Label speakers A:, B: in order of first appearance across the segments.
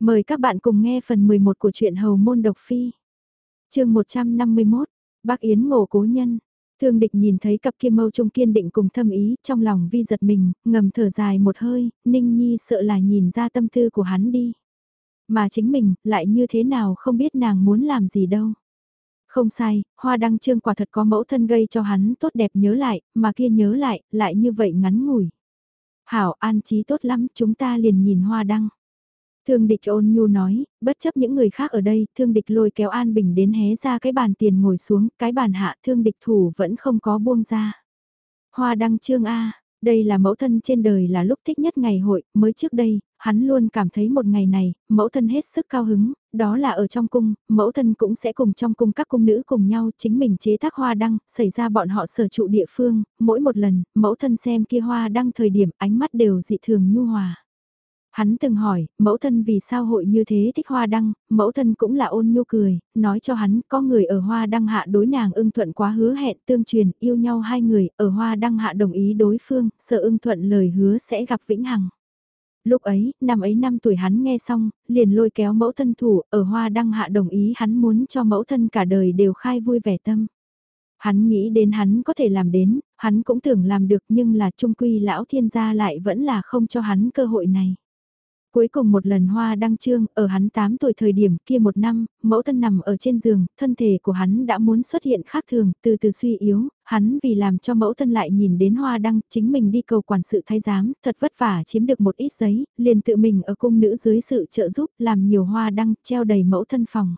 A: Mời các bạn cùng nghe phần 11 của truyện Hầu Môn Độc Phi. chương 151, bác Yến ngộ cố nhân. Thương địch nhìn thấy cặp kia mâu trung kiên định cùng thâm ý, trong lòng vi giật mình, ngầm thở dài một hơi, Ninh Nhi sợ là nhìn ra tâm tư của hắn đi. Mà chính mình, lại như thế nào không biết nàng muốn làm gì đâu. Không sai, hoa đăng trương quả thật có mẫu thân gây cho hắn tốt đẹp nhớ lại, mà kia nhớ lại, lại như vậy ngắn ngủi. Hảo an trí tốt lắm, chúng ta liền nhìn hoa đăng. Thương địch ôn nhu nói, bất chấp những người khác ở đây, thương địch lôi kéo An Bình đến hé ra cái bàn tiền ngồi xuống, cái bàn hạ thương địch thủ vẫn không có buông ra. Hoa đăng trương A, đây là mẫu thân trên đời là lúc thích nhất ngày hội, mới trước đây, hắn luôn cảm thấy một ngày này, mẫu thân hết sức cao hứng, đó là ở trong cung, mẫu thân cũng sẽ cùng trong cung các cung nữ cùng nhau chính mình chế tác hoa đăng, xảy ra bọn họ sở trụ địa phương, mỗi một lần, mẫu thân xem kia hoa đăng thời điểm ánh mắt đều dị thường nhu hòa. Hắn từng hỏi, mẫu thân vì sao hội như thế thích hoa đăng, mẫu thân cũng là ôn nhu cười, nói cho hắn có người ở hoa đăng hạ đối nàng ưng thuận quá hứa hẹn tương truyền, yêu nhau hai người, ở hoa đăng hạ đồng ý đối phương, sợ ưng thuận lời hứa sẽ gặp vĩnh hằng. Lúc ấy, năm ấy năm tuổi hắn nghe xong, liền lôi kéo mẫu thân thủ, ở hoa đăng hạ đồng ý hắn muốn cho mẫu thân cả đời đều khai vui vẻ tâm. Hắn nghĩ đến hắn có thể làm đến, hắn cũng tưởng làm được nhưng là trung quy lão thiên gia lại vẫn là không cho hắn cơ hội này. Cuối cùng một lần hoa đăng trương, ở hắn 8 tuổi thời điểm kia một năm, mẫu thân nằm ở trên giường, thân thể của hắn đã muốn xuất hiện khác thường, từ từ suy yếu, hắn vì làm cho mẫu thân lại nhìn đến hoa đăng, chính mình đi cầu quản sự thái giám, thật vất vả chiếm được một ít giấy, liền tự mình ở cung nữ dưới sự trợ giúp, làm nhiều hoa đăng, treo đầy mẫu thân phòng.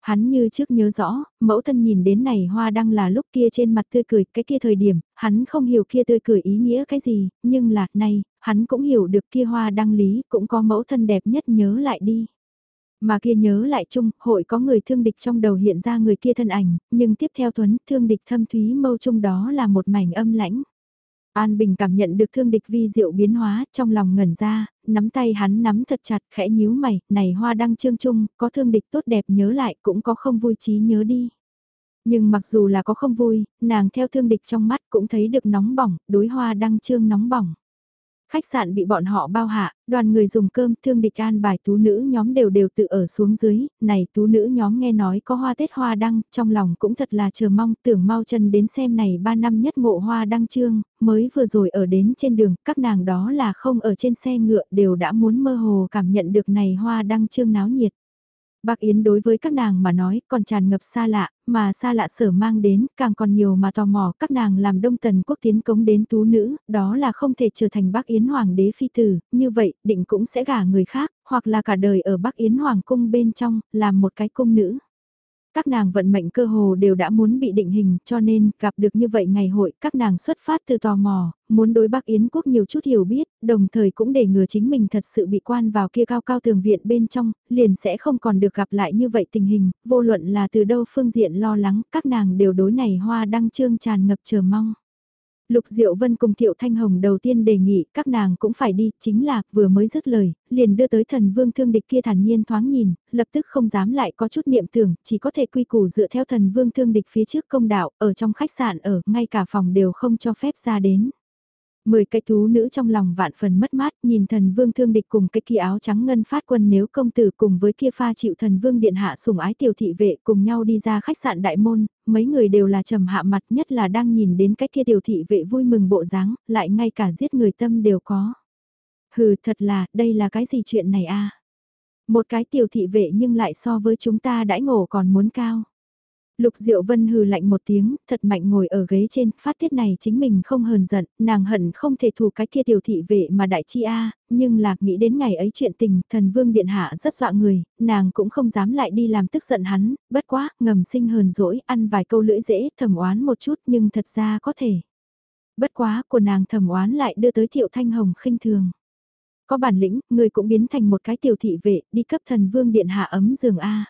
A: Hắn như trước nhớ rõ, mẫu thân nhìn đến này hoa đăng là lúc kia trên mặt tươi cười, cái kia thời điểm, hắn không hiểu kia tươi cười ý nghĩa cái gì, nhưng là, này, hắn cũng hiểu được kia hoa đăng lý, cũng có mẫu thân đẹp nhất nhớ lại đi. Mà kia nhớ lại chung, hội có người thương địch trong đầu hiện ra người kia thân ảnh, nhưng tiếp theo Tuấn, thương địch thâm thúy mâu chung đó là một mảnh âm lãnh. An Bình cảm nhận được thương địch vi diệu biến hóa, trong lòng ngẩn ra, nắm tay hắn nắm thật chặt, khẽ nhíu mày, này hoa đăng trương trung, có thương địch tốt đẹp nhớ lại, cũng có không vui trí nhớ đi. Nhưng mặc dù là có không vui, nàng theo thương địch trong mắt cũng thấy được nóng bỏng, đối hoa đăng trương nóng bỏng. Khách sạn bị bọn họ bao hạ, đoàn người dùng cơm thương địch an bài tú nữ nhóm đều đều tự ở xuống dưới, này tú nữ nhóm nghe nói có hoa tết hoa đăng, trong lòng cũng thật là chờ mong tưởng mau chân đến xem này 3 năm nhất ngộ hoa đăng trương, mới vừa rồi ở đến trên đường, các nàng đó là không ở trên xe ngựa đều đã muốn mơ hồ cảm nhận được này hoa đăng trương náo nhiệt. Bác Yến đối với các nàng mà nói còn tràn ngập xa lạ, mà xa lạ sở mang đến, càng còn nhiều mà tò mò các nàng làm đông tần quốc tiến cống đến tú nữ, đó là không thể trở thành bác Yến Hoàng đế phi tử, như vậy định cũng sẽ gả người khác, hoặc là cả đời ở bác Yến Hoàng cung bên trong, làm một cái cung nữ. Các nàng vận mệnh cơ hồ đều đã muốn bị định hình cho nên gặp được như vậy ngày hội các nàng xuất phát từ tò mò, muốn đối Bắc Yến quốc nhiều chút hiểu biết, đồng thời cũng để ngừa chính mình thật sự bị quan vào kia cao cao tường viện bên trong, liền sẽ không còn được gặp lại như vậy tình hình, vô luận là từ đâu phương diện lo lắng, các nàng đều đối này hoa đăng trương tràn ngập chờ mong. Lục Diệu Vân cùng Thiệu Thanh Hồng đầu tiên đề nghị các nàng cũng phải đi, chính là vừa mới dứt lời, liền đưa tới thần vương thương địch kia thản nhiên thoáng nhìn, lập tức không dám lại có chút niệm tưởng, chỉ có thể quy củ dựa theo thần vương thương địch phía trước công đạo, ở trong khách sạn ở, ngay cả phòng đều không cho phép ra đến. Mười cái thú nữ trong lòng vạn phần mất mát, nhìn thần vương thương địch cùng cái kia áo trắng ngân phát quân nếu công tử cùng với kia pha chịu thần vương điện hạ sủng ái tiểu thị vệ cùng nhau đi ra khách sạn đại môn, mấy người đều là trầm hạ mặt nhất là đang nhìn đến cái kia tiểu thị vệ vui mừng bộ dáng, lại ngay cả giết người tâm đều có. Hừ thật là, đây là cái gì chuyện này a Một cái tiểu thị vệ nhưng lại so với chúng ta đãi ngộ còn muốn cao. Lục Diệu Vân hừ lạnh một tiếng, thật mạnh ngồi ở ghế trên, phát tiết này chính mình không hờn giận, nàng hận không thể thù cái kia tiểu thị vệ mà đại chi a, nhưng lạc nghĩ đến ngày ấy chuyện tình, thần vương điện hạ rất dọa người, nàng cũng không dám lại đi làm tức giận hắn, bất quá, ngầm sinh hờn dỗi, ăn vài câu lưỡi dễ, thầm oán một chút nhưng thật ra có thể. Bất quá, của nàng thầm oán lại đưa tới thiệu thanh hồng khinh thường. Có bản lĩnh, người cũng biến thành một cái tiểu thị vệ, đi cấp thần vương điện hạ ấm giường A.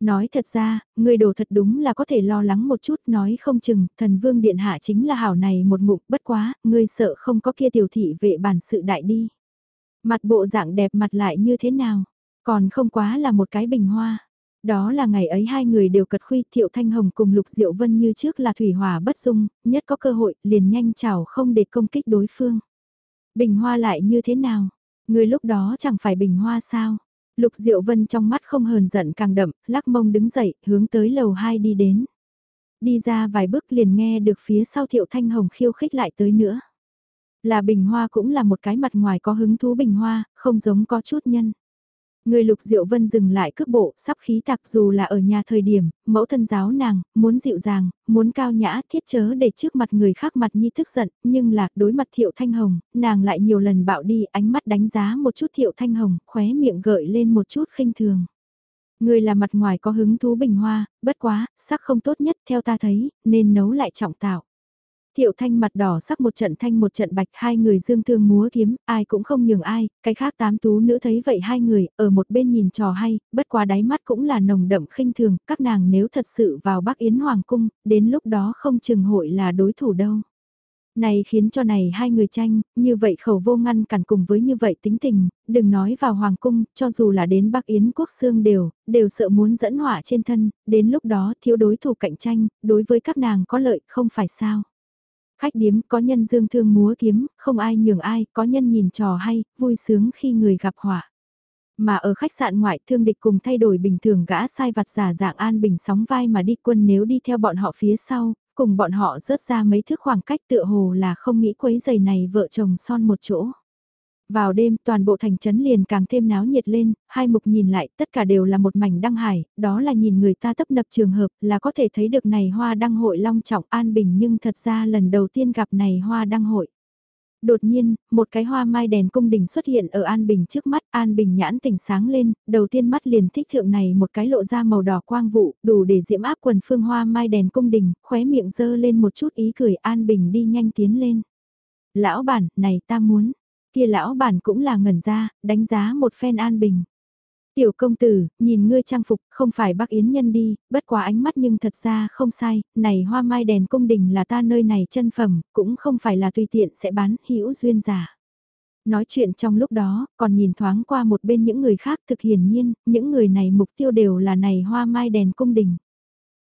A: Nói thật ra, người đồ thật đúng là có thể lo lắng một chút nói không chừng, thần vương điện hạ chính là hảo này một ngụm bất quá, ngươi sợ không có kia tiểu thị vệ bản sự đại đi. Mặt bộ dạng đẹp mặt lại như thế nào, còn không quá là một cái bình hoa. Đó là ngày ấy hai người đều cật khuy Thiệu Thanh Hồng cùng Lục Diệu Vân như trước là thủy hòa bất dung, nhất có cơ hội liền nhanh chào không để công kích đối phương. Bình hoa lại như thế nào? Người lúc đó chẳng phải bình hoa sao? Lục Diệu Vân trong mắt không hờn giận càng đậm, lắc mông đứng dậy, hướng tới lầu 2 đi đến. Đi ra vài bước liền nghe được phía sau Thiệu Thanh Hồng khiêu khích lại tới nữa. Là bình hoa cũng là một cái mặt ngoài có hứng thú bình hoa, không giống có chút nhân. Người lục diệu vân dừng lại cước bộ, sắp khí tạc dù là ở nhà thời điểm, mẫu thân giáo nàng, muốn dịu dàng, muốn cao nhã, thiết chớ để trước mặt người khác mặt nhi thức giận, nhưng là đối mặt thiệu thanh hồng, nàng lại nhiều lần bạo đi, ánh mắt đánh giá một chút thiệu thanh hồng, khóe miệng gợi lên một chút khinh thường. Người là mặt ngoài có hứng thú bình hoa, bất quá, sắc không tốt nhất theo ta thấy, nên nấu lại trọng tạo. Thiệu thanh mặt đỏ sắc một trận thanh một trận bạch hai người dương thương múa kiếm, ai cũng không nhường ai, cái khác tám tú nữ thấy vậy hai người, ở một bên nhìn trò hay, bất quá đáy mắt cũng là nồng đậm khinh thường, các nàng nếu thật sự vào Bắc Yến Hoàng Cung, đến lúc đó không chừng hội là đối thủ đâu. Này khiến cho này hai người tranh, như vậy khẩu vô ngăn cản cùng với như vậy tính tình, đừng nói vào Hoàng Cung, cho dù là đến Bắc Yến Quốc Sương đều, đều sợ muốn dẫn họa trên thân, đến lúc đó thiếu đối thủ cạnh tranh, đối với các nàng có lợi không phải sao. Khách điếm có nhân dương thương múa kiếm, không ai nhường ai, có nhân nhìn trò hay, vui sướng khi người gặp họa. Mà ở khách sạn ngoại thương địch cùng thay đổi bình thường gã sai vặt giả dạng an bình sóng vai mà đi quân nếu đi theo bọn họ phía sau, cùng bọn họ rớt ra mấy thước khoảng cách tựa hồ là không nghĩ quấy giày này vợ chồng son một chỗ. Vào đêm toàn bộ thành trấn liền càng thêm náo nhiệt lên, hai mục nhìn lại tất cả đều là một mảnh đăng hải, đó là nhìn người ta tấp nập trường hợp là có thể thấy được này hoa đăng hội long trọng an bình nhưng thật ra lần đầu tiên gặp này hoa đăng hội. Đột nhiên, một cái hoa mai đèn cung đình xuất hiện ở An Bình trước mắt, An Bình nhãn tỉnh sáng lên, đầu tiên mắt liền thích thượng này một cái lộ ra màu đỏ quang vụ, đủ để diễm áp quần phương hoa mai đèn cung đình, khóe miệng dơ lên một chút ý cười An Bình đi nhanh tiến lên. Lão bản, này ta muốn, kia lão bản cũng là ngẩn ra, đánh giá một phen an bình. Tiểu công tử, nhìn ngươi trang phục, không phải bác Yến nhân đi, bất quá ánh mắt nhưng thật ra không sai, này hoa mai đèn cung đình là ta nơi này chân phẩm, cũng không phải là tùy tiện sẽ bán, hữu duyên giả. Nói chuyện trong lúc đó, còn nhìn thoáng qua một bên những người khác thực hiển nhiên, những người này mục tiêu đều là này hoa mai đèn cung đình.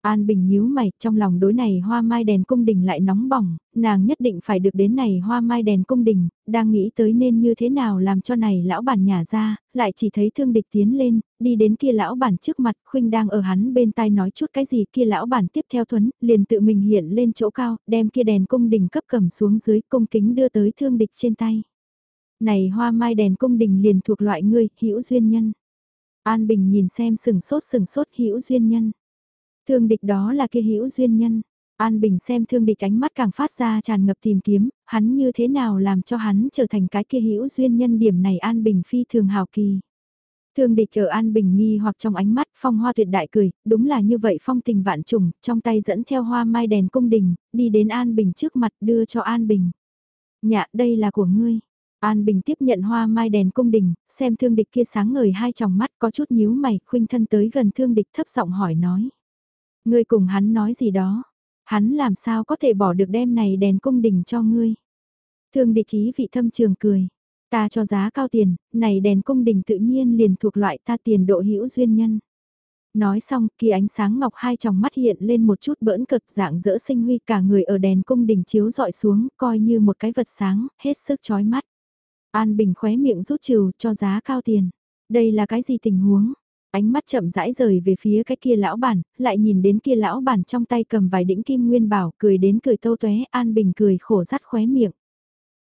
A: An Bình nhíu mày, trong lòng đối này hoa mai đèn cung đình lại nóng bỏng, nàng nhất định phải được đến này hoa mai đèn cung đình, đang nghĩ tới nên như thế nào làm cho này lão bản nhà ra, lại chỉ thấy thương địch tiến lên, đi đến kia lão bản trước mặt, khuynh đang ở hắn bên tai nói chút cái gì kia lão bản tiếp theo thuấn, liền tự mình hiện lên chỗ cao, đem kia đèn cung đình cấp cầm xuống dưới cung kính đưa tới thương địch trên tay. Này hoa mai đèn cung đình liền thuộc loại ngươi, hữu duyên nhân. An Bình nhìn xem sừng sốt sừng sốt hữu duyên nhân Thương địch đó là kia hữu duyên nhân. An Bình xem thương địch ánh mắt càng phát ra tràn ngập tìm kiếm, hắn như thế nào làm cho hắn trở thành cái kia hữu duyên nhân điểm này An Bình phi thường hào kỳ. Thương địch ở An Bình nghi hoặc trong ánh mắt phong hoa tuyệt đại cười, đúng là như vậy phong tình vạn trùng, trong tay dẫn theo hoa mai đèn cung đình, đi đến An Bình trước mặt đưa cho An Bình. Nhạ đây là của ngươi. An Bình tiếp nhận hoa mai đèn cung đình, xem thương địch kia sáng ngời hai tròng mắt có chút nhíu mày, khuynh thân tới gần thương địch thấp giọng hỏi nói. Ngươi cùng hắn nói gì đó, hắn làm sao có thể bỏ được đem này đèn cung đình cho ngươi. Thương địch ý vị thâm trường cười, ta cho giá cao tiền, này đèn cung đình tự nhiên liền thuộc loại ta tiền độ hữu duyên nhân. Nói xong, kia ánh sáng ngọc hai tròng mắt hiện lên một chút bỡn cợt dạng dỡ sinh huy cả người ở đèn cung đình chiếu dọi xuống, coi như một cái vật sáng, hết sức chói mắt. An Bình khóe miệng rút trừ cho giá cao tiền. Đây là cái gì tình huống? Ánh mắt chậm rãi rời về phía cái kia lão bản, lại nhìn đến kia lão bản trong tay cầm vài đĩnh kim nguyên bảo, cười đến cười tâu tuế, an bình cười khổ rắt khóe miệng.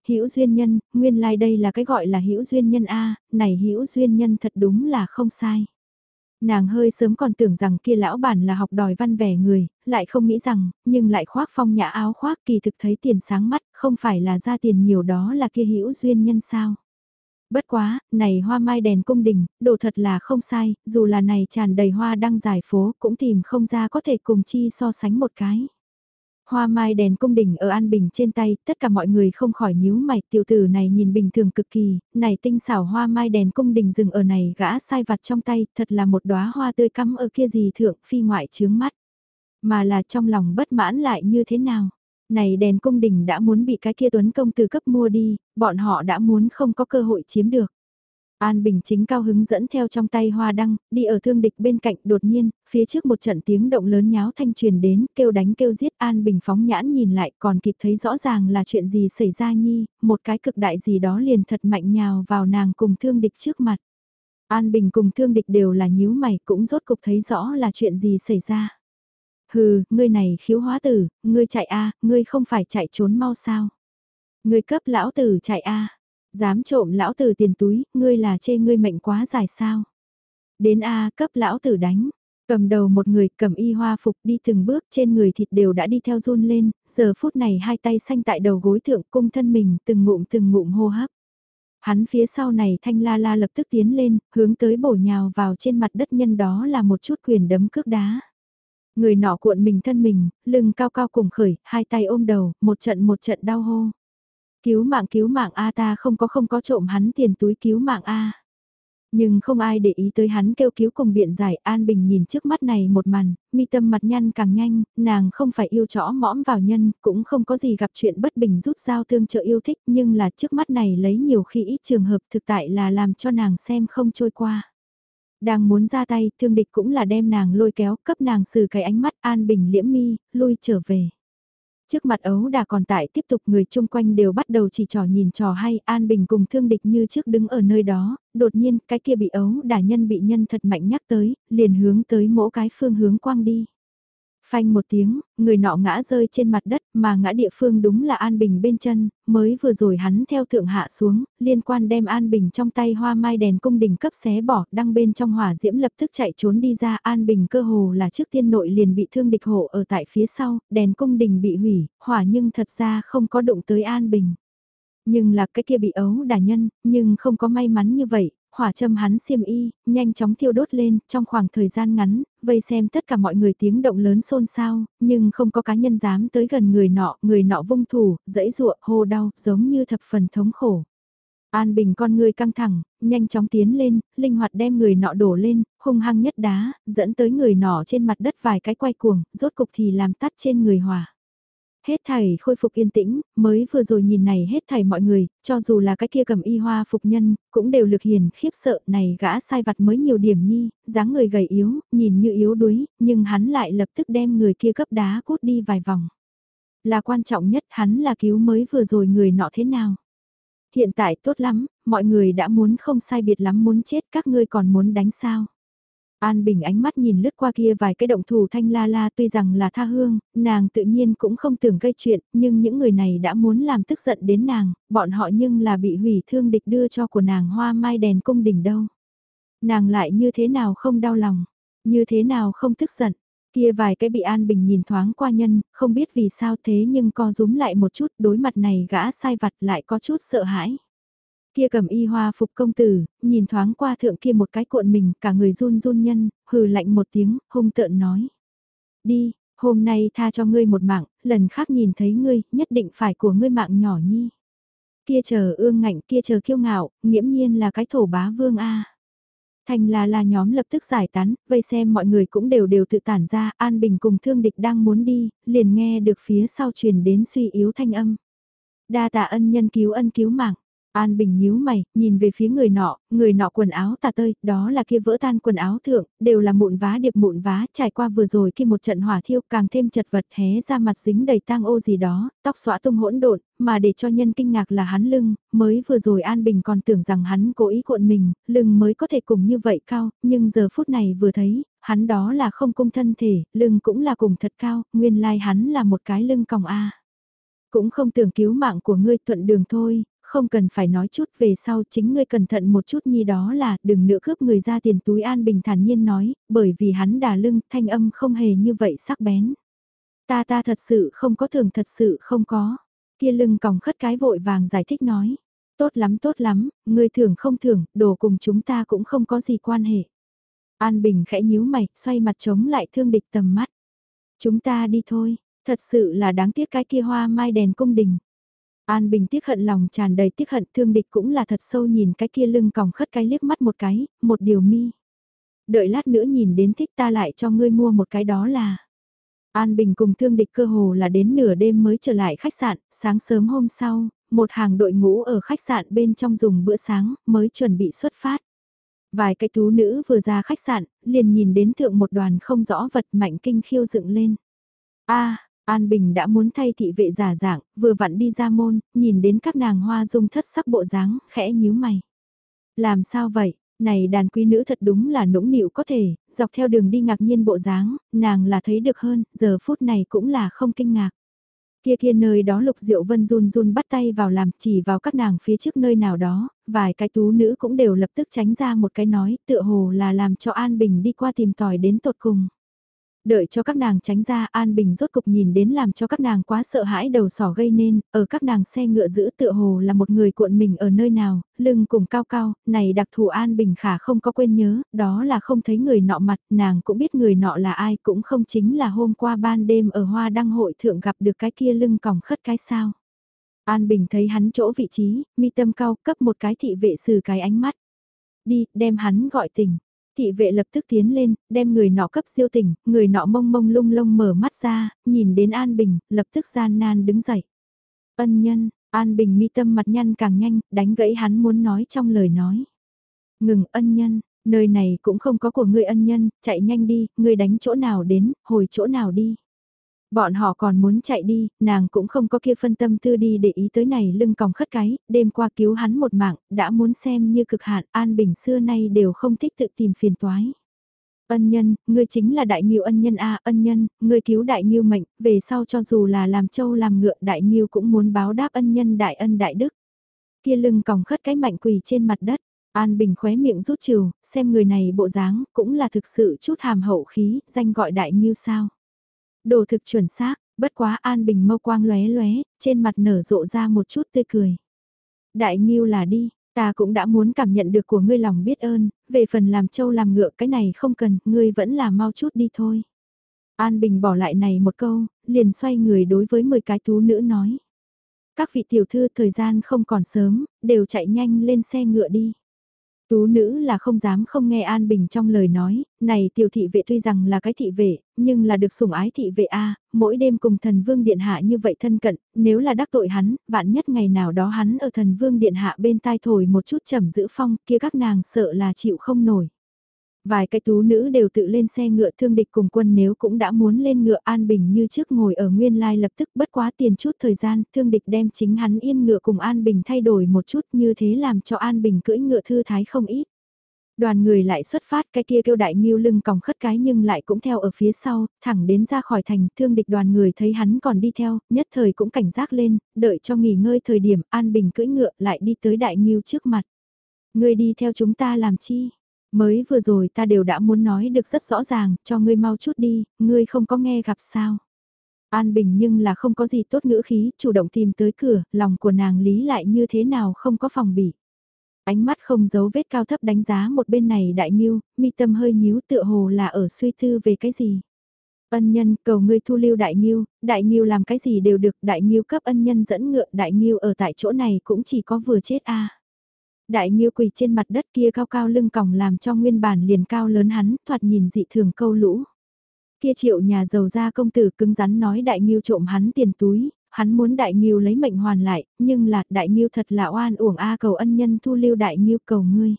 A: Hữu duyên nhân, nguyên lai like đây là cái gọi là hữu duyên nhân a, này hữu duyên nhân thật đúng là không sai. Nàng hơi sớm còn tưởng rằng kia lão bản là học đòi văn vẻ người, lại không nghĩ rằng, nhưng lại khoác phong nhã áo khoác kỳ thực thấy tiền sáng mắt, không phải là ra tiền nhiều đó là kia hữu duyên nhân sao. Bất quá, này hoa mai đèn cung đình, đồ thật là không sai, dù là này tràn đầy hoa đăng giải phố cũng tìm không ra có thể cùng chi so sánh một cái. Hoa mai đèn cung đình ở An Bình trên tay, tất cả mọi người không khỏi nhíu mày, tiểu tử này nhìn bình thường cực kỳ, này tinh xảo hoa mai đèn cung đình dừng ở này gã sai vặt trong tay, thật là một đóa hoa tươi cắm ở kia gì thượng phi ngoại chướng mắt. Mà là trong lòng bất mãn lại như thế nào? Này đèn cung đình đã muốn bị cái kia tuấn công từ cấp mua đi, bọn họ đã muốn không có cơ hội chiếm được. An Bình chính cao hứng dẫn theo trong tay hoa đăng, đi ở thương địch bên cạnh đột nhiên, phía trước một trận tiếng động lớn nháo thanh truyền đến, kêu đánh kêu giết An Bình phóng nhãn nhìn lại còn kịp thấy rõ ràng là chuyện gì xảy ra nhi, một cái cực đại gì đó liền thật mạnh nhào vào nàng cùng thương địch trước mặt. An Bình cùng thương địch đều là nhíu mày cũng rốt cục thấy rõ là chuyện gì xảy ra. Hừ, ngươi này khiếu hóa tử, ngươi chạy a, ngươi không phải chạy trốn mau sao. Ngươi cấp lão tử chạy a, dám trộm lão tử tiền túi, ngươi là chê ngươi mệnh quá dài sao. Đến a cấp lão tử đánh, cầm đầu một người cầm y hoa phục đi từng bước trên người thịt đều đã đi theo run lên, giờ phút này hai tay xanh tại đầu gối thượng cung thân mình từng ngụm từng ngụm hô hấp. Hắn phía sau này thanh la la lập tức tiến lên, hướng tới bổ nhào vào trên mặt đất nhân đó là một chút quyền đấm cước đá. Người nọ cuộn mình thân mình, lưng cao cao cùng khởi, hai tay ôm đầu, một trận một trận đau hô. Cứu mạng cứu mạng A ta không có không có trộm hắn tiền túi cứu mạng A. Nhưng không ai để ý tới hắn kêu cứu cùng biện giải An Bình nhìn trước mắt này một màn, mi tâm mặt nhăn càng nhanh, nàng không phải yêu chõ mõm vào nhân, cũng không có gì gặp chuyện bất bình rút dao thương trợ yêu thích nhưng là trước mắt này lấy nhiều khi ít trường hợp thực tại là làm cho nàng xem không trôi qua. Đang muốn ra tay, thương địch cũng là đem nàng lôi kéo, cấp nàng xử cái ánh mắt An Bình liễm mi, lui trở về. Trước mặt ấu đà còn tại tiếp tục người chung quanh đều bắt đầu chỉ trò nhìn trò hay An Bình cùng thương địch như trước đứng ở nơi đó, đột nhiên cái kia bị ấu đà nhân bị nhân thật mạnh nhắc tới, liền hướng tới mỗi cái phương hướng quang đi. Phanh một tiếng, người nọ ngã rơi trên mặt đất mà ngã địa phương đúng là An Bình bên chân, mới vừa rồi hắn theo thượng hạ xuống, liên quan đem An Bình trong tay hoa mai đèn cung đình cấp xé bỏ, đăng bên trong hỏa diễm lập tức chạy trốn đi ra An Bình cơ hồ là trước tiên nội liền bị thương địch hộ ở tại phía sau, đèn cung đình bị hủy, hỏa nhưng thật ra không có đụng tới An Bình. Nhưng là cái kia bị ấu đả nhân, nhưng không có may mắn như vậy, hỏa châm hắn xiêm y, nhanh chóng thiêu đốt lên, trong khoảng thời gian ngắn, vây xem tất cả mọi người tiếng động lớn xôn xao, nhưng không có cá nhân dám tới gần người nọ, người nọ vung thủ, dẫy ruộng, hô đau, giống như thập phần thống khổ. An Bình con người căng thẳng, nhanh chóng tiến lên, linh hoạt đem người nọ đổ lên, hung hăng nhất đá, dẫn tới người nọ trên mặt đất vài cái quay cuồng, rốt cục thì làm tắt trên người hỏa. Hết thảy khôi phục yên tĩnh, mới vừa rồi nhìn này hết thảy mọi người, cho dù là cái kia cầm y hoa phục nhân, cũng đều lực hiền khiếp sợ này gã sai vặt mới nhiều điểm nhi, dáng người gầy yếu, nhìn như yếu đuối, nhưng hắn lại lập tức đem người kia cấp đá cút đi vài vòng. Là quan trọng nhất hắn là cứu mới vừa rồi người nọ thế nào. Hiện tại tốt lắm, mọi người đã muốn không sai biệt lắm muốn chết các ngươi còn muốn đánh sao. An Bình ánh mắt nhìn lướt qua kia vài cái động thủ thanh la la tuy rằng là tha hương, nàng tự nhiên cũng không tưởng gây chuyện, nhưng những người này đã muốn làm tức giận đến nàng, bọn họ nhưng là bị hủy thương địch đưa cho của nàng hoa mai đèn cung đỉnh đâu. Nàng lại như thế nào không đau lòng, như thế nào không tức giận, kia vài cái bị An Bình nhìn thoáng qua nhân, không biết vì sao thế nhưng co rúm lại một chút đối mặt này gã sai vặt lại có chút sợ hãi. Kia cầm y hoa phục công tử, nhìn thoáng qua thượng kia một cái cuộn mình, cả người run run nhân, hừ lạnh một tiếng, hung tợn nói. Đi, hôm nay tha cho ngươi một mạng, lần khác nhìn thấy ngươi, nhất định phải của ngươi mạng nhỏ nhi. Kia chờ ương ngạnh, kia chờ kiêu ngạo, nghiễm nhiên là cái thổ bá vương A. Thành là là nhóm lập tức giải tán, vây xem mọi người cũng đều đều tự tản ra, An Bình cùng thương địch đang muốn đi, liền nghe được phía sau truyền đến suy yếu thanh âm. Đa tạ ân nhân cứu ân cứu mạng. An Bình nhíu mày, nhìn về phía người nọ, người nọ quần áo tà tơi, đó là kia vỡ tan quần áo thượng, đều là mụn vá điệp mụn vá, trải qua vừa rồi khi một trận hỏa thiêu càng thêm chật vật hé ra mặt dính đầy tang ô gì đó, tóc xõa tung hỗn độn, mà để cho nhân kinh ngạc là hắn lưng, mới vừa rồi An Bình còn tưởng rằng hắn cố ý cuộn mình, lưng mới có thể cùng như vậy cao, nhưng giờ phút này vừa thấy, hắn đó là không cung thân thể, lưng cũng là cùng thật cao, nguyên lai like hắn là một cái lưng còng A. Cũng không tưởng cứu mạng của ngươi thuận đường thôi, không cần phải nói chút về sau chính ngươi cẩn thận một chút nhi đó là đừng nữa cướp người ra tiền túi an bình thản nhiên nói, bởi vì hắn đà lưng thanh âm không hề như vậy sắc bén. Ta ta thật sự không có thường thật sự không có. Kia lưng còng khất cái vội vàng giải thích nói. Tốt lắm tốt lắm, ngươi thường không thường đồ cùng chúng ta cũng không có gì quan hệ. An Bình khẽ nhíu mày, xoay mặt chống lại thương địch tầm mắt. Chúng ta đi thôi, thật sự là đáng tiếc cái kia hoa mai đèn cung đình. An Bình tiếc hận lòng tràn đầy tiếc hận thương địch cũng là thật sâu nhìn cái kia lưng còng khất cái liếc mắt một cái, một điều mi. Đợi lát nữa nhìn đến thích ta lại cho ngươi mua một cái đó là. An Bình cùng thương địch cơ hồ là đến nửa đêm mới trở lại khách sạn, sáng sớm hôm sau, một hàng đội ngũ ở khách sạn bên trong dùng bữa sáng, mới chuẩn bị xuất phát. Vài cái tú nữ vừa ra khách sạn, liền nhìn đến thượng một đoàn không rõ vật mạnh kinh khiêu dựng lên. a An Bình đã muốn thay thị vệ giả dạng, vừa vặn đi ra môn, nhìn đến các nàng hoa dung thất sắc bộ dáng, khẽ nhíu mày. Làm sao vậy? Này đàn quý nữ thật đúng là nũng nịu có thể, dọc theo đường đi ngạc nhiên bộ dáng, nàng là thấy được hơn, giờ phút này cũng là không kinh ngạc. Kia kia nơi đó Lục Diệu Vân run run bắt tay vào làm chỉ vào các nàng phía trước nơi nào đó, vài cái tú nữ cũng đều lập tức tránh ra một cái nói tựa hồ là làm cho An Bình đi qua tìm tòi đến tột cùng. Đợi cho các nàng tránh ra An Bình rốt cục nhìn đến làm cho các nàng quá sợ hãi đầu sỏ gây nên, ở các nàng xe ngựa giữ tựa hồ là một người cuộn mình ở nơi nào, lưng cùng cao cao, này đặc thù An Bình khả không có quên nhớ, đó là không thấy người nọ mặt, nàng cũng biết người nọ là ai cũng không chính là hôm qua ban đêm ở hoa đăng hội thượng gặp được cái kia lưng còng khất cái sao. An Bình thấy hắn chỗ vị trí, mi tâm cao cấp một cái thị vệ sử cái ánh mắt. Đi, đem hắn gọi tỉnh. Thị vệ lập tức tiến lên, đem người nọ cấp siêu tỉnh, người nọ mông mông lung lông mở mắt ra, nhìn đến An Bình, lập tức gian nan đứng dậy. Ân nhân, An Bình mi tâm mặt nhăn càng nhanh, đánh gãy hắn muốn nói trong lời nói. Ngừng ân nhân, nơi này cũng không có của ngươi ân nhân, chạy nhanh đi, ngươi đánh chỗ nào đến, hồi chỗ nào đi. Bọn họ còn muốn chạy đi, nàng cũng không có kia phân tâm tư đi để ý tới này lưng còng khất cái, đêm qua cứu hắn một mạng, đã muốn xem như cực hạn, An Bình xưa nay đều không thích tự tìm phiền toái. Ân nhân, ngươi chính là đại nghiêu ân nhân a ân nhân, ngươi cứu đại nghiêu mệnh, về sau cho dù là làm châu làm ngựa đại nghiêu cũng muốn báo đáp ân nhân đại ân đại đức. Kia lưng còng khất cái mạnh quỳ trên mặt đất, An Bình khóe miệng rút trừ, xem người này bộ dáng, cũng là thực sự chút hàm hậu khí, danh gọi đại nghiêu sao. Đồ thực chuẩn xác, bất quá An Bình mâu quang lóe lóe, trên mặt nở rộ ra một chút tươi cười. Đại Nghiêu là đi, ta cũng đã muốn cảm nhận được của ngươi lòng biết ơn, về phần làm châu làm ngựa cái này không cần, ngươi vẫn là mau chút đi thôi. An Bình bỏ lại này một câu, liền xoay người đối với 10 cái tú nữ nói. Các vị tiểu thư thời gian không còn sớm, đều chạy nhanh lên xe ngựa đi. Tú nữ là không dám không nghe An Bình trong lời nói, này tiểu thị vệ tuy rằng là cái thị vệ, nhưng là được sủng ái thị vệ A, mỗi đêm cùng thần vương điện hạ như vậy thân cận, nếu là đắc tội hắn, vạn nhất ngày nào đó hắn ở thần vương điện hạ bên tai thổi một chút trầm giữ phong, kia các nàng sợ là chịu không nổi. Vài cái tú nữ đều tự lên xe ngựa thương địch cùng quân nếu cũng đã muốn lên ngựa an bình như trước ngồi ở nguyên lai lập tức bất quá tiền chút thời gian, thương địch đem chính hắn yên ngựa cùng an bình thay đổi một chút như thế làm cho an bình cưỡi ngựa thư thái không ít. Đoàn người lại xuất phát cái kia kêu đại nghiêu lưng còng khất cái nhưng lại cũng theo ở phía sau, thẳng đến ra khỏi thành thương địch đoàn người thấy hắn còn đi theo, nhất thời cũng cảnh giác lên, đợi cho nghỉ ngơi thời điểm an bình cưỡi ngựa lại đi tới đại nghiêu trước mặt. Người đi theo chúng ta làm chi? Mới vừa rồi ta đều đã muốn nói được rất rõ ràng, cho ngươi mau chút đi, ngươi không có nghe gặp sao. An Bình nhưng là không có gì tốt ngữ khí, chủ động tìm tới cửa, lòng của nàng lý lại như thế nào không có phòng bị. Ánh mắt không giấu vết cao thấp đánh giá một bên này đại nghiêu, mi tâm hơi nhíu tựa hồ là ở suy tư về cái gì. Ân nhân cầu ngươi thu lưu đại nghiêu, đại nghiêu làm cái gì đều được, đại nghiêu cấp ân nhân dẫn ngựa, đại nghiêu ở tại chỗ này cũng chỉ có vừa chết a. Đại Nghiêu quỳ trên mặt đất kia cao cao lưng còng làm cho nguyên bản liền cao lớn hắn, thoạt nhìn dị thường câu lũ. Kia triệu nhà giàu ra công tử cứng rắn nói Đại Nghiêu trộm hắn tiền túi, hắn muốn Đại Nghiêu lấy mệnh hoàn lại, nhưng là Đại Nghiêu thật là oan uổng a cầu ân nhân thu lưu Đại Nghiêu cầu ngươi.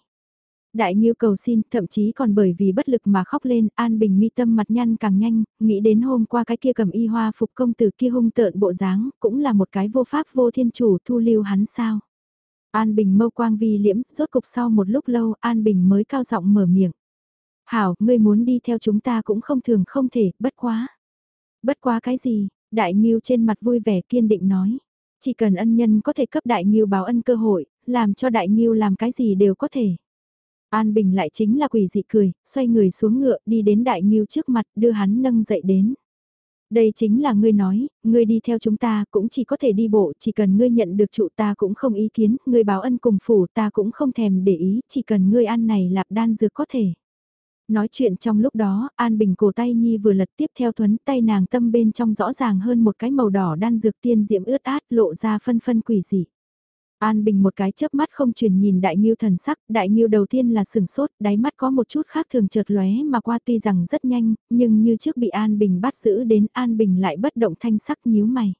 A: Đại Nhiêu cầu xin, thậm chí còn bởi vì bất lực mà khóc lên, An Bình mi tâm mặt nhăn càng nhanh, nghĩ đến hôm qua cái kia cầm y hoa phục công tử kia hung tợn bộ dáng, cũng là một cái vô pháp vô thiên chủ thu lưu hắn sao. An Bình mâu quang vi liễm, rốt cục sau một lúc lâu An Bình mới cao giọng mở miệng. Hảo, ngươi muốn đi theo chúng ta cũng không thường không thể, bất quá. Bất quá cái gì, Đại Nhiêu trên mặt vui vẻ kiên định nói. Chỉ cần ân nhân có thể cấp Đại Nhiêu báo ân cơ hội, làm cho Đại Nhiêu làm cái gì đều có thể. An Bình lại chính là quỷ dị cười, xoay người xuống ngựa đi đến Đại Nhiêu trước mặt đưa hắn nâng dậy đến. Đây chính là ngươi nói, ngươi đi theo chúng ta cũng chỉ có thể đi bộ, chỉ cần ngươi nhận được trụ ta cũng không ý kiến, ngươi báo ân cùng phủ ta cũng không thèm để ý, chỉ cần ngươi ăn này lạp đan dược có thể. Nói chuyện trong lúc đó, An Bình cổ tay Nhi vừa lật tiếp theo thuấn tay nàng tâm bên trong rõ ràng hơn một cái màu đỏ đan dược tiên diễm ướt át lộ ra phân phân quỷ dị. An Bình một cái chớp mắt không truyền nhìn Đại Nghiêu thần sắc, Đại Nghiêu đầu tiên là sừng sốt, đáy mắt có một chút khác thường chợt lóe mà qua tuy rằng rất nhanh, nhưng như trước bị An Bình bắt giữ đến An Bình lại bất động thanh sắc nhíu mày.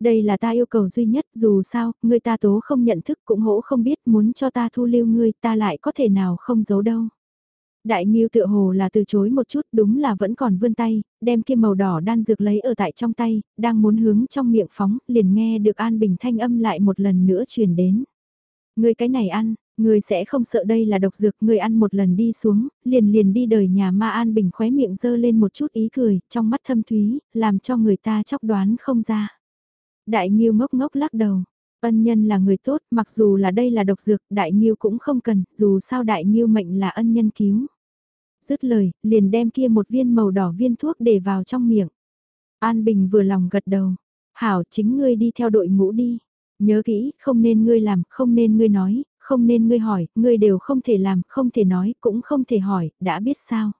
A: Đây là ta yêu cầu duy nhất, dù sao, người ta tố không nhận thức cũng hỗ không biết muốn cho ta thu lưu ngươi ta lại có thể nào không giấu đâu. Đại Nghiêu tựa hồ là từ chối một chút, đúng là vẫn còn vươn tay, đem kia màu đỏ đan dược lấy ở tại trong tay, đang muốn hướng trong miệng phóng, liền nghe được An Bình thanh âm lại một lần nữa truyền đến. Ngươi cái này ăn, Người sẽ không sợ đây là độc dược, người ăn một lần đi xuống, liền liền đi đời nhà ma an bình khóe miệng dơ lên một chút ý cười, trong mắt thâm thúy, làm cho người ta chóc đoán không ra. Đại Nghiêu ngốc ngốc lắc đầu, ân nhân là người tốt, mặc dù là đây là độc dược, Đại Nghiêu cũng không cần, dù sao Đại Nghiêu mệnh là ân nhân cứu. Dứt lời, liền đem kia một viên màu đỏ viên thuốc để vào trong miệng. An Bình vừa lòng gật đầu, hảo chính ngươi đi theo đội ngũ đi. Nhớ kỹ, không nên ngươi làm, không nên ngươi nói, không nên ngươi hỏi, ngươi đều không thể làm, không thể nói, cũng không thể hỏi, đã biết sao.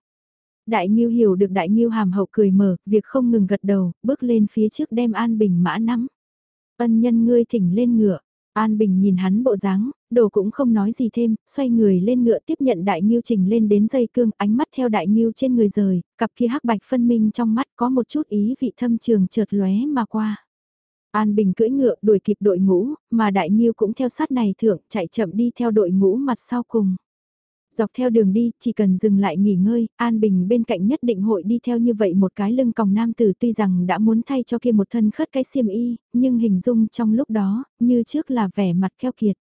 A: Đại Nhiêu hiểu được Đại Nhiêu hàm hậu cười mở, việc không ngừng gật đầu, bước lên phía trước đem An Bình mã nắm. Ân nhân ngươi thỉnh lên ngựa, An Bình nhìn hắn bộ dáng, đồ cũng không nói gì thêm, xoay người lên ngựa tiếp nhận Đại nghiêu trình lên đến dây cương, ánh mắt theo Đại nghiêu trên người rời, cặp kia hắc bạch phân minh trong mắt có một chút ý vị thâm trường trượt lóe mà qua. An Bình cưỡi ngựa đuổi kịp đội ngũ, mà Đại nghiêu cũng theo sát này thượng, chạy chậm đi theo đội ngũ mặt sau cùng. Dọc theo đường đi, chỉ cần dừng lại nghỉ ngơi, An Bình bên cạnh nhất định hội đi theo như vậy một cái lưng còng nam tử tuy rằng đã muốn thay cho kia một thân khất cái xiêm y, nhưng hình dung trong lúc đó, như trước là vẻ mặt keo kiệt.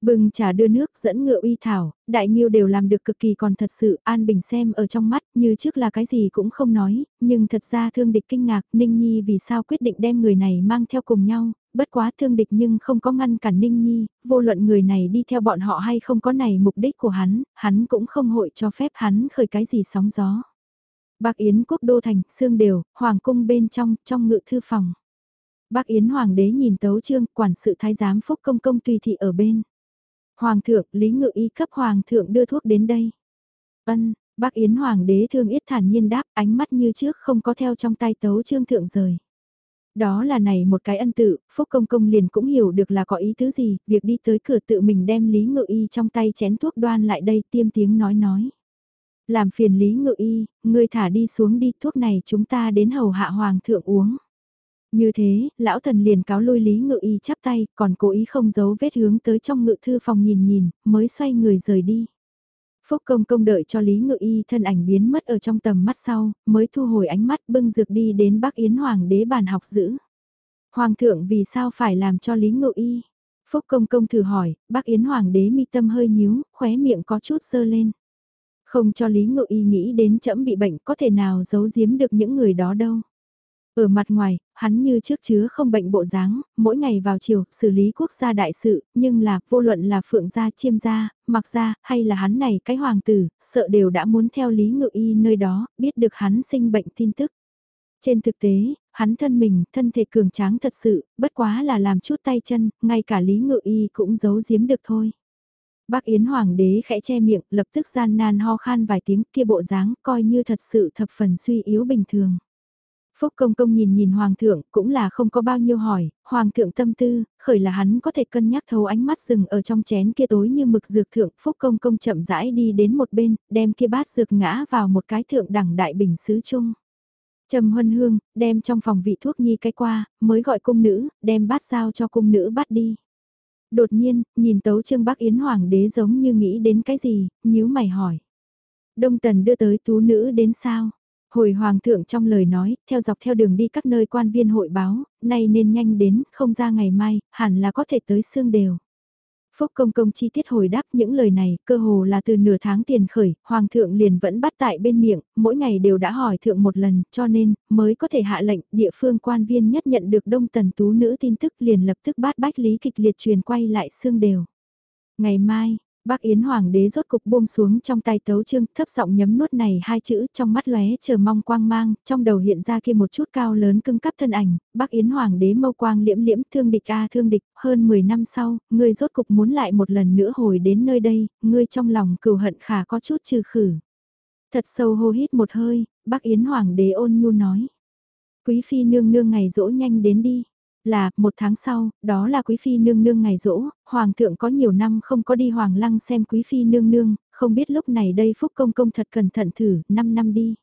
A: Bừng trà đưa nước dẫn ngựa uy thảo, đại nghiêu đều làm được cực kỳ còn thật sự An Bình xem ở trong mắt như trước là cái gì cũng không nói, nhưng thật ra thương địch kinh ngạc Ninh Nhi vì sao quyết định đem người này mang theo cùng nhau, bất quá thương địch nhưng không có ngăn cản Ninh Nhi, vô luận người này đi theo bọn họ hay không có này mục đích của hắn, hắn cũng không hội cho phép hắn khởi cái gì sóng gió. Bác Yến quốc đô thành, xương đều, hoàng cung bên trong, trong ngự thư phòng. Bác Yến hoàng đế nhìn tấu trương, quản sự thái giám phúc công công tùy thị ở bên. Hoàng thượng, Lý Ngự Y cấp Hoàng thượng đưa thuốc đến đây. Ân, bác Yến Hoàng đế thương yết thản nhiên đáp ánh mắt như trước không có theo trong tay tấu trương thượng rời. Đó là này một cái ân tự, Phúc Công Công liền cũng hiểu được là có ý tứ gì, việc đi tới cửa tự mình đem Lý Ngự Y trong tay chén thuốc đoan lại đây tiêm tiếng nói nói. Làm phiền Lý Ngự Y, ngươi thả đi xuống đi, thuốc này chúng ta đến hầu hạ Hoàng thượng uống. Như thế, lão thần liền cáo lôi Lý Ngự Y chắp tay, còn cố ý không giấu vết hướng tới trong ngự thư phòng nhìn nhìn, mới xoay người rời đi. Phúc công công đợi cho Lý Ngự Y thân ảnh biến mất ở trong tầm mắt sau, mới thu hồi ánh mắt bưng dược đi đến Bắc Yến Hoàng đế bàn học giữ. Hoàng thượng vì sao phải làm cho Lý Ngự Y? Phúc công công thử hỏi, Bắc Yến Hoàng đế mi tâm hơi nhíu, khóe miệng có chút sơ lên. Không cho Lý Ngự Y nghĩ đến chậm bị bệnh có thể nào giấu giếm được những người đó đâu. Ở mặt ngoài, hắn như trước chứa không bệnh bộ dáng, mỗi ngày vào chiều, xử lý quốc gia đại sự, nhưng là, vô luận là phượng gia, chiêm gia, mặc gia, hay là hắn này cái hoàng tử, sợ đều đã muốn theo lý ngự y nơi đó, biết được hắn sinh bệnh tin tức. Trên thực tế, hắn thân mình, thân thể cường tráng thật sự, bất quá là làm chút tay chân, ngay cả lý ngự y cũng giấu giếm được thôi. Bác Yến Hoàng đế khẽ che miệng, lập tức gian nan ho khan vài tiếng kia bộ dáng, coi như thật sự thập phần suy yếu bình thường. Phúc công công nhìn nhìn hoàng thượng cũng là không có bao nhiêu hỏi, hoàng thượng tâm tư, khởi là hắn có thể cân nhắc thấu ánh mắt rừng ở trong chén kia tối như mực dược thượng. Phúc công công chậm rãi đi đến một bên, đem kia bát dược ngã vào một cái thượng đẳng đại bình sứ chung. Trầm huân hương, đem trong phòng vị thuốc nhi cái qua, mới gọi cung nữ, đem bát giao cho cung nữ bắt đi. Đột nhiên, nhìn tấu trương bác Yến Hoàng đế giống như nghĩ đến cái gì, nhíu mày hỏi. Đông tần đưa tới tú nữ đến sao? Hồi hoàng thượng trong lời nói, theo dọc theo đường đi các nơi quan viên hội báo, nay nên nhanh đến, không ra ngày mai, hẳn là có thể tới xương đều. Phúc công công chi tiết hồi đáp những lời này, cơ hồ là từ nửa tháng tiền khởi, hoàng thượng liền vẫn bắt tại bên miệng, mỗi ngày đều đã hỏi thượng một lần, cho nên, mới có thể hạ lệnh, địa phương quan viên nhất nhận được đông tần tú nữ tin tức liền lập tức bát bách lý kịch liệt truyền quay lại xương đều. Ngày mai, Bác Yến Hoàng đế rốt cục buông xuống trong tay tấu trương, thấp giọng nhấm nuốt này hai chữ trong mắt lóe chờ mong quang mang, trong đầu hiện ra kia một chút cao lớn cưng cắp thân ảnh, bác Yến Hoàng đế mâu quang liễm liễm thương địch a thương địch, hơn 10 năm sau, ngươi rốt cục muốn lại một lần nữa hồi đến nơi đây, ngươi trong lòng cừu hận khả có chút trừ khử. Thật sâu hô hít một hơi, bác Yến Hoàng đế ôn nhu nói. Quý phi nương nương ngày dỗ nhanh đến đi là, một tháng sau, đó là quý phi nương nương ngày rỗ, hoàng thượng có nhiều năm không có đi hoàng lăng xem quý phi nương nương, không biết lúc này đây phúc công công thật cẩn thận thử, 5 năm đi.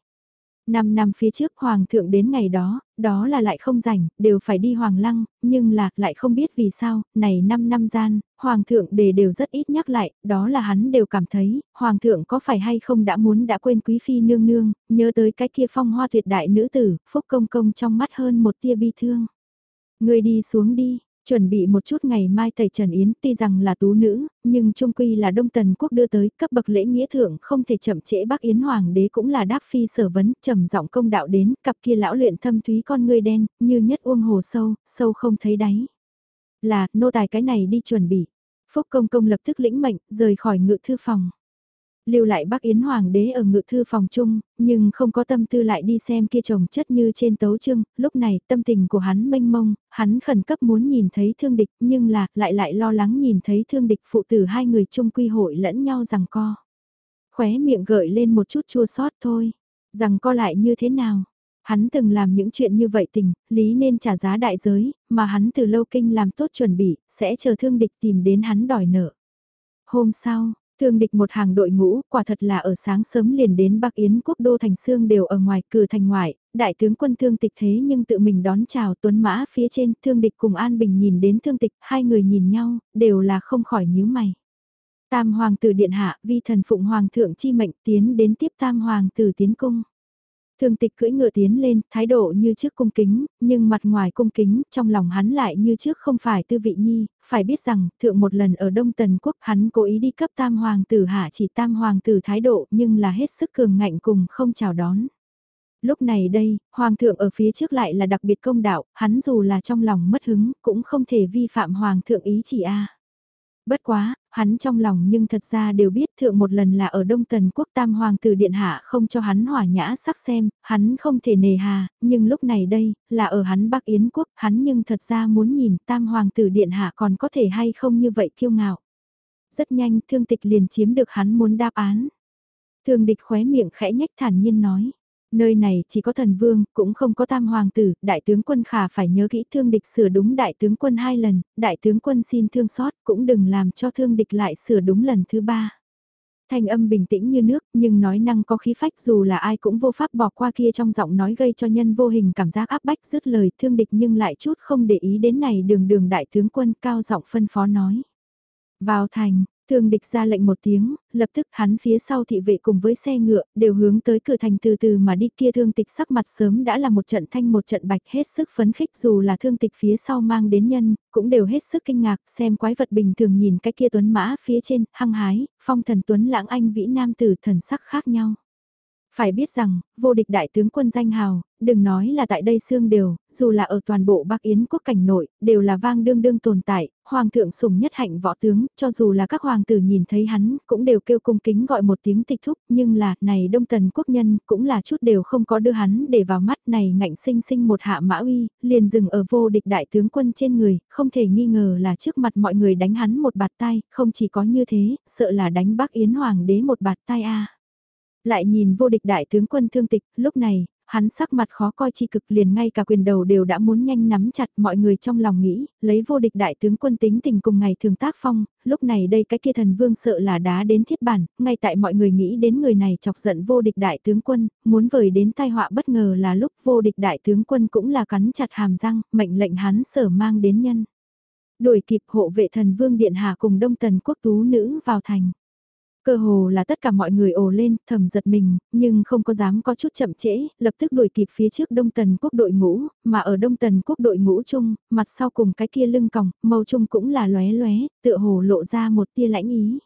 A: 5 năm phía trước hoàng thượng đến ngày đó, đó là lại không rảnh, đều phải đi hoàng lăng, nhưng là lại không biết vì sao, này 5 năm gian, hoàng thượng đề đều rất ít nhắc lại, đó là hắn đều cảm thấy, hoàng thượng có phải hay không đã muốn đã quên quý phi nương nương, nhớ tới cái kia phong hoa tuyệt đại nữ tử, phúc công công trong mắt hơn một tia bi thương. Người đi xuống đi, Chuẩn bị một chút ngày mai tẩy Trần Yến tuy rằng là tú nữ, nhưng trung quy là Đông Tần Quốc đưa tới cấp bậc lễ nghĩa thượng không thể chậm trễ bác Yến Hoàng đế cũng là đáp phi sở vấn trầm giọng công đạo đến cặp kia lão luyện thâm thúy con người đen như nhất uông hồ sâu, sâu không thấy đáy. Là, nô tài cái này đi chuẩn bị. Phúc công công lập tức lĩnh mệnh, rời khỏi ngự thư phòng lưu lại bác Yến Hoàng đế ở ngự thư phòng chung, nhưng không có tâm tư lại đi xem kia chồng chất như trên tấu chương, lúc này tâm tình của hắn mênh mông, hắn khẩn cấp muốn nhìn thấy thương địch nhưng là lại lại lo lắng nhìn thấy thương địch phụ tử hai người chung quy hội lẫn nhau rằng co. Khóe miệng gợi lên một chút chua sót thôi, rằng co lại như thế nào. Hắn từng làm những chuyện như vậy tình, lý nên trả giá đại giới, mà hắn từ lâu kinh làm tốt chuẩn bị, sẽ chờ thương địch tìm đến hắn đòi nợ. Hôm sau, Thương địch một hàng đội ngũ, quả thật là ở sáng sớm liền đến Bắc Yến quốc đô thành xương đều ở ngoài cửa thành ngoại, đại tướng quân thương tịch thế nhưng tự mình đón chào tuấn mã phía trên, thương địch cùng An Bình nhìn đến thương tịch, hai người nhìn nhau, đều là không khỏi nhíu mày. Tam hoàng tử điện hạ, vi thần phụng hoàng thượng chi mệnh tiến đến tiếp tam hoàng tử tiến cung thường tịch cưỡi ngựa tiến lên, thái độ như trước cung kính, nhưng mặt ngoài cung kính, trong lòng hắn lại như trước không phải tư vị nhi, phải biết rằng, thượng một lần ở Đông Tần Quốc hắn cố ý đi cấp tam hoàng tử hạ chỉ tam hoàng tử thái độ nhưng là hết sức cường ngạnh cùng không chào đón. Lúc này đây, hoàng thượng ở phía trước lại là đặc biệt công đạo, hắn dù là trong lòng mất hứng, cũng không thể vi phạm hoàng thượng ý chỉ a. Bất quá, hắn trong lòng nhưng thật ra đều biết thượng một lần là ở Đông Tần Quốc Tam Hoàng tử Điện Hạ không cho hắn hỏa nhã sắc xem, hắn không thể nề hà, nhưng lúc này đây, là ở hắn Bắc Yến Quốc, hắn nhưng thật ra muốn nhìn Tam Hoàng tử Điện Hạ còn có thể hay không như vậy kiêu ngạo. Rất nhanh thương tịch liền chiếm được hắn muốn đáp án. Thương địch khóe miệng khẽ nhách thản nhiên nói. Nơi này chỉ có thần vương, cũng không có tam hoàng tử, đại tướng quân khả phải nhớ kỹ thương địch sửa đúng đại tướng quân hai lần, đại tướng quân xin thương xót, cũng đừng làm cho thương địch lại sửa đúng lần thứ ba. Thanh âm bình tĩnh như nước, nhưng nói năng có khí phách dù là ai cũng vô pháp bỏ qua kia trong giọng nói gây cho nhân vô hình cảm giác áp bách dứt lời thương địch nhưng lại chút không để ý đến này đường đường đại tướng quân cao giọng phân phó nói. Vào thành, Thương địch ra lệnh một tiếng, lập tức hắn phía sau thị vệ cùng với xe ngựa, đều hướng tới cửa thành từ từ mà đi kia thương tịch sắc mặt sớm đã là một trận thanh một trận bạch hết sức phấn khích dù là thương tịch phía sau mang đến nhân, cũng đều hết sức kinh ngạc xem quái vật bình thường nhìn cái kia tuấn mã phía trên, hăng hái, phong thần tuấn lãng anh vĩ nam tử thần sắc khác nhau. Phải biết rằng, vô địch đại tướng quân danh hào, đừng nói là tại đây xương đều, dù là ở toàn bộ Bắc Yến quốc cảnh nội, đều là vang đương đương tồn tại, hoàng thượng sủng nhất hạnh võ tướng, cho dù là các hoàng tử nhìn thấy hắn, cũng đều kêu cung kính gọi một tiếng tịch thúc, nhưng là, này đông tần quốc nhân, cũng là chút đều không có đưa hắn để vào mắt này ngạnh sinh sinh một hạ mã uy, liền dừng ở vô địch đại tướng quân trên người, không thể nghi ngờ là trước mặt mọi người đánh hắn một bạt tay, không chỉ có như thế, sợ là đánh Bắc Yến hoàng đế một bạt tay a. Lại nhìn vô địch đại tướng quân thương tịch, lúc này, hắn sắc mặt khó coi chi cực liền ngay cả quyền đầu đều đã muốn nhanh nắm chặt mọi người trong lòng nghĩ, lấy vô địch đại tướng quân tính tình cùng ngày thường tác phong, lúc này đây cái kia thần vương sợ là đá đến thiết bản, ngay tại mọi người nghĩ đến người này chọc giận vô địch đại tướng quân, muốn vời đến tai họa bất ngờ là lúc vô địch đại tướng quân cũng là cắn chặt hàm răng, mệnh lệnh hắn sở mang đến nhân. Đuổi kịp hộ vệ thần vương điện hạ cùng đông tần quốc tú nữ vào thành. Cơ hồ là tất cả mọi người ồ lên, thầm giật mình, nhưng không có dám có chút chậm trễ, lập tức đuổi kịp phía trước Đông Tần quốc đội ngũ, mà ở Đông Tần quốc đội ngũ chung, mặt sau cùng cái kia lưng còng, màu chung cũng là lóe lóe, tựa hồ lộ ra một tia lãnh ý.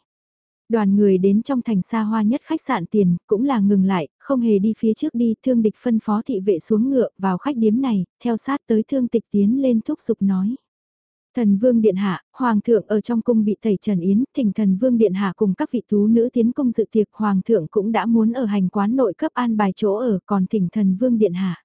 A: Đoàn người đến trong thành xa hoa nhất khách sạn tiền, cũng là ngừng lại, không hề đi phía trước đi, thương địch phân phó thị vệ xuống ngựa vào khách điếm này, theo sát tới thương tịch tiến lên thúc giục nói. Thần Vương Điện Hạ, Hoàng thượng ở trong cung bị tẩy trần yến, thỉnh Thần Vương Điện Hạ cùng các vị tú nữ tiến cung dự tiệc, Hoàng thượng cũng đã muốn ở hành quán nội cấp an bài chỗ ở, còn thỉnh Thần Vương Điện Hạ.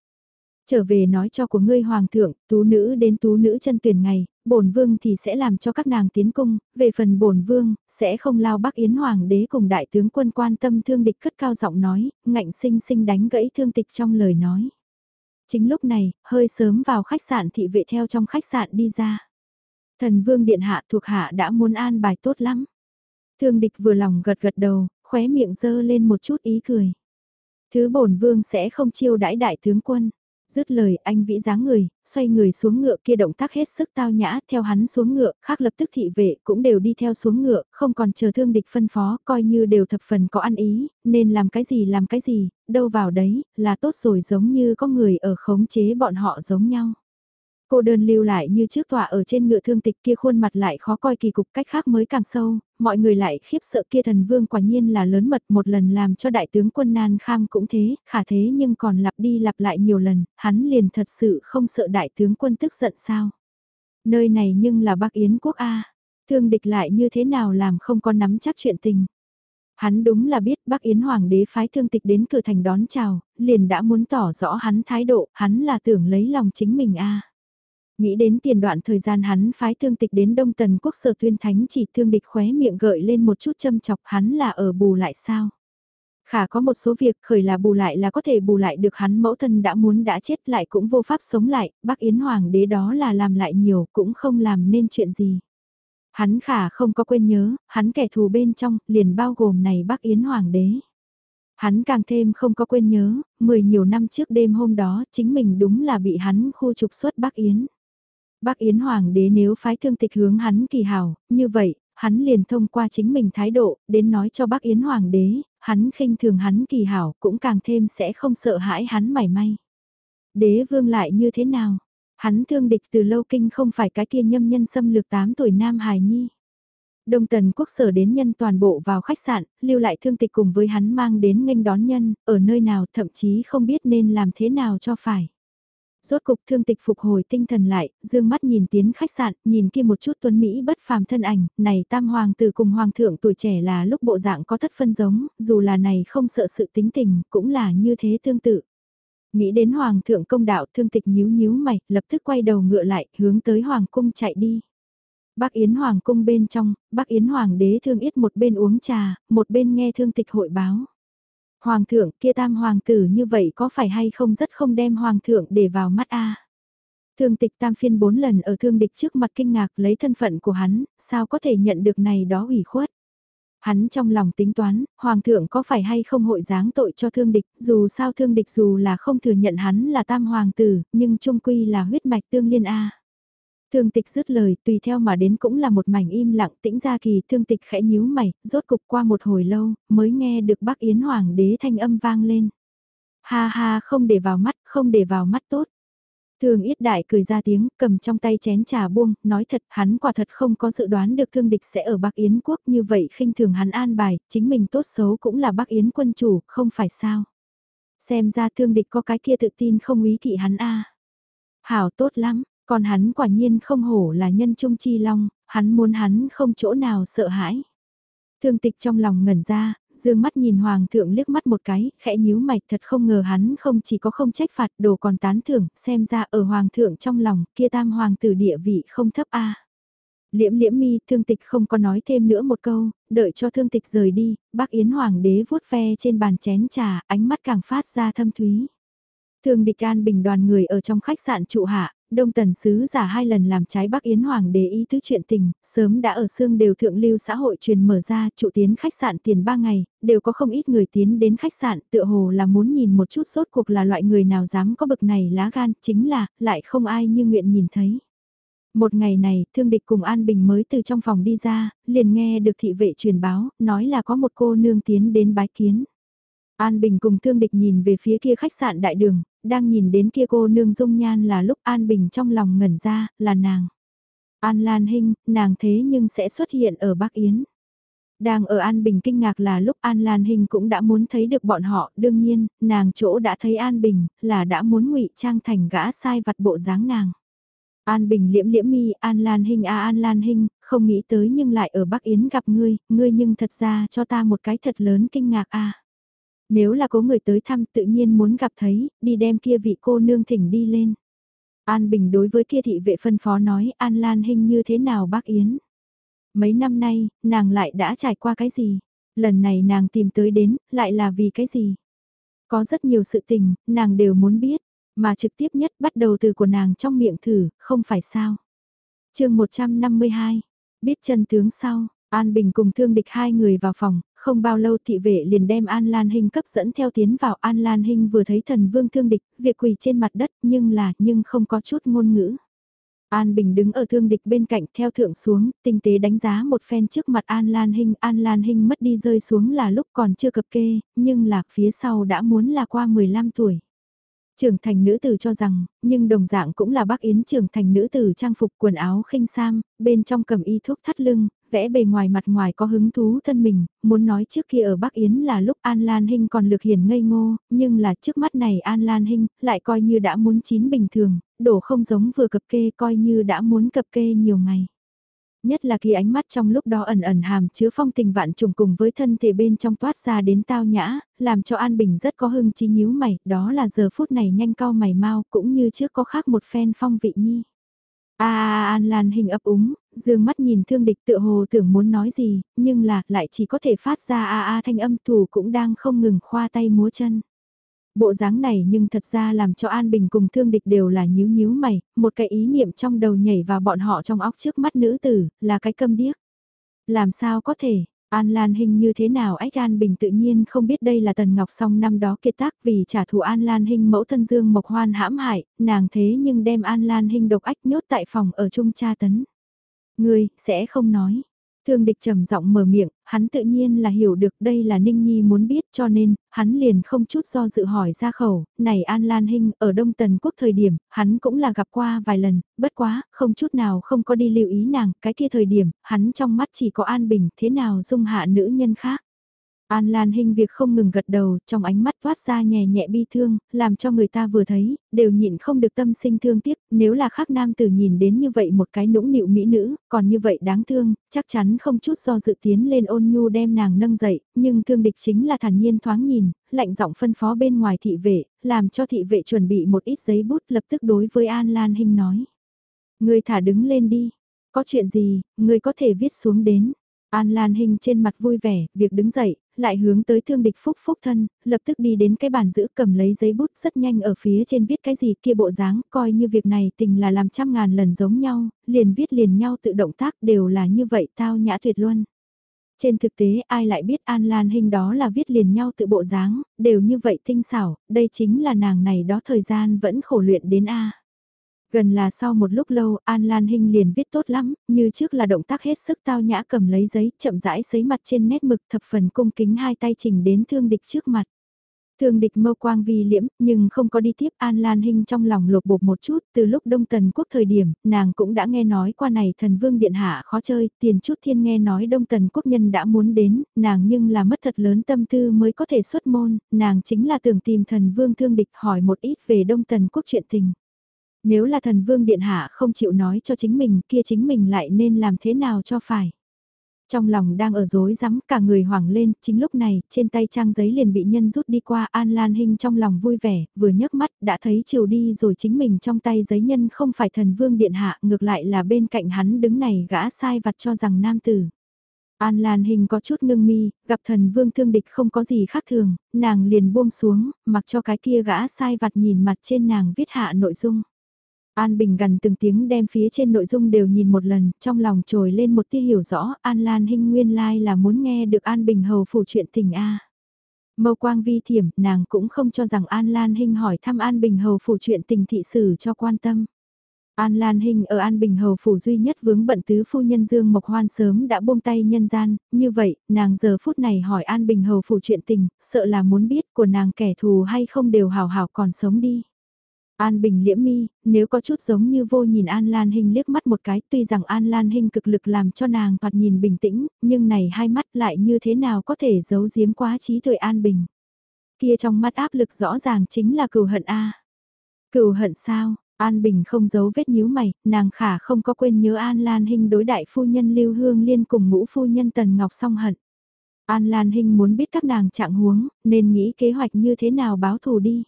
A: Trở về nói cho của ngươi Hoàng thượng, tú nữ đến tú nữ chân tuyển ngày, bổn vương thì sẽ làm cho các nàng tiến cung, về phần bổn vương, sẽ không lao Bắc Yến Hoàng đế cùng đại tướng quân quan tâm thương địch cất cao giọng nói, ngạnh sinh sinh đánh gãy thương tịch trong lời nói. Chính lúc này, hơi sớm vào khách sạn thị vệ theo trong khách sạn đi ra. Thần vương điện hạ thuộc hạ đã muốn an bài tốt lắm. Thương địch vừa lòng gật gật đầu, khóe miệng dơ lên một chút ý cười. Thứ bổn vương sẽ không chiêu đãi đại tướng quân. Dứt lời anh vĩ dáng người, xoay người xuống ngựa kia động tác hết sức tao nhã theo hắn xuống ngựa, khác lập tức thị vệ cũng đều đi theo xuống ngựa, không còn chờ thương địch phân phó, coi như đều thập phần có ăn ý, nên làm cái gì làm cái gì, đâu vào đấy, là tốt rồi giống như có người ở khống chế bọn họ giống nhau. Cô đơn lưu lại như trước tọa ở trên ngựa thương tịch kia khuôn mặt lại khó coi kỳ cục cách khác mới càng sâu, mọi người lại khiếp sợ kia thần vương quả nhiên là lớn mật một lần làm cho đại tướng quân nan kham cũng thế, khả thế nhưng còn lặp đi lặp lại nhiều lần, hắn liền thật sự không sợ đại tướng quân tức giận sao. Nơi này nhưng là Bắc Yến quốc A, thương địch lại như thế nào làm không có nắm chắc chuyện tình. Hắn đúng là biết Bắc Yến Hoàng đế phái thương tịch đến cửa thành đón chào, liền đã muốn tỏ rõ hắn thái độ, hắn là tưởng lấy lòng chính mình a. Nghĩ đến tiền đoạn thời gian hắn phái thương tịch đến Đông Tần Quốc sở tuyên thánh chỉ thương địch khóe miệng gợi lên một chút châm chọc hắn là ở bù lại sao. Khả có một số việc khởi là bù lại là có thể bù lại được hắn mẫu thân đã muốn đã chết lại cũng vô pháp sống lại, bác Yến Hoàng đế đó là làm lại nhiều cũng không làm nên chuyện gì. Hắn khả không có quên nhớ, hắn kẻ thù bên trong liền bao gồm này bác Yến Hoàng đế. Hắn càng thêm không có quên nhớ, mười nhiều năm trước đêm hôm đó chính mình đúng là bị hắn khu trục xuất bác Yến. Bác Yến Hoàng đế nếu phái thương tịch hướng hắn kỳ hảo, như vậy, hắn liền thông qua chính mình thái độ, đến nói cho bác Yến Hoàng đế, hắn khinh thường hắn kỳ hảo cũng càng thêm sẽ không sợ hãi hắn mảy may. Đế vương lại như thế nào? Hắn thương địch từ lâu kinh không phải cái kia nhâm nhân xâm lược 8 tuổi Nam Hải Nhi. Đông Tần Quốc sở đến nhân toàn bộ vào khách sạn, lưu lại thương tịch cùng với hắn mang đến nghênh đón nhân, ở nơi nào thậm chí không biết nên làm thế nào cho phải. Rốt cục thương tịch phục hồi tinh thần lại, dương mắt nhìn tiến khách sạn, nhìn kia một chút tuấn Mỹ bất phàm thân ảnh, này tam hoàng tử cùng hoàng thượng tuổi trẻ là lúc bộ dạng có thất phân giống, dù là này không sợ sự tính tình, cũng là như thế tương tự. Nghĩ đến hoàng thượng công đạo thương tịch nhíu nhíu mày, lập tức quay đầu ngựa lại, hướng tới hoàng cung chạy đi. Bác Yến Hoàng cung bên trong, bác Yến Hoàng đế thương yết một bên uống trà, một bên nghe thương tịch hội báo. Hoàng thượng kia tam hoàng tử như vậy có phải hay không rất không đem hoàng thượng để vào mắt a Thương tịch tam phiên bốn lần ở thương địch trước mặt kinh ngạc lấy thân phận của hắn, sao có thể nhận được này đó ủy khuất. Hắn trong lòng tính toán, hoàng thượng có phải hay không hội giáng tội cho thương địch, dù sao thương địch dù là không thừa nhận hắn là tam hoàng tử, nhưng trung quy là huyết mạch tương liên A. Thương tịch dứt lời, tùy theo mà đến cũng là một mảnh im lặng tĩnh ra kỳ thương tịch khẽ nhíu mày, rốt cục qua một hồi lâu, mới nghe được bác Yến Hoàng đế thanh âm vang lên. Ha ha không để vào mắt, không để vào mắt tốt. Thường yết đại cười ra tiếng, cầm trong tay chén trà buông, nói thật hắn quả thật không có dự đoán được thương địch sẽ ở Bắc Yến quốc như vậy khinh thường hắn an bài, chính mình tốt xấu cũng là Bắc Yến quân chủ, không phải sao. Xem ra thương địch có cái kia tự tin không ý kỵ hắn a Hảo tốt lắm, còn hắn quả nhiên không hổ là nhân trung chi long, hắn muốn hắn không chỗ nào sợ hãi. Thương tịch trong lòng ngẩn ra, dương mắt nhìn hoàng thượng liếc mắt một cái, khẽ nhíu mày thật không ngờ hắn không chỉ có không trách phạt đồ còn tán thưởng, xem ra ở hoàng thượng trong lòng kia tam hoàng tử địa vị không thấp a. Liễm liễm mi thương tịch không có nói thêm nữa một câu, đợi cho thương tịch rời đi, bác Yến Hoàng đế vuốt ve trên bàn chén trà, ánh mắt càng phát ra thâm thúy. Thương địch an bình đoàn người ở trong khách sạn trụ hạ, Đông Tần Sứ giả hai lần làm trái Bắc Yến Hoàng đế ý tứ chuyện tình, sớm đã ở xương đều thượng lưu xã hội truyền mở ra trụ tiến khách sạn tiền ba ngày, đều có không ít người tiến đến khách sạn tựa hồ là muốn nhìn một chút sốt cuộc là loại người nào dám có bực này lá gan, chính là, lại không ai như nguyện nhìn thấy. Một ngày này, Thương Địch cùng An Bình mới từ trong phòng đi ra, liền nghe được thị vệ truyền báo, nói là có một cô nương tiến đến bái kiến. An Bình cùng Thương Địch nhìn về phía kia khách sạn đại đường, đang nhìn đến kia cô nương dung nhan là lúc An Bình trong lòng ngẩn ra, là nàng. An Lan Hinh, nàng thế nhưng sẽ xuất hiện ở Bắc Yến. Đang ở An Bình kinh ngạc là lúc An Lan Hinh cũng đã muốn thấy được bọn họ, đương nhiên, nàng chỗ đã thấy An Bình, là đã muốn ngụy trang thành gã sai vặt bộ dáng nàng. An Bình liễm liễm mi, An Lan Hinh a An Lan Hinh, không nghĩ tới nhưng lại ở Bắc Yến gặp ngươi, ngươi nhưng thật ra cho ta một cái thật lớn kinh ngạc a. Nếu là có người tới thăm tự nhiên muốn gặp thấy, đi đem kia vị cô nương thỉnh đi lên. An Bình đối với kia thị vệ phân phó nói An Lan Hinh như thế nào bác Yến. Mấy năm nay, nàng lại đã trải qua cái gì? Lần này nàng tìm tới đến, lại là vì cái gì? Có rất nhiều sự tình, nàng đều muốn biết, mà trực tiếp nhất bắt đầu từ của nàng trong miệng thử, không phải sao? chương 152, biết chân tướng sau, An Bình cùng thương địch hai người vào phòng, không bao lâu thị vệ liền đem An Lan Hinh cấp dẫn theo tiến vào An Lan Hinh vừa thấy thần vương thương địch, việc quỳ trên mặt đất nhưng là nhưng không có chút ngôn ngữ. An Bình đứng ở thương địch bên cạnh theo thượng xuống, tinh tế đánh giá một phen trước mặt An Lan Hinh. An Lan Hinh mất đi rơi xuống là lúc còn chưa cập kê, nhưng là phía sau đã muốn là qua 15 tuổi. Trưởng thành nữ tử cho rằng, nhưng đồng dạng cũng là bác Yến trưởng thành nữ tử trang phục quần áo khinh sam, bên trong cầm y thuốc thắt lưng, vẽ bề ngoài mặt ngoài có hứng thú thân mình, muốn nói trước kia ở Bắc Yến là lúc An Lan Hinh còn lực hiển ngây ngô, nhưng là trước mắt này An Lan Hinh lại coi như đã muốn chín bình thường, đổ không giống vừa cập kê coi như đã muốn cập kê nhiều ngày nhất là khi ánh mắt trong lúc đó ẩn ẩn hàm chứa phong tình vạn trùng cùng với thân thể bên trong toát ra đến tao nhã, làm cho An Bình rất có hưng chi nhíu mày, đó là giờ phút này nhanh cao mày mau cũng như trước có khác một phen phong vị nhi. A An Lan hình ấp úng, dương mắt nhìn thương địch tựa hồ tưởng muốn nói gì, nhưng là lại chỉ có thể phát ra a a thanh âm thủ cũng đang không ngừng khoa tay múa chân. Bộ dáng này nhưng thật ra làm cho An Bình cùng thương địch đều là nhíu nhíu mày, một cái ý niệm trong đầu nhảy vào bọn họ trong óc trước mắt nữ tử, là cái câm điếc. Làm sao có thể, An Lan Hinh như thế nào ách An Bình tự nhiên không biết đây là Tần Ngọc Song năm đó kiệt tác vì trả thù An Lan Hinh mẫu thân Dương Mộc Hoan hãm hại, nàng thế nhưng đem An Lan Hinh độc ách nhốt tại phòng ở trung cha tấn. Ngươi, sẽ không nói. Thương địch trầm giọng mở miệng, hắn tự nhiên là hiểu được đây là Ninh Nhi muốn biết cho nên, hắn liền không chút do dự hỏi ra khẩu, này An Lan Hinh, ở Đông Tần Quốc thời điểm, hắn cũng là gặp qua vài lần, bất quá, không chút nào không có đi lưu ý nàng, cái kia thời điểm, hắn trong mắt chỉ có An Bình, thế nào dung hạ nữ nhân khác. An Lan Hinh việc không ngừng gật đầu, trong ánh mắt toát ra nhẹ nhẹ bi thương, làm cho người ta vừa thấy, đều nhịn không được tâm sinh thương tiếc, nếu là khác nam tử nhìn đến như vậy một cái nũng nịu mỹ nữ, còn như vậy đáng thương, chắc chắn không chút do dự tiến lên ôn nhu đem nàng nâng dậy, nhưng thương địch chính là thản nhiên thoáng nhìn, lạnh giọng phân phó bên ngoài thị vệ, làm cho thị vệ chuẩn bị một ít giấy bút lập tức đối với An Lan Hinh nói. Người thả đứng lên đi, có chuyện gì, người có thể viết xuống đến. An Lan Hinh trên mặt vui vẻ, việc đứng dậy, lại hướng tới thương địch phúc phúc thân, lập tức đi đến cái bàn giữ cầm lấy giấy bút rất nhanh ở phía trên viết cái gì kia bộ dáng, coi như việc này tình là làm trăm ngàn lần giống nhau, liền viết liền nhau tự động tác đều là như vậy tao nhã tuyệt luân. Trên thực tế ai lại biết An Lan Hinh đó là viết liền nhau tự bộ dáng, đều như vậy tinh xảo, đây chính là nàng này đó thời gian vẫn khổ luyện đến A. Gần là sau một lúc lâu, An Lan Hinh liền viết tốt lắm, như trước là động tác hết sức tao nhã cầm lấy giấy, chậm rãi sấy mặt trên nét mực thập phần cung kính hai tay trình đến thương địch trước mặt. Thương địch mâu quang vi liễm, nhưng không có đi tiếp An Lan Hinh trong lòng lột bột một chút, từ lúc Đông Tần Quốc thời điểm, nàng cũng đã nghe nói qua này thần vương điện hạ khó chơi, tiền chút thiên nghe nói Đông Tần Quốc nhân đã muốn đến, nàng nhưng là mất thật lớn tâm tư mới có thể xuất môn, nàng chính là tưởng tìm thần vương thương địch hỏi một ít về Đông Tần Quốc chuyện tình. Nếu là thần vương điện hạ không chịu nói cho chính mình kia chính mình lại nên làm thế nào cho phải. Trong lòng đang ở dối rắm cả người hoảng lên, chính lúc này, trên tay trang giấy liền bị nhân rút đi qua An Lan Hinh trong lòng vui vẻ, vừa nhấc mắt đã thấy chiều đi rồi chính mình trong tay giấy nhân không phải thần vương điện hạ, ngược lại là bên cạnh hắn đứng này gã sai vặt cho rằng nam tử. An Lan Hình có chút ngưng mi, gặp thần vương thương địch không có gì khác thường, nàng liền buông xuống, mặc cho cái kia gã sai vặt nhìn mặt trên nàng viết hạ nội dung. An Bình gần từng tiếng đem phía trên nội dung đều nhìn một lần, trong lòng trồi lên một tia hiểu rõ, An Lan Hinh nguyên lai like là muốn nghe được An Bình hầu phủ chuyện tình A. Mâu quang vi thiểm, nàng cũng không cho rằng An Lan Hinh hỏi thăm An Bình hầu phủ chuyện tình thị sử cho quan tâm. An Lan Hinh ở An Bình Hầu Phủ duy nhất vướng bận tứ phu nhân Dương Mộc Hoan sớm đã buông tay nhân gian, như vậy, nàng giờ phút này hỏi An Bình Hầu Phủ chuyện tình, sợ là muốn biết của nàng kẻ thù hay không đều hào hào còn sống đi. An Bình liễm mi, nếu có chút giống như vô nhìn An Lan Hinh liếc mắt một cái, tuy rằng An Lan Hinh cực lực làm cho nàng thoạt nhìn bình tĩnh, nhưng này hai mắt lại như thế nào có thể giấu giếm quá trí tuệ An Bình. Kia trong mắt áp lực rõ ràng chính là cừu hận A. Cừu hận sao? An Bình không giấu vết nhíu mày, nàng khả không có quên nhớ An Lan Hinh đối đại phu nhân Lưu Hương Liên cùng ngũ phu nhân Tần Ngọc song hận. An Lan Hinh muốn biết các nàng trạng huống, nên nghĩ kế hoạch như thế nào báo thù đi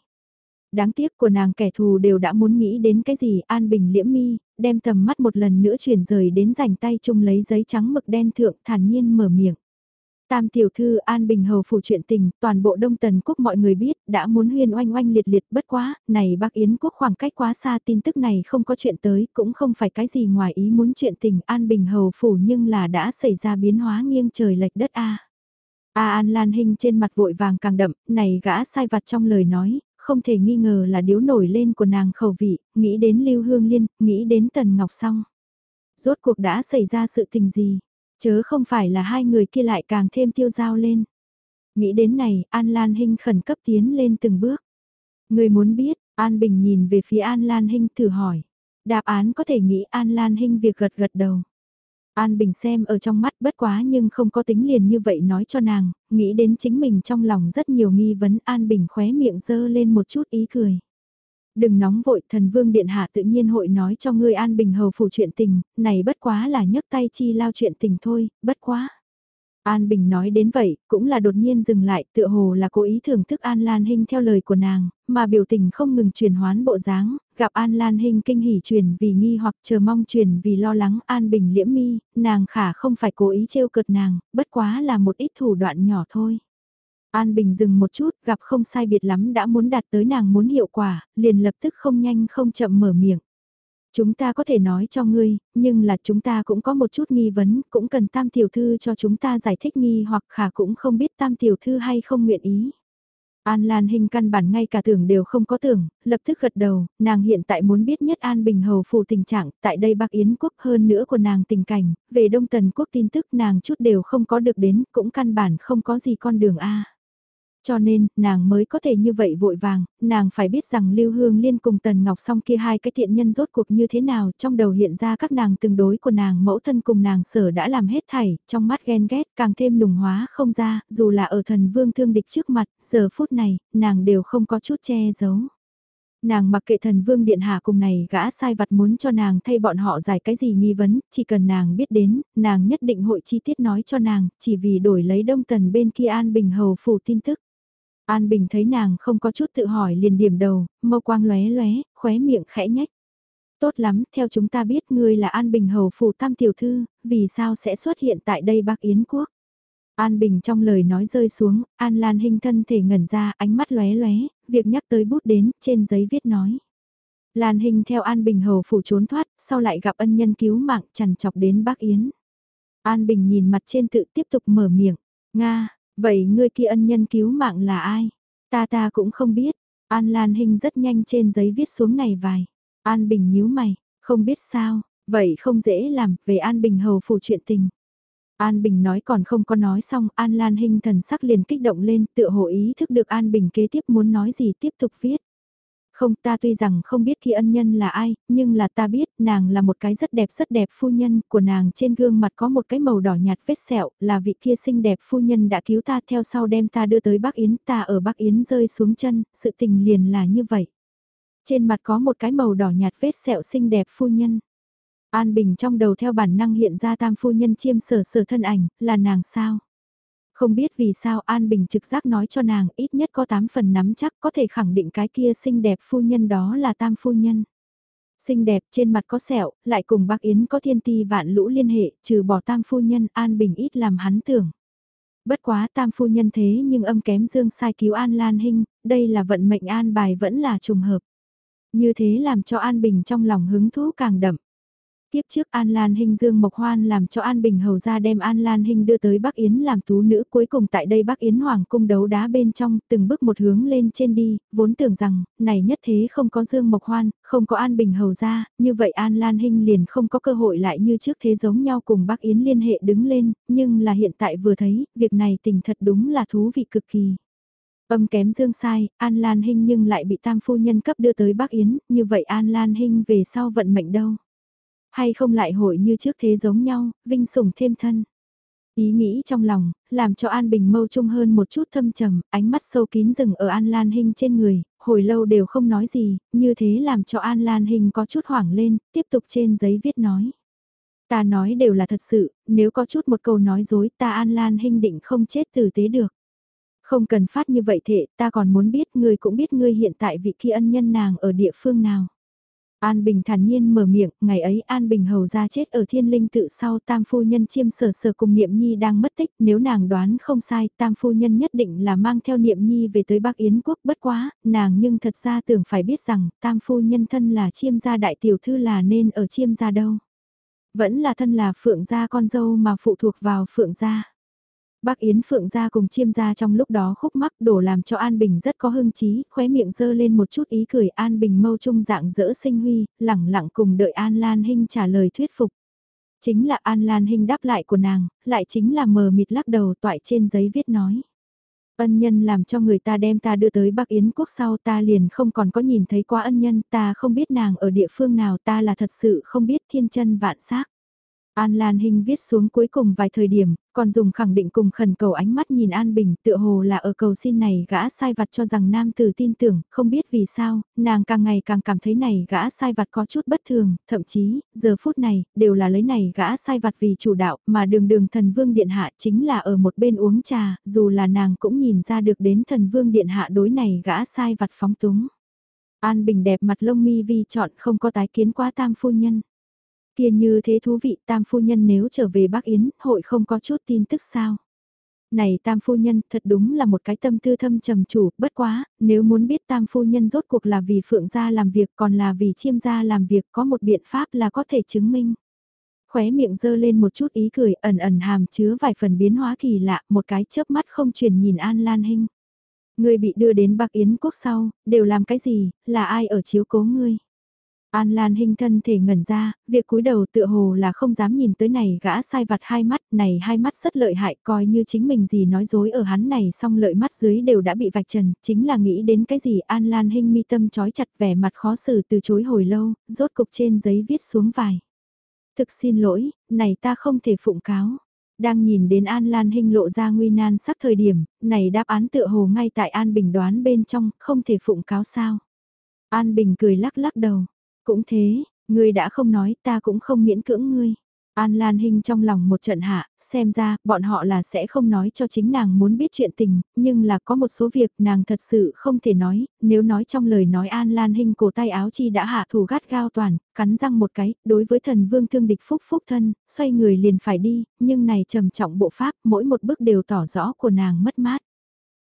A: đáng tiếc của nàng kẻ thù đều đã muốn nghĩ đến cái gì an bình liễm mi, đem tầm mắt một lần nữa chuyển rời đến rảnh tay chung lấy giấy trắng mực đen thượng thản nhiên mở miệng. Tam tiểu thư An Bình Hầu phủ chuyện tình, toàn bộ Đông Tần Quốc mọi người biết, đã muốn huyên oanh oanh liệt liệt bất quá, này bác Yến Quốc khoảng cách quá xa tin tức này không có chuyện tới, cũng không phải cái gì ngoài ý muốn chuyện tình An Bình Hầu phủ nhưng là đã xảy ra biến hóa nghiêng trời lệch đất A. A An Lan Hinh trên mặt vội vàng càng đậm, này gã sai vặt trong lời nói, không thể nghi ngờ là điếu nổi lên của nàng khẩu vị, nghĩ đến Lưu Hương Liên, nghĩ đến Tần Ngọc Song. Rốt cuộc đã xảy ra sự tình gì, chớ không phải là hai người kia lại càng thêm tiêu dao lên. Nghĩ đến này, An Lan Hinh khẩn cấp tiến lên từng bước. Người muốn biết, An Bình nhìn về phía An Lan Hinh thử hỏi. Đáp án có thể nghĩ An Lan Hinh việc gật gật đầu. An Bình xem ở trong mắt bất quá nhưng không có tính liền như vậy nói cho nàng, nghĩ đến chính mình trong lòng rất nhiều nghi vấn An Bình khóe miệng dơ lên một chút ý cười. Đừng nóng vội, thần vương điện hạ tự nhiên hội nói cho ngươi An Bình hầu phủ chuyện tình, này bất quá là nhấc tay chi lao chuyện tình thôi, bất quá. An Bình nói đến vậy, cũng là đột nhiên dừng lại, tựa hồ là cố ý thưởng thức An Lan Hinh theo lời của nàng, mà biểu tình không ngừng chuyển hoán bộ dáng, gặp An Lan Hinh kinh hỉ chuyển vì nghi hoặc chờ mong chuyển vì lo lắng An Bình liễm mi, nàng khả không phải cố ý trêu cợt nàng, bất quá là một ít thủ đoạn nhỏ thôi. An Bình dừng một chút, gặp không sai biệt lắm đã muốn đạt tới nàng muốn hiệu quả, liền lập tức không nhanh không chậm mở miệng. Chúng ta có thể nói cho ngươi, nhưng là chúng ta cũng có một chút nghi vấn, cũng cần tam tiểu thư cho chúng ta giải thích nghi hoặc khả cũng không biết tam tiểu thư hay không nguyện ý. An Lan Hinh căn bản ngay cả tưởng đều không có tưởng, lập tức gật đầu, nàng hiện tại muốn biết nhất An Bình Hầu phủ tình trạng, tại đây Bắc Yến quốc hơn nữa của nàng tình cảnh, về Đông Tần quốc tin tức nàng chút đều không có được đến, cũng căn bản không có gì con đường A. Cho nên, nàng mới có thể như vậy vội vàng, nàng phải biết rằng Lưu Hương Liên cùng Tần Ngọc song kia hai cái thiện nhân rốt cuộc như thế nào, trong đầu hiện ra các nàng tương đối của nàng mẫu thân cùng nàng sở đã làm hết thảy, trong mắt ghen ghét càng thêm nùng hóa không ra, dù là ở thần vương thương địch trước mặt, giờ phút này, nàng đều không có chút che giấu nàng mặc kệ thần vương điện hạ cùng này gã sai vặt muốn cho nàng thay bọn họ giải cái gì nghi vấn, chỉ cần nàng biết đến, nàng nhất định hội chi tiết nói cho nàng, chỉ vì đổi lấy đông tần bên kia an bình hầu phủ tin tức. An Bình thấy nàng không có chút tự hỏi liền điểm đầu, mâu quang lóe lóe, khóe miệng khẽ nhách. Tốt lắm, theo chúng ta biết ngươi là An Bình hầu phủ tam tiểu thư, vì sao sẽ xuất hiện tại đây Bắc Yến quốc? An Bình trong lời nói rơi xuống, An Lan hình thân thể ngẩn ra, ánh mắt lóe lóe, việc nhắc tới bút đến, trên giấy viết nói. Lan Hình theo An Bình hầu phủ trốn thoát, sau lại gặp ân nhân cứu mạng chằn chọc đến Bắc Yến. An Bình nhìn mặt trên tự tiếp tục mở miệng, Nga, Vậy ngươi kia ân nhân cứu mạng là ai? Ta ta cũng không biết. An Lan Hinh rất nhanh trên giấy viết xuống này vài. An Bình nhíu mày, không biết sao, vậy không dễ làm, về An Bình hầu phủ chuyện tình. An Bình nói còn không có nói xong, An Lan Hinh thần sắc liền kích động lên, tựa hồ ý thức được An Bình kế tiếp muốn nói gì tiếp tục viết. Không ta tuy rằng không biết khi ân nhân là ai, nhưng là ta biết nàng là một cái rất đẹp rất đẹp phu nhân, của nàng trên gương mặt có một cái màu đỏ nhạt vết sẹo, là vị kia xinh đẹp phu nhân đã cứu ta theo sau đem ta đưa tới Bắc Yến, ta ở Bắc Yến rơi xuống chân, sự tình liền là như vậy. Trên mặt có một cái màu đỏ nhạt vết sẹo xinh đẹp phu nhân. An Bình trong đầu theo bản năng hiện ra tam phu nhân chiêm sở sở thân ảnh, là nàng sao? Không biết vì sao An Bình trực giác nói cho nàng ít nhất có 8 phần nắm chắc có thể khẳng định cái kia xinh đẹp phu nhân đó là tam phu nhân. Xinh đẹp trên mặt có sẹo, lại cùng bác Yến có thiên ti vạn lũ liên hệ, trừ bỏ tam phu nhân An Bình ít làm hắn tưởng. Bất quá tam phu nhân thế nhưng âm kém dương sai cứu An Lan Hinh, đây là vận mệnh An bài vẫn là trùng hợp. Như thế làm cho An Bình trong lòng hứng thú càng đậm. Tiếp trước An Lan Hinh Dương Mộc Hoan làm cho An Bình Hầu ra đem An Lan Hinh đưa tới Bắc Yến làm tú nữ cuối cùng tại đây Bắc Yến Hoàng cung đấu đá bên trong từng bước một hướng lên trên đi, vốn tưởng rằng, này nhất thế không có Dương Mộc Hoan, không có An Bình Hầu ra, như vậy An Lan Hinh liền không có cơ hội lại như trước thế giống nhau cùng Bắc Yến liên hệ đứng lên, nhưng là hiện tại vừa thấy, việc này tình thật đúng là thú vị cực kỳ. Âm kém dương sai, An Lan Hinh nhưng lại bị tam phu nhân cấp đưa tới Bắc Yến, như vậy An Lan Hinh về sau vận mệnh đâu? Hay không lại hội như trước thế giống nhau, vinh sủng thêm thân. Ý nghĩ trong lòng, làm cho An Bình mâu trung hơn một chút thâm trầm, ánh mắt sâu kín rừng ở An Lan Hinh trên người, hồi lâu đều không nói gì, như thế làm cho An Lan Hinh có chút hoảng lên, tiếp tục trên giấy viết nói. Ta nói đều là thật sự, nếu có chút một câu nói dối ta An Lan Hinh định không chết tử tế được. Không cần phát như vậy thệ, ta còn muốn biết ngươi cũng biết ngươi hiện tại vị kia ân nhân nàng ở địa phương nào. An Bình thản nhiên mở miệng, ngày ấy An Bình hầu ra chết ở thiên linh tự sau tam phu nhân chiêm sở sở cùng Niệm Nhi đang mất tích, nếu nàng đoán không sai, tam phu nhân nhất định là mang theo Niệm Nhi về tới Bắc Yến quốc bất quá, nàng nhưng thật ra tưởng phải biết rằng, tam phu nhân thân là chiêm gia đại tiểu thư là nên ở chiêm gia đâu. Vẫn là thân là phượng gia con dâu mà phụ thuộc vào phượng gia. Bác Yến Phượng ra cùng chiêm ra trong lúc đó khúc mắc đổ làm cho An Bình rất có hưng trí, khóe miệng dơ lên một chút ý cười An Bình mâu trung dạng dỡ sinh huy, lẳng lặng cùng đợi An Lan Hinh trả lời thuyết phục. Chính là An Lan Hinh đáp lại của nàng, lại chính là mờ mịt lắc đầu toại trên giấy viết nói. Ân nhân làm cho người ta đem ta đưa tới Bắc Yến quốc sau ta liền không còn có nhìn thấy quá ân nhân, ta không biết nàng ở địa phương nào ta là thật sự không biết thiên chân vạn xác An Lan Hinh viết xuống cuối cùng vài thời điểm, còn dùng khẳng định cùng khẩn cầu ánh mắt nhìn An Bình tựa hồ là ở cầu xin này gã sai vặt cho rằng nam tử tin tưởng, không biết vì sao, nàng càng ngày càng cảm thấy này gã sai vặt có chút bất thường, thậm chí, giờ phút này, đều là lấy này gã sai vặt vì chủ đạo, mà đường đường thần vương điện hạ chính là ở một bên uống trà, dù là nàng cũng nhìn ra được đến thần vương điện hạ đối này gã sai vặt phóng túng. An Bình đẹp mặt lông mi vi chọn không có tái kiến quá tam phu nhân. Kia như thế thú vị tam phu nhân nếu trở về Bắc Yến, hội không có chút tin tức sao? Này tam phu nhân thật đúng là một cái tâm tư thâm trầm chủ, bất quá, nếu muốn biết tam phu nhân rốt cuộc là vì phượng gia làm việc còn là vì chiêm gia làm việc có một biện pháp là có thể chứng minh. Khóe miệng dơ lên một chút ý cười ẩn ẩn hàm chứa vài phần biến hóa kỳ lạ, một cái chớp mắt không truyền nhìn An Lan Hinh. Ngươi bị đưa đến Bắc Yến quốc sau, đều làm cái gì, là ai ở chiếu cố ngươi? An Lan Hinh thân thể ngẩn ra, việc cúi đầu tựa hồ là không dám nhìn tới này gã sai vặt hai mắt, này hai mắt rất lợi hại coi như chính mình gì nói dối ở hắn này xong lợi mắt dưới đều đã bị vạch trần, chính là nghĩ đến cái gì An Lan Hinh mi tâm chói chặt vẻ mặt khó xử từ chối hồi lâu, rốt cục trên giấy viết xuống vài. Thực xin lỗi, này ta không thể phụng cáo. Đang nhìn đến An Lan Hinh lộ ra nguy nan sắc thời điểm, này đáp án tựa hồ ngay tại An Bình đoán bên trong, không thể phụng cáo sao. An Bình cười lắc lắc đầu cũng thế, ngươi đã không nói ta cũng không miễn cưỡng ngươi. An Lan Hinh trong lòng một trận hạ, xem ra, bọn họ là sẽ không nói cho chính nàng muốn biết chuyện tình, nhưng là có một số việc nàng thật sự không thể nói, nếu nói trong lời nói An Lan Hinh cổ tay áo chi đã hạ thủ gắt gao toàn, cắn răng một cái, đối với thần vương thương địch phúc phúc thân, xoay người liền phải đi, nhưng này trầm trọng bộ pháp, mỗi một bước đều tỏ rõ của nàng mất mát.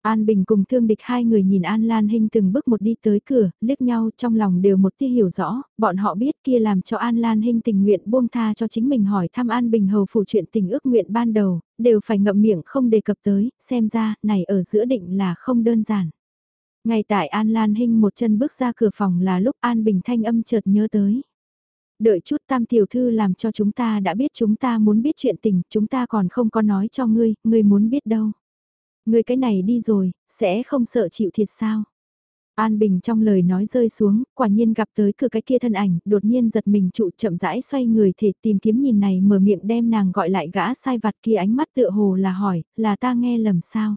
A: An Bình cùng thương địch hai người nhìn An Lan Hinh từng bước một đi tới cửa, liếc nhau trong lòng đều một tia hiểu rõ, bọn họ biết kia làm cho An Lan Hinh tình nguyện buông tha cho chính mình hỏi thăm An Bình hầu phủ chuyện tình ước nguyện ban đầu, đều phải ngậm miệng không đề cập tới, xem ra, này ở giữa định là không đơn giản. Ngay tại An Lan Hinh một chân bước ra cửa phòng là lúc An Bình thanh âm chợt nhớ tới. Đợi chút tam tiểu thư làm cho chúng ta đã biết chúng ta muốn biết chuyện tình, chúng ta còn không có nói cho ngươi, ngươi muốn biết đâu. Người cái này đi rồi, sẽ không sợ chịu thiệt sao? An Bình trong lời nói rơi xuống, quả nhiên gặp tới cửa cái kia thân ảnh, đột nhiên giật mình trụ chậm rãi xoay người thể tìm kiếm nhìn này mở miệng đem nàng gọi lại gã sai vặt kia ánh mắt tựa hồ là hỏi, là ta nghe lầm sao?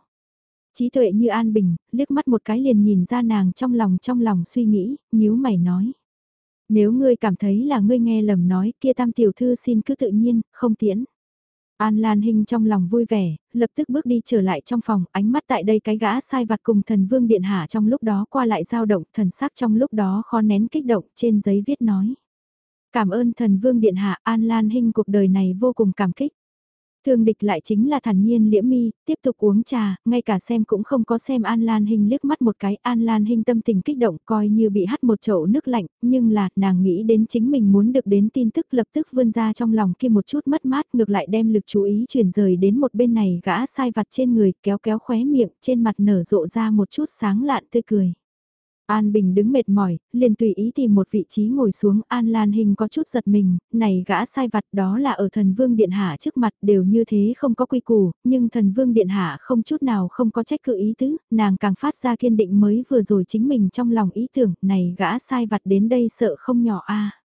A: Trí tuệ như An Bình, liếc mắt một cái liền nhìn ra nàng trong lòng trong lòng suy nghĩ, nhíu mày nói. Nếu ngươi cảm thấy là ngươi nghe lầm nói kia tam tiểu thư xin cứ tự nhiên, không tiễn. An Lan Hinh trong lòng vui vẻ, lập tức bước đi trở lại trong phòng, ánh mắt tại đây cái gã sai vặt cùng thần vương điện hạ trong lúc đó qua lại dao động, thần sắc trong lúc đó khó nén kích động trên giấy viết nói. Cảm ơn thần vương điện hạ An Lan Hinh cuộc đời này vô cùng cảm kích. Thương địch lại chính là thản nhiên liễm mi, tiếp tục uống trà, ngay cả xem cũng không có xem An Lan Hinh liếc mắt một cái, An Lan Hinh tâm tình kích động coi như bị hắt một chậu nước lạnh, nhưng là, nàng nghĩ đến chính mình muốn được đến tin tức lập tức vươn ra trong lòng kia một chút mất mát ngược lại đem lực chú ý chuyển rời đến một bên này gã sai vặt trên người kéo kéo khóe miệng, trên mặt nở rộ ra một chút sáng lạn tươi cười. An Bình đứng mệt mỏi, liền tùy ý tìm một vị trí ngồi xuống. An Lan Hình có chút giật mình, này gã sai vặt đó là ở thần vương điện hạ trước mặt đều như thế không có quy củ, nhưng thần vương điện hạ không chút nào không có trách cự ý tứ, nàng càng phát ra kiên định mới vừa rồi chính mình trong lòng ý tưởng, này gã sai vặt đến đây sợ không nhỏ a.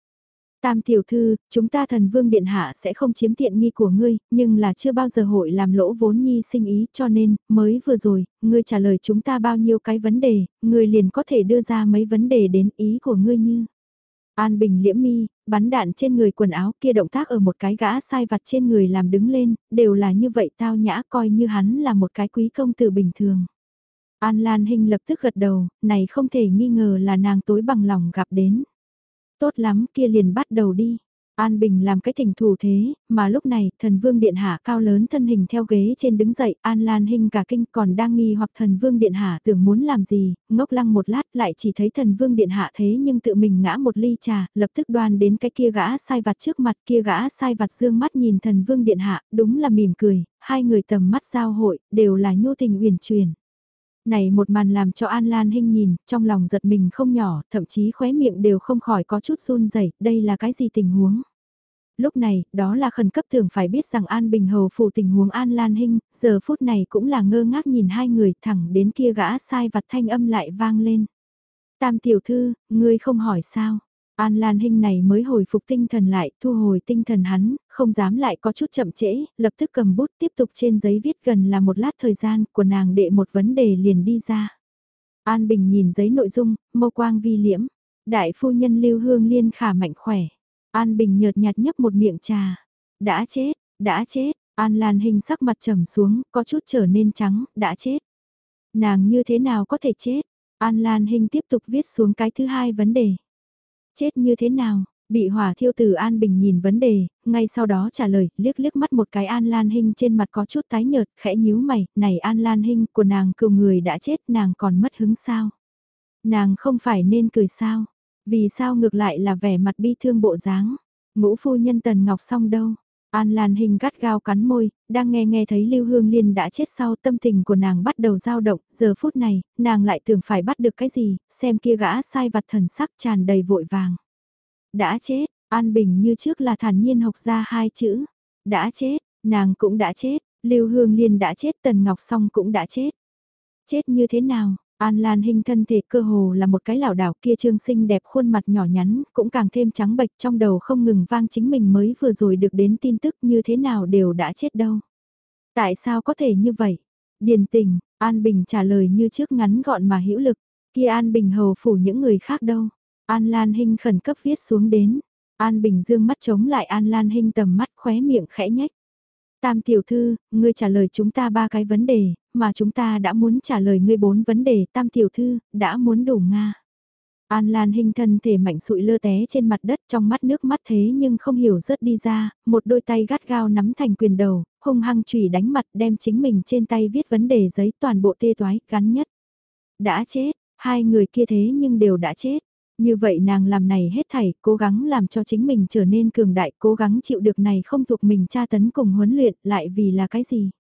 A: Tam tiểu thư, chúng ta thần vương điện hạ sẽ không chiếm tiện nghi của ngươi, nhưng là chưa bao giờ hội làm lỗ vốn nhi sinh ý cho nên, mới vừa rồi, ngươi trả lời chúng ta bao nhiêu cái vấn đề, ngươi liền có thể đưa ra mấy vấn đề đến ý của ngươi như. An Bình liễm mi, bắn đạn trên người quần áo kia động tác ở một cái gã sai vặt trên người làm đứng lên, đều là như vậy tao nhã coi như hắn là một cái quý công tử bình thường. An Lan Hinh lập tức gật đầu, này không thể nghi ngờ là nàng tối bằng lòng gặp đến. Tốt lắm kia liền bắt đầu đi. An Bình làm cái thỉnh thủ thế, mà lúc này, thần vương điện hạ cao lớn thân hình theo ghế trên đứng dậy, An Lan hình cả kinh còn đang nghi hoặc thần vương điện hạ tưởng muốn làm gì, ngốc lăng một lát lại chỉ thấy thần vương điện hạ thế nhưng tự mình ngã một ly trà, lập tức đoan đến cái kia gã sai vặt trước mặt kia gã sai vặt dương mắt nhìn thần vương điện hạ, đúng là mỉm cười, hai người tầm mắt giao hội, đều là nhu tình uyển truyền. Này một màn làm cho An Lan Hinh nhìn, trong lòng giật mình không nhỏ, thậm chí khóe miệng đều không khỏi có chút run rẩy đây là cái gì tình huống. Lúc này, đó là khẩn cấp thường phải biết rằng An Bình Hầu phụ tình huống An Lan Hinh, giờ phút này cũng là ngơ ngác nhìn hai người thẳng đến kia gã sai vặt thanh âm lại vang lên. Tam tiểu thư, ngươi không hỏi sao? An Lan Hinh này mới hồi phục tinh thần lại, thu hồi tinh thần hắn, không dám lại có chút chậm trễ, lập tức cầm bút tiếp tục trên giấy viết gần là một lát thời gian của nàng đệ một vấn đề liền đi ra. An Bình nhìn giấy nội dung, mâu quang vi liễm, đại phu nhân lưu hương liên khả mạnh khỏe. An Bình nhợt nhạt nhấp một miệng trà. Đã chết, đã chết, An Lan Hinh sắc mặt trầm xuống, có chút trở nên trắng, đã chết. Nàng như thế nào có thể chết? An Lan Hinh tiếp tục viết xuống cái thứ hai vấn đề. Chết như thế nào? Bị hỏa thiêu từ An Bình nhìn vấn đề, ngay sau đó trả lời, liếc liếc mắt một cái An Lan Hinh trên mặt có chút tái nhợt, khẽ nhíu mày, này An Lan Hinh của nàng cừu người đã chết nàng còn mất hứng sao? Nàng không phải nên cười sao? Vì sao ngược lại là vẻ mặt bi thương bộ dáng? Ngũ phu nhân Tần Ngọc xong đâu? An Lan Hình gắt gao cắn môi, đang nghe nghe thấy Lưu Hương Liên đã chết sau tâm tình của nàng bắt đầu dao động, giờ phút này, nàng lại tưởng phải bắt được cái gì, xem kia gã sai vặt thần sắc tràn đầy vội vàng. Đã chết, An Bình như trước là thản nhiên học ra hai chữ. Đã chết, nàng cũng đã chết, Lưu Hương Liên đã chết, Tần Ngọc Song cũng đã chết. Chết như thế nào, An Lan Hinh thân thể cơ hồ là một cái lảo đảo kia trương sinh đẹp khuôn mặt nhỏ nhắn, cũng càng thêm trắng bệch trong đầu không ngừng vang chính mình mới vừa rồi được đến tin tức như thế nào đều đã chết đâu. Tại sao có thể như vậy? Điền tình, An Bình trả lời như trước ngắn gọn mà hữu lực, kia An Bình hầu phủ những người khác đâu. An Lan Hinh khẩn cấp viết xuống đến. An Bình dương mắt chống lại An Lan Hinh tầm mắt khóe miệng khẽ nhách. Tam tiểu thư, ngươi trả lời chúng ta ba cái vấn đề, mà chúng ta đã muốn trả lời ngươi bốn vấn đề tam tiểu thư, đã muốn đủ Nga. An Lan hình thân thể mạnh sụi lơ té trên mặt đất trong mắt nước mắt thế nhưng không hiểu rớt đi ra, một đôi tay gắt gao nắm thành quyền đầu, hung hăng chủy đánh mặt đem chính mình trên tay viết vấn đề giấy toàn bộ tê toái, gắn nhất. Đã chết, hai người kia thế nhưng đều đã chết. Như vậy nàng làm này hết thảy, cố gắng làm cho chính mình trở nên cường đại, cố gắng chịu được này không thuộc mình tra tấn cùng huấn luyện, lại vì là cái gì?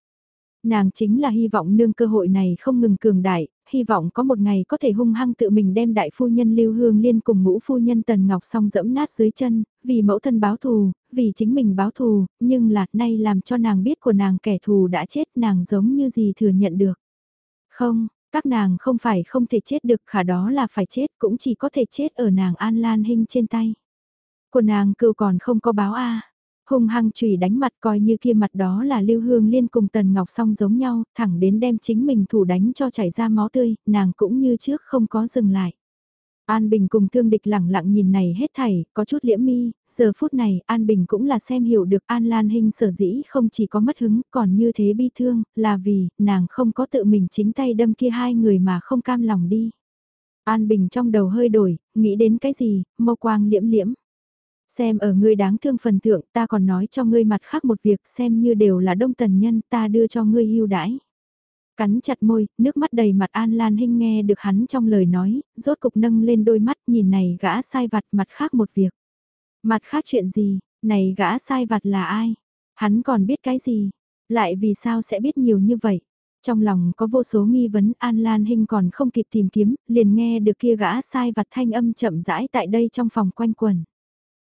A: Nàng chính là hy vọng nương cơ hội này không ngừng cường đại, hy vọng có một ngày có thể hung hăng tự mình đem đại phu nhân Lưu Hương Liên cùng ngũ phu nhân Tần Ngọc song dẫm nát dưới chân, vì mẫu thân báo thù, vì chính mình báo thù, nhưng là nay làm cho nàng biết của nàng kẻ thù đã chết nàng giống như gì thừa nhận được. Không, các nàng không phải không thể chết được khả đó là phải chết cũng chỉ có thể chết ở nàng An Lan Hinh trên tay. Của nàng cựu còn không có báo a hung hăng chùy đánh mặt coi như kia mặt đó là Lưu Hương Liên cùng Tần Ngọc song giống nhau, thẳng đến đem chính mình thủ đánh cho chảy ra máu tươi, nàng cũng như trước không có dừng lại. An Bình cùng thương địch lẳng lặng nhìn này hết thảy, có chút liễm mi, giờ phút này An Bình cũng là xem hiểu được An Lan Hinh sở dĩ không chỉ có mất hứng còn như thế bi thương, là vì nàng không có tự mình chính tay đâm kia hai người mà không cam lòng đi. An Bình trong đầu hơi đổi, nghĩ đến cái gì, mâu quang liễm liễm. Xem ở ngươi đáng thương phần thượng ta còn nói cho ngươi mặt khác một việc xem như đều là đông tần nhân ta đưa cho ngươi yêu đãi. Cắn chặt môi, nước mắt đầy mặt An Lan Hinh nghe được hắn trong lời nói, rốt cục nâng lên đôi mắt nhìn này gã sai vặt mặt khác một việc. Mặt khác chuyện gì, này gã sai vặt là ai? Hắn còn biết cái gì? Lại vì sao sẽ biết nhiều như vậy? Trong lòng có vô số nghi vấn An Lan Hinh còn không kịp tìm kiếm, liền nghe được kia gã sai vặt thanh âm chậm rãi tại đây trong phòng quanh quần.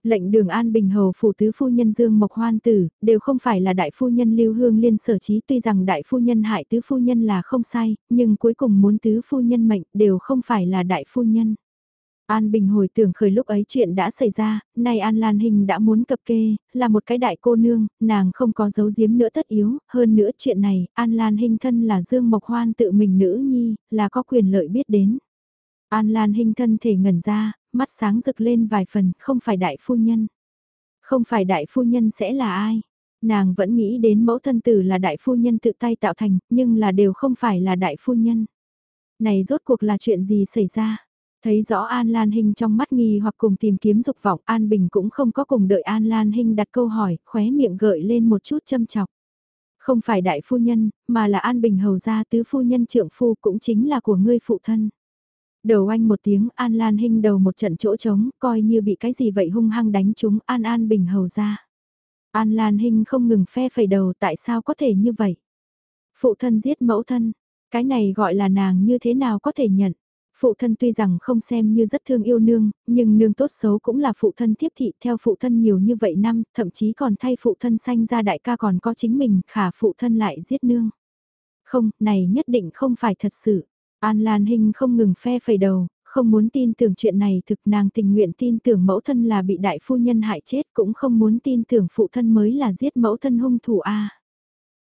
A: Lệnh đường An Bình Hầu phủ tứ phu nhân Dương Mộc Hoan Tử, đều không phải là đại phu nhân Lưu Hương Liên sở trí tuy rằng đại phu nhân hại tứ phu nhân là không sai, nhưng cuối cùng muốn tứ phu nhân mệnh đều không phải là đại phu nhân. An Bình hồi tưởng khởi lúc ấy chuyện đã xảy ra, nay An Lan Hình đã muốn cập kê, là một cái đại cô nương, nàng không có giấu giếm nữa tất yếu, hơn nữa chuyện này, An Lan Hình thân là Dương Mộc Hoan tự mình nữ nhi, là có quyền lợi biết đến. An Lan Hinh thân thể ngẩn ra, mắt sáng rực lên vài phần, không phải đại phu nhân. Không phải đại phu nhân sẽ là ai? Nàng vẫn nghĩ đến mẫu thân tử là đại phu nhân tự tay tạo thành, nhưng là đều không phải là đại phu nhân. Này rốt cuộc là chuyện gì xảy ra? Thấy rõ An Lan Hinh trong mắt nghi hoặc cùng tìm kiếm dục vọng An Bình cũng không có cùng đợi An Lan Hinh đặt câu hỏi, khóe miệng gợi lên một chút châm chọc. Không phải đại phu nhân, mà là An Bình hầu gia tứ phu nhân trưởng phu cũng chính là của ngươi phụ thân. Đầu anh một tiếng An Lan Hinh đầu một trận chỗ trống, coi như bị cái gì vậy hung hăng đánh chúng An An Bình hầu ra. An Lan Hinh không ngừng phe phẩy đầu tại sao có thể như vậy. Phụ thân giết mẫu thân, cái này gọi là nàng như thế nào có thể nhận. Phụ thân tuy rằng không xem như rất thương yêu nương, nhưng nương tốt xấu cũng là phụ thân tiếp thị theo phụ thân nhiều như vậy năm, thậm chí còn thay phụ thân sanh ra đại ca còn có chính mình, khả phụ thân lại giết nương. Không, này nhất định không phải thật sự. An Lan Hinh không ngừng phe phẩy đầu, không muốn tin tưởng chuyện này thực nàng tình nguyện tin tưởng mẫu thân là bị đại phu nhân hại chết cũng không muốn tin tưởng phụ thân mới là giết mẫu thân hung thủ a.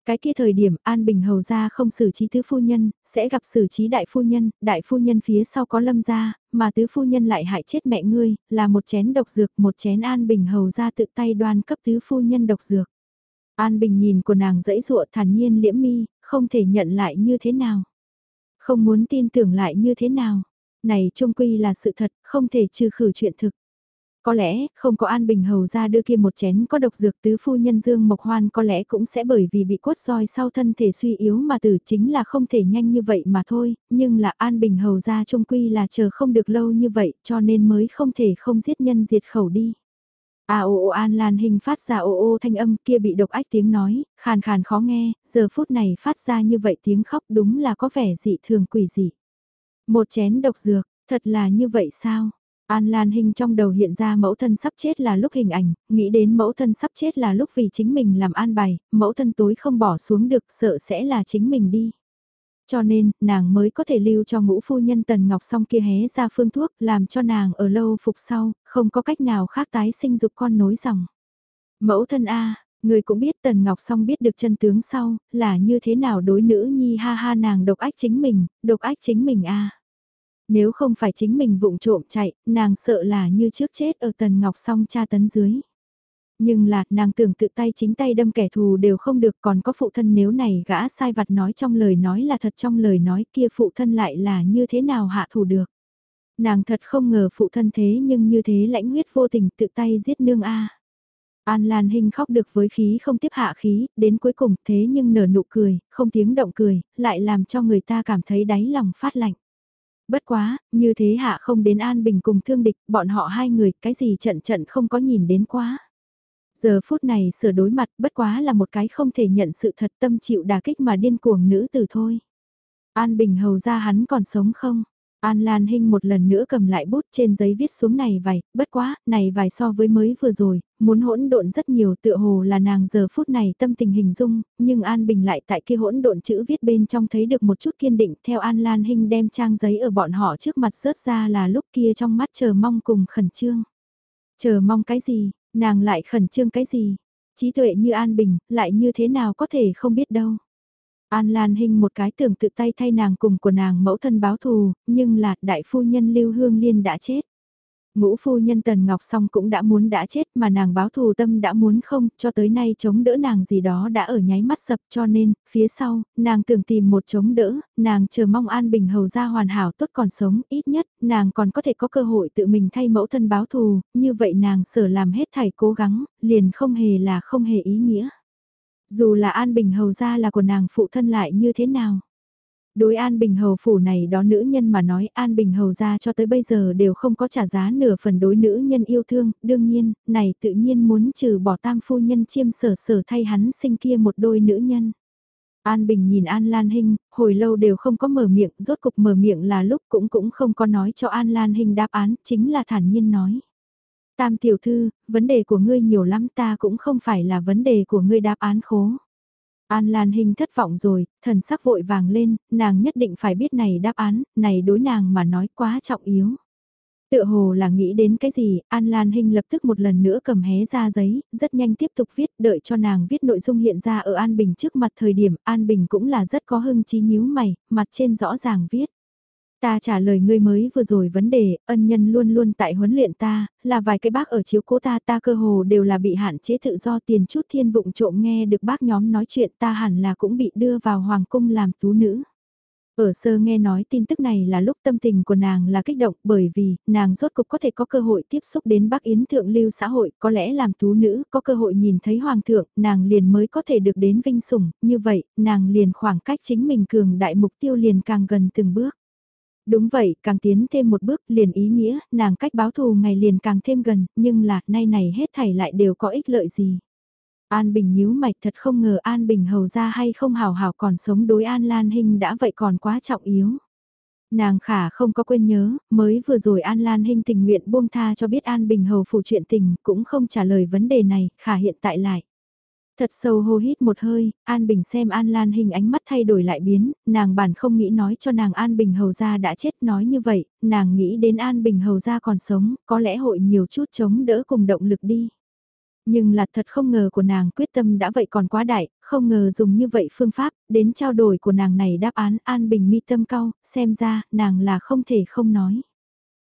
A: Cái kia thời điểm An Bình Hầu ra không xử trí tứ phu nhân, sẽ gặp xử trí đại phu nhân, đại phu nhân phía sau có lâm gia, mà tứ phu nhân lại hại chết mẹ ngươi, là một chén độc dược, một chén An Bình Hầu ra tự tay đoan cấp tứ phu nhân độc dược. An Bình nhìn của nàng dãy dụa thản nhiên liễm mi, không thể nhận lại như thế nào. Không muốn tin tưởng lại như thế nào. Này trung quy là sự thật, không thể trừ khử chuyện thực. Có lẽ, không có An Bình Hầu ra đưa kia một chén có độc dược tứ phu nhân Dương Mộc Hoan có lẽ cũng sẽ bởi vì bị quất roi sau thân thể suy yếu mà tử chính là không thể nhanh như vậy mà thôi, nhưng là An Bình Hầu ra trung quy là chờ không được lâu như vậy cho nên mới không thể không giết nhân diệt khẩu đi. A ô ô An Lan Hình phát ra ô ô thanh âm kia bị độc ách tiếng nói, khàn khàn khó nghe, giờ phút này phát ra như vậy tiếng khóc đúng là có vẻ dị thường quỷ dị. Một chén độc dược, thật là như vậy sao? An Lan Hinh trong đầu hiện ra mẫu thân sắp chết là lúc hình ảnh, nghĩ đến mẫu thân sắp chết là lúc vì chính mình làm an bài, mẫu thân tối không bỏ xuống được sợ sẽ là chính mình đi. Cho nên, nàng mới có thể lưu cho ngũ phu nhân Tần Ngọc song kia hé ra phương thuốc làm cho nàng ở lâu phục sau, không có cách nào khác tái sinh dục con nối dòng. Mẫu thân A, người cũng biết Tần Ngọc song biết được chân tướng sau, là như thế nào đối nữ nhi ha ha nàng độc ách chính mình, độc ách chính mình A. Nếu không phải chính mình vụng trộm chạy, nàng sợ là như trước chết ở Tần Ngọc song cha tấn dưới. Nhưng là, nàng tưởng tự tay chính tay đâm kẻ thù đều không được còn có phụ thân nếu này gã sai vặt nói trong lời nói là thật trong lời nói kia phụ thân lại là như thế nào hạ thủ được. Nàng thật không ngờ phụ thân thế nhưng như thế lãnh huyết vô tình tự tay giết nương A. An Lan Hinh khóc được với khí không tiếp hạ khí, đến cuối cùng thế nhưng nở nụ cười, không tiếng động cười, lại làm cho người ta cảm thấy đáy lòng phát lạnh. Bất quá, như thế hạ không đến An Bình cùng thương địch, bọn họ hai người, cái gì trận trận không có nhìn đến quá. Giờ phút này sửa đối mặt bất quá là một cái không thể nhận sự thật tâm chịu đà kích mà điên cuồng nữ tử thôi. An Bình hầu ra hắn còn sống không? An Lan Hinh một lần nữa cầm lại bút trên giấy viết xuống này vài, bất quá, này vài so với mới vừa rồi, muốn hỗn độn rất nhiều tựa hồ là nàng giờ phút này tâm tình hình dung, nhưng An Bình lại tại kia hỗn độn chữ viết bên trong thấy được một chút kiên định theo An Lan Hinh đem trang giấy ở bọn họ trước mặt rớt ra là lúc kia trong mắt chờ mong cùng khẩn trương. Chờ mong cái gì, nàng lại khẩn trương cái gì, trí tuệ như An Bình, lại như thế nào có thể không biết đâu. An Lan Hinh một cái tưởng tự tay thay nàng cùng của nàng mẫu thân báo thù, nhưng là đại phu nhân Lưu Hương Liên đã chết. Ngũ phu nhân Tần Ngọc Song cũng đã muốn đã chết mà nàng báo thù tâm đã muốn không, cho tới nay chống đỡ nàng gì đó đã ở nháy mắt sập cho nên, phía sau, nàng tưởng tìm một chống đỡ, nàng chờ mong An Bình hầu ra hoàn hảo tốt còn sống, ít nhất, nàng còn có thể có cơ hội tự mình thay mẫu thân báo thù, như vậy nàng sở làm hết thảy cố gắng, liền không hề là không hề ý nghĩa. Dù là An Bình hầu ra là của nàng phụ thân lại như thế nào? Đối An Bình Hầu phủ này đó nữ nhân mà nói An Bình Hầu ra cho tới bây giờ đều không có trả giá nửa phần đối nữ nhân yêu thương, đương nhiên, này tự nhiên muốn trừ bỏ tam phu nhân chiêm sở sở thay hắn sinh kia một đôi nữ nhân. An Bình nhìn An Lan Hinh, hồi lâu đều không có mở miệng, rốt cục mở miệng là lúc cũng cũng không có nói cho An Lan Hinh đáp án, chính là thản nhiên nói. Tam tiểu thư, vấn đề của ngươi nhiều lắm ta cũng không phải là vấn đề của ngươi đáp án khố. An Lan Hinh thất vọng rồi, thần sắc vội vàng lên, nàng nhất định phải biết này đáp án, này đối nàng mà nói quá trọng yếu. Tựa hồ là nghĩ đến cái gì, An Lan Hinh lập tức một lần nữa cầm hé ra giấy, rất nhanh tiếp tục viết, đợi cho nàng viết nội dung hiện ra ở An Bình trước mặt thời điểm, An Bình cũng là rất có hưng trí nhíu mày, mặt trên rõ ràng viết. Ta trả lời ngươi mới vừa rồi vấn đề, ân nhân luôn luôn tại huấn luyện ta, là vài cái bác ở chiếu cố ta ta cơ hồ đều là bị hạn chế tự do tiền chút thiên vụng trộm nghe được bác nhóm nói chuyện ta hẳn là cũng bị đưa vào hoàng cung làm tú nữ. Ở sơ nghe nói tin tức này là lúc tâm tình của nàng là kích động bởi vì nàng rốt cục có thể có cơ hội tiếp xúc đến bác Yến thượng lưu xã hội, có lẽ làm tú nữ, có cơ hội nhìn thấy hoàng thượng, nàng liền mới có thể được đến vinh sủng, như vậy, nàng liền khoảng cách chính mình cường đại mục tiêu liền càng gần từng bước. Đúng vậy, càng tiến thêm một bước liền ý nghĩa, nàng cách báo thù ngày liền càng thêm gần, nhưng là, nay này hết thảy lại đều có ích lợi gì. An Bình nhíu mạch thật không ngờ An Bình hầu ra hay không hào hào còn sống đối An Lan Hinh đã vậy còn quá trọng yếu. Nàng khả không có quên nhớ, mới vừa rồi An Lan Hinh tình nguyện buông tha cho biết An Bình Hầu phủ chuyện tình, cũng không trả lời vấn đề này, khả hiện tại lại. Thật sâu hô hít một hơi, An Bình xem An Lan hình ánh mắt thay đổi lại biến, nàng bản không nghĩ nói cho nàng An Bình Hầu gia đã chết nói như vậy, nàng nghĩ đến An Bình Hầu gia còn sống, có lẽ hội nhiều chút chống đỡ cùng động lực đi. Nhưng là thật không ngờ của nàng quyết tâm đã vậy còn quá đại, không ngờ dùng như vậy phương pháp, đến trao đổi của nàng này đáp án An Bình mi tâm cao, xem ra, nàng là không thể không nói.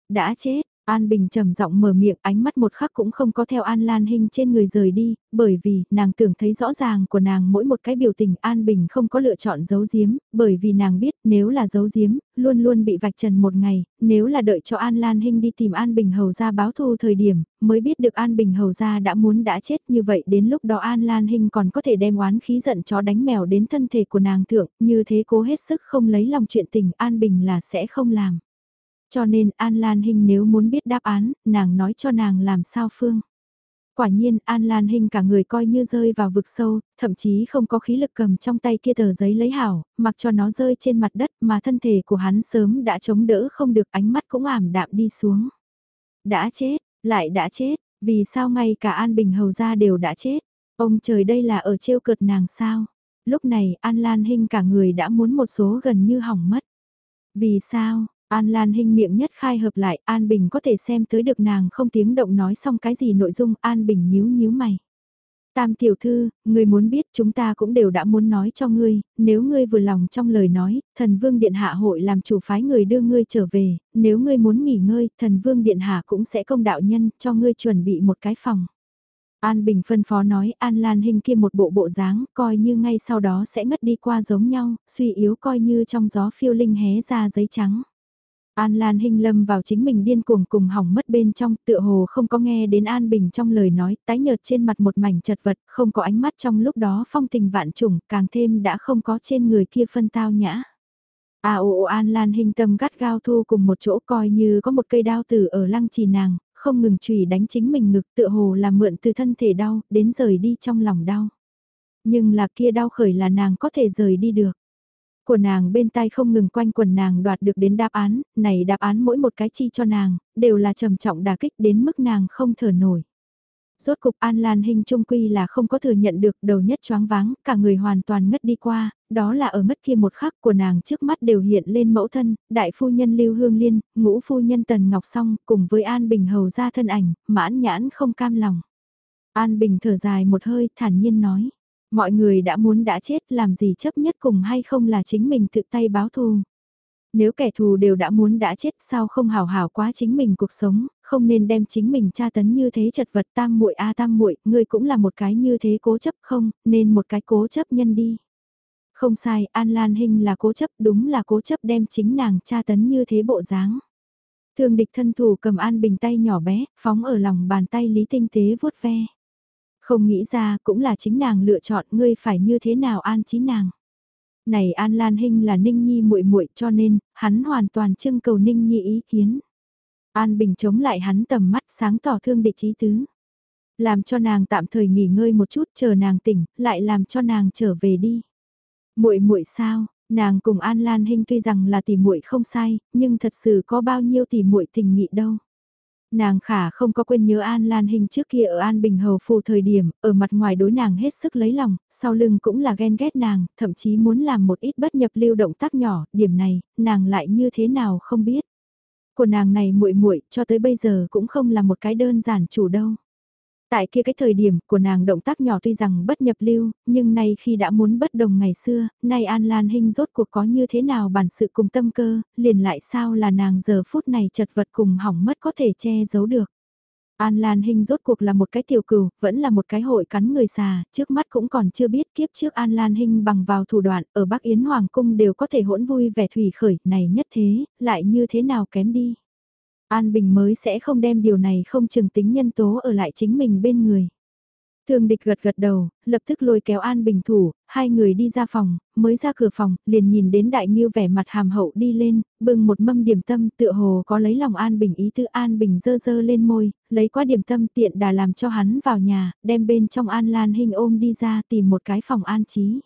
A: Đã chết, An Bình trầm giọng mở miệng ánh mắt một khắc cũng không có theo An Lan Hinh trên người rời đi, bởi vì nàng tưởng thấy rõ ràng của nàng mỗi một cái biểu tình An Bình không có lựa chọn giấu giếm, bởi vì nàng biết nếu là giấu giếm, luôn luôn bị vạch trần một ngày, nếu là đợi cho An Lan Hinh đi tìm An Bình hầu ra báo thù thời điểm, mới biết được An Bình hầu ra đã muốn đã chết như vậy đến lúc đó An Lan Hinh còn có thể đem oán khí giận chó đánh mèo đến thân thể của nàng thượng, như thế cố hết sức không lấy lòng chuyện tình An Bình là sẽ không làm. Cho nên An Lan Hinh nếu muốn biết đáp án, nàng nói cho nàng làm sao phương. Quả nhiên An Lan Hinh cả người coi như rơi vào vực sâu, thậm chí không có khí lực cầm trong tay kia tờ giấy lấy hảo, mặc cho nó rơi trên mặt đất mà thân thể của hắn sớm đã chống đỡ không được ánh mắt cũng ảm đạm đi xuống. Đã chết, lại đã chết, vì sao ngay cả An Bình Hầu ra đều đã chết, ông trời đây là ở trêu cợt nàng sao. Lúc này An Lan Hinh cả người đã muốn một số gần như hỏng mất. Vì sao, An Lan Hinh miệng nhất khai hợp lại, An Bình có thể xem tới được nàng không tiếng động nói xong cái gì nội dung, An Bình nhíu nhíu mày. Tam tiểu thư, người muốn biết chúng ta cũng đều đã muốn nói cho ngươi, nếu ngươi vừa lòng trong lời nói, thần vương điện hạ hội làm chủ phái người đưa ngươi trở về, nếu ngươi muốn nghỉ ngơi, thần vương điện hạ cũng sẽ công đạo nhân cho ngươi chuẩn bị một cái phòng. An Bình phân phó nói An Lan Hinh kia một bộ bộ dáng, coi như ngay sau đó sẽ ngất đi qua giống nhau, suy yếu coi như trong gió phiêu linh hé ra giấy trắng. An Lan Hinh lâm vào chính mình điên cuồng cùng hỏng mất bên trong, tựa hồ không có nghe đến An Bình trong lời nói, tái nhợt trên mặt một mảnh chật vật, không có ánh mắt trong lúc đó phong tình vạn trùng, càng thêm đã không có trên người kia phân tao nhã. À ồ An Lan Hinh tâm gắt gao thu cùng một chỗ coi như có một cây đao tử ở lăng trì nàng, không ngừng chùy đánh chính mình ngực tựa hồ là mượn từ thân thể đau, đến rời đi trong lòng đau. Nhưng là kia đau khởi là nàng có thể rời đi được của nàng bên tai không ngừng quanh quần nàng đoạt được đến đáp án, này đáp án mỗi một cái chi cho nàng, đều là trầm trọng đả kích đến mức nàng không thở nổi. Rốt cục An Lan Hinh trung quy là không có thừa nhận được đầu nhất choáng váng, cả người hoàn toàn ngất đi qua, đó là ở ngất kia một khắc của nàng trước mắt đều hiện lên mẫu thân, đại phu nhân Lưu Hương Liên, ngũ phu nhân Tần Ngọc Song, cùng với An Bình hầu ra thân ảnh, mãn nhãn không cam lòng. An Bình thở dài một hơi, thản nhiên nói. Mọi người đã muốn đã chết làm gì chấp nhất cùng hay không là chính mình tự tay báo thù. Nếu kẻ thù đều đã muốn đã chết sao không hào hào quá chính mình cuộc sống, không nên đem chính mình tra tấn như thế chật vật tam muội a tam muội, ngươi cũng là một cái như thế cố chấp không, nên một cái cố chấp nhân đi. Không sai, An Lan Hinh là cố chấp, đúng là cố chấp đem chính nàng tra tấn như thế bộ dáng. thường địch thân thủ cầm An Bình tay nhỏ bé, phóng ở lòng bàn tay Lý Tinh Tế vuốt ve. Không nghĩ ra cũng là chính nàng lựa chọn ngươi phải như thế nào an trí nàng. Này An Lan Hinh là Ninh Nhi muội muội cho nên, hắn hoàn toàn trưng cầu Ninh Nhi ý kiến. An Bình chống lại hắn tầm mắt sáng tỏ thương địch ý tứ. Làm cho nàng tạm thời nghỉ ngơi một chút chờ nàng tỉnh, lại làm cho nàng trở về đi. Muội muội sao, nàng cùng An Lan Hinh tuy rằng là tỷ muội không sai, nhưng thật sự có bao nhiêu tỷ muội tình nghị đâu. Nàng khả không có quên nhớ An Lan Hình trước kia ở An Bình Hầu phù thời điểm, ở mặt ngoài đối nàng hết sức lấy lòng, sau lưng cũng là ghen ghét nàng, thậm chí muốn làm một ít bất nhập lưu động tác nhỏ, điểm này, nàng lại như thế nào không biết. Của nàng này muội muội cho tới bây giờ cũng không là một cái đơn giản chủ đâu. Tại kia cái thời điểm của nàng động tác nhỏ tuy rằng bất nhập lưu, nhưng nay khi đã muốn bất đồng ngày xưa, nay An Lan Hinh rốt cuộc có như thế nào bản sự cùng tâm cơ, liền lại sao là nàng giờ phút này chật vật cùng hỏng mất có thể che giấu được. An Lan Hinh rốt cuộc là một cái tiểu cừu, vẫn là một cái hội cắn người xà, trước mắt cũng còn chưa biết kiếp trước An Lan Hinh bằng vào thủ đoạn, ở Bắc Yến Hoàng Cung đều có thể hỗn vui vẻ thủy khởi, này nhất thế, lại như thế nào kém đi. An Bình mới sẽ không đem điều này không chừng tính nhân tố ở lại chính mình bên người. Thường địch gật gật đầu, lập tức lôi kéo An Bình thủ, hai người đi ra phòng, mới ra cửa phòng, liền nhìn đến đại nghiêu vẻ mặt hàm hậu đi lên, bưng một mâm điểm tâm tựa hồ có lấy lòng An Bình ý tư An Bình dơ dơ lên môi, lấy qua điểm tâm tiện đà làm cho hắn vào nhà, đem bên trong An Lan hình ôm đi ra tìm một cái phòng an trí.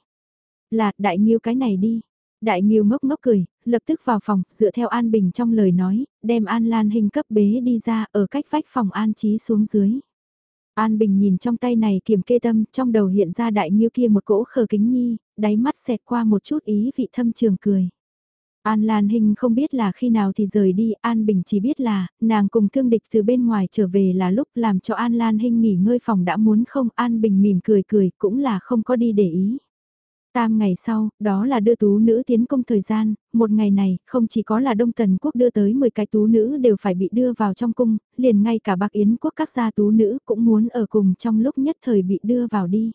A: Lạt đại nghiêu cái này đi, Đại Nghiêu ngốc ngốc cười, lập tức vào phòng, dựa theo An Bình trong lời nói, đem An Lan hình cấp bế đi ra ở cách vách phòng An Trí xuống dưới. An Bình nhìn trong tay này kiềm kê tâm, trong đầu hiện ra đại Nghiêu kia một cỗ khờ kính nhi, đáy mắt xẹt qua một chút ý vị thâm trường cười. An Lan Hinh không biết là khi nào thì rời đi, An Bình chỉ biết là, nàng cùng thương địch từ bên ngoài trở về là lúc làm cho An Lan Hinh nghỉ ngơi phòng đã muốn không, An Bình mỉm cười cười cũng là không có đi để ý. Tam ngày sau, đó là đưa tú nữ tiến công thời gian, một ngày này, không chỉ có là Đông Tần Quốc đưa tới 10 cái tú nữ đều phải bị đưa vào trong cung, liền ngay cả bạc Yến Quốc các gia tú nữ cũng muốn ở cùng trong lúc nhất thời bị đưa vào đi.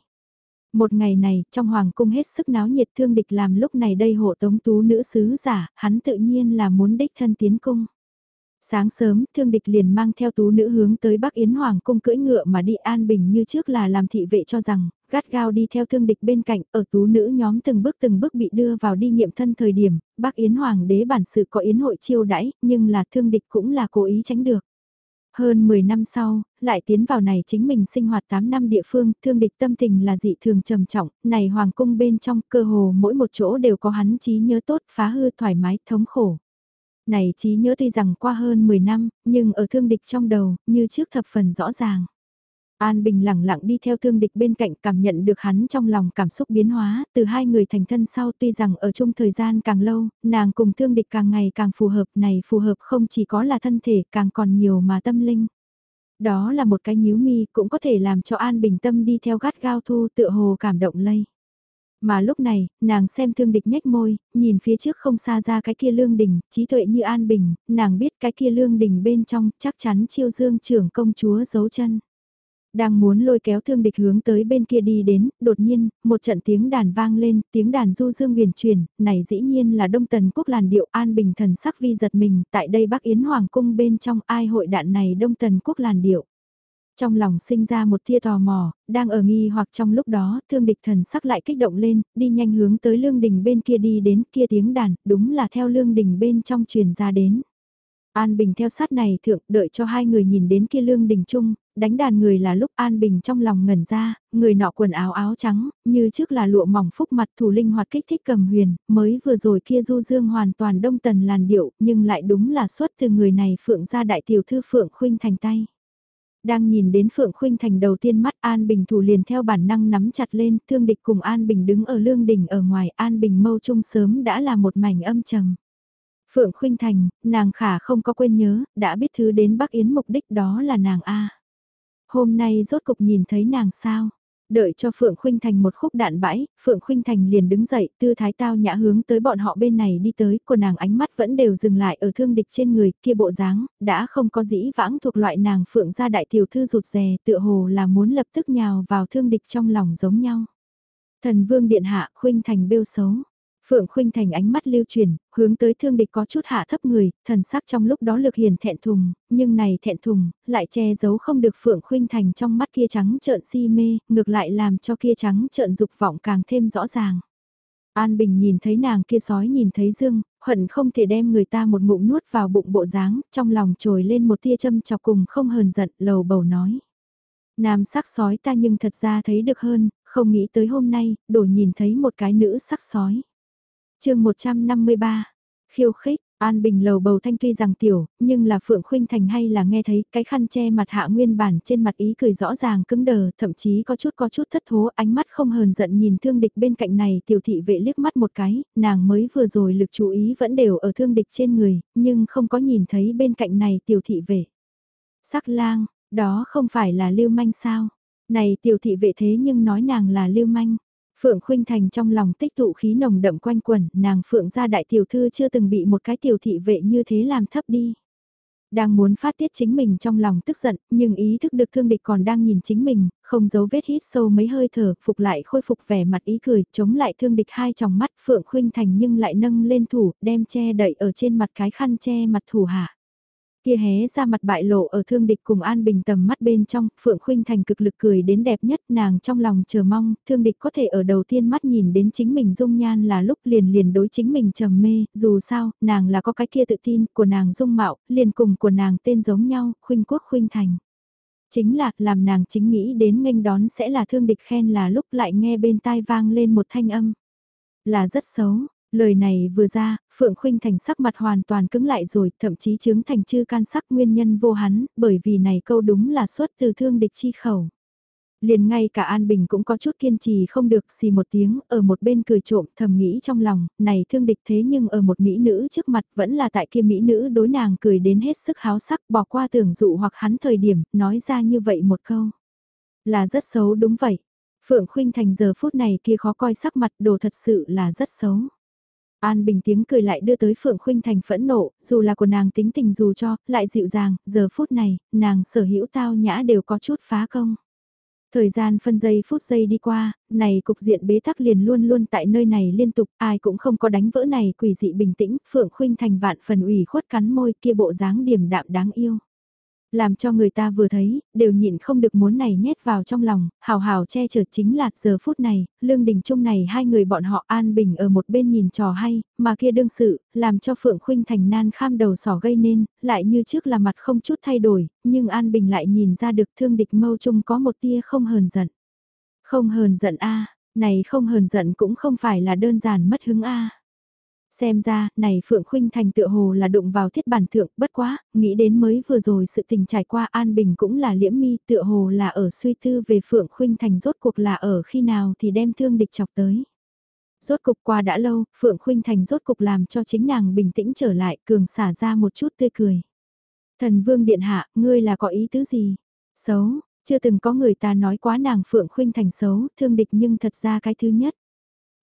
A: Một ngày này, trong hoàng cung hết sức náo nhiệt thương địch làm lúc này đây hộ tống tú nữ sứ giả, hắn tự nhiên là muốn đích thân tiến cung. Sáng sớm, thương địch liền mang theo tú nữ hướng tới Bắc Yến Hoàng cung cưỡi ngựa mà đi an bình như trước là làm thị vệ cho rằng, gắt gao đi theo thương địch bên cạnh, ở tú nữ nhóm từng bước từng bước bị đưa vào đi nghiệm thân thời điểm, Bắc Yến Hoàng đế bản sự có yến hội chiêu đãi, nhưng là thương địch cũng là cố ý tránh được. Hơn 10 năm sau, lại tiến vào này chính mình sinh hoạt 8 năm địa phương, thương địch tâm tình là dị thường trầm trọng, này hoàng cung bên trong cơ hồ mỗi một chỗ đều có hắn trí nhớ tốt, phá hư thoải mái, thống khổ. Này trí nhớ tuy rằng qua hơn 10 năm, nhưng ở thương địch trong đầu, như trước thập phần rõ ràng. An Bình lặng lặng đi theo thương địch bên cạnh cảm nhận được hắn trong lòng cảm xúc biến hóa, từ hai người thành thân sau tuy rằng ở chung thời gian càng lâu, nàng cùng thương địch càng ngày càng phù hợp này phù hợp không chỉ có là thân thể càng còn nhiều mà tâm linh. Đó là một cái nhíu mi cũng có thể làm cho An Bình tâm đi theo gắt gao thu tựa hồ cảm động lây. Mà lúc này, nàng xem thương địch nhếch môi, nhìn phía trước không xa ra cái kia lương đình, trí tuệ như An Bình, nàng biết cái kia lương đình bên trong chắc chắn chiêu dương trưởng công chúa giấu chân đang muốn lôi kéo thương địch hướng tới bên kia đi đến, đột nhiên, một trận tiếng đàn vang lên, tiếng đàn du dương huyền truyền, này dĩ nhiên là Đông Tần Quốc làn điệu an bình thần sắc vi giật mình, tại đây Bắc Yến Hoàng cung bên trong ai hội đạn này Đông Tần Quốc làn điệu. Trong lòng sinh ra một tia tò mò, đang ở nghi hoặc trong lúc đó, thương địch thần sắc lại kích động lên, đi nhanh hướng tới lương đình bên kia đi đến kia tiếng đàn, đúng là theo lương đình bên trong truyền ra đến. An Bình theo sát này thượng đợi cho hai người nhìn đến kia lương đình chung, đánh đàn người là lúc An Bình trong lòng ngẩn ra, người nọ quần áo áo trắng, như trước là lụa mỏng phúc mặt thủ linh hoạt kích thích cầm huyền, mới vừa rồi kia du dương hoàn toàn đông tần làn điệu, nhưng lại đúng là xuất từ người này Phượng ra đại tiểu thư Phượng Khuynh thành tay. Đang nhìn đến Phượng Khuynh thành đầu tiên mắt An Bình thủ liền theo bản năng nắm chặt lên, thương địch cùng An Bình đứng ở lương đỉnh ở ngoài An Bình mâu trung sớm đã là một mảnh âm trầm. Phượng Khuynh Thành, nàng khả không có quên nhớ, đã biết thứ đến Bắc Yến mục đích đó là nàng A. Hôm nay rốt cục nhìn thấy nàng sao? Đợi cho Phượng Khuynh Thành một khúc đạn bãi, Phượng Khuynh Thành liền đứng dậy, tư thái tao nhã hướng tới bọn họ bên này đi tới, của nàng ánh mắt vẫn đều dừng lại ở thương địch trên người, kia bộ dáng, đã không có dĩ vãng thuộc loại nàng Phượng gia đại tiểu thư rụt rè, tựa hồ là muốn lập tức nhào vào thương địch trong lòng giống nhau. Thần Vương Điện Hạ, Khuynh Thành bêu xấu. Phượng Khuynh Thành ánh mắt lưu truyền, hướng tới thương địch có chút hạ thấp người, thần sắc trong lúc đó lực hiền thẹn thùng, nhưng này thẹn thùng, lại che giấu không được Phượng Khuynh Thành trong mắt kia trắng trợn si mê, ngược lại làm cho kia trắng trợn dục vọng càng thêm rõ ràng. An Bình nhìn thấy nàng kia sói nhìn thấy dương, hận không thể đem người ta một ngụm nuốt vào bụng bộ dáng, trong lòng trồi lên một tia châm chọc cùng không hờn giận, lầu bầu nói. Nam sắc sói ta nhưng thật ra thấy được hơn, không nghĩ tới hôm nay, đổ nhìn thấy một cái nữ sắc sói chương 153, khiêu khích, An Bình lầu bầu thanh tuy rằng tiểu, nhưng là Phượng Khuynh Thành hay là nghe thấy cái khăn che mặt hạ nguyên bản trên mặt ý cười rõ ràng cứng đờ, thậm chí có chút có chút thất thố, ánh mắt không hờn giận nhìn thương địch bên cạnh này tiểu thị vệ liếc mắt một cái, nàng mới vừa rồi lực chú ý vẫn đều ở thương địch trên người, nhưng không có nhìn thấy bên cạnh này tiểu thị vệ. Sắc lang, đó không phải là lưu manh sao? Này tiểu thị vệ thế nhưng nói nàng là lưu manh. Phượng Khuynh Thành trong lòng tích tụ khí nồng đậm quanh quẩn, nàng Phượng gia đại tiểu thư chưa từng bị một cái tiểu thị vệ như thế làm thấp đi. Đang muốn phát tiết chính mình trong lòng tức giận, nhưng ý thức được thương địch còn đang nhìn chính mình, không giấu vết hít sâu mấy hơi thở, phục lại khôi phục vẻ mặt ý cười, chống lại thương địch hai tròng mắt Phượng Khuynh Thành nhưng lại nâng lên thủ, đem che đậy ở trên mặt cái khăn che mặt thủ hạ. Kia hé ra mặt bại lộ ở thương địch cùng An Bình tầm mắt bên trong, Phượng Khuynh Thành cực lực cười đến đẹp nhất nàng trong lòng chờ mong, thương địch có thể ở đầu tiên mắt nhìn đến chính mình dung nhan là lúc liền liền đối chính mình trầm mê, dù sao, nàng là có cái kia tự tin của nàng dung mạo, liền cùng của nàng tên giống nhau, Khuynh Quốc Khuynh Thành. Chính là, làm nàng chính nghĩ đến nghênh đón sẽ là thương địch khen là lúc lại nghe bên tai vang lên một thanh âm. Là rất xấu, Lời này vừa ra, Phượng Khuynh Thành sắc mặt hoàn toàn cứng lại rồi, thậm chí chứng thành chư can sắc nguyên nhân vô hắn, bởi vì này câu đúng là xuất từ thương địch chi khẩu. Liền ngay cả An Bình cũng có chút kiên trì không được xì một tiếng, ở một bên cười trộm thầm nghĩ trong lòng, này thương địch thế nhưng ở một mỹ nữ trước mặt vẫn là tại kia mỹ nữ đối nàng cười đến hết sức háo sắc bỏ qua tưởng dụ hoặc hắn thời điểm, nói ra như vậy một câu. Là rất xấu đúng vậy. Phượng Khuynh Thành giờ phút này kia khó coi sắc mặt đồ thật sự là rất xấu. An Bình tiếng cười lại đưa tới Phượng Khuynh Thành phẫn nộ, dù là của nàng tính tình dù cho, lại dịu dàng, giờ phút này, nàng sở hữu tao nhã đều có chút phá công. Thời gian phân giây phút giây đi qua, này cục diện bế tắc liền luôn luôn tại nơi này liên tục, ai cũng không có đánh vỡ này quỷ dị bình tĩnh, Phượng Khuynh Thành vạn phần ủy khuất cắn môi kia bộ dáng điềm đạm đáng yêu làm cho người ta vừa thấy, đều nhịn không được muốn này nhét vào trong lòng, hào hào che chở chính là giờ phút này, lương đình trung này hai người bọn họ an bình ở một bên nhìn trò hay, mà kia đương sự, làm cho Phượng Khuynh thành nan kham đầu sỏ gây nên, lại như trước là mặt không chút thay đổi, nhưng an bình lại nhìn ra được thương địch mâu trung có một tia không hờn giận. Không hờn giận a này không hờn giận cũng không phải là đơn giản mất hứng a Xem ra, này Phượng Khuynh Thành tựa hồ là đụng vào thiết bản thượng, bất quá, nghĩ đến mới vừa rồi sự tình trải qua An Bình cũng là liễm mi tựa hồ là ở suy tư về Phượng Khuynh Thành rốt cuộc là ở khi nào thì đem thương địch chọc tới. Rốt cục qua đã lâu, Phượng Khuynh Thành rốt cục làm cho chính nàng bình tĩnh trở lại, cường xả ra một chút tươi cười. Thần Vương Điện Hạ, ngươi là có ý tứ gì? Xấu, chưa từng có người ta nói quá nàng Phượng Khuynh Thành xấu, thương địch nhưng thật ra cái thứ nhất.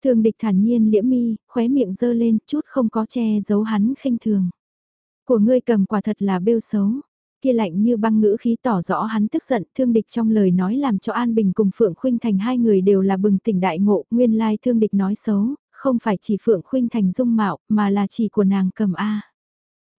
A: Thường địch thản nhiên liễm mi, khóe miệng dơ lên, chút không có che giấu hắn khinh thường. Của ngươi cầm quả thật là bêu xấu. Kia lạnh như băng ngữ khí tỏ rõ hắn tức giận, thương địch trong lời nói làm cho An Bình cùng Phượng Khuynh Thành hai người đều là bừng tỉnh đại ngộ, nguyên lai thương địch nói xấu, không phải chỉ Phượng Khuynh Thành dung mạo, mà là chỉ của nàng cầm A.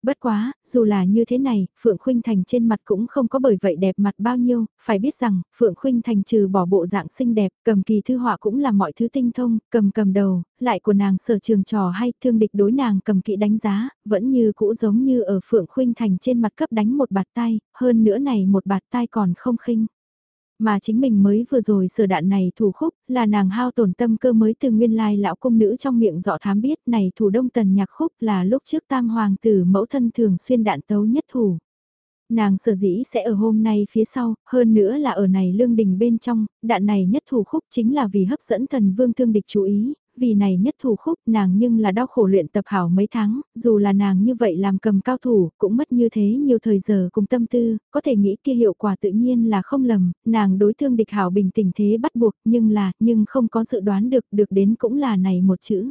A: Bất quá, dù là như thế này, Phượng Khuynh Thành trên mặt cũng không có bởi vậy đẹp mặt bao nhiêu, phải biết rằng, Phượng Khuynh Thành trừ bỏ bộ dạng xinh đẹp, cầm kỳ thư họa cũng là mọi thứ tinh thông, cầm cầm đầu, lại của nàng sở trường trò hay thương địch đối nàng cầm kỵ đánh giá, vẫn như cũ giống như ở Phượng Khuynh Thành trên mặt cấp đánh một bạt tay, hơn nữa này một bạt tay còn không khinh. Mà chính mình mới vừa rồi sửa đạn này thủ khúc, là nàng hao tổn tâm cơ mới từ nguyên lai lão cung nữ trong miệng dọ thám biết này thủ đông tần nhạc khúc là lúc trước tam hoàng tử mẫu thân thường xuyên đạn tấu nhất thủ. Nàng sở dĩ sẽ ở hôm nay phía sau, hơn nữa là ở này lương đình bên trong, đạn này nhất thủ khúc chính là vì hấp dẫn thần vương thương địch chú ý, vì này nhất thủ khúc nàng nhưng là đau khổ luyện tập hảo mấy tháng, dù là nàng như vậy làm cầm cao thủ, cũng mất như thế nhiều thời giờ cùng tâm tư, có thể nghĩ kia hiệu quả tự nhiên là không lầm, nàng đối thương địch hảo bình tình thế bắt buộc, nhưng là, nhưng không có dự đoán được, được đến cũng là này một chữ.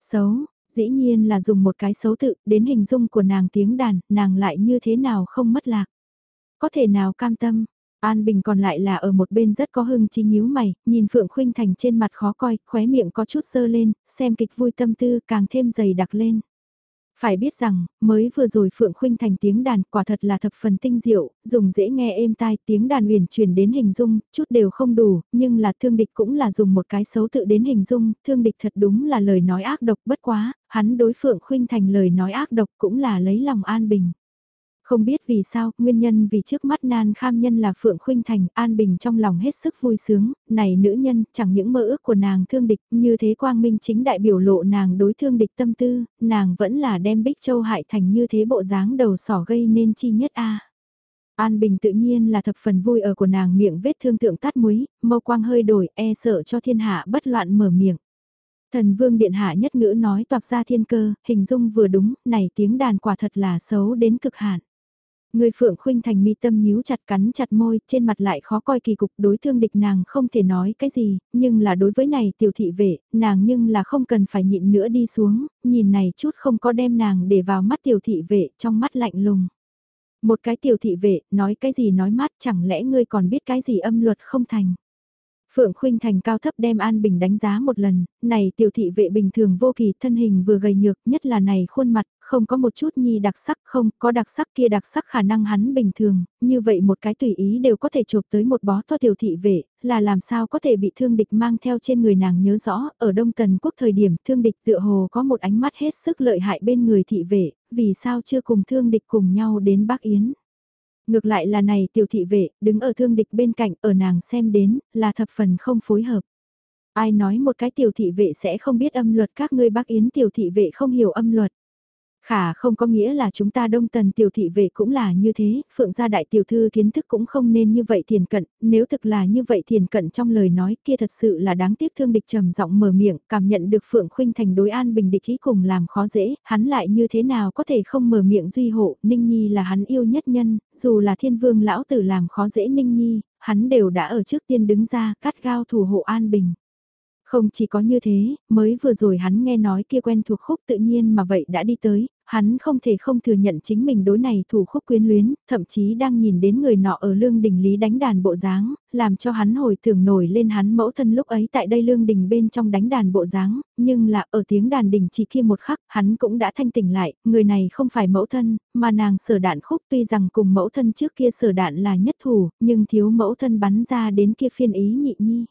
A: Xấu, dĩ nhiên là dùng một cái xấu tự, đến hình dung của nàng tiếng đàn, nàng lại như thế nào không mất lạc. Có thể nào cam tâm, An Bình còn lại là ở một bên rất có hưng chi nhíu mày, nhìn Phượng Khuynh Thành trên mặt khó coi, khóe miệng có chút sơ lên, xem kịch vui tâm tư càng thêm dày đặc lên. Phải biết rằng, mới vừa rồi Phượng Khuynh Thành tiếng đàn quả thật là thập phần tinh diệu, dùng dễ nghe êm tai tiếng đàn uyển chuyển đến hình dung, chút đều không đủ, nhưng là thương địch cũng là dùng một cái xấu tự đến hình dung, thương địch thật đúng là lời nói ác độc bất quá, hắn đối Phượng Khuynh Thành lời nói ác độc cũng là lấy lòng an bình. Không biết vì sao, nguyên nhân vì trước mắt nan kham nhân là Phượng Khuynh Thành, An Bình trong lòng hết sức vui sướng, này nữ nhân, chẳng những mơ ước của nàng thương địch, như thế quang minh chính đại biểu lộ nàng đối thương địch tâm tư, nàng vẫn là đem Bích Châu hại thành như thế bộ dáng đầu sỏ gây nên chi nhất a. An Bình tự nhiên là thập phần vui ở của nàng miệng vết thương tượng tắt muối, mâu quang hơi đổi, e sợ cho thiên hạ bất loạn mở miệng. Thần vương điện hạ nhất ngữ nói toạc ra thiên cơ, hình dung vừa đúng, này tiếng đàn quả thật là xấu đến cực hạn. Người Phượng Khuynh Thành mi tâm nhíu chặt cắn chặt môi, trên mặt lại khó coi kỳ cục đối thương địch nàng không thể nói cái gì, nhưng là đối với này tiểu thị vệ, nàng nhưng là không cần phải nhịn nữa đi xuống, nhìn này chút không có đem nàng để vào mắt tiểu thị vệ, trong mắt lạnh lùng. Một cái tiểu thị vệ, nói cái gì nói mát chẳng lẽ ngươi còn biết cái gì âm luật không thành. Phượng Khuynh Thành cao thấp đem An Bình đánh giá một lần, này tiểu thị vệ bình thường vô kỳ thân hình vừa gầy nhược nhất là này khuôn mặt, không có một chút nhi đặc sắc không, có đặc sắc kia đặc sắc khả năng hắn bình thường, như vậy một cái tùy ý đều có thể chụp tới một bó to tiểu thị vệ, là làm sao có thể bị thương địch mang theo trên người nàng nhớ rõ, ở Đông Tần Quốc thời điểm thương địch tựa hồ có một ánh mắt hết sức lợi hại bên người thị vệ, vì sao chưa cùng thương địch cùng nhau đến Bắc Yến. Ngược lại là này tiểu thị vệ, đứng ở thương địch bên cạnh, ở nàng xem đến, là thập phần không phối hợp. Ai nói một cái tiểu thị vệ sẽ không biết âm luật các ngươi bác Yến tiểu thị vệ không hiểu âm luật. Khả không có nghĩa là chúng ta đông tần tiểu thị vệ cũng là như thế, phượng gia đại tiểu thư kiến thức cũng không nên như vậy thiền cận, nếu thực là như vậy thiền cận trong lời nói kia thật sự là đáng tiếc thương địch trầm giọng mở miệng, cảm nhận được phượng khuynh thành đối an bình địch ý cùng làm khó dễ, hắn lại như thế nào có thể không mở miệng duy hộ, Ninh Nhi là hắn yêu nhất nhân, dù là thiên vương lão tử làm khó dễ Ninh Nhi, hắn đều đã ở trước tiên đứng ra cắt gao thủ hộ an bình. Không chỉ có như thế, mới vừa rồi hắn nghe nói kia quen thuộc khúc tự nhiên mà vậy đã đi tới, hắn không thể không thừa nhận chính mình đối này thủ khúc quyến luyến, thậm chí đang nhìn đến người nọ ở lương đình lý đánh đàn bộ dáng, làm cho hắn hồi tưởng nổi lên hắn mẫu thân lúc ấy tại đây lương đình bên trong đánh đàn bộ dáng, nhưng là ở tiếng đàn đình chỉ kia một khắc, hắn cũng đã thanh tỉnh lại, người này không phải mẫu thân, mà nàng sở đạn khúc tuy rằng cùng mẫu thân trước kia sở đạn là nhất thủ, nhưng thiếu mẫu thân bắn ra đến kia phiên ý nhị nhi.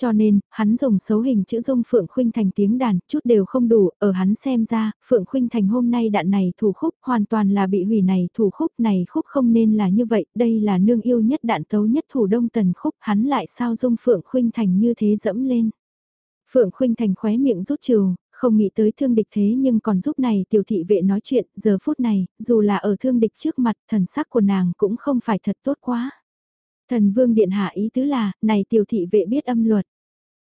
A: Cho nên, hắn dùng xấu hình chữ dung Phượng Khuynh Thành tiếng đàn, chút đều không đủ, ở hắn xem ra, Phượng Khuynh Thành hôm nay đạn này thủ khúc, hoàn toàn là bị hủy này thủ khúc này khúc không nên là như vậy, đây là nương yêu nhất đạn tấu nhất thủ đông tần khúc, hắn lại sao dung Phượng Khuynh Thành như thế dẫm lên. Phượng Khuynh Thành khóe miệng rút trừ, không nghĩ tới thương địch thế nhưng còn giúp này tiểu thị vệ nói chuyện, giờ phút này, dù là ở thương địch trước mặt, thần sắc của nàng cũng không phải thật tốt quá. Thần vương điện hạ ý tứ là, này tiểu thị vệ biết âm luật.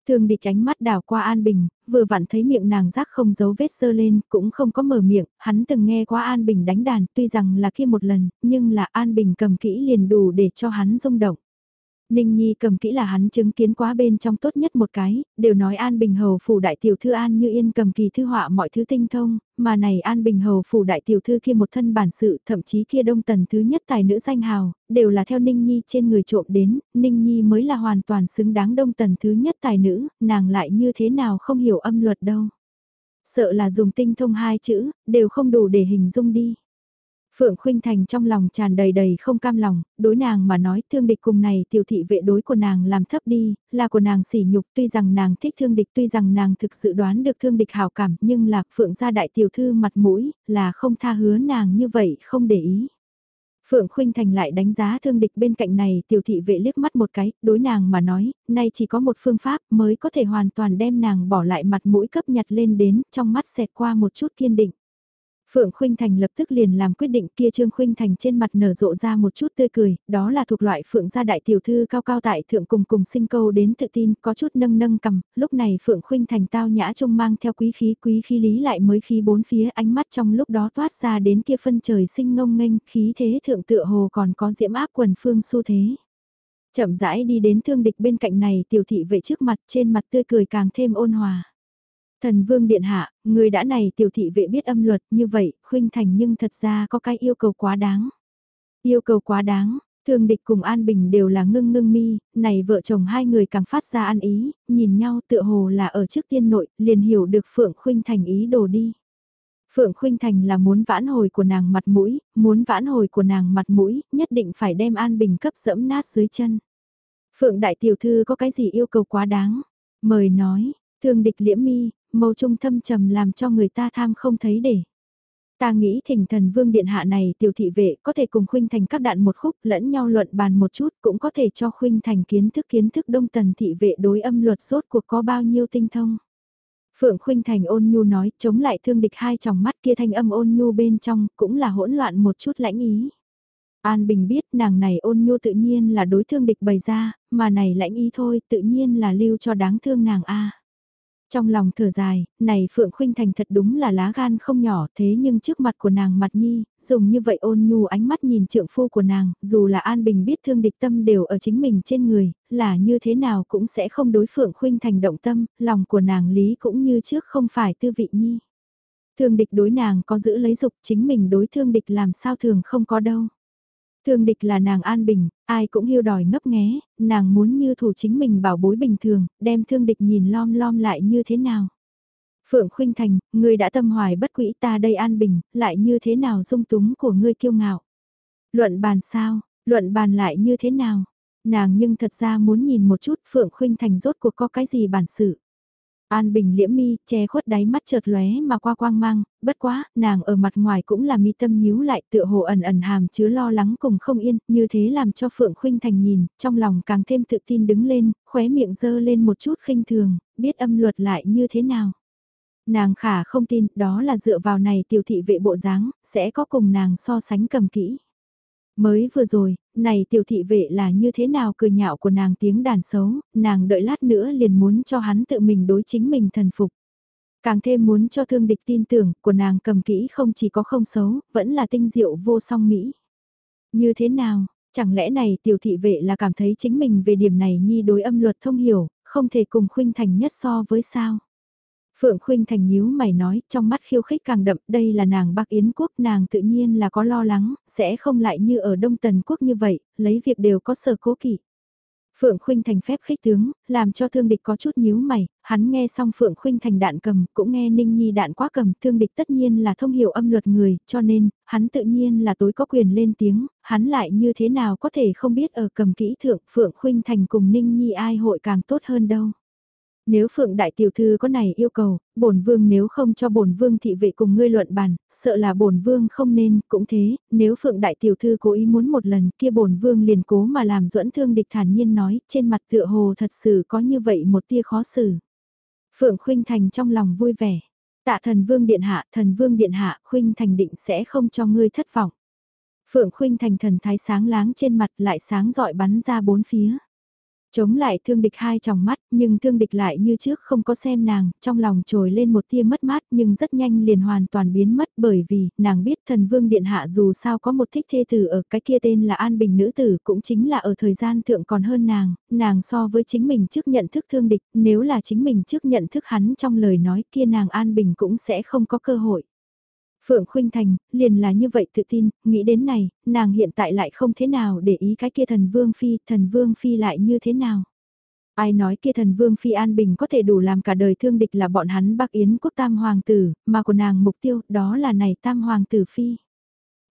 A: thường địch ánh mắt đảo qua An Bình, vừa vặn thấy miệng nàng rác không giấu vết sơ lên, cũng không có mở miệng, hắn từng nghe qua An Bình đánh đàn, tuy rằng là kia một lần, nhưng là An Bình cầm kỹ liền đủ để cho hắn rung động. Ninh Nhi cầm kỹ là hắn chứng kiến quá bên trong tốt nhất một cái, đều nói An Bình Hầu phủ đại tiểu thư An như yên cầm kỳ thư họa mọi thứ tinh thông, mà này An Bình Hầu phủ đại tiểu thư kia một thân bản sự, thậm chí kia đông tần thứ nhất tài nữ danh hào, đều là theo Ninh Nhi trên người trộm đến, Ninh Nhi mới là hoàn toàn xứng đáng đông tần thứ nhất tài nữ, nàng lại như thế nào không hiểu âm luật đâu. Sợ là dùng tinh thông hai chữ, đều không đủ để hình dung đi. Phượng Khuynh Thành trong lòng tràn đầy đầy không cam lòng, đối nàng mà nói thương địch cùng này tiểu thị vệ đối của nàng làm thấp đi, là của nàng sỉ nhục tuy rằng nàng thích thương địch tuy rằng nàng thực sự đoán được thương địch hào cảm nhưng lạc Phượng gia đại tiểu thư mặt mũi là không tha hứa nàng như vậy không để ý. Phượng Khuynh Thành lại đánh giá thương địch bên cạnh này tiểu thị vệ liếc mắt một cái, đối nàng mà nói, nay chỉ có một phương pháp mới có thể hoàn toàn đem nàng bỏ lại mặt mũi cấp nhặt lên đến, trong mắt xẹt qua một chút kiên định. Phượng Khuynh Thành lập tức liền làm quyết định kia Trương Khuynh Thành trên mặt nở rộ ra một chút tươi cười, đó là thuộc loại Phượng gia đại tiểu thư cao cao tại thượng cùng cùng sinh câu đến tự tin, có chút nâng nâng cầm, lúc này Phượng Khuynh Thành tao nhã trông mang theo quý khí quý khí lý lại mới khí bốn phía ánh mắt trong lúc đó toát ra đến kia phân trời sinh ngông nghênh, khí thế thượng tựa hồ còn có diễm áp quần phương xu thế. Chậm rãi đi đến thương địch bên cạnh này tiểu thị vệ trước mặt trên mặt tươi cười càng thêm ôn hòa. Thần vương điện hạ, người đã này tiểu thị vệ biết âm luật như vậy, khuynh thành nhưng thật ra có cái yêu cầu quá đáng. Yêu cầu quá đáng, thương địch cùng An Bình đều là ngưng ngưng mi, này vợ chồng hai người càng phát ra ăn ý, nhìn nhau tựa hồ là ở trước tiên nội, liền hiểu được Phượng Khuynh Thành ý đồ đi. Phượng Khuynh Thành là muốn vãn hồi của nàng mặt mũi, muốn vãn hồi của nàng mặt mũi, nhất định phải đem An Bình cấp dẫm nát dưới chân. Phượng Đại Tiểu Thư có cái gì yêu cầu quá đáng? Mời nói, thương địch liễm mi, mâu trung thâm trầm làm cho người ta tham không thấy để. Ta nghĩ thỉnh thần vương điện hạ này tiểu thị vệ có thể cùng khuynh thành các đạn một khúc lẫn nhau luận bàn một chút cũng có thể cho khuynh thành kiến thức kiến thức đông tần thị vệ đối âm luật sốt cuộc có bao nhiêu tinh thông. Phượng khuynh thành ôn nhu nói chống lại thương địch hai tròng mắt kia thanh âm ôn nhu bên trong cũng là hỗn loạn một chút lãnh ý. An Bình biết nàng này ôn nhu tự nhiên là đối thương địch bày ra, mà này lãnh ý thôi tự nhiên là lưu cho đáng thương nàng a. Trong lòng thở dài, này Phượng Khuynh Thành thật đúng là lá gan không nhỏ thế nhưng trước mặt của nàng mặt nhi, dùng như vậy ôn nhu ánh mắt nhìn trượng phu của nàng, dù là An Bình biết thương địch tâm đều ở chính mình trên người, là như thế nào cũng sẽ không đối Phượng Khuynh Thành động tâm, lòng của nàng lý cũng như trước không phải tư vị nhi. Thương địch đối nàng có giữ lấy dục chính mình đối thương địch làm sao thường không có đâu. Thương địch là nàng an bình, ai cũng hiu đòi ngấp nghé, nàng muốn như thủ chính mình bảo bối bình thường, đem thương địch nhìn lom lom lại như thế nào. Phượng Khuynh Thành, ngươi đã tâm hoài bất quỹ ta đây an bình, lại như thế nào dung túng của ngươi kiêu ngạo. Luận bàn sao, luận bàn lại như thế nào. Nàng nhưng thật ra muốn nhìn một chút Phượng Khuynh Thành rốt cuộc có cái gì bản sự. An Bình liễm mi, che khuất đáy mắt chợt lóe mà qua quang mang, bất quá, nàng ở mặt ngoài cũng là mi tâm nhíu lại tựa hồ ẩn ẩn hàm chứa lo lắng cùng không yên, như thế làm cho Phượng Khuynh Thành nhìn, trong lòng càng thêm tự tin đứng lên, khóe miệng dơ lên một chút khinh thường, biết âm luật lại như thế nào. Nàng khả không tin, đó là dựa vào này tiểu thị vệ bộ dáng, sẽ có cùng nàng so sánh cầm kỹ. Mới vừa rồi, này tiểu thị vệ là như thế nào cười nhạo của nàng tiếng đàn xấu, nàng đợi lát nữa liền muốn cho hắn tự mình đối chính mình thần phục. Càng thêm muốn cho thương địch tin tưởng của nàng cầm kỹ không chỉ có không xấu, vẫn là tinh diệu vô song mỹ. Như thế nào, chẳng lẽ này tiểu thị vệ là cảm thấy chính mình về điểm này nhi đối âm luật thông hiểu, không thể cùng khuynh thành nhất so với sao? Phượng Khuynh Thành nhíu mày nói, trong mắt khiêu khích càng đậm, đây là nàng Bắc Yến quốc, nàng tự nhiên là có lo lắng, sẽ không lại như ở Đông Tần quốc như vậy, lấy việc đều có sở cố kỵ. Phượng Khuynh Thành phép khích tướng, làm cho thương địch có chút nhíu mày, hắn nghe xong Phượng Khuynh Thành đạn cầm, cũng nghe Ninh Nhi đạn quá cầm, thương địch tất nhiên là thông hiểu âm luật người, cho nên, hắn tự nhiên là tối có quyền lên tiếng, hắn lại như thế nào có thể không biết ở cầm kỹ thượng Phượng Khuynh Thành cùng Ninh Nhi ai hội càng tốt hơn đâu. Nếu Phượng đại tiểu thư có này yêu cầu, bổn vương nếu không cho bổn vương thị vệ cùng ngươi luận bàn, sợ là bổn vương không nên, cũng thế, nếu Phượng đại tiểu thư cố ý muốn một lần, kia bổn vương liền cố mà làm duẫn thương địch thản nhiên nói, trên mặt tựa hồ thật sự có như vậy một tia khó xử. Phượng Khuynh Thành trong lòng vui vẻ. Tạ thần vương điện hạ, thần vương điện hạ, Khuynh Thành định sẽ không cho ngươi thất vọng. Phượng Khuynh Thành thần thái sáng láng trên mặt lại sáng rọi bắn ra bốn phía. Chống lại thương địch hai tròng mắt, nhưng thương địch lại như trước không có xem nàng, trong lòng trồi lên một tia mất mát nhưng rất nhanh liền hoàn toàn biến mất bởi vì, nàng biết thần vương điện hạ dù sao có một thích thê tử ở cái kia tên là An Bình nữ tử cũng chính là ở thời gian thượng còn hơn nàng, nàng so với chính mình trước nhận thức thương địch, nếu là chính mình trước nhận thức hắn trong lời nói kia nàng An Bình cũng sẽ không có cơ hội. Phượng Khuynh Thành, liền là như vậy tự tin, nghĩ đến này, nàng hiện tại lại không thế nào để ý cái kia thần Vương Phi, thần Vương Phi lại như thế nào. Ai nói kia thần Vương Phi An Bình có thể đủ làm cả đời thương địch là bọn hắn Bắc Yến quốc tam hoàng tử, mà của nàng mục tiêu đó là này tam hoàng tử Phi.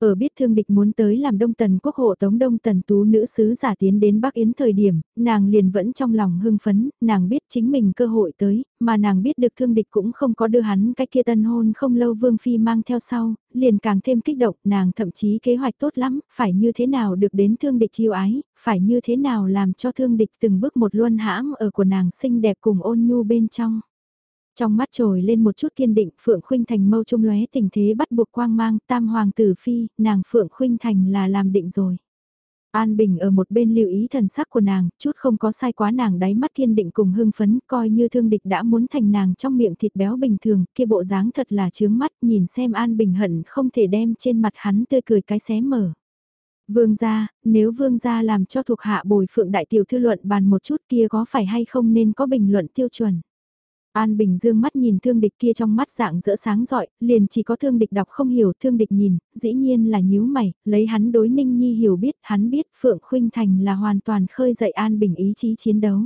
A: Ở biết thương địch muốn tới làm đông tần quốc hộ tống đông tần tú nữ sứ giả tiến đến Bắc Yến thời điểm, nàng liền vẫn trong lòng hưng phấn, nàng biết chính mình cơ hội tới, mà nàng biết được thương địch cũng không có đưa hắn cái kia tân hôn không lâu Vương Phi mang theo sau, liền càng thêm kích động, nàng thậm chí kế hoạch tốt lắm, phải như thế nào được đến thương địch yêu ái, phải như thế nào làm cho thương địch từng bước một luân hãm ở của nàng xinh đẹp cùng ôn nhu bên trong. Trong mắt trồi lên một chút kiên định, Phượng Khuynh Thành mâu trung lóe tình thế bắt buộc quang mang, tam hoàng tử phi, nàng Phượng Khuynh Thành là làm định rồi. An Bình ở một bên lưu ý thần sắc của nàng, chút không có sai quá nàng đáy mắt kiên định cùng hưng phấn, coi như thương địch đã muốn thành nàng trong miệng thịt béo bình thường, kia bộ dáng thật là chướng mắt, nhìn xem An Bình hận không thể đem trên mặt hắn tươi cười cái xé mở. Vương gia, nếu vương gia làm cho thuộc hạ bồi phượng đại tiểu thư luận bàn một chút kia có phải hay không nên có bình luận tiêu chuẩn. An Bình dương mắt nhìn thương địch kia trong mắt dạng dỡ sáng rọi, liền chỉ có thương địch đọc không hiểu, thương địch nhìn, dĩ nhiên là nhíu mày, lấy hắn đối Ninh Nhi hiểu biết, hắn biết Phượng Khuynh Thành là hoàn toàn khơi dậy An Bình ý chí chiến đấu.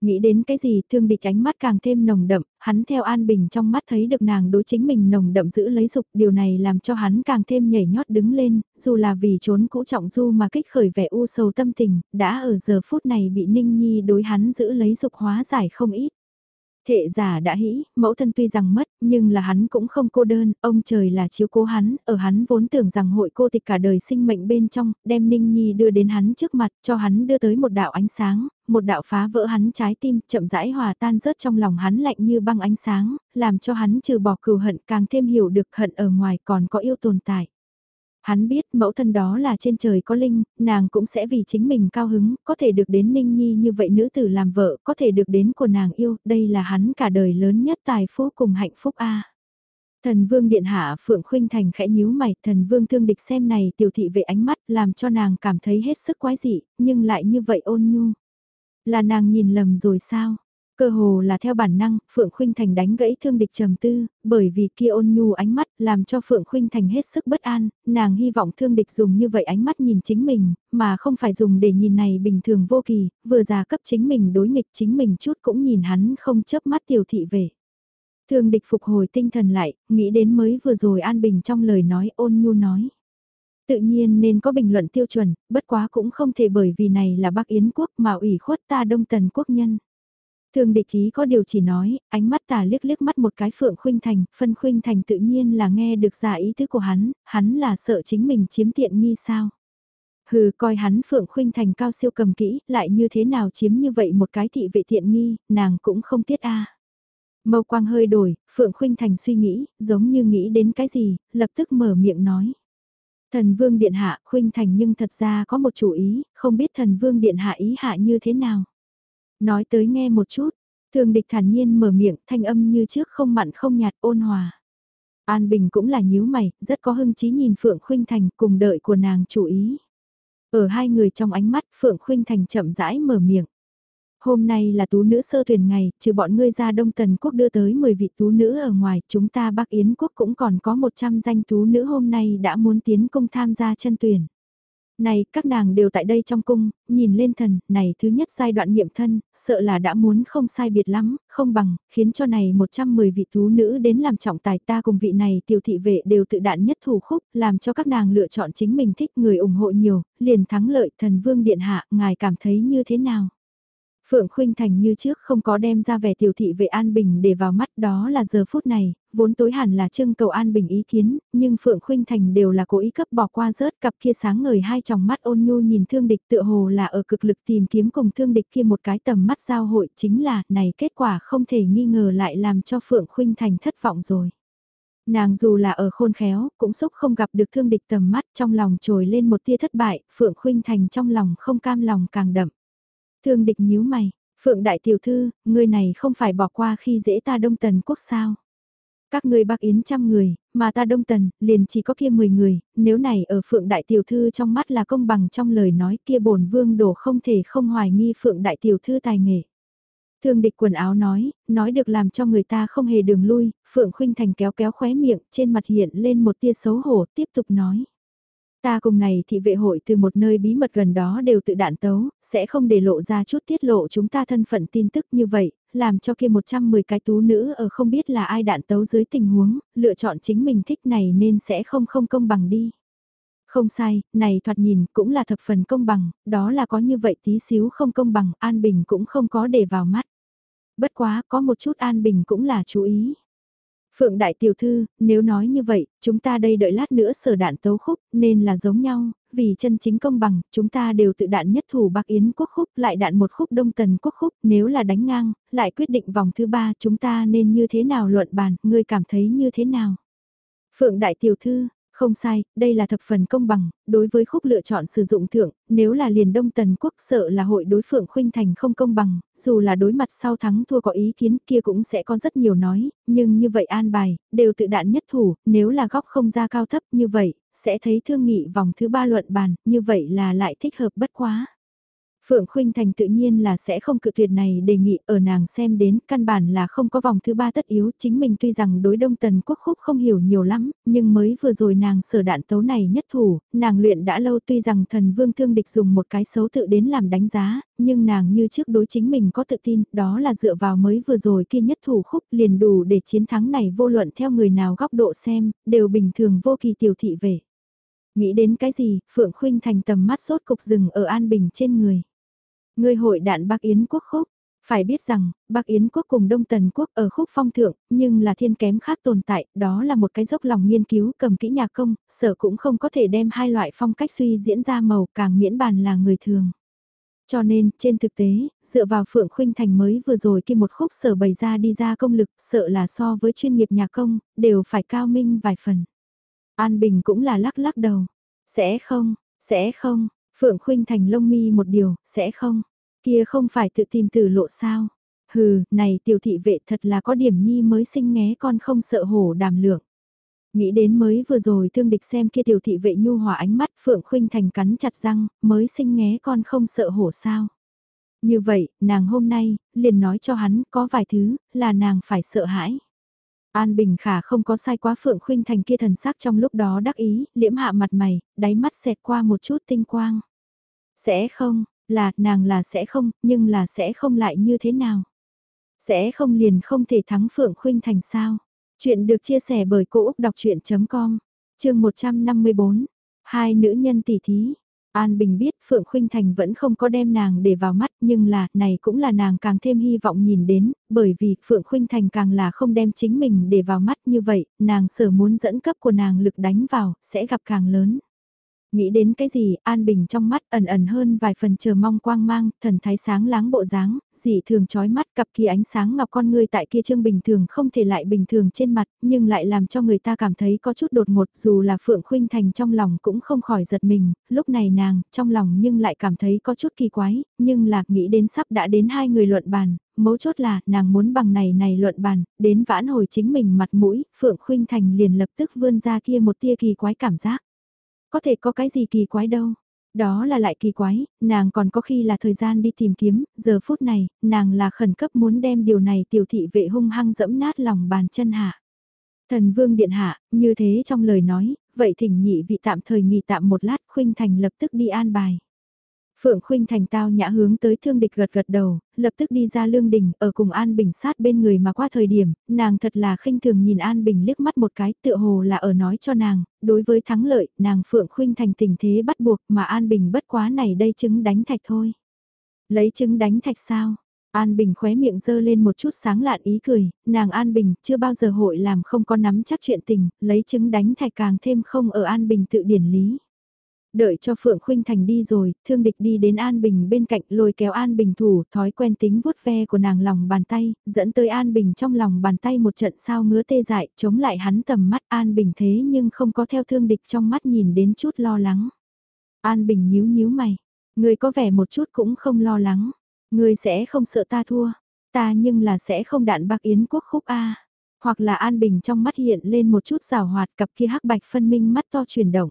A: Nghĩ đến cái gì thương địch ánh mắt càng thêm nồng đậm, hắn theo An Bình trong mắt thấy được nàng đối chính mình nồng đậm giữ lấy dục, điều này làm cho hắn càng thêm nhảy nhót đứng lên, dù là vì trốn cũ trọng du mà kích khởi vẻ u sầu tâm tình, đã ở giờ phút này bị Ninh Nhi đối hắn giữ lấy dục hóa giải không ít. Thệ giả đã hĩ, mẫu thân tuy rằng mất, nhưng là hắn cũng không cô đơn, ông trời là chiếu cố hắn, ở hắn vốn tưởng rằng hội cô tịch cả đời sinh mệnh bên trong, đem Ninh Nhi đưa đến hắn trước mặt, cho hắn đưa tới một đạo ánh sáng, một đạo phá vỡ hắn trái tim, chậm rãi hòa tan rớt trong lòng hắn lạnh như băng ánh sáng, làm cho hắn trừ bỏ cừu hận càng thêm hiểu được hận ở ngoài còn có yêu tồn tại. Hắn biết mẫu thân đó là trên trời có linh, nàng cũng sẽ vì chính mình cao hứng, có thể được đến Ninh Nhi như vậy nữ tử làm vợ, có thể được đến của nàng yêu, đây là hắn cả đời lớn nhất tài phú cùng hạnh phúc a. Thần vương điện hạ Phượng Khuynh Thành khẽ nhíu mày, thần vương thương địch xem này tiểu thị về ánh mắt làm cho nàng cảm thấy hết sức quái dị, nhưng lại như vậy ôn nhu. Là nàng nhìn lầm rồi sao? Cơ hồ là theo bản năng, Phượng Khuynh Thành đánh gãy thương địch trầm tư, bởi vì kia ôn nhu ánh mắt làm cho Phượng Khuynh Thành hết sức bất an, nàng hy vọng thương địch dùng như vậy ánh mắt nhìn chính mình, mà không phải dùng để nhìn này bình thường vô kỳ, vừa già cấp chính mình đối nghịch chính mình chút cũng nhìn hắn không chớp mắt tiểu thị về. Thương địch phục hồi tinh thần lại, nghĩ đến mới vừa rồi an bình trong lời nói ôn nhu nói. Tự nhiên nên có bình luận tiêu chuẩn, bất quá cũng không thể bởi vì này là Bắc Yến quốc mà ủy khuất ta Đông Tần quốc nhân. Thương địch ý có điều chỉ nói, ánh mắt tà liếc liếc mắt một cái Phượng Khuynh Thành, phân Khuynh Thành tự nhiên là nghe được giả ý tứ của hắn, hắn là sợ chính mình chiếm tiện nghi sao. Hừ coi hắn Phượng Khuynh Thành cao siêu cầm kỹ, lại như thế nào chiếm như vậy một cái thị vệ tiện nghi, nàng cũng không tiết a. Mâu quang hơi đổi, Phượng Khuynh Thành suy nghĩ, giống như nghĩ đến cái gì, lập tức mở miệng nói. Thần Vương Điện Hạ, Khuynh Thành nhưng thật ra có một chủ ý, không biết Thần Vương Điện Hạ ý hạ như thế nào. Nói tới nghe một chút, thường địch thản nhiên mở miệng, thanh âm như trước không mặn không nhạt ôn hòa. An Bình cũng là nhíu mày, rất có hưng trí nhìn Phượng Khuynh Thành cùng đợi của nàng chủ ý. Ở hai người trong ánh mắt Phượng Khuynh Thành chậm rãi mở miệng. Hôm nay là tú nữ sơ tuyển ngày, trừ bọn ngươi ra Đông Tần Quốc đưa tới 10 vị tú nữ ở ngoài, chúng ta Bắc Yến Quốc cũng còn có 100 danh tú nữ hôm nay đã muốn tiến công tham gia chân tuyển. Này, các nàng đều tại đây trong cung, nhìn lên thần, này thứ nhất giai đoạn nghiệm thân, sợ là đã muốn không sai biệt lắm, không bằng, khiến cho này 110 vị tú nữ đến làm trọng tài ta cùng vị này tiểu thị vệ đều tự đạn nhất thủ khúc, làm cho các nàng lựa chọn chính mình thích người ủng hộ nhiều, liền thắng lợi thần vương điện hạ, ngài cảm thấy như thế nào? Phượng Khuynh Thành như trước không có đem ra vẻ tiểu thị vệ An Bình để vào mắt đó là giờ phút này, vốn tối hẳn là trưng cầu An Bình ý kiến, nhưng Phượng Khuynh Thành đều là cố ý cấp bỏ qua rớt cặp kia sáng ngời hai tròng mắt ôn nhu nhìn thương địch tựa hồ là ở cực lực tìm kiếm cùng thương địch kia một cái tầm mắt giao hội chính là này kết quả không thể nghi ngờ lại làm cho Phượng Khuynh Thành thất vọng rồi. Nàng dù là ở khôn khéo, cũng xúc không gặp được thương địch tầm mắt trong lòng trồi lên một tia thất bại, Phượng Khuynh Thành trong lòng không cam lòng càng đậm. Thương địch nhíu mày, Phượng Đại Tiểu Thư, người này không phải bỏ qua khi dễ ta Đông Tần Quốc sao? Các người bác Yến trăm người, mà ta Đông Tần, liền chỉ có kia 10 người, nếu này ở Phượng Đại Tiểu Thư trong mắt là công bằng trong lời nói kia bổn vương đổ không thể không hoài nghi Phượng Đại Tiểu Thư tài nghệ. Thương địch quần áo nói, nói được làm cho người ta không hề đường lui, Phượng Khuynh Thành kéo kéo khóe miệng, trên mặt hiện lên một tia xấu hổ, tiếp tục nói. Ta cùng này thị vệ hội từ một nơi bí mật gần đó đều tự đạn tấu, sẽ không để lộ ra chút tiết lộ chúng ta thân phận tin tức như vậy, làm cho kia 110 cái tú nữ ở không biết là ai đạn tấu dưới tình huống, lựa chọn chính mình thích này nên sẽ không không công bằng đi. Không sai, này thoạt nhìn cũng là thập phần công bằng, đó là có như vậy tí xíu không công bằng, An Bình cũng không có để vào mắt. Bất quá, có một chút An Bình cũng là chú ý. Phượng Đại Tiểu Thư, nếu nói như vậy, chúng ta đây đợi lát nữa sở đạn tấu khúc, nên là giống nhau, vì chân chính công bằng, chúng ta đều tự đạn nhất thủ Bắc Yến quốc khúc, lại đạn một khúc Đông Tần quốc khúc, nếu là đánh ngang, lại quyết định vòng thứ ba chúng ta nên như thế nào luận bàn, ngươi cảm thấy như thế nào? Phượng Đại Tiểu Thư, không sai, đây là thập phần công bằng, đối với khúc lựa chọn sử dụng thượng, nếu là liền đông tần quốc sợ là hội đối phượng khuynh thành không công bằng, dù là đối mặt sau thắng thua có ý kiến kia cũng sẽ có rất nhiều nói, nhưng như vậy an bài, đều tự đạn nhất thủ, nếu là góc không ra cao thấp như vậy, sẽ thấy thương nghị vòng thứ ba luận bàn, như vậy là lại thích hợp bất quá. Phượng Khuynh Thành tự nhiên là sẽ không cự tuyệt này đề nghị ở nàng xem đến căn bản là không có vòng thứ ba tất yếu chính mình tuy rằng đối đông tần quốc khúc không hiểu nhiều lắm nhưng mới vừa rồi nàng sở đạn tấu này nhất thủ nàng luyện đã lâu tuy rằng thần vương thương địch dùng một cái xấu tự đến làm đánh giá nhưng nàng như trước đối chính mình có tự tin đó là dựa vào mới vừa rồi kia nhất thủ khúc liền đủ để chiến thắng này vô luận theo người nào góc độ xem đều bình thường vô kỳ tiểu thị về. Nghĩ đến cái gì, Phượng Khuynh Thành tầm mắt sốt cục rừng ở An Bình trên người. Người hội đạn Bắc Yến quốc khúc, phải biết rằng, Bắc Yến quốc cùng Đông Tần quốc ở khúc phong thượng, nhưng là thiên kém khác tồn tại, đó là một cái dốc lòng nghiên cứu cầm kỹ nhạc công, sở cũng không có thể đem hai loại phong cách suy diễn ra màu càng miễn bàn là người thường. Cho nên, trên thực tế, dựa vào Phượng Khuynh Thành mới vừa rồi khi một khúc sở bày ra đi ra công lực, sợ là so với chuyên nghiệp nhà công, đều phải cao minh vài phần. An Bình cũng là lắc lắc đầu. Sẽ không, sẽ không, Phượng Khuynh Thành lông mi một điều, sẽ không. Kia không phải tự tìm tử lộ sao. Hừ, này tiểu thị vệ thật là có điểm nhi mới sinh nghé con không sợ hổ đàm lượng. Nghĩ đến mới vừa rồi thương địch xem kia tiểu thị vệ nhu hòa ánh mắt Phượng Khuynh Thành cắn chặt răng, mới sinh nghé con không sợ hổ sao. Như vậy, nàng hôm nay, liền nói cho hắn có vài thứ, là nàng phải sợ hãi. An Bình Khả không có sai quá Phượng Khuynh Thành kia thần sắc trong lúc đó đắc ý, liễm hạ mặt mày, đáy mắt xẹt qua một chút tinh quang. Sẽ không, là, nàng là sẽ không, nhưng là sẽ không lại như thế nào. Sẽ không liền không thể thắng Phượng Khuynh Thành sao. Chuyện được chia sẻ bởi Cô Úc Đọc Chuyện.com, chương 154, hai nữ nhân tỷ thí. An Bình biết Phượng Khuynh Thành vẫn không có đem nàng để vào mắt nhưng là này cũng là nàng càng thêm hy vọng nhìn đến, bởi vì Phượng Khuynh Thành càng là không đem chính mình để vào mắt như vậy, nàng sở muốn dẫn cấp của nàng lực đánh vào, sẽ gặp càng lớn. Nghĩ đến cái gì, An Bình trong mắt ẩn ẩn hơn vài phần chờ mong quang mang, thần thái sáng láng bộ dáng, dị thường chói mắt cặp kia ánh sáng ngọc con ngươi tại kia trương bình thường không thể lại bình thường trên mặt, nhưng lại làm cho người ta cảm thấy có chút đột ngột dù là Phượng Khuynh Thành trong lòng cũng không khỏi giật mình, lúc này nàng, trong lòng nhưng lại cảm thấy có chút kỳ quái, nhưng là nghĩ đến sắp đã đến hai người luận bàn, mấu chốt là nàng muốn bằng này này luận bàn, đến vãn hồi chính mình mặt mũi, Phượng Khuynh Thành liền lập tức vươn ra kia một tia kỳ quái cảm giác. Có thể có cái gì kỳ quái đâu. Đó là lại kỳ quái, nàng còn có khi là thời gian đi tìm kiếm, giờ phút này, nàng là khẩn cấp muốn đem điều này tiểu thị vệ hung hăng dẫm nát lòng bàn chân hạ. Thần vương điện hạ, như thế trong lời nói, vậy thỉnh nhị vị tạm thời nghỉ tạm một lát, khuynh thành lập tức đi an bài. Phượng Khuynh Thành tao nhã hướng tới thương địch gật gật đầu, lập tức đi ra lương đình, ở cùng An Bình sát bên người mà qua thời điểm, nàng thật là khinh thường nhìn An Bình liếc mắt một cái tựa hồ là ở nói cho nàng, đối với thắng lợi, nàng Phượng Khuynh Thành tình thế bắt buộc mà An Bình bất quá này đây chứng đánh thạch thôi. Lấy chứng đánh thạch sao? An Bình khóe miệng dơ lên một chút sáng lạn ý cười, nàng An Bình chưa bao giờ hội làm không có nắm chắc chuyện tình, lấy chứng đánh thạch càng thêm không ở An Bình tự điển lý. Đợi cho Phượng Khuynh Thành đi rồi, thương địch đi đến An Bình bên cạnh lôi kéo An Bình thủ, thói quen tính vuốt ve của nàng lòng bàn tay, dẫn tới An Bình trong lòng bàn tay một trận sao ngứa tê dại, chống lại hắn tầm mắt An Bình thế nhưng không có theo thương địch trong mắt nhìn đến chút lo lắng. An Bình nhíu nhíu mày, người có vẻ một chút cũng không lo lắng, người sẽ không sợ ta thua, ta nhưng là sẽ không đạn bạc yến quốc khúc A. Hoặc là An Bình trong mắt hiện lên một chút rào hoạt cặp kia hắc bạch phân minh mắt to chuyển động.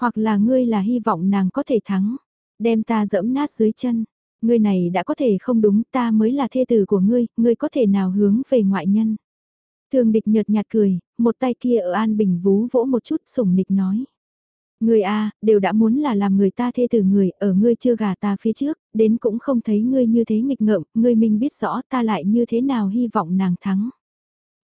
A: Hoặc là ngươi là hy vọng nàng có thể thắng, đem ta dẫm nát dưới chân. Ngươi này đã có thể không đúng ta mới là thê tử của ngươi, ngươi có thể nào hướng về ngoại nhân. Thường địch nhợt nhạt cười, một tay kia ở An Bình vú vỗ một chút sủng nịch nói. Ngươi a đều đã muốn là làm người ta thê tử người, ở ngươi chưa gả ta phía trước, đến cũng không thấy ngươi như thế nghịch ngợm, ngươi mình biết rõ ta lại như thế nào hy vọng nàng thắng.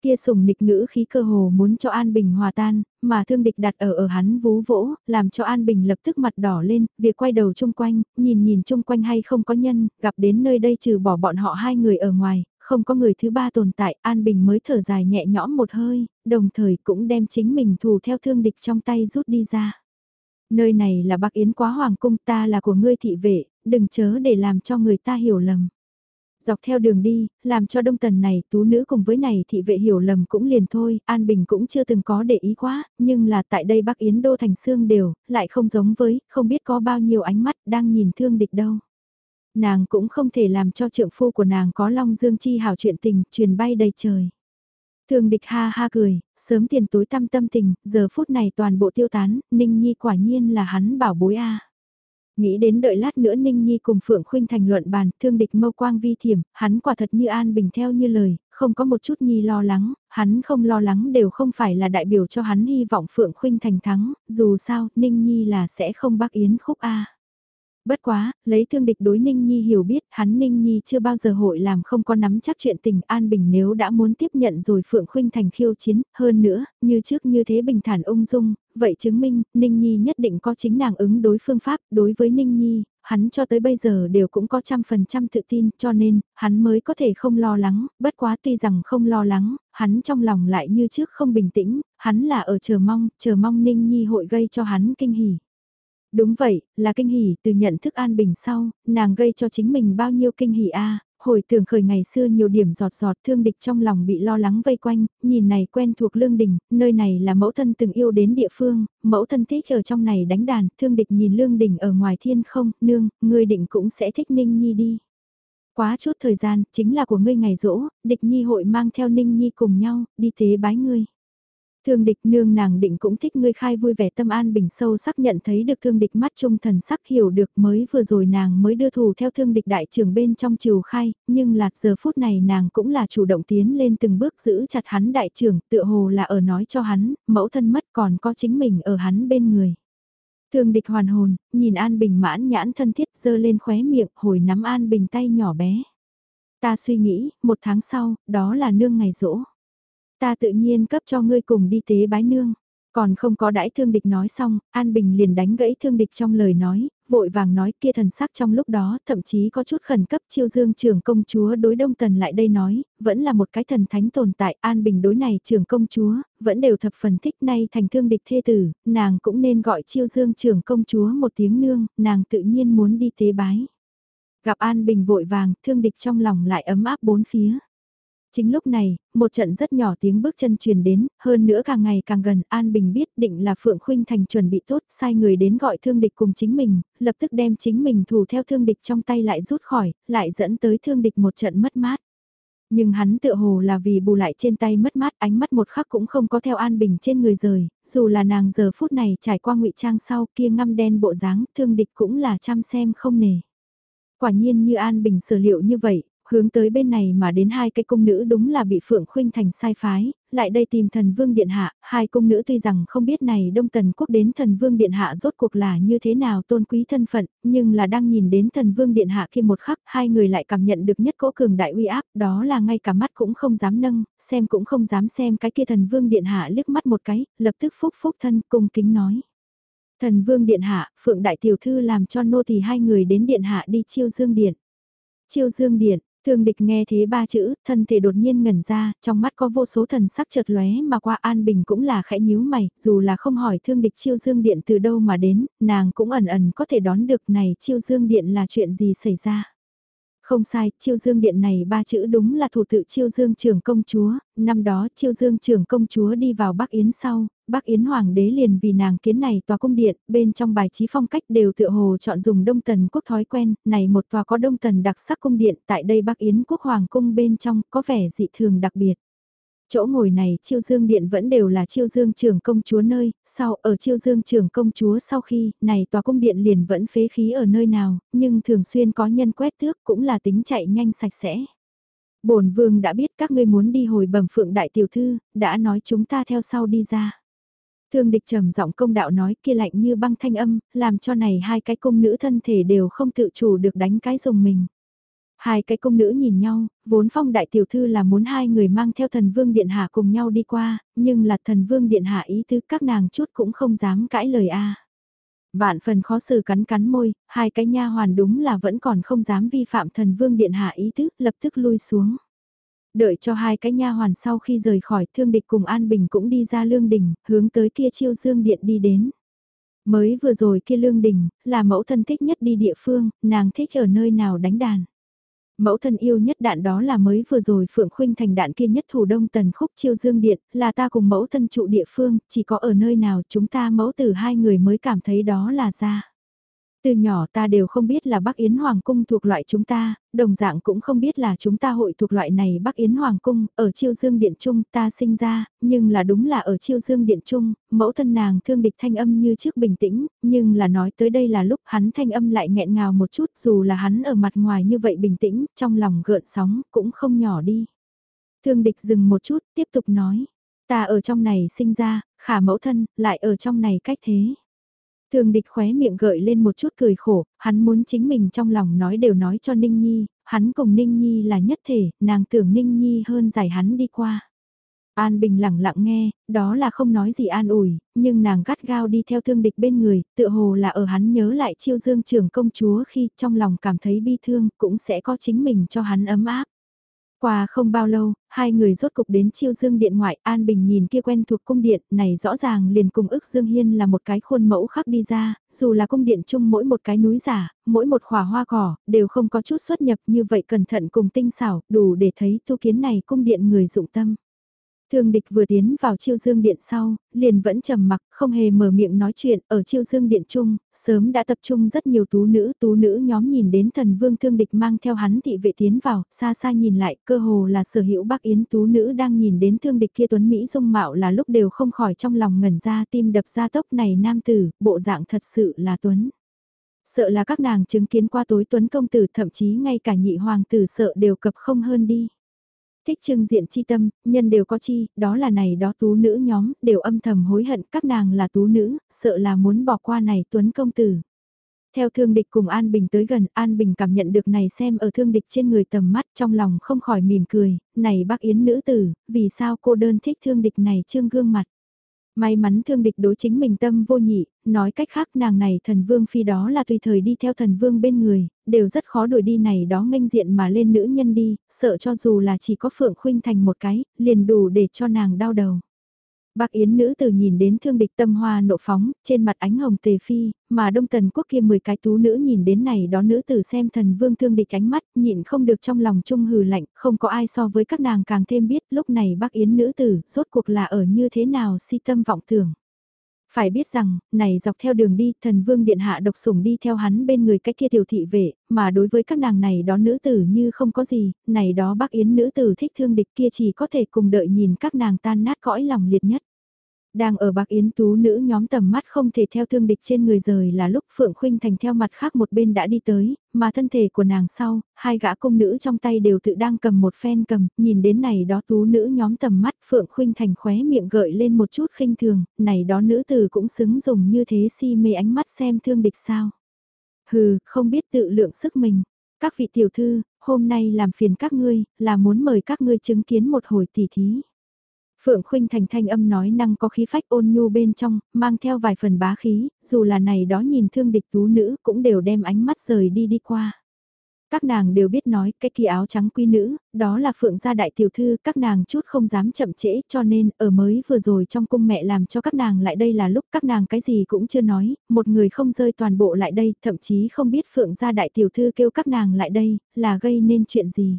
A: Kia sùng nịch ngữ khí cơ hồ muốn cho An Bình hòa tan, mà thương địch đặt ở ở hắn vú vỗ, làm cho An Bình lập tức mặt đỏ lên, việc quay đầu chung quanh, nhìn nhìn chung quanh hay không có nhân, gặp đến nơi đây trừ bỏ bọn họ hai người ở ngoài, không có người thứ ba tồn tại, An Bình mới thở dài nhẹ nhõm một hơi, đồng thời cũng đem chính mình thù theo thương địch trong tay rút đi ra. Nơi này là bắc yến quá hoàng cung ta là của ngươi thị vệ, đừng chớ để làm cho người ta hiểu lầm dọc theo đường đi, làm cho đông tần này tú nữ cùng với này thị vệ hiểu lầm cũng liền thôi, An Bình cũng chưa từng có để ý quá, nhưng là tại đây Bắc Yến Đô thành xương đều, lại không giống với, không biết có bao nhiêu ánh mắt đang nhìn thương địch đâu. Nàng cũng không thể làm cho trượng phu của nàng có long dương chi hảo chuyện tình, truyền bay đầy trời. Thương địch ha ha cười, sớm tiền tối tâm tâm tình, giờ phút này toàn bộ tiêu tán, Ninh Nhi quả nhiên là hắn bảo bối a. Nghĩ đến đợi lát nữa Ninh Nhi cùng Phượng Khuynh thành luận bàn, thương địch mâu quang vi thiểm, hắn quả thật như an bình theo như lời, không có một chút Nhi lo lắng, hắn không lo lắng đều không phải là đại biểu cho hắn hy vọng Phượng Khuynh thành thắng, dù sao, Ninh Nhi là sẽ không bác yến khúc A. Bất quá, lấy thương địch đối Ninh Nhi hiểu biết, hắn Ninh Nhi chưa bao giờ hội làm không có nắm chắc chuyện tình An Bình nếu đã muốn tiếp nhận rồi Phượng Khuynh thành khiêu chiến, hơn nữa, như trước như thế bình thản ung dung, vậy chứng minh, Ninh Nhi nhất định có chính nàng ứng đối phương pháp, đối với Ninh Nhi, hắn cho tới bây giờ đều cũng có trăm phần trăm tự tin, cho nên, hắn mới có thể không lo lắng, bất quá tuy rằng không lo lắng, hắn trong lòng lại như trước không bình tĩnh, hắn là ở chờ mong, chờ mong Ninh Nhi hội gây cho hắn kinh hỉ. Đúng vậy, là kinh hỉ từ nhận thức an bình sau, nàng gây cho chính mình bao nhiêu kinh hỉ a hồi tưởng khởi ngày xưa nhiều điểm giọt giọt thương địch trong lòng bị lo lắng vây quanh, nhìn này quen thuộc lương đình, nơi này là mẫu thân từng yêu đến địa phương, mẫu thân thích ở trong này đánh đàn, thương địch nhìn lương đình ở ngoài thiên không, nương, người định cũng sẽ thích ninh nhi đi. Quá chút thời gian, chính là của ngươi ngày rỗ, địch nhi hội mang theo ninh nhi cùng nhau, đi tế bái ngươi. Thương địch nương nàng định cũng thích ngươi khai vui vẻ tâm an bình sâu sắc nhận thấy được thương địch mắt trung thần sắc hiểu được mới vừa rồi nàng mới đưa thù theo thương địch đại trưởng bên trong triều khai, nhưng lạc giờ phút này nàng cũng là chủ động tiến lên từng bước giữ chặt hắn đại trưởng tựa hồ là ở nói cho hắn, mẫu thân mất còn có chính mình ở hắn bên người. Thương địch hoàn hồn, nhìn An Bình mãn nhãn thân thiết dơ lên khóe miệng hồi nắm An Bình tay nhỏ bé. Ta suy nghĩ, một tháng sau, đó là nương ngày rỗ. Ta tự nhiên cấp cho ngươi cùng đi tế bái nương. Còn không có đãi thương địch nói xong, An Bình liền đánh gãy thương địch trong lời nói, vội vàng nói kia thần sắc trong lúc đó, thậm chí có chút khẩn cấp chiêu dương trưởng công chúa đối đông tần lại đây nói, vẫn là một cái thần thánh tồn tại An Bình đối này trưởng công chúa, vẫn đều thập phần thích nay thành thương địch thê tử, nàng cũng nên gọi chiêu dương trưởng công chúa một tiếng nương, nàng tự nhiên muốn đi tế bái. Gặp An Bình vội vàng, thương địch trong lòng lại ấm áp bốn phía. Chính lúc này, một trận rất nhỏ tiếng bước chân truyền đến, hơn nữa càng ngày càng gần, An Bình biết định là Phượng Khuynh Thành chuẩn bị tốt, sai người đến gọi thương địch cùng chính mình, lập tức đem chính mình thủ theo thương địch trong tay lại rút khỏi, lại dẫn tới thương địch một trận mất mát. Nhưng hắn tựa hồ là vì bù lại trên tay mất mát ánh mắt một khắc cũng không có theo An Bình trên người rời, dù là nàng giờ phút này trải qua ngụy trang sau kia ngăm đen bộ dáng, thương địch cũng là chăm xem không nề. Quả nhiên như An Bình sở liệu như vậy, hướng tới bên này mà đến hai cái cung nữ đúng là bị Phượng Khuynh Thành sai phái, lại đây tìm thần vương điện hạ, hai cung nữ tuy rằng không biết này Đông Tần Quốc đến thần vương điện hạ rốt cuộc là như thế nào tôn quý thân phận, nhưng là đang nhìn đến thần vương điện hạ khi một khắc, hai người lại cảm nhận được nhất cỗ cường đại uy áp, đó là ngay cả mắt cũng không dám nâng, xem cũng không dám xem cái kia thần vương điện hạ liếc mắt một cái, lập tức phúc phúc thân cung kính nói. Thần vương điện hạ, Phượng đại tiểu thư làm cho nô tỳ hai người đến điện hạ đi chiêu dương điện. Chiêu dương điện, Thương địch nghe thế ba chữ, thân thể đột nhiên ngẩn ra, trong mắt có vô số thần sắc chợt lóe mà qua An Bình cũng là khẽ nhíu mày, dù là không hỏi thương địch chiêu dương điện từ đâu mà đến, nàng cũng ẩn ẩn có thể đón được này chiêu dương điện là chuyện gì xảy ra. Không sai, chiêu dương điện này ba chữ đúng là thủ tự chiêu dương trưởng công chúa, năm đó chiêu dương trưởng công chúa đi vào Bắc Yến sau, Bắc Yến Hoàng đế liền vì nàng kiến này tòa cung điện, bên trong bài trí phong cách đều tựa hồ chọn dùng Đông Tần quốc thói quen, này một tòa có Đông Tần đặc sắc cung điện, tại đây Bắc Yến quốc Hoàng cung bên trong có vẻ dị thường đặc biệt. Chỗ ngồi này chiêu dương điện vẫn đều là chiêu dương trưởng công chúa nơi, sau ở chiêu dương trưởng công chúa sau khi, này tòa cung điện liền vẫn phế khí ở nơi nào, nhưng thường xuyên có nhân quét tước cũng là tính chạy nhanh sạch sẽ. bổn vương đã biết các ngươi muốn đi hồi bẩm phượng đại tiểu thư, đã nói chúng ta theo sau đi ra. Thương địch trầm giọng công đạo nói kia lạnh như băng thanh âm, làm cho này hai cái cung nữ thân thể đều không tự chủ được đánh cái dùng mình. Hai cái công nữ nhìn nhau, vốn phong đại tiểu thư là muốn hai người mang theo thần vương điện hạ cùng nhau đi qua, nhưng là thần vương điện hạ ý tứ các nàng chút cũng không dám cãi lời a. Vạn phần khó xử cắn cắn môi, hai cái nha hoàn đúng là vẫn còn không dám vi phạm thần vương điện hạ ý tứ, lập tức lui xuống. Đợi cho hai cái nha hoàn sau khi rời khỏi thương địch cùng An Bình cũng đi ra lương đình, hướng tới kia chiêu dương điện đi đến. Mới vừa rồi kia lương đình, là mẫu thân thích nhất đi địa phương, nàng thích ở nơi nào đánh đàn. Mẫu thân yêu nhất đạn đó là mới vừa rồi Phượng Khuynh thành đạn kia nhất thủ đông tần khúc chiêu dương điện, là ta cùng mẫu thân trụ địa phương, chỉ có ở nơi nào chúng ta mẫu tử hai người mới cảm thấy đó là ra. Từ nhỏ ta đều không biết là Bắc Yến Hoàng Cung thuộc loại chúng ta, đồng dạng cũng không biết là chúng ta hội thuộc loại này Bắc Yến Hoàng Cung, ở Chiêu Dương Điện Trung ta sinh ra, nhưng là đúng là ở Chiêu Dương Điện Trung, mẫu thân nàng thương địch thanh âm như trước bình tĩnh, nhưng là nói tới đây là lúc hắn thanh âm lại nghẹn ngào một chút dù là hắn ở mặt ngoài như vậy bình tĩnh, trong lòng gợn sóng cũng không nhỏ đi. Thương địch dừng một chút, tiếp tục nói, ta ở trong này sinh ra, khả mẫu thân, lại ở trong này cách thế. Thường địch khóe miệng gợi lên một chút cười khổ, hắn muốn chính mình trong lòng nói đều nói cho Ninh Nhi, hắn cùng Ninh Nhi là nhất thể, nàng tưởng Ninh Nhi hơn giải hắn đi qua. An Bình lặng lặng nghe, đó là không nói gì an ủi, nhưng nàng gắt gao đi theo thương địch bên người, tựa hồ là ở hắn nhớ lại chiêu dương trưởng công chúa khi trong lòng cảm thấy bi thương cũng sẽ có chính mình cho hắn ấm áp. Qua không bao lâu, hai người rốt cục đến chiêu dương điện ngoại, An Bình nhìn kia quen thuộc cung điện, này rõ ràng liền cùng ức Dương Hiên là một cái khuôn mẫu khắc đi ra, dù là cung điện chung mỗi một cái núi giả, mỗi một khỏa hoa cỏ, đều không có chút xuất nhập như vậy cẩn thận cùng tinh xảo, đủ để thấy tu kiến này cung điện người dụng tâm. Thương địch vừa tiến vào chiêu dương điện sau, liền vẫn trầm mặc, không hề mở miệng nói chuyện, ở chiêu dương điện chung, sớm đã tập trung rất nhiều tú nữ, tú nữ nhóm nhìn đến thần vương thương địch mang theo hắn thị vệ tiến vào, xa xa nhìn lại, cơ hồ là sở hữu bác yến tú nữ đang nhìn đến thương địch kia tuấn Mỹ dung mạo là lúc đều không khỏi trong lòng ngẩn ra tim đập ra tốc này nam tử, bộ dạng thật sự là tuấn. Sợ là các nàng chứng kiến qua tối tuấn công tử thậm chí ngay cả nhị hoàng tử sợ đều cập không hơn đi. Thích trưng diện chi tâm, nhân đều có chi, đó là này đó tú nữ nhóm, đều âm thầm hối hận các nàng là tú nữ, sợ là muốn bỏ qua này tuấn công tử. Theo thương địch cùng An Bình tới gần, An Bình cảm nhận được này xem ở thương địch trên người tầm mắt trong lòng không khỏi mỉm cười, này bác Yến nữ tử, vì sao cô đơn thích thương địch này trương gương mặt. May mắn thương địch đối chính mình tâm vô nhị, nói cách khác nàng này thần vương phi đó là tùy thời đi theo thần vương bên người, đều rất khó đuổi đi này đó nghênh diện mà lên nữ nhân đi, sợ cho dù là chỉ có Phượng Khuynh thành một cái, liền đủ để cho nàng đau đầu. Bác Yến nữ tử nhìn đến thương địch tâm hoa nộ phóng, trên mặt ánh hồng tề phi, mà đông tần quốc kia 10 cái tú nữ nhìn đến này đó nữ tử xem thần vương thương địch ánh mắt, nhịn không được trong lòng trung hừ lạnh, không có ai so với các nàng càng thêm biết lúc này bác Yến nữ tử, rốt cuộc là ở như thế nào si tâm vọng tưởng. Phải biết rằng, này dọc theo đường đi, thần vương điện hạ độc sủng đi theo hắn bên người cách kia tiểu thị vệ, mà đối với các nàng này đó nữ tử như không có gì, này đó bác yến nữ tử thích thương địch kia chỉ có thể cùng đợi nhìn các nàng tan nát cõi lòng liệt nhất. Đang ở bạc yến tú nữ nhóm tầm mắt không thể theo thương địch trên người rời là lúc Phượng Khuynh Thành theo mặt khác một bên đã đi tới, mà thân thể của nàng sau, hai gã công nữ trong tay đều tự đang cầm một phen cầm, nhìn đến này đó tú nữ nhóm tầm mắt Phượng Khuynh Thành khóe miệng gợi lên một chút khinh thường, này đó nữ tử cũng xứng dùng như thế si mê ánh mắt xem thương địch sao. Hừ, không biết tự lượng sức mình. Các vị tiểu thư, hôm nay làm phiền các ngươi, là muốn mời các ngươi chứng kiến một hồi tỉ thí. Phượng Khuynh Thành thanh âm nói năng có khí phách ôn nhu bên trong, mang theo vài phần bá khí, dù là này đó nhìn thương địch tú nữ cũng đều đem ánh mắt rời đi đi qua. Các nàng đều biết nói cái kia áo trắng quy nữ, đó là Phượng gia đại tiểu thư, các nàng chút không dám chậm trễ cho nên ở mới vừa rồi trong cung mẹ làm cho các nàng lại đây là lúc các nàng cái gì cũng chưa nói, một người không rơi toàn bộ lại đây, thậm chí không biết Phượng gia đại tiểu thư kêu các nàng lại đây, là gây nên chuyện gì.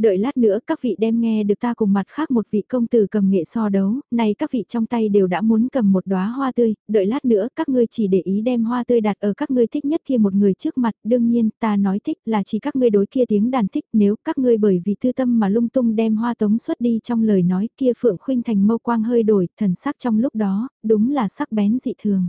A: Đợi lát nữa các vị đem nghe được ta cùng mặt khác một vị công tử cầm nghệ so đấu, này các vị trong tay đều đã muốn cầm một đóa hoa tươi, đợi lát nữa các ngươi chỉ để ý đem hoa tươi đặt ở các ngươi thích nhất kia một người trước mặt, đương nhiên ta nói thích là chỉ các ngươi đối kia tiếng đàn thích, nếu các ngươi bởi vì tư tâm mà lung tung đem hoa tống xuất đi trong lời nói kia Phượng Khuynh Thành mâu quang hơi đổi, thần sắc trong lúc đó, đúng là sắc bén dị thường.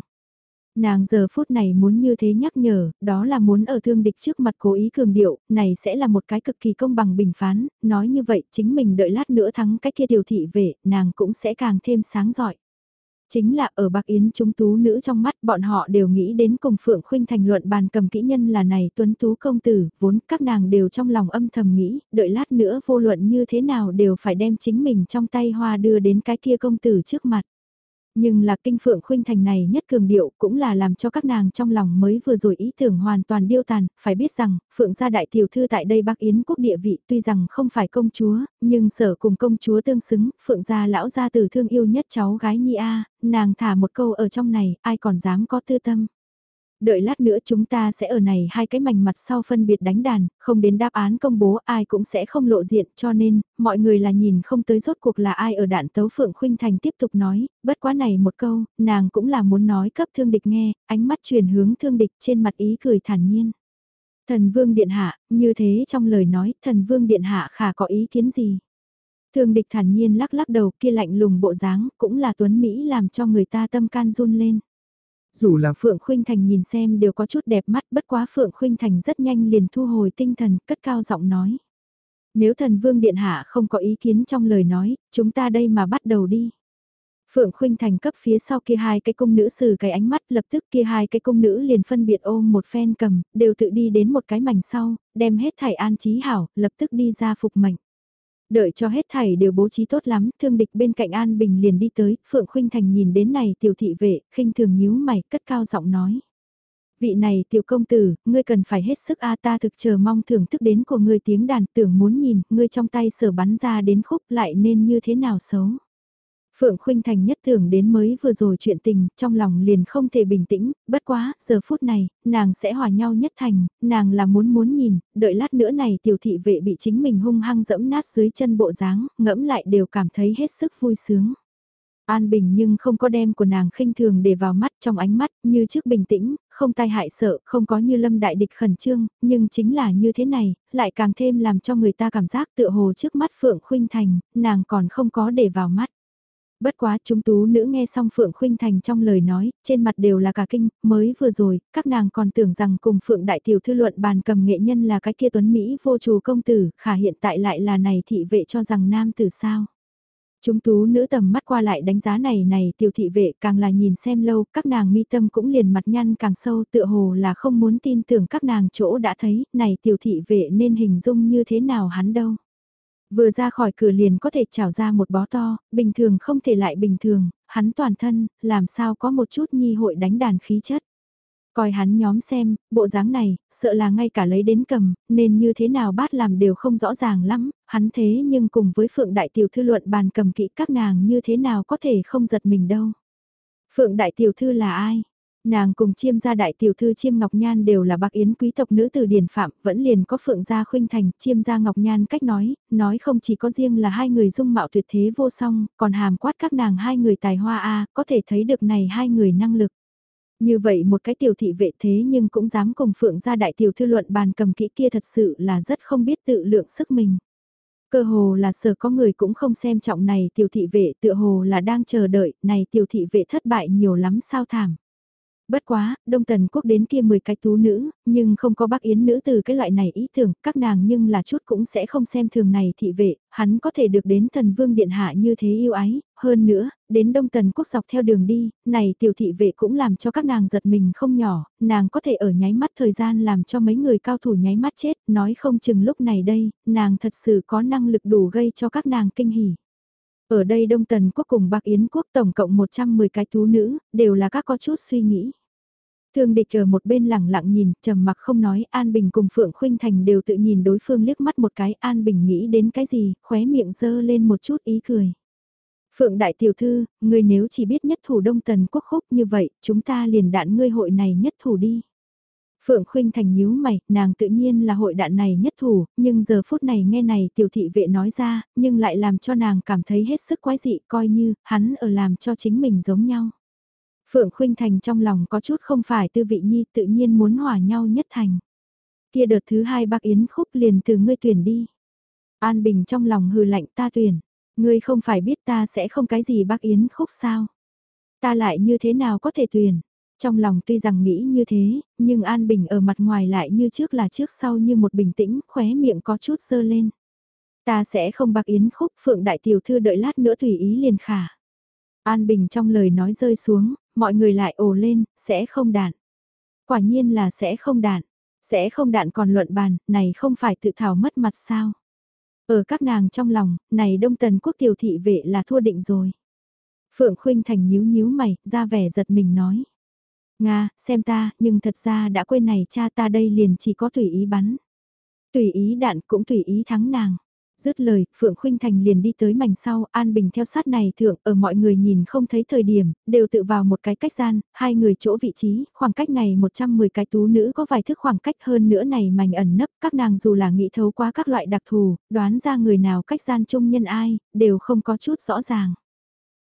A: Nàng giờ phút này muốn như thế nhắc nhở, đó là muốn ở thương địch trước mặt cố ý cường điệu, này sẽ là một cái cực kỳ công bằng bình phán, nói như vậy chính mình đợi lát nữa thắng cách kia tiểu thị về, nàng cũng sẽ càng thêm sáng giỏi. Chính là ở Bạc Yến chúng tú nữ trong mắt bọn họ đều nghĩ đến cùng Phượng Khuynh thành luận bàn cầm kỹ nhân là này tuấn tú công tử, vốn các nàng đều trong lòng âm thầm nghĩ, đợi lát nữa vô luận như thế nào đều phải đem chính mình trong tay hoa đưa đến cái kia công tử trước mặt. Nhưng là kinh phượng khuynh thành này nhất cường điệu cũng là làm cho các nàng trong lòng mới vừa rồi ý tưởng hoàn toàn điêu tàn, phải biết rằng, phượng gia đại tiểu thư tại đây Bắc Yến quốc địa vị tuy rằng không phải công chúa, nhưng sở cùng công chúa tương xứng, phượng gia lão gia tử thương yêu nhất cháu gái Nhi A, nàng thả một câu ở trong này, ai còn dám có tư tâm đợi lát nữa chúng ta sẽ ở này hai cái mảnh mặt sau phân biệt đánh đàn, không đến đáp án công bố ai cũng sẽ không lộ diện cho nên, mọi người là nhìn không tới rốt cuộc là ai ở đạn tấu Phượng Khuynh Thành tiếp tục nói, bất quá này một câu, nàng cũng là muốn nói cấp thương địch nghe, ánh mắt chuyển hướng thương địch trên mặt ý cười thản nhiên. Thần Vương Điện Hạ, như thế trong lời nói, thần Vương Điện Hạ khả có ý kiến gì? Thương địch thản nhiên lắc lắc đầu kia lạnh lùng bộ dáng, cũng là tuấn Mỹ làm cho người ta tâm can run lên. Dù là Phượng Khuynh Thành nhìn xem đều có chút đẹp mắt bất quá Phượng Khuynh Thành rất nhanh liền thu hồi tinh thần, cất cao giọng nói. Nếu thần vương điện hạ không có ý kiến trong lời nói, chúng ta đây mà bắt đầu đi. Phượng Khuynh Thành cấp phía sau kia hai cái cung nữ sử cái ánh mắt lập tức kia hai cái cung nữ liền phân biệt ôm một phen cầm, đều tự đi đến một cái mảnh sau, đem hết thải an trí hảo, lập tức đi ra phục mệnh. Đợi cho hết thảy đều bố trí tốt lắm, thương địch bên cạnh An Bình liền đi tới, Phượng Khuynh Thành nhìn đến này tiểu thị vệ, khinh thường nhíu mày, cất cao giọng nói. Vị này tiểu công tử, ngươi cần phải hết sức a ta thực chờ mong thưởng thức đến của ngươi tiếng đàn tưởng muốn nhìn, ngươi trong tay sở bắn ra đến khúc lại nên như thế nào xấu. Phượng Khuynh Thành nhất tưởng đến mới vừa rồi chuyện tình, trong lòng liền không thể bình tĩnh, bất quá, giờ phút này, nàng sẽ hòa nhau nhất thành, nàng là muốn muốn nhìn, đợi lát nữa này tiểu thị vệ bị chính mình hung hăng dẫm nát dưới chân bộ dáng, ngẫm lại đều cảm thấy hết sức vui sướng. An Bình nhưng không có đem của nàng khinh thường để vào mắt trong ánh mắt, như trước bình tĩnh, không tai hại sợ, không có như lâm đại địch khẩn trương, nhưng chính là như thế này, lại càng thêm làm cho người ta cảm giác tựa hồ trước mắt Phượng Khuynh Thành, nàng còn không có để vào mắt. Bất quá chúng tú nữ nghe xong Phượng Khuynh Thành trong lời nói, trên mặt đều là cả kinh, mới vừa rồi, các nàng còn tưởng rằng cùng Phượng Đại Tiểu Thư luận bàn cầm nghệ nhân là cái kia tuấn Mỹ vô trù công tử, khả hiện tại lại là này thị vệ cho rằng nam tử sao. Chúng tú nữ tầm mắt qua lại đánh giá này này tiểu thị vệ càng là nhìn xem lâu, các nàng mi tâm cũng liền mặt nhăn càng sâu tựa hồ là không muốn tin tưởng các nàng chỗ đã thấy, này tiểu thị vệ nên hình dung như thế nào hắn đâu. Vừa ra khỏi cửa liền có thể trào ra một bó to, bình thường không thể lại bình thường, hắn toàn thân, làm sao có một chút nhi hội đánh đàn khí chất. Coi hắn nhóm xem, bộ dáng này, sợ là ngay cả lấy đến cầm, nên như thế nào bát làm đều không rõ ràng lắm, hắn thế nhưng cùng với Phượng Đại Tiểu Thư luận bàn cầm kỹ các nàng như thế nào có thể không giật mình đâu. Phượng Đại Tiểu Thư là ai? Nàng cùng chiêm gia đại tiểu thư chiêm ngọc nhan đều là bạc yến quý tộc nữ từ điển phạm, vẫn liền có phượng gia khuynh thành, chiêm gia ngọc nhan cách nói, nói không chỉ có riêng là hai người dung mạo tuyệt thế vô song, còn hàm quát các nàng hai người tài hoa A, có thể thấy được này hai người năng lực. Như vậy một cái tiểu thị vệ thế nhưng cũng dám cùng phượng gia đại tiểu thư luận bàn cầm kỹ kia thật sự là rất không biết tự lượng sức mình. Cơ hồ là sợ có người cũng không xem trọng này tiểu thị vệ tựa hồ là đang chờ đợi, này tiểu thị vệ thất bại nhiều lắm sao thảm. Bất quá, Đông Tần Quốc đến kia 10 cái tú nữ, nhưng không có bác yến nữ từ cái loại này ý tưởng, các nàng nhưng là chút cũng sẽ không xem thường này thị vệ, hắn có thể được đến thần vương điện hạ như thế yêu ái, hơn nữa, đến Đông Tần Quốc dọc theo đường đi, này tiểu thị vệ cũng làm cho các nàng giật mình không nhỏ, nàng có thể ở nháy mắt thời gian làm cho mấy người cao thủ nháy mắt chết, nói không chừng lúc này đây, nàng thật sự có năng lực đủ gây cho các nàng kinh hỉ. Ở đây Đông Tần Quốc cùng bắc Yến Quốc tổng cộng 110 cái tú nữ, đều là các có chút suy nghĩ. Thương địch ở một bên lẳng lặng nhìn, trầm mặc không nói, An Bình cùng Phượng Khuynh Thành đều tự nhìn đối phương liếc mắt một cái, An Bình nghĩ đến cái gì, khóe miệng dơ lên một chút ý cười. Phượng Đại Tiểu Thư, ngươi nếu chỉ biết nhất thủ Đông Tần Quốc khúc như vậy, chúng ta liền đạn ngươi hội này nhất thủ đi. Phượng Khuynh Thành nhíu mày, nàng tự nhiên là hội đạn này nhất thủ, nhưng giờ phút này nghe này tiểu thị vệ nói ra, nhưng lại làm cho nàng cảm thấy hết sức quái dị, coi như, hắn ở làm cho chính mình giống nhau. Phượng Khuynh Thành trong lòng có chút không phải tư vị nhi tự nhiên muốn hòa nhau nhất thành. Kia đợt thứ hai bác Yến khúc liền từ ngươi tuyển đi. An Bình trong lòng hừ lạnh ta tuyển. Ngươi không phải biết ta sẽ không cái gì bác Yến khúc sao. Ta lại như thế nào có thể tuyển. Trong lòng tuy rằng nghĩ như thế, nhưng An Bình ở mặt ngoài lại như trước là trước sau như một bình tĩnh, khóe miệng có chút dơ lên. Ta sẽ không bạc yến khúc, Phượng Đại Tiểu Thư đợi lát nữa tùy ý liền khả. An Bình trong lời nói rơi xuống, mọi người lại ồ lên, sẽ không đạn. Quả nhiên là sẽ không đạn, sẽ không đạn còn luận bàn, này không phải tự thảo mất mặt sao. Ở các nàng trong lòng, này đông tần quốc tiểu thị vệ là thua định rồi. Phượng Khuynh Thành nhíu nhíu mày, ra vẻ giật mình nói. Nga, xem ta, nhưng thật ra đã quên này cha ta đây liền chỉ có tùy ý bắn. Tùy ý đạn cũng tùy ý thắng nàng. Dứt lời, Phượng Khuynh Thành liền đi tới mảnh sau, An Bình theo sát này thượng, ở mọi người nhìn không thấy thời điểm, đều tự vào một cái cách gian, hai người chỗ vị trí, khoảng cách này 110 cái tú nữ có vài thước khoảng cách hơn nữa này mảnh ẩn nấp, các nàng dù là nghĩ thấu qua các loại đặc thù, đoán ra người nào cách gian chung nhân ai, đều không có chút rõ ràng.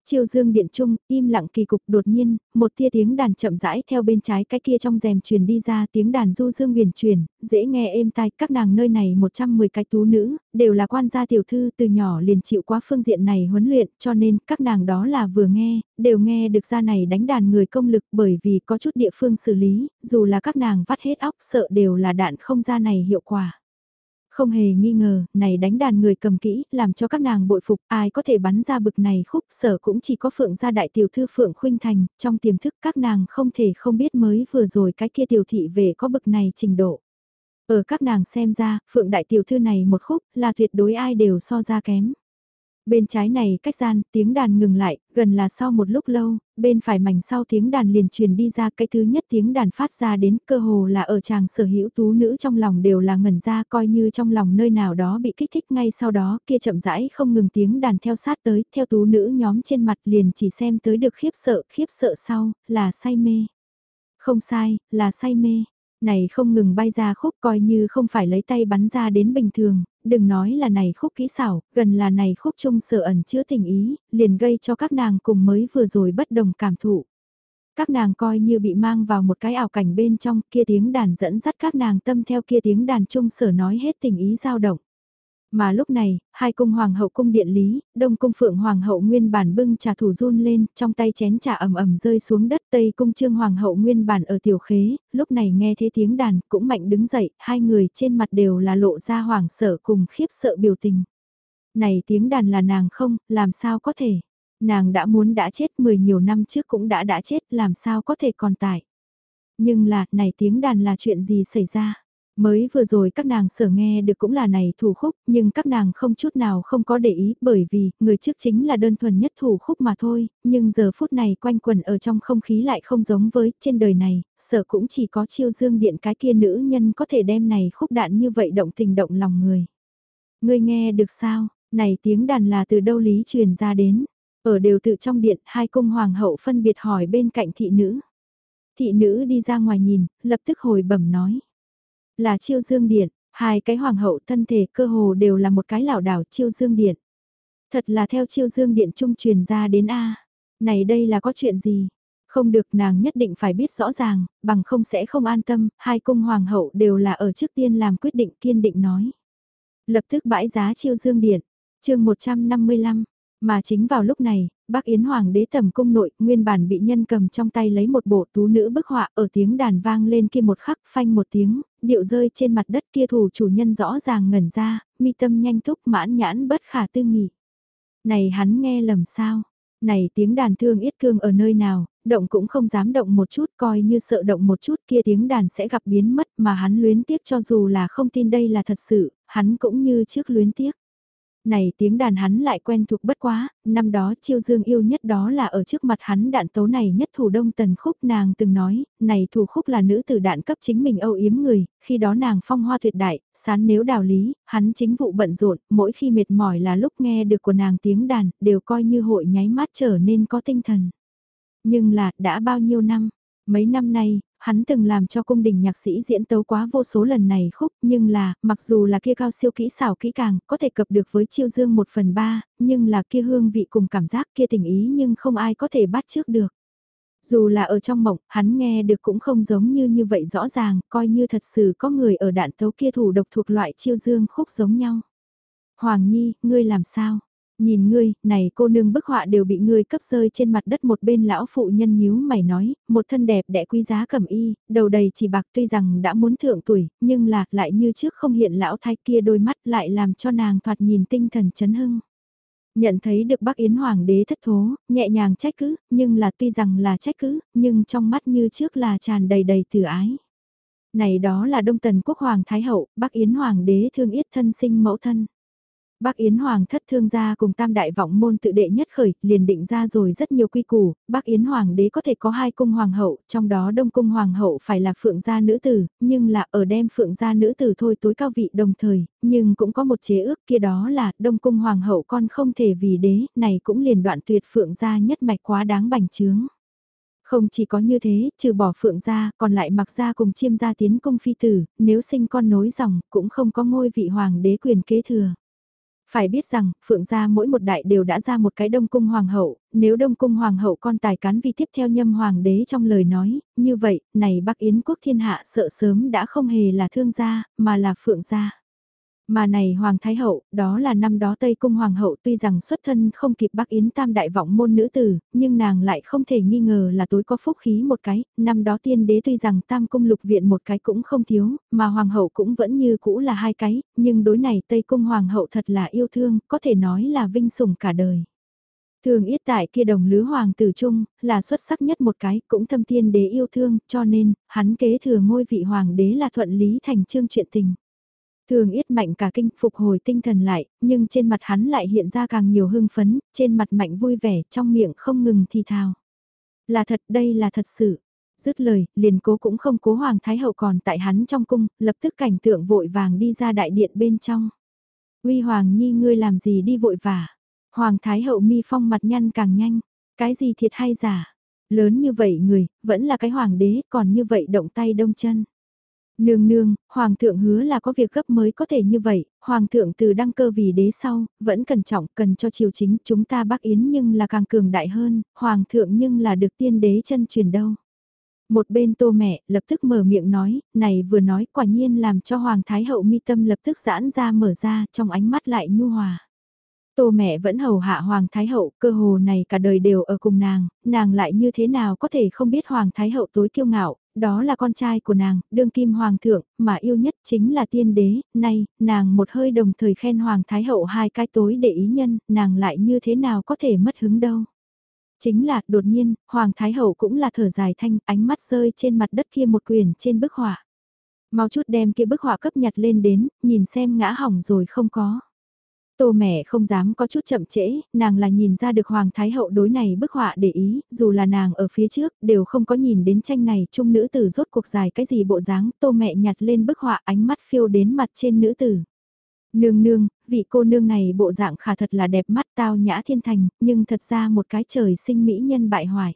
A: Chiêu dương điện trung, im lặng kỳ cục đột nhiên, một tia tiếng đàn chậm rãi theo bên trái cái kia trong rèm truyền đi ra tiếng đàn du dương huyền truyền, dễ nghe êm tai, các nàng nơi này 110 cái tú nữ, đều là quan gia tiểu thư từ nhỏ liền chịu quá phương diện này huấn luyện, cho nên các nàng đó là vừa nghe, đều nghe được ra này đánh đàn người công lực bởi vì có chút địa phương xử lý, dù là các nàng vắt hết óc sợ đều là đạn không ra này hiệu quả. Không hề nghi ngờ, này đánh đàn người cầm kỹ, làm cho các nàng bội phục, ai có thể bắn ra bực này khúc sở cũng chỉ có Phượng gia đại tiểu thư Phượng Khuynh Thành, trong tiềm thức các nàng không thể không biết mới vừa rồi cái kia tiểu thị về có bực này trình độ. Ở các nàng xem ra, Phượng đại tiểu thư này một khúc là tuyệt đối ai đều so ra kém. Bên trái này cách gian, tiếng đàn ngừng lại, gần là sau một lúc lâu, bên phải mảnh sau tiếng đàn liền truyền đi ra cái thứ nhất tiếng đàn phát ra đến cơ hồ là ở chàng sở hữu tú nữ trong lòng đều là ngẩn ra coi như trong lòng nơi nào đó bị kích thích ngay sau đó kia chậm rãi không ngừng tiếng đàn theo sát tới, theo tú nữ nhóm trên mặt liền chỉ xem tới được khiếp sợ, khiếp sợ sau, là say mê. Không sai, là say mê này không ngừng bay ra khúc coi như không phải lấy tay bắn ra đến bình thường, đừng nói là này khúc kỹ xảo, gần là này khúc chung sở ẩn chứa tình ý, liền gây cho các nàng cùng mới vừa rồi bất đồng cảm thụ. Các nàng coi như bị mang vào một cái ảo cảnh bên trong kia tiếng đàn dẫn dắt các nàng tâm theo kia tiếng đàn chung sở nói hết tình ý dao động. Mà lúc này, hai cung hoàng hậu cung điện lý, đông cung phượng hoàng hậu nguyên bản bưng trà thủ run lên, trong tay chén trà ẩm ẩm rơi xuống đất tây cung trương hoàng hậu nguyên bản ở tiểu khế, lúc này nghe thấy tiếng đàn cũng mạnh đứng dậy, hai người trên mặt đều là lộ ra hoàng sợ cùng khiếp sợ biểu tình. Này tiếng đàn là nàng không, làm sao có thể? Nàng đã muốn đã chết mười nhiều năm trước cũng đã đã chết, làm sao có thể còn tại? Nhưng là, này tiếng đàn là chuyện gì xảy ra? Mới vừa rồi các nàng sở nghe được cũng là này thủ khúc, nhưng các nàng không chút nào không có để ý bởi vì người trước chính là đơn thuần nhất thủ khúc mà thôi, nhưng giờ phút này quanh quần ở trong không khí lại không giống với trên đời này, sở cũng chỉ có chiêu dương điện cái kia nữ nhân có thể đem này khúc đạn như vậy động tình động lòng người. Người nghe được sao, này tiếng đàn là từ đâu lý truyền ra đến, ở đều tự trong điện hai cung hoàng hậu phân biệt hỏi bên cạnh thị nữ. Thị nữ đi ra ngoài nhìn, lập tức hồi bẩm nói là chiêu dương điện, hai cái hoàng hậu thân thể cơ hồ đều là một cái lảo đảo chiêu dương điện. Thật là theo chiêu dương điện trung truyền ra đến A. Này đây là có chuyện gì? Không được nàng nhất định phải biết rõ ràng, bằng không sẽ không an tâm, hai cung hoàng hậu đều là ở trước tiên làm quyết định kiên định nói. Lập tức bãi giá chiêu dương điện, chương 155, mà chính vào lúc này, bác Yến Hoàng đế tầm cung nội, nguyên bản bị nhân cầm trong tay lấy một bộ tú nữ bức họa ở tiếng đàn vang lên kia một khắc phanh một tiếng, điệu rơi trên mặt đất kia thủ chủ nhân rõ ràng ngẩn ra, mi tâm nhanh thúc mãn nhãn bất khả tư nghị. Này hắn nghe lầm sao? Này tiếng đàn thương yết cương ở nơi nào, động cũng không dám động một chút coi như sợ động một chút kia tiếng đàn sẽ gặp biến mất mà hắn luyến tiếc cho dù là không tin đây là thật sự, hắn cũng như trước luyến tiếc này tiếng đàn hắn lại quen thuộc bất quá, năm đó chiêu dương yêu nhất đó là ở trước mặt hắn đạn tấu này nhất thủ đông tần khúc nàng từng nói, này thủ khúc là nữ tử đạn cấp chính mình âu yếm người, khi đó nàng phong hoa tuyệt đại, sán nếu đào lý, hắn chính vụ bận rộn, mỗi khi mệt mỏi là lúc nghe được của nàng tiếng đàn, đều coi như hội nháy mắt trở nên có tinh thần. Nhưng là, đã bao nhiêu năm, mấy năm nay, hắn từng làm cho cung đình nhạc sĩ diễn tấu quá vô số lần này khúc, nhưng là, mặc dù là kia cao siêu kỹ xảo kỹ càng, có thể cập được với chiêu dương một phần ba, nhưng là kia hương vị cùng cảm giác kia tình ý nhưng không ai có thể bắt trước được. Dù là ở trong mộng, hắn nghe được cũng không giống như như vậy rõ ràng, coi như thật sự có người ở đạn tấu kia thủ độc thuộc loại chiêu dương khúc giống nhau. Hoàng Nhi, ngươi làm sao? Nhìn ngươi, này cô nương bức họa đều bị ngươi cấp rơi trên mặt đất một bên lão phụ nhân nhíu mày nói, một thân đẹp đẽ quý giá cẩm y, đầu đầy chỉ bạc tuy rằng đã muốn thượng tuổi, nhưng là lại như trước không hiện lão thái kia đôi mắt lại làm cho nàng thoạt nhìn tinh thần chấn hưng. Nhận thấy được bác Yến Hoàng đế thất thố, nhẹ nhàng trách cứ, nhưng là tuy rằng là trách cứ, nhưng trong mắt như trước là tràn đầy đầy từ ái. Này đó là Đông Tần Quốc Hoàng Thái Hậu, bác Yến Hoàng đế thương yết thân sinh mẫu thân. Bác Yến Hoàng thất thương gia cùng tam đại vọng môn tự đệ nhất khởi, liền định ra rồi rất nhiều quy củ, bác Yến Hoàng đế có thể có hai cung hoàng hậu, trong đó đông cung hoàng hậu phải là phượng gia nữ tử, nhưng là ở đem phượng gia nữ tử thôi tối cao vị đồng thời, nhưng cũng có một chế ước kia đó là đông cung hoàng hậu con không thể vì đế, này cũng liền đoạn tuyệt phượng gia nhất mạch quá đáng bành trướng. Không chỉ có như thế, trừ bỏ phượng gia, còn lại mặc gia cùng chiêm gia tiến cung phi tử, nếu sinh con nối dòng, cũng không có ngôi vị hoàng đế quyền kế thừa. Phải biết rằng, Phượng gia mỗi một đại đều đã ra một cái Đông Cung Hoàng hậu, nếu Đông Cung Hoàng hậu con tài cán vi tiếp theo nhâm Hoàng đế trong lời nói, như vậy, này Bắc Yến quốc thiên hạ sợ sớm đã không hề là thương gia, mà là Phượng gia. Mà này Hoàng Thái Hậu, đó là năm đó Tây Cung Hoàng Hậu tuy rằng xuất thân không kịp Bắc Yến tam đại vọng môn nữ tử, nhưng nàng lại không thể nghi ngờ là tối có phúc khí một cái, năm đó tiên đế tuy rằng tam cung lục viện một cái cũng không thiếu, mà Hoàng Hậu cũng vẫn như cũ là hai cái, nhưng đối này Tây Cung Hoàng Hậu thật là yêu thương, có thể nói là vinh sủng cả đời. Thường yết tại kia đồng lứa hoàng tử trung, là xuất sắc nhất một cái, cũng thâm tiên đế yêu thương, cho nên, hắn kế thừa ngôi vị hoàng đế là thuận lý thành trương chuyện tình. Thường yết mạnh cả kinh phục hồi tinh thần lại, nhưng trên mặt hắn lại hiện ra càng nhiều hưng phấn, trên mặt mạnh vui vẻ, trong miệng không ngừng thì thào. Là thật đây là thật sự. Dứt lời, liền cố cũng không cố Hoàng Thái Hậu còn tại hắn trong cung, lập tức cảnh tượng vội vàng đi ra đại điện bên trong. Uy Hoàng Nhi ngươi làm gì đi vội vả. Hoàng Thái Hậu mi phong mặt nhăn càng nhanh. Cái gì thiệt hay giả. Lớn như vậy người, vẫn là cái hoàng đế, còn như vậy động tay đông chân. Nương nương, Hoàng thượng hứa là có việc gấp mới có thể như vậy, Hoàng thượng từ đăng cơ vì đế sau, vẫn cẩn trọng, cần cho triều chính chúng ta bắc yến nhưng là càng cường đại hơn, Hoàng thượng nhưng là được tiên đế chân truyền đâu. Một bên tô mẹ lập tức mở miệng nói, này vừa nói quả nhiên làm cho Hoàng Thái hậu mi tâm lập tức giãn ra mở ra trong ánh mắt lại nhu hòa. Tô mẹ vẫn hầu hạ Hoàng Thái Hậu, cơ hồ này cả đời đều ở cùng nàng, nàng lại như thế nào có thể không biết Hoàng Thái Hậu tối kiêu ngạo, đó là con trai của nàng, đương kim Hoàng thượng, mà yêu nhất chính là tiên đế, nay, nàng một hơi đồng thời khen Hoàng Thái Hậu hai cái tối để ý nhân, nàng lại như thế nào có thể mất hứng đâu. Chính là, đột nhiên, Hoàng Thái Hậu cũng là thở dài thanh, ánh mắt rơi trên mặt đất kia một quyền trên bức họa. Mau chút đem kia bức họa cấp nhặt lên đến, nhìn xem ngã hỏng rồi không có. Tô mẹ không dám có chút chậm trễ, nàng là nhìn ra được Hoàng Thái Hậu đối này bức họa để ý, dù là nàng ở phía trước, đều không có nhìn đến tranh này trung nữ tử rốt cuộc dài cái gì bộ dáng, tô mẹ nhặt lên bức họa ánh mắt phiêu đến mặt trên nữ tử. Nương nương, vị cô nương này bộ dạng khả thật là đẹp mắt tao nhã thiên thành, nhưng thật ra một cái trời sinh mỹ nhân bại hoại.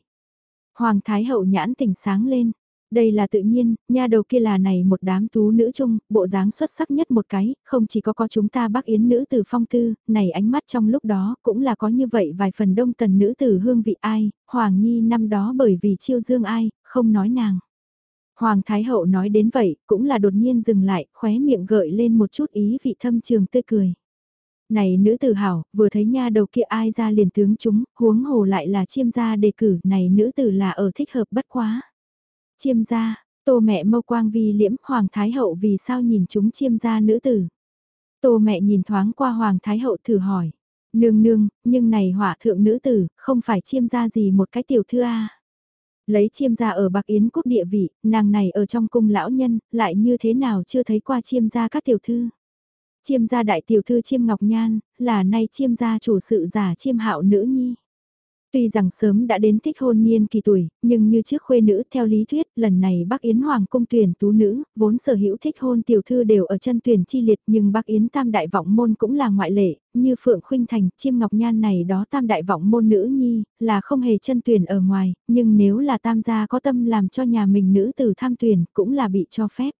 A: Hoàng Thái Hậu nhãn tỉnh sáng lên, đây là tự nhiên, nha đầu kia là này một đám tú nữ chung, bộ dáng xuất sắc nhất một cái, không chỉ có có chúng ta bắc yến nữ tử phong tư, này ánh mắt trong lúc đó cũng là có như vậy vài phần đông tần nữ tử hương vị ai, Hoàng Nhi năm đó bởi vì chiêu dương ai, không nói nàng. Hoàng Thái Hậu nói đến vậy, cũng là đột nhiên dừng lại, khóe miệng gợi lên một chút ý vị thâm trường tươi cười. Này nữ tử hảo, vừa thấy nha đầu kia ai ra liền tướng chúng, huống hồ lại là chiêm gia đề cử, này nữ tử là ở thích hợp bất quá. Chiêm gia, tô mẹ mâu quang vi liễm Hoàng Thái Hậu vì sao nhìn chúng chiêm gia nữ tử. Tô mẹ nhìn thoáng qua Hoàng Thái Hậu thử hỏi. Nương nương, nhưng này hỏa thượng nữ tử, không phải chiêm gia gì một cái tiểu thư a Lấy chiêm gia ở Bạc Yến quốc địa vị, nàng này ở trong cung lão nhân, lại như thế nào chưa thấy qua chiêm gia các tiểu thư. Chiêm gia đại tiểu thư chiêm ngọc nhan, là nay chiêm gia chủ sự giả chiêm hạo nữ nhi. Tuy rằng sớm đã đến thích hôn niên kỳ tuổi, nhưng như trước khuê nữ theo lý thuyết, lần này Bắc Yến Hoàng cung tuyển tú nữ, vốn sở hữu thích hôn tiểu thư đều ở chân tuyển chi liệt nhưng Bắc Yến tam đại vọng môn cũng là ngoại lệ, như Phượng Khuynh Thành, Chiêm Ngọc Nhan này đó tam đại vọng môn nữ nhi, là không hề chân tuyển ở ngoài, nhưng nếu là tam gia có tâm làm cho nhà mình nữ tử tham tuyển cũng là bị cho phép.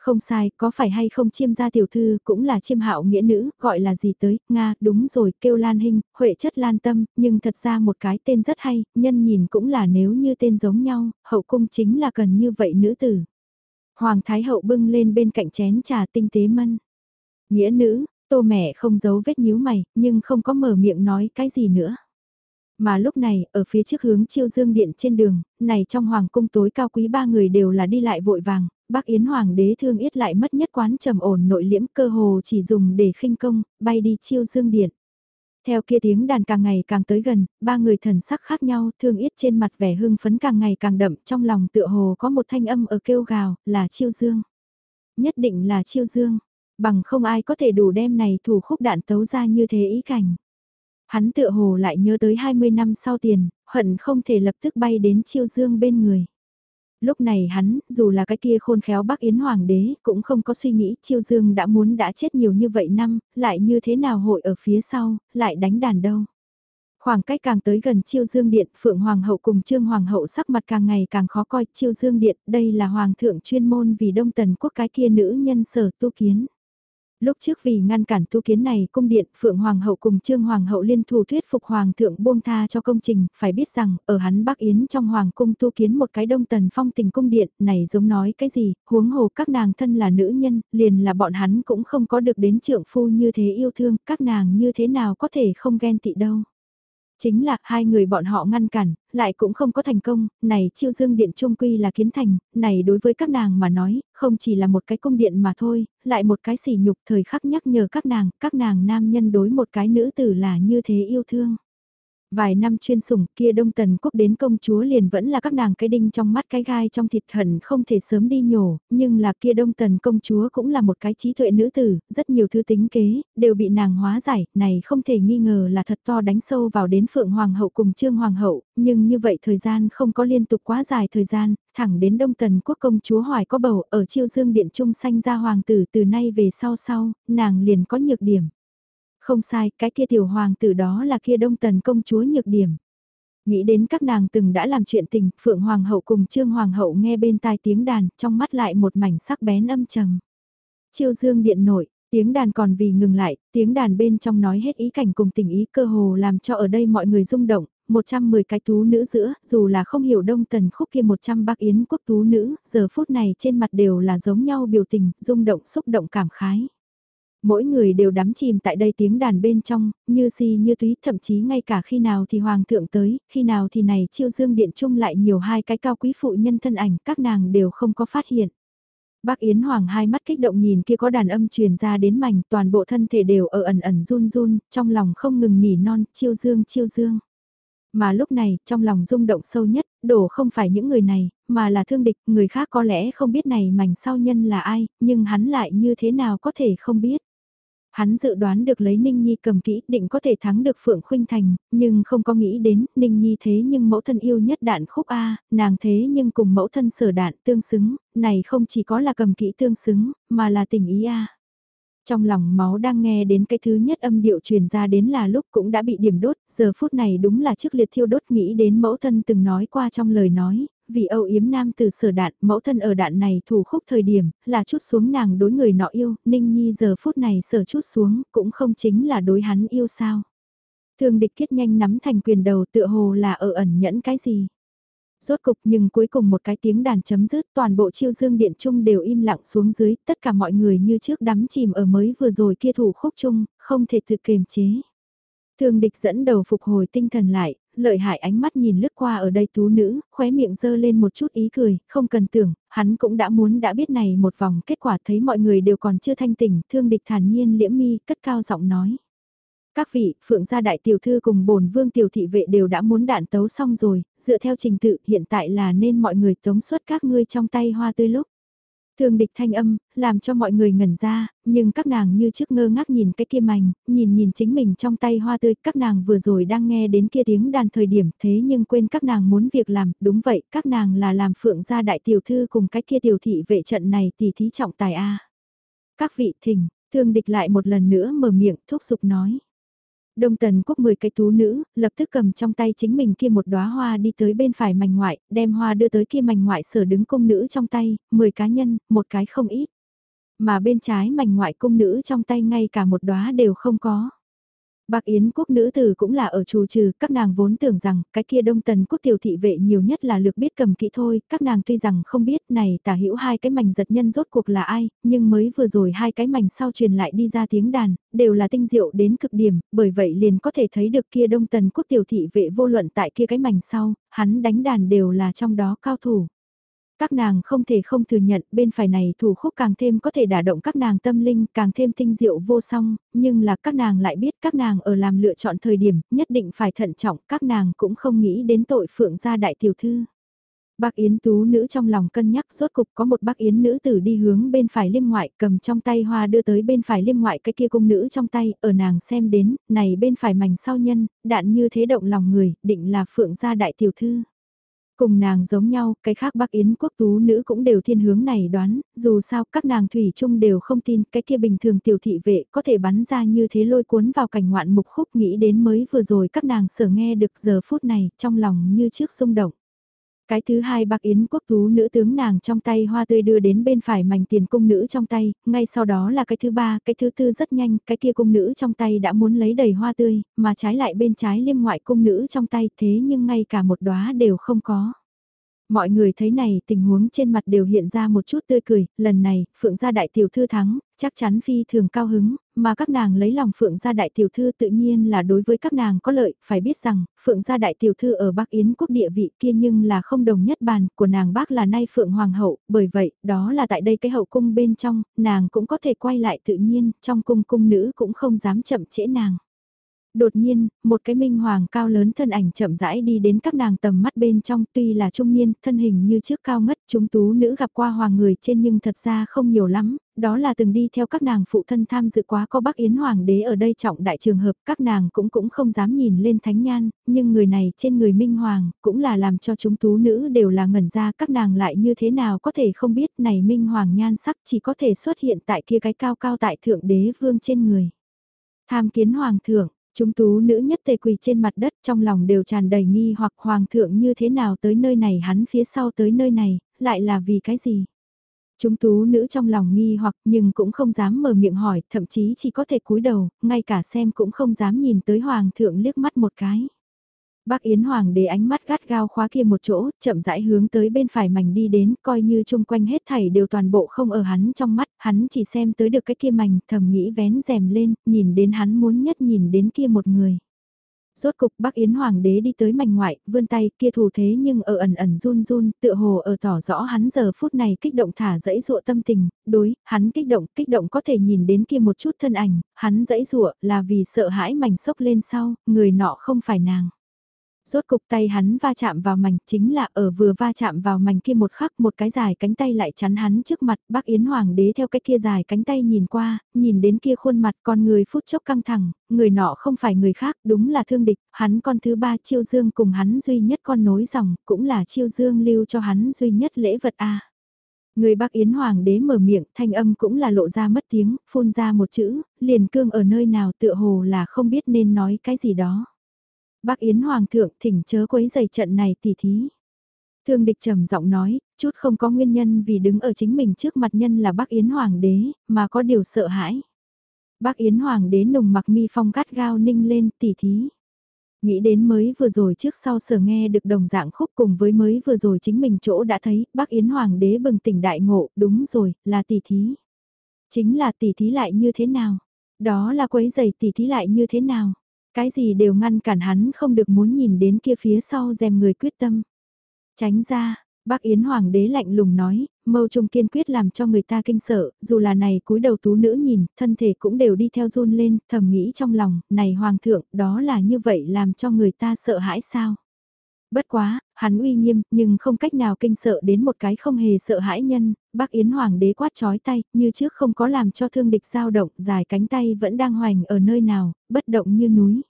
A: Không sai, có phải hay không chiêm gia tiểu thư cũng là chiêm hạo nghĩa nữ, gọi là gì tới, Nga, đúng rồi, kêu Lan Hinh, Huệ chất Lan Tâm, nhưng thật ra một cái tên rất hay, nhân nhìn cũng là nếu như tên giống nhau, hậu cung chính là cần như vậy nữ tử. Hoàng Thái Hậu bưng lên bên cạnh chén trà tinh tế mân. Nghĩa nữ, tô mẹ không giấu vết nhíu mày, nhưng không có mở miệng nói cái gì nữa. Mà lúc này, ở phía trước hướng chiêu dương điện trên đường, này trong hoàng cung tối cao quý ba người đều là đi lại vội vàng, bác Yến Hoàng đế thương Yết lại mất nhất quán trầm ổn nội liễm cơ hồ chỉ dùng để khinh công, bay đi chiêu dương điện. Theo kia tiếng đàn càng ngày càng tới gần, ba người thần sắc khác nhau, thương Yết trên mặt vẻ hưng phấn càng ngày càng đậm, trong lòng tựa hồ có một thanh âm ở kêu gào, là chiêu dương. Nhất định là chiêu dương, bằng không ai có thể đủ đem này thủ khúc đạn tấu ra như thế ý cảnh. Hắn tựa hồ lại nhớ tới 20 năm sau tiền, hận không thể lập tức bay đến chiêu dương bên người lúc này hắn, dù là cái kia khôn khéo Bắc Yến Hoàng đế, cũng không có suy nghĩ Chiêu Dương đã muốn đã chết nhiều như vậy năm, lại như thế nào hội ở phía sau, lại đánh đàn đâu. Khoảng cách càng tới gần Chiêu Dương Điện, Phượng Hoàng hậu cùng Trương Hoàng hậu sắc mặt càng ngày càng khó coi. Chiêu Dương Điện, đây là Hoàng thượng chuyên môn vì Đông Tần quốc cái kia nữ nhân sở tu kiến. Lúc trước vì ngăn cản tu kiến này cung điện Phượng Hoàng hậu cùng Trương Hoàng hậu liên thủ thuyết phục Hoàng thượng buông tha cho công trình, phải biết rằng ở hắn Bắc Yến trong Hoàng cung tu kiến một cái đông tần phong tình cung điện này giống nói cái gì, huống hồ các nàng thân là nữ nhân, liền là bọn hắn cũng không có được đến trượng phu như thế yêu thương, các nàng như thế nào có thể không ghen tị đâu. Chính là hai người bọn họ ngăn cản, lại cũng không có thành công, này chiêu dương điện trung quy là kiến thành, này đối với các nàng mà nói, không chỉ là một cái cung điện mà thôi, lại một cái sỉ nhục thời khắc nhắc nhở các nàng, các nàng nam nhân đối một cái nữ tử là như thế yêu thương. Vài năm chuyên sủng kia đông tần quốc đến công chúa liền vẫn là các nàng cái đinh trong mắt cái gai trong thịt hận không thể sớm đi nhổ, nhưng là kia đông tần công chúa cũng là một cái trí tuệ nữ tử, rất nhiều thứ tính kế, đều bị nàng hóa giải, này không thể nghi ngờ là thật to đánh sâu vào đến phượng hoàng hậu cùng trương hoàng hậu, nhưng như vậy thời gian không có liên tục quá dài thời gian, thẳng đến đông tần quốc công chúa hoài có bầu ở chiêu dương điện trung sanh ra hoàng tử từ nay về sau sau, nàng liền có nhược điểm. Không sai, cái kia tiểu hoàng tử đó là kia đông tần công chúa nhược điểm. Nghĩ đến các nàng từng đã làm chuyện tình, Phượng Hoàng hậu cùng Trương Hoàng hậu nghe bên tai tiếng đàn, trong mắt lại một mảnh sắc bén âm trầm. Chiêu dương điện nội, tiếng đàn còn vì ngừng lại, tiếng đàn bên trong nói hết ý cảnh cùng tình ý cơ hồ làm cho ở đây mọi người rung động, 110 cái tú nữ giữa, dù là không hiểu đông tần khúc kia 100 bác yến quốc tú nữ, giờ phút này trên mặt đều là giống nhau biểu tình, rung động xúc động cảm khái mỗi người đều đắm chìm tại đây tiếng đàn bên trong, như si như túy, thậm chí ngay cả khi nào thì hoàng thượng tới, khi nào thì này chiêu dương điện chung lại nhiều hai cái cao quý phụ nhân thân ảnh, các nàng đều không có phát hiện. Bác Yến Hoàng hai mắt kích động nhìn kia có đàn âm truyền ra đến mảnh, toàn bộ thân thể đều ở ẩn ẩn run run, trong lòng không ngừng nỉ non, chiêu dương chiêu dương. Mà lúc này, trong lòng rung động sâu nhất, đổ không phải những người này, mà là thương địch, người khác có lẽ không biết này mảnh sau nhân là ai, nhưng hắn lại như thế nào có thể không biết. Hắn dự đoán được lấy Ninh Nhi cầm kỹ định có thể thắng được Phượng Khuynh Thành, nhưng không có nghĩ đến Ninh Nhi thế nhưng mẫu thân yêu nhất đạn khúc A, nàng thế nhưng cùng mẫu thân sở đạn tương xứng, này không chỉ có là cầm kỹ tương xứng, mà là tình ý A. Trong lòng máu đang nghe đến cái thứ nhất âm điệu truyền ra đến là lúc cũng đã bị điểm đốt, giờ phút này đúng là trước liệt thiêu đốt nghĩ đến mẫu thân từng nói qua trong lời nói, vì âu yếm nam từ sở đạn, mẫu thân ở đạn này thủ khúc thời điểm, là chút xuống nàng đối người nọ yêu, ninh nhi giờ phút này sở chút xuống, cũng không chính là đối hắn yêu sao. thường địch kết nhanh nắm thành quyền đầu tựa hồ là ở ẩn nhẫn cái gì. Rốt cục nhưng cuối cùng một cái tiếng đàn chấm dứt toàn bộ chiêu dương điện trung đều im lặng xuống dưới, tất cả mọi người như trước đắm chìm ở mới vừa rồi kia thủ khúc chung, không thể tự kiềm chế. Thương địch dẫn đầu phục hồi tinh thần lại, lợi hại ánh mắt nhìn lướt qua ở đây tú nữ, khóe miệng dơ lên một chút ý cười, không cần tưởng, hắn cũng đã muốn đã biết này một vòng kết quả thấy mọi người đều còn chưa thanh tỉnh, thương địch thản nhiên liễm mi, cất cao giọng nói. Các vị, phượng gia đại tiểu thư cùng bồn vương tiểu thị vệ đều đã muốn đạn tấu xong rồi, dựa theo trình tự hiện tại là nên mọi người tống xuất các ngươi trong tay hoa tươi lúc. Thương địch thanh âm, làm cho mọi người ngẩn ra, nhưng các nàng như trước ngơ ngác nhìn cái kia mảnh, nhìn nhìn chính mình trong tay hoa tươi, các nàng vừa rồi đang nghe đến kia tiếng đàn thời điểm thế nhưng quên các nàng muốn việc làm, đúng vậy, các nàng là làm phượng gia đại tiểu thư cùng cái kia tiểu thị vệ trận này tỷ thí trọng tài A. Các vị thỉnh, thương địch lại một lần nữa mở miệng thúc giục nói. Đông tần quốc 10 cái tú nữ, lập tức cầm trong tay chính mình kia một đóa hoa đi tới bên phải mảnh ngoại, đem hoa đưa tới kia mảnh ngoại sở đứng cung nữ trong tay, 10 cá nhân, một cái không ít. Mà bên trái mảnh ngoại cung nữ trong tay ngay cả một đóa đều không có. Bạc Yến quốc nữ tử cũng là ở trù trừ, các nàng vốn tưởng rằng cái kia đông tần quốc tiểu thị vệ nhiều nhất là lược biết cầm kỹ thôi, các nàng tuy rằng không biết này tả hữu hai cái mảnh giật nhân rốt cuộc là ai, nhưng mới vừa rồi hai cái mảnh sau truyền lại đi ra tiếng đàn, đều là tinh diệu đến cực điểm, bởi vậy liền có thể thấy được kia đông tần quốc tiểu thị vệ vô luận tại kia cái mảnh sau, hắn đánh đàn đều là trong đó cao thủ. Các nàng không thể không thừa nhận bên phải này thủ khúc càng thêm có thể đả động các nàng tâm linh càng thêm tinh diệu vô song, nhưng là các nàng lại biết các nàng ở làm lựa chọn thời điểm nhất định phải thận trọng các nàng cũng không nghĩ đến tội phượng gia đại tiểu thư. Bác Yến tú nữ trong lòng cân nhắc rốt cục có một bác Yến nữ tử đi hướng bên phải liêm ngoại cầm trong tay hoa đưa tới bên phải liêm ngoại cái kia cung nữ trong tay ở nàng xem đến, này bên phải mảnh sau nhân, đạn như thế động lòng người, định là phượng gia đại tiểu thư. Cùng nàng giống nhau, cái khác Bắc Yến quốc tú nữ cũng đều thiên hướng này đoán, dù sao các nàng thủy chung đều không tin cái kia bình thường tiểu thị vệ có thể bắn ra như thế lôi cuốn vào cảnh ngoạn mục khúc nghĩ đến mới vừa rồi các nàng sở nghe được giờ phút này trong lòng như trước xung động. Cái thứ hai bạc yến quốc tú nữ tướng nàng trong tay hoa tươi đưa đến bên phải mảnh tiền cung nữ trong tay, ngay sau đó là cái thứ ba, cái thứ tư rất nhanh, cái kia cung nữ trong tay đã muốn lấy đầy hoa tươi, mà trái lại bên trái liêm ngoại cung nữ trong tay thế nhưng ngay cả một đóa đều không có. Mọi người thấy này tình huống trên mặt đều hiện ra một chút tươi cười, lần này, Phượng gia đại tiểu thư thắng, chắc chắn phi thường cao hứng, mà các nàng lấy lòng Phượng gia đại tiểu thư tự nhiên là đối với các nàng có lợi, phải biết rằng, Phượng gia đại tiểu thư ở Bắc Yến quốc địa vị kia nhưng là không đồng nhất bàn, của nàng bác là nay Phượng Hoàng hậu, bởi vậy, đó là tại đây cái hậu cung bên trong, nàng cũng có thể quay lại tự nhiên, trong cung cung nữ cũng không dám chậm trễ nàng. Đột nhiên, một cái minh hoàng cao lớn thân ảnh chậm rãi đi đến các nàng tầm mắt bên trong tuy là trung niên, thân hình như trước cao ngất chúng tú nữ gặp qua hoàng người trên nhưng thật ra không nhiều lắm, đó là từng đi theo các nàng phụ thân tham dự quá có bác Yến Hoàng đế ở đây trọng đại trường hợp các nàng cũng cũng không dám nhìn lên thánh nhan, nhưng người này trên người minh hoàng cũng là làm cho chúng tú nữ đều là ngẩn ra các nàng lại như thế nào có thể không biết này minh hoàng nhan sắc chỉ có thể xuất hiện tại kia cái cao cao tại thượng đế vương trên người. Tham kiến hoàng thượng, Chúng tú nữ nhất tề quỳ trên mặt đất trong lòng đều tràn đầy nghi hoặc hoàng thượng như thế nào tới nơi này hắn phía sau tới nơi này, lại là vì cái gì? Chúng tú nữ trong lòng nghi hoặc nhưng cũng không dám mở miệng hỏi, thậm chí chỉ có thể cúi đầu, ngay cả xem cũng không dám nhìn tới hoàng thượng liếc mắt một cái. Bác Yến Hoàng đế ánh mắt gắt gao khóa kia một chỗ, chậm rãi hướng tới bên phải mảnh đi đến, coi như chung quanh hết thảy đều toàn bộ không ở hắn trong mắt, hắn chỉ xem tới được cái kia mảnh, thầm nghĩ vén rèm lên, nhìn đến hắn muốn nhất nhìn đến kia một người. Rốt cục Bắc Yến Hoàng đế đi tới mảnh ngoại, vươn tay kia thủ thế nhưng ở ẩn ẩn run run, tựa hồ ở tỏ rõ hắn giờ phút này kích động thả dẫy dụa tâm tình, đối, hắn kích động, kích động có thể nhìn đến kia một chút thân ảnh, hắn dẫy dụa là vì sợ hãi mảnh sốc lên sau, người nọ không phải nàng. Rốt cục tay hắn va chạm vào mảnh, chính là ở vừa va chạm vào mảnh kia một khắc một cái dài cánh tay lại chắn hắn trước mặt, bác Yến Hoàng đế theo cái kia dài cánh tay nhìn qua, nhìn đến kia khuôn mặt con người phút chốc căng thẳng, người nọ không phải người khác, đúng là thương địch, hắn con thứ ba chiêu dương cùng hắn duy nhất con nối dòng, cũng là chiêu dương lưu cho hắn duy nhất lễ vật a. Người bác Yến Hoàng đế mở miệng, thanh âm cũng là lộ ra mất tiếng, phun ra một chữ, liền cương ở nơi nào tựa hồ là không biết nên nói cái gì đó. Bác Yến Hoàng thượng thỉnh chớ quấy giày trận này tỉ thí. Thương địch trầm giọng nói, chút không có nguyên nhân vì đứng ở chính mình trước mặt nhân là bác Yến Hoàng đế, mà có điều sợ hãi. Bác Yến Hoàng đế nùng mặc mi phong cắt gao ninh lên tỉ thí. Nghĩ đến mới vừa rồi trước sau sở nghe được đồng dạng khúc cùng với mới vừa rồi chính mình chỗ đã thấy, bác Yến Hoàng đế bừng tỉnh đại ngộ, đúng rồi, là tỷ thí. Chính là tỷ thí lại như thế nào? Đó là quấy giày tỷ thí lại như thế nào? Cái gì đều ngăn cản hắn không được muốn nhìn đến kia phía sau dèm người quyết tâm. Tránh ra, bác Yến Hoàng đế lạnh lùng nói, mâu trung kiên quyết làm cho người ta kinh sợ, dù là này cúi đầu tú nữ nhìn, thân thể cũng đều đi theo run lên, thầm nghĩ trong lòng, này Hoàng thượng, đó là như vậy làm cho người ta sợ hãi sao? Bất quá, hắn uy nghiêm, nhưng không cách nào kinh sợ đến một cái không hề sợ hãi nhân, bác Yến Hoàng đế quát chói tay, như trước không có làm cho thương địch dao động, dài cánh tay vẫn đang hoành ở nơi nào, bất động như núi.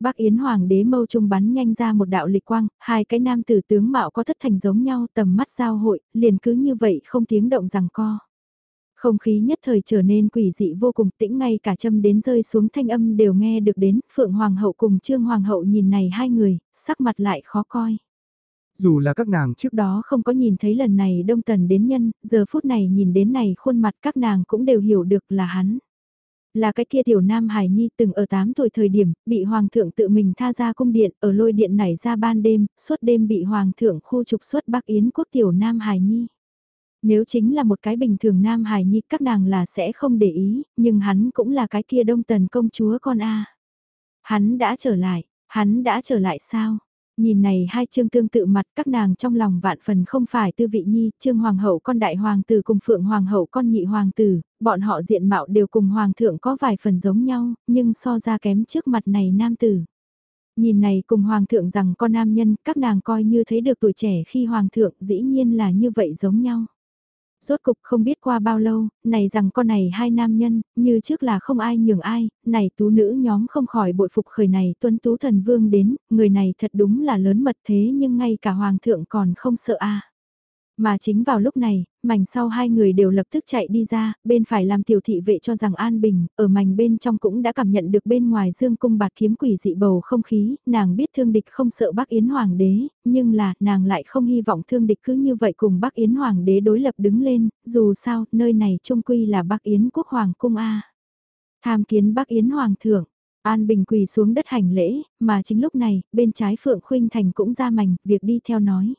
A: Bác Yến Hoàng đế mâu trung bắn nhanh ra một đạo lịch quang, hai cái nam tử tướng mạo có thất thành giống nhau tầm mắt giao hội, liền cứ như vậy không tiếng động rằng co. Không khí nhất thời trở nên quỷ dị vô cùng tĩnh ngay cả châm đến rơi xuống thanh âm đều nghe được đến, Phượng Hoàng hậu cùng Trương Hoàng hậu nhìn này hai người, sắc mặt lại khó coi.
B: Dù là các nàng
A: trước đó không có nhìn thấy lần này đông tần đến nhân, giờ phút này nhìn đến này khuôn mặt các nàng cũng đều hiểu được là hắn. Là cái kia tiểu nam hải nhi từng ở 8 tuổi thời điểm, bị hoàng thượng tự mình tha ra cung điện, ở lôi điện nảy ra ban đêm, suốt đêm bị hoàng thượng khu trục xuất Bắc Yến quốc tiểu nam hải nhi. Nếu chính là một cái bình thường nam hải nhi các nàng là sẽ không để ý, nhưng hắn cũng là cái kia đông tần công chúa con A. Hắn đã trở lại, hắn đã trở lại sao? Nhìn này hai chương tương tự mặt các nàng trong lòng vạn phần không phải tư vị nhi, trương hoàng hậu con đại hoàng tử cùng phượng hoàng hậu con nhị hoàng tử, bọn họ diện mạo đều cùng hoàng thượng có vài phần giống nhau, nhưng so ra kém trước mặt này nam tử. Nhìn này cùng hoàng thượng rằng con nam nhân, các nàng coi như thấy được tuổi trẻ khi hoàng thượng dĩ nhiên là như vậy giống nhau. Rốt cục không biết qua bao lâu, này rằng con này hai nam nhân, như trước là không ai nhường ai, này tú nữ nhóm không khỏi bội phục khởi này tuân tú thần vương đến, người này thật đúng là lớn mật thế nhưng ngay cả hoàng thượng còn không sợ a. Mà chính vào lúc này, mảnh sau hai người đều lập tức chạy đi ra, bên phải làm tiểu thị vệ cho rằng an bình, ở mảnh bên trong cũng đã cảm nhận được bên ngoài dương cung bạt kiếm quỷ dị bầu không khí, nàng biết thương địch không sợ bác Yến Hoàng đế, nhưng là nàng lại không hy vọng thương địch cứ như vậy cùng bác Yến Hoàng đế đối lập đứng lên, dù sao, nơi này trung quy là bác Yến quốc hoàng cung A. Tham kiến bác Yến Hoàng thượng. An Bình quỳ xuống đất hành lễ, mà chính lúc này, bên trái Phượng Khuynh Thành cũng ra mảnh, việc đi theo nói.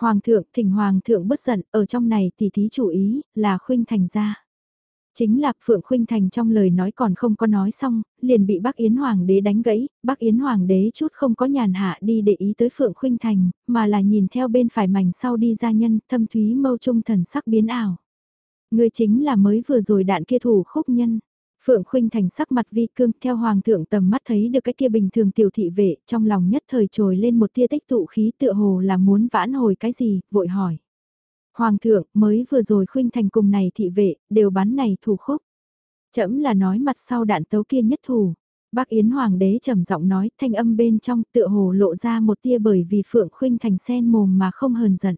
A: Hoàng thượng, thỉnh hoàng thượng bất giận, ở trong này thì thí chủ ý, là khuynh thành ra. Chính là Phượng Khuynh Thành trong lời nói còn không có nói xong, liền bị bác Yến Hoàng đế đánh gãy, bác Yến Hoàng đế chút không có nhàn hạ đi để ý tới Phượng Khuynh Thành, mà là nhìn theo bên phải mảnh sau đi ra nhân, thâm thúy mâu trung thần sắc biến ảo. Người chính là mới vừa rồi đạn kia thủ khúc nhân. Phượng Khuynh Thành sắc mặt vi cương theo hoàng thượng tầm mắt thấy được cái kia bình thường tiểu thị vệ trong lòng nhất thời trồi lên một tia tích tụ khí tựa hồ là muốn vãn hồi cái gì, vội hỏi. Hoàng thượng mới vừa rồi Khuynh Thành cùng này thị vệ đều bắn này thủ khúc. Chấm là nói mặt sau đạn tấu kia nhất thủ. Bác Yến Hoàng đế trầm giọng nói thanh âm bên trong tựa hồ lộ ra một tia bởi vì Phượng Khuynh Thành sen mồm mà không hờn giận.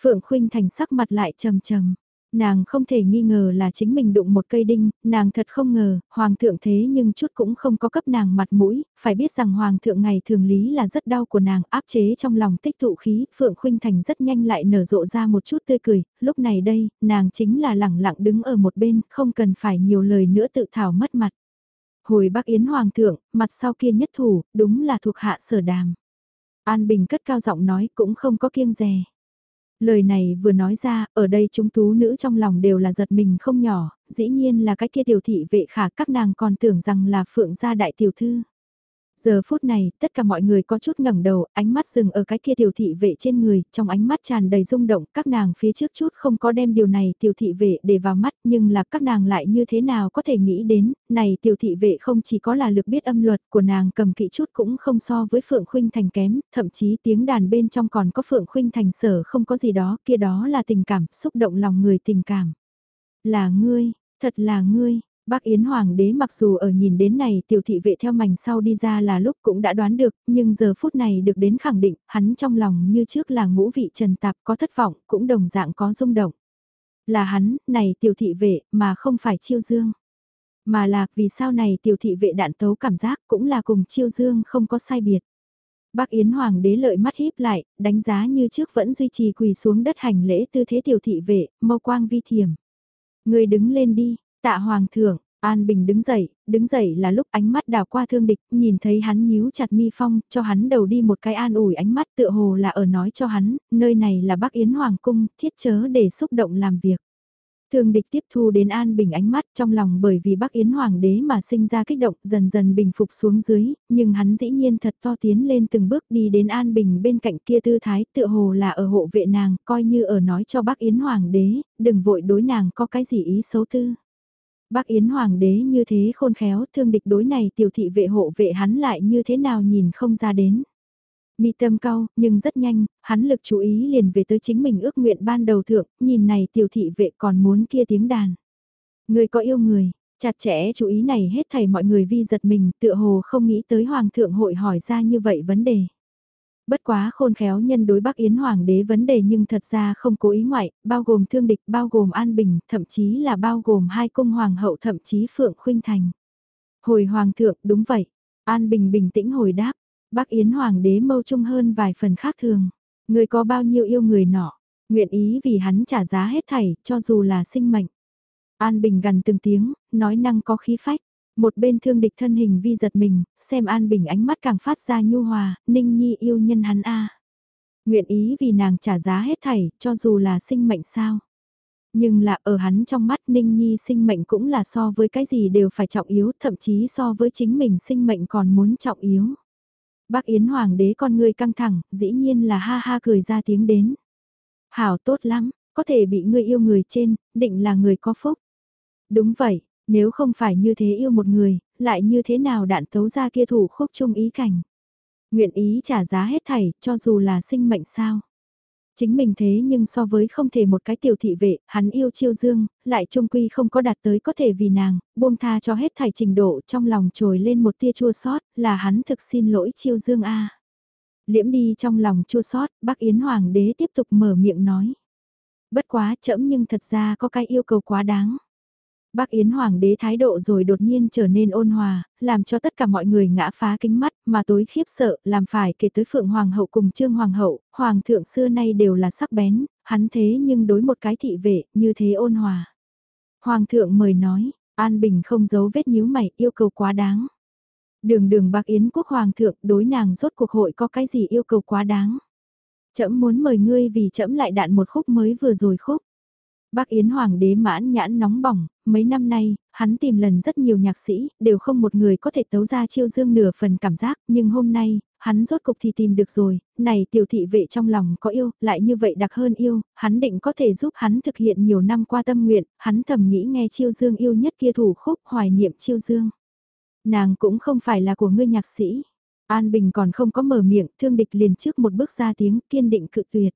A: Phượng Khuynh Thành sắc mặt lại trầm trầm. Nàng không thể nghi ngờ là chính mình đụng một cây đinh, nàng thật không ngờ, hoàng thượng thế nhưng chút cũng không có cấp nàng mặt mũi, phải biết rằng hoàng thượng ngày thường lý là rất đau của nàng áp chế trong lòng tích tụ khí, Phượng Khuynh Thành rất nhanh lại nở rộ ra một chút tươi cười, lúc này đây, nàng chính là lẳng lặng đứng ở một bên, không cần phải nhiều lời nữa tự thảo mất mặt. Hồi Bắc Yến Hoàng thượng, mặt sau kia nhất thủ, đúng là thuộc hạ sở đàm. An Bình cất cao giọng nói cũng không có kiêng dè. Lời này vừa nói ra, ở đây chúng tú nữ trong lòng đều là giật mình không nhỏ, dĩ nhiên là cái kia tiểu thị vệ khả các nàng còn tưởng rằng là phượng gia đại tiểu thư. Giờ phút này, tất cả mọi người có chút ngẩng đầu, ánh mắt dừng ở cái kia tiểu thị vệ trên người, trong ánh mắt tràn đầy rung động, các nàng phía trước chút không có đem điều này tiểu thị vệ để vào mắt, nhưng là các nàng lại như thế nào có thể nghĩ đến, này tiểu thị vệ không chỉ có là lực biết âm luật của nàng cầm kỹ chút cũng không so với Phượng Khuynh Thành kém, thậm chí tiếng đàn bên trong còn có Phượng Khuynh Thành sở không có gì đó, kia đó là tình cảm, xúc động lòng người tình cảm. Là ngươi, thật là ngươi, Bác Yến Hoàng đế mặc dù ở nhìn đến này tiểu thị vệ theo mảnh sau đi ra là lúc cũng đã đoán được, nhưng giờ phút này được đến khẳng định, hắn trong lòng như trước là ngũ vị trần tạp có thất vọng, cũng đồng dạng có rung động. Là hắn, này tiểu thị vệ, mà không phải chiêu dương. Mà là, vì sao này tiểu thị vệ đạn tấu cảm giác cũng là cùng chiêu dương không có sai biệt. Bác Yến Hoàng đế lợi mắt híp lại, đánh giá như trước vẫn duy trì quỳ xuống đất hành lễ tư thế tiểu thị vệ, mâu quang vi thiểm. Người đứng lên đi, Tạ Hoàng thượng, An Bình đứng dậy, đứng dậy là lúc ánh mắt đào qua thương địch, nhìn thấy hắn nhíu chặt mi phong, cho hắn đầu đi một cái an ủi ánh mắt tựa hồ là ở nói cho hắn, nơi này là Bắc Yến Hoàng cung, thiết chớ để xúc động làm việc. Thương địch tiếp thu đến An Bình ánh mắt trong lòng bởi vì Bắc Yến Hoàng đế mà sinh ra kích động dần dần bình phục xuống dưới, nhưng hắn dĩ nhiên thật to tiến lên từng bước đi đến An Bình bên cạnh kia tư thái tựa hồ là ở hộ vệ nàng, coi như ở nói cho Bắc Yến Hoàng đế, đừng vội đối nàng có cái gì ý xấu tư. Bác Yến Hoàng đế như thế khôn khéo thương địch đối này tiểu thị vệ hộ vệ hắn lại như thế nào nhìn không ra đến. Mi tâm cao, nhưng rất nhanh, hắn lực chú ý liền về tới chính mình ước nguyện ban đầu thượng, nhìn này tiểu thị vệ còn muốn kia tiếng đàn. Người có yêu người, chặt chẽ chú ý này hết thảy mọi người vi giật mình tựa hồ không nghĩ tới Hoàng thượng hội hỏi ra như vậy vấn đề. Bất quá khôn khéo nhân đối Bắc Yến Hoàng đế vấn đề nhưng thật ra không cố ý ngoại, bao gồm thương địch, bao gồm an bình, thậm chí là bao gồm hai cung hoàng hậu thậm chí Phượng Khuynh Thành. Hồi Hoàng thượng, đúng vậy. An Bình bình tĩnh hồi đáp, Bắc Yến Hoàng đế mâu trung hơn vài phần khác thường. Người có bao nhiêu yêu người nọ, nguyện ý vì hắn trả giá hết thảy, cho dù là sinh mệnh. An Bình gần từng tiếng, nói năng có khí phách. Một bên thương địch thân hình vi giật mình, xem An Bình ánh mắt càng phát ra nhu hòa, Ninh Nhi yêu nhân hắn a. Nguyện ý vì nàng trả giá hết thảy, cho dù là sinh mệnh sao. Nhưng là ở hắn trong mắt Ninh Nhi sinh mệnh cũng là so với cái gì đều phải trọng yếu, thậm chí so với chính mình sinh mệnh còn muốn trọng yếu. Bác Yến Hoàng đế con người căng thẳng, dĩ nhiên là ha ha cười ra tiếng đến. Hảo tốt lắm, có thể bị người yêu người trên, định là người có phúc. Đúng vậy, nếu không phải như thế yêu một người, lại như thế nào đạn tấu ra kia thủ khúc chung ý cảnh. Nguyện ý trả giá hết thảy, cho dù là sinh mệnh sao. Chính mình thế nhưng so với không thể một cái tiểu thị vệ, hắn yêu chiêu dương, lại trung quy không có đạt tới có thể vì nàng, buông tha cho hết thảy trình độ trong lòng trồi lên một tia chua sót, là hắn thực xin lỗi chiêu dương a Liễm đi trong lòng chua sót, bác Yến Hoàng đế tiếp tục mở miệng nói. Bất quá chậm nhưng thật ra có cái yêu cầu quá đáng. Bác Yến Hoàng đế thái độ rồi đột nhiên trở nên ôn hòa, làm cho tất cả mọi người ngã phá kính mắt, mà tối khiếp sợ, làm phải kể tới Phượng Hoàng hậu cùng Trương Hoàng hậu, Hoàng thượng xưa nay đều là sắc bén, hắn thế nhưng đối một cái thị vệ, như thế ôn hòa. Hoàng thượng mời nói, An Bình không giấu vết nhíu mày, yêu cầu quá đáng. Đường đường bác Yến quốc Hoàng thượng đối nàng rốt cuộc hội có cái gì yêu cầu quá đáng. Chậm muốn mời ngươi vì chậm lại đạn một khúc mới vừa rồi khúc. Bác Yến Hoàng đế mãn nhãn nóng bỏng, mấy năm nay, hắn tìm lần rất nhiều nhạc sĩ, đều không một người có thể tấu ra chiêu dương nửa phần cảm giác, nhưng hôm nay, hắn rốt cục thì tìm được rồi, này tiểu thị vệ trong lòng có yêu, lại như vậy đặc hơn yêu, hắn định có thể giúp hắn thực hiện nhiều năm qua tâm nguyện, hắn thầm nghĩ nghe chiêu dương yêu nhất kia thủ khúc hoài niệm chiêu dương. Nàng cũng không phải là của ngươi nhạc sĩ. An Bình còn không có mở miệng, thương địch liền trước một bước ra tiếng kiên định cự tuyệt.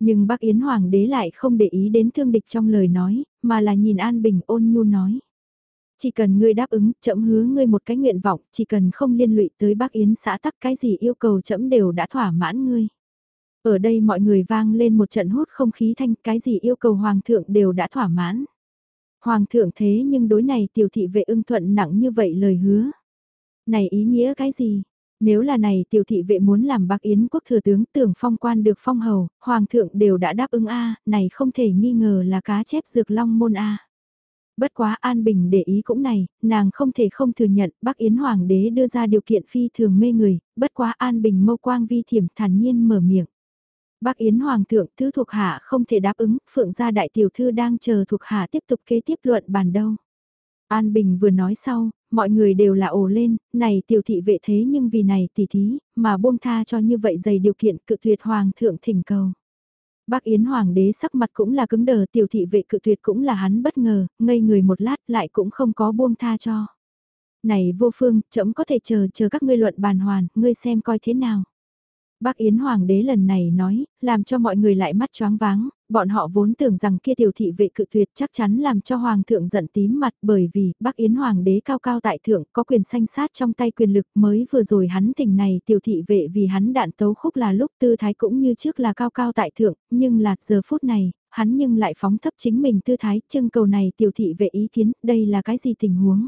A: Nhưng bác Yến Hoàng đế lại không để ý đến thương địch trong lời nói, mà là nhìn An Bình ôn nhu nói. Chỉ cần ngươi đáp ứng, chậm hứa ngươi một cái nguyện vọng, chỉ cần không liên lụy tới bác Yến xã tắc cái gì yêu cầu chậm đều đã thỏa mãn ngươi. Ở đây mọi người vang lên một trận hút không khí thanh, cái gì yêu cầu Hoàng thượng đều đã thỏa mãn. Hoàng thượng thế nhưng đối này tiểu thị vệ ưng thuận nặng như vậy lời hứa. Này ý nghĩa cái gì? Nếu là này tiểu thị vệ muốn làm bạc yến quốc thừa tướng tưởng phong quan được phong hầu, hoàng thượng đều đã đáp ứng A, này không thể nghi ngờ là cá chép dược long môn A. Bất quá An Bình để ý cũng này, nàng không thể không thừa nhận bác Yến Hoàng đế đưa ra điều kiện phi thường mê người, bất quá An Bình mâu quang vi thiểm thản nhiên mở miệng. Bác Yến Hoàng thượng thứ thuộc hạ không thể đáp ứng, phượng gia đại tiểu thư đang chờ thuộc hạ tiếp tục kế tiếp luận bàn đâu. An Bình vừa nói sau, mọi người đều là ồ lên, này tiểu thị vệ thế nhưng vì này tỷ thí, mà buông tha cho như vậy dày điều kiện cự tuyệt hoàng thượng thỉnh cầu. Bác Yến Hoàng đế sắc mặt cũng là cứng đờ tiểu thị vệ cự tuyệt cũng là hắn bất ngờ, ngây người một lát lại cũng không có buông tha cho. Này vô phương, chậm có thể chờ chờ các ngươi luận bàn hoàn, ngươi xem coi thế nào. Bác Yến Hoàng đế lần này nói, làm cho mọi người lại mắt choáng váng, bọn họ vốn tưởng rằng kia tiểu thị vệ cự tuyệt chắc chắn làm cho Hoàng thượng giận tím mặt bởi vì bác Yến Hoàng đế cao cao tại thượng có quyền sanh sát trong tay quyền lực mới vừa rồi hắn tình này tiểu thị vệ vì hắn đạn tấu khúc là lúc tư thái cũng như trước là cao cao tại thượng, nhưng là giờ phút này, hắn nhưng lại phóng thấp chính mình tư thái trưng cầu này tiểu thị vệ ý kiến, đây là cái gì tình huống.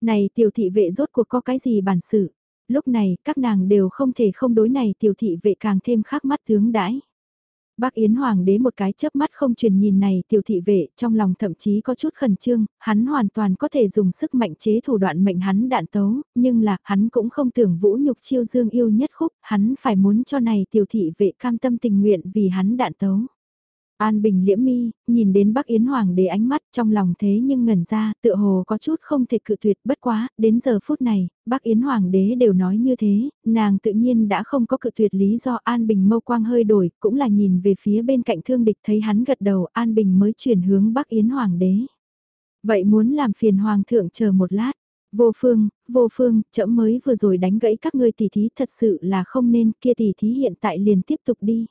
A: Này tiểu thị vệ rốt cuộc có cái gì bản sự lúc này các nàng đều không thể không đối này tiểu thị vệ càng thêm khác mắt tướng đãi. Bác Yến Hoàng đế một cái chớp mắt không truyền nhìn này tiểu thị vệ, trong lòng thậm chí có chút khẩn trương, hắn hoàn toàn có thể dùng sức mạnh chế thủ đoạn mệnh hắn đạn tấu, nhưng là hắn cũng không tưởng vũ nhục chiêu dương yêu nhất khúc, hắn phải muốn cho này tiểu thị vệ cam tâm tình nguyện vì hắn đạn tấu. An Bình liễm mi, nhìn đến Bắc Yến Hoàng đế ánh mắt trong lòng thế nhưng ngẩn ra, tựa hồ có chút không thể cự tuyệt bất quá, đến giờ phút này, Bắc Yến Hoàng đế đều nói như thế, nàng tự nhiên đã không có cự tuyệt lý do An Bình mâu quang hơi đổi, cũng là nhìn về phía bên cạnh thương địch thấy hắn gật đầu An Bình mới chuyển hướng Bắc Yến Hoàng đế. Vậy muốn làm phiền Hoàng thượng chờ một lát, vô phương, vô phương, chậm mới vừa rồi đánh gãy các ngươi tỷ thí thật sự là không nên, kia tỷ thí hiện tại liền tiếp tục đi.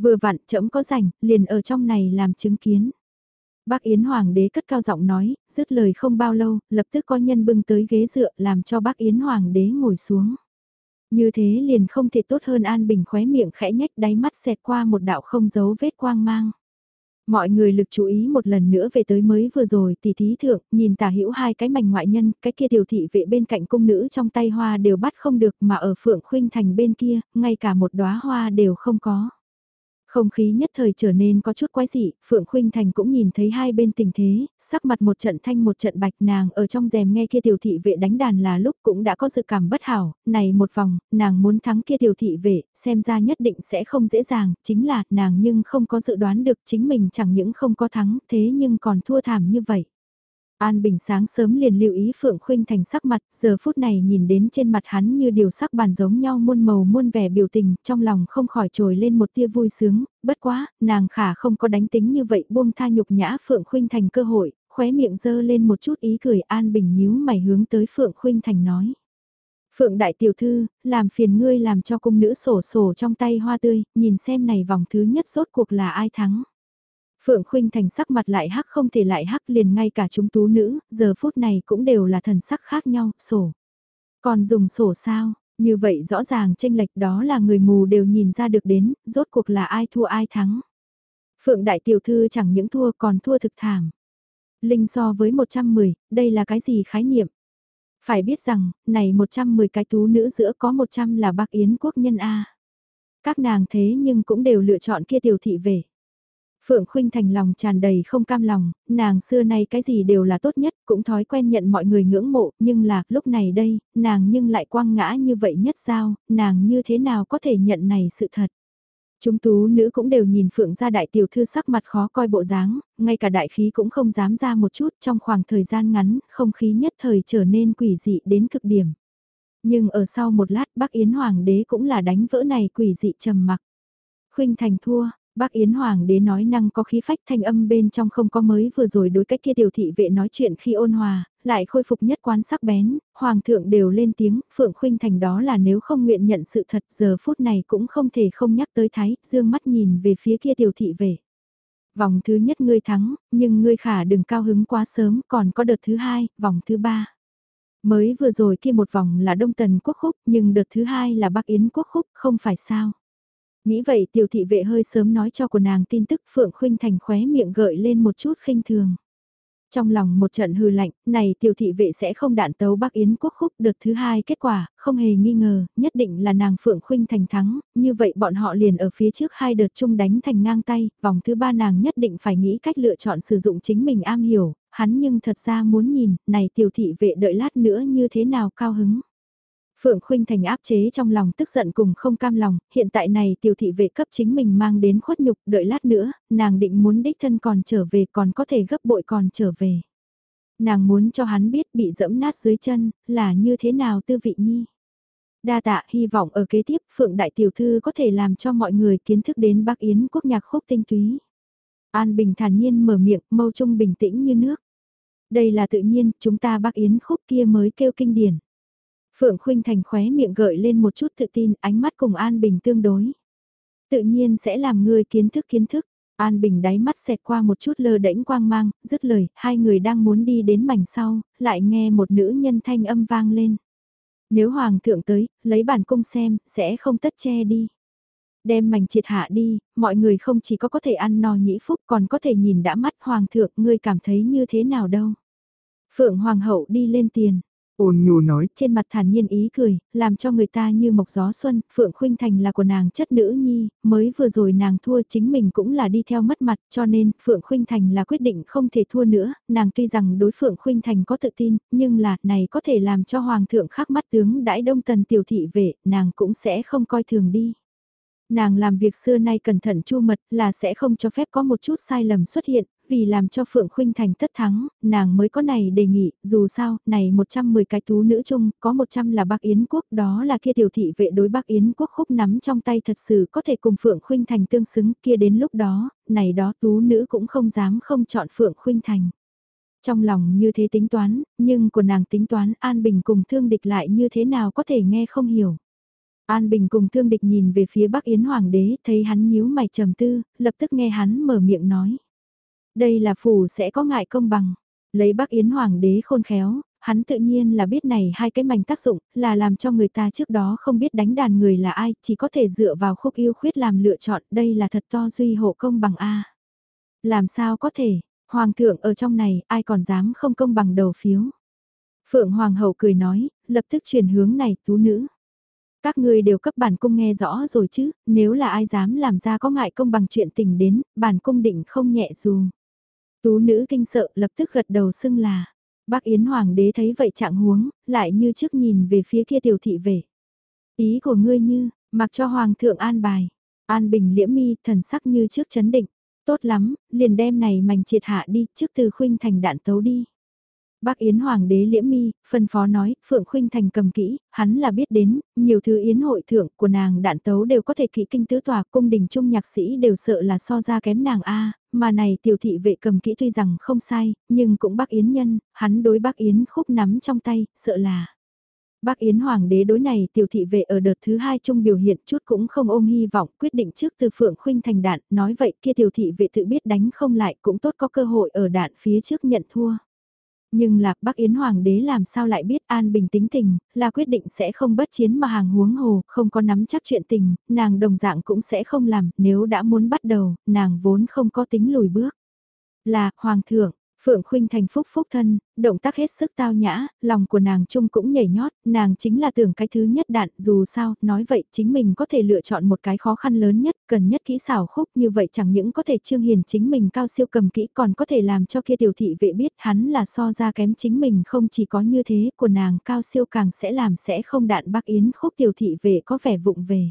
A: Vừa vặn trẫm có rảnh, liền ở trong này làm chứng kiến. Bác Yến Hoàng đế cất cao giọng nói, dứt lời không bao lâu, lập tức có nhân bưng tới ghế dựa làm cho bác Yến Hoàng đế ngồi xuống. Như thế liền không thể tốt hơn An Bình khóe miệng khẽ nhách đáy mắt xẹt qua một đạo không giấu vết quang mang. Mọi người lực chú ý một lần nữa về tới mới vừa rồi tỷ thí thượng, nhìn tả hữu hai cái mảnh ngoại nhân, cái kia tiểu thị vệ bên cạnh cung nữ trong tay hoa đều bắt không được mà ở phượng khuynh thành bên kia, ngay cả một đóa hoa đều không có. Không khí nhất thời trở nên có chút quái dị, Phượng Khuynh Thành cũng nhìn thấy hai bên tình thế, sắc mặt một trận thanh một trận bạch nàng ở trong rèm nghe kia tiểu thị vệ đánh đàn là lúc cũng đã có dự cảm bất hảo, này một vòng, nàng muốn thắng kia tiểu thị vệ, xem ra nhất định sẽ không dễ dàng, chính là nàng nhưng không có dự đoán được chính mình chẳng những không có thắng thế nhưng còn thua thảm như vậy. An Bình sáng sớm liền lưu ý Phượng Khuynh Thành sắc mặt, giờ phút này nhìn đến trên mặt hắn như điều sắc bàn giống nhau muôn màu muôn vẻ biểu tình, trong lòng không khỏi trồi lên một tia vui sướng, bất quá, nàng khả không có đánh tính như vậy buông tha nhục nhã Phượng Khuynh Thành cơ hội, khóe miệng dơ lên một chút ý cười An Bình nhíu mày hướng tới Phượng Khuynh Thành nói. Phượng Đại Tiểu Thư, làm phiền ngươi làm cho cung nữ sổ sổ trong tay hoa tươi, nhìn xem này vòng thứ nhất rốt cuộc là ai thắng. Phượng Khuynh Thành sắc mặt lại hắc không thể lại hắc liền ngay cả chúng tú nữ, giờ phút này cũng đều là thần sắc khác nhau, sổ. Còn dùng sổ sao, như vậy rõ ràng tranh lệch đó là người mù đều nhìn ra được đến, rốt cuộc là ai thua ai thắng. Phượng Đại Tiểu Thư chẳng những thua còn thua thực thảm. Linh so với 110, đây là cái gì khái niệm? Phải biết rằng, này 110 cái tú nữ giữa có 100 là bác Yến quốc nhân A. Các nàng thế nhưng cũng đều lựa chọn kia tiểu thị về. Phượng Khuynh Thành lòng tràn đầy không cam lòng, nàng xưa nay cái gì đều là tốt nhất, cũng thói quen nhận mọi người ngưỡng mộ, nhưng là, lúc này đây, nàng nhưng lại quang ngã như vậy nhất sao, nàng như thế nào có thể nhận này sự thật. Chúng tú nữ cũng đều nhìn Phượng gia đại tiểu thư sắc mặt khó coi bộ dáng, ngay cả đại khí cũng không dám ra một chút trong khoảng thời gian ngắn, không khí nhất thời trở nên quỷ dị đến cực điểm. Nhưng ở sau một lát bác Yến Hoàng đế cũng là đánh vỡ này quỷ dị trầm mặc. Khuynh Thành thua, Bác Yến Hoàng đế nói năng có khí phách thanh âm bên trong không có mới vừa rồi đối cách kia tiểu thị vệ nói chuyện khi ôn hòa, lại khôi phục nhất quán sắc bén, Hoàng thượng đều lên tiếng, Phượng Khuynh Thành đó là nếu không nguyện nhận sự thật giờ phút này cũng không thể không nhắc tới Thái, dương mắt nhìn về phía kia tiểu thị vệ. Vòng thứ nhất ngươi thắng, nhưng ngươi khả đừng cao hứng quá sớm, còn có đợt thứ hai, vòng thứ ba. Mới vừa rồi kia một vòng là Đông Tần Quốc Khúc, nhưng đợt thứ hai là Bắc Yến Quốc Khúc, không phải sao. Nghĩ vậy tiểu thị vệ hơi sớm nói cho của nàng tin tức Phượng Khuynh Thành khóe miệng gợi lên một chút khinh thường. Trong lòng một trận hư lạnh, này tiểu thị vệ sẽ không đạn tấu Bắc Yến quốc khúc đợt thứ hai kết quả, không hề nghi ngờ, nhất định là nàng Phượng Khuynh Thành thắng, như vậy bọn họ liền ở phía trước hai đợt chung đánh thành ngang tay, vòng thứ ba nàng nhất định phải nghĩ cách lựa chọn sử dụng chính mình am hiểu, hắn nhưng thật ra muốn nhìn, này tiểu thị vệ đợi lát nữa như thế nào cao hứng. Phượng Khuynh Thành áp chế trong lòng tức giận cùng không cam lòng, hiện tại này tiểu thị vệ cấp chính mình mang đến khuất nhục, đợi lát nữa, nàng định muốn đích thân còn trở về còn có thể gấp bội còn trở về. Nàng muốn cho hắn biết bị dẫm nát dưới chân, là như thế nào tư vị nhi. Đa tạ hy vọng ở kế tiếp Phượng Đại Tiểu Thư có thể làm cho mọi người kiến thức đến Bắc Yến quốc nhạc khúc tinh túy. An Bình thản nhiên mở miệng, mâu trung bình tĩnh như nước. Đây là tự nhiên, chúng ta Bắc Yến khúc kia mới kêu kinh điển. Phượng Khuynh Thành khóe miệng gợi lên một chút tự tin, ánh mắt cùng An Bình tương đối. Tự nhiên sẽ làm người kiến thức kiến thức. An Bình đáy mắt xẹt qua một chút lơ đễnh quang mang, dứt lời, hai người đang muốn đi đến mảnh sau, lại nghe một nữ nhân thanh âm vang lên. Nếu Hoàng thượng tới, lấy bản cung xem, sẽ không tất che đi. Đem mảnh triệt hạ đi, mọi người không chỉ có có thể ăn no nhĩ phúc còn có thể nhìn đã mắt Hoàng thượng, ngươi cảm thấy như thế nào đâu. Phượng Hoàng hậu đi lên tiền,
B: ôn nhu nói,
A: trên mặt thản nhiên ý cười, làm cho người ta như mộc gió xuân, Phượng Khuynh Thành là của nàng chất nữ nhi, mới vừa rồi nàng thua chính mình cũng là đi theo mất mặt, cho nên Phượng Khuynh Thành là quyết định không thể thua nữa, nàng tuy rằng đối Phượng Khuynh Thành có tự tin, nhưng là, này có thể làm cho Hoàng thượng khắc mắt tướng đãi đông tần tiểu thị vệ, nàng cũng sẽ không coi thường đi. Nàng làm việc xưa nay cẩn thận chu mật là sẽ không cho phép có một chút sai lầm xuất hiện, vì làm cho Phượng Khuynh Thành tất thắng, nàng mới có này đề nghị, dù sao, này 110 cái tú nữ chung, có 100 là Bắc Yến Quốc, đó là kia tiểu thị vệ đối Bắc Yến Quốc khúc nắm trong tay thật sự có thể cùng Phượng Khuynh Thành tương xứng, kia đến lúc đó, này đó tú nữ cũng không dám không chọn Phượng Khuynh Thành. Trong lòng như thế tính toán, nhưng của nàng tính toán An Bình cùng thương địch lại như thế nào có thể nghe không hiểu. An Bình cùng thương địch nhìn về phía Bắc Yến Hoàng đế, thấy hắn nhíu mày trầm tư, lập tức nghe hắn mở miệng nói. Đây là phủ sẽ có ngại công bằng. Lấy Bắc Yến Hoàng đế khôn khéo, hắn tự nhiên là biết này hai cái mảnh tác dụng, là làm cho người ta trước đó không biết đánh đàn người là ai, chỉ có thể dựa vào khúc yêu khuyết làm lựa chọn, đây là thật to duy hộ công bằng A. Làm sao có thể, Hoàng thượng ở trong này, ai còn dám không công bằng đầu phiếu. Phượng Hoàng hậu cười nói, lập tức chuyển hướng này, tú nữ. Các ngươi đều cấp bản cung nghe rõ rồi chứ, nếu là ai dám làm ra có ngại công bằng chuyện tình đến, bản cung định không nhẹ dù. Tú nữ kinh sợ lập tức gật đầu xưng là. Bác Yến Hoàng đế thấy vậy trạng huống, lại như trước nhìn về phía kia tiểu thị về. Ý của ngươi như, mặc cho Hoàng thượng an bài. An bình liễm mi thần sắc như trước chấn định. Tốt lắm, liền đem này mảnh triệt hạ đi trước từ khuynh thành đạn tấu đi. Bác Yến Hoàng đế liễm mi, phân phó nói, Phượng Khuynh Thành cầm kỹ, hắn là biết đến, nhiều thứ Yến hội thượng của nàng đạn tấu đều có thể kỹ kinh tứ tòa, cung đình trung nhạc sĩ đều sợ là so ra kém nàng A, mà này tiểu thị vệ cầm kỹ tuy rằng không sai, nhưng cũng bác Yến nhân, hắn đối bác Yến khúc nắm trong tay, sợ là. Bác Yến Hoàng đế đối này tiểu thị vệ ở đợt thứ hai trung biểu hiện chút cũng không ôm hy vọng quyết định trước từ Phượng Khuynh thành đạn, nói vậy kia tiểu thị vệ tự biết đánh không lại cũng tốt có cơ hội ở đạn phía trước nhận thua. Nhưng lạc Bắc Yến Hoàng đế làm sao lại biết An Bình tính tình, là quyết định sẽ không bất chiến mà hàng huống hồ, không có nắm chắc chuyện tình, nàng đồng dạng cũng sẽ không làm, nếu đã muốn bắt đầu, nàng vốn không có tính lùi bước. Là, Hoàng thượng, Phượng Khuynh thành phúc phúc thân, động tác hết sức tao nhã, lòng của nàng chung cũng nhảy nhót, nàng chính là tưởng cái thứ nhất đạn, dù sao, nói vậy chính mình có thể lựa chọn một cái khó khăn lớn nhất, cần nhất kỹ xảo khúc như vậy chẳng những có thể trương hiền chính mình cao siêu cầm kỹ còn có thể làm cho kia tiểu thị vệ biết hắn là so ra kém chính mình không chỉ có như thế, của nàng cao siêu càng sẽ làm sẽ không đạn bác yến khúc tiểu thị vệ có vẻ vụng về.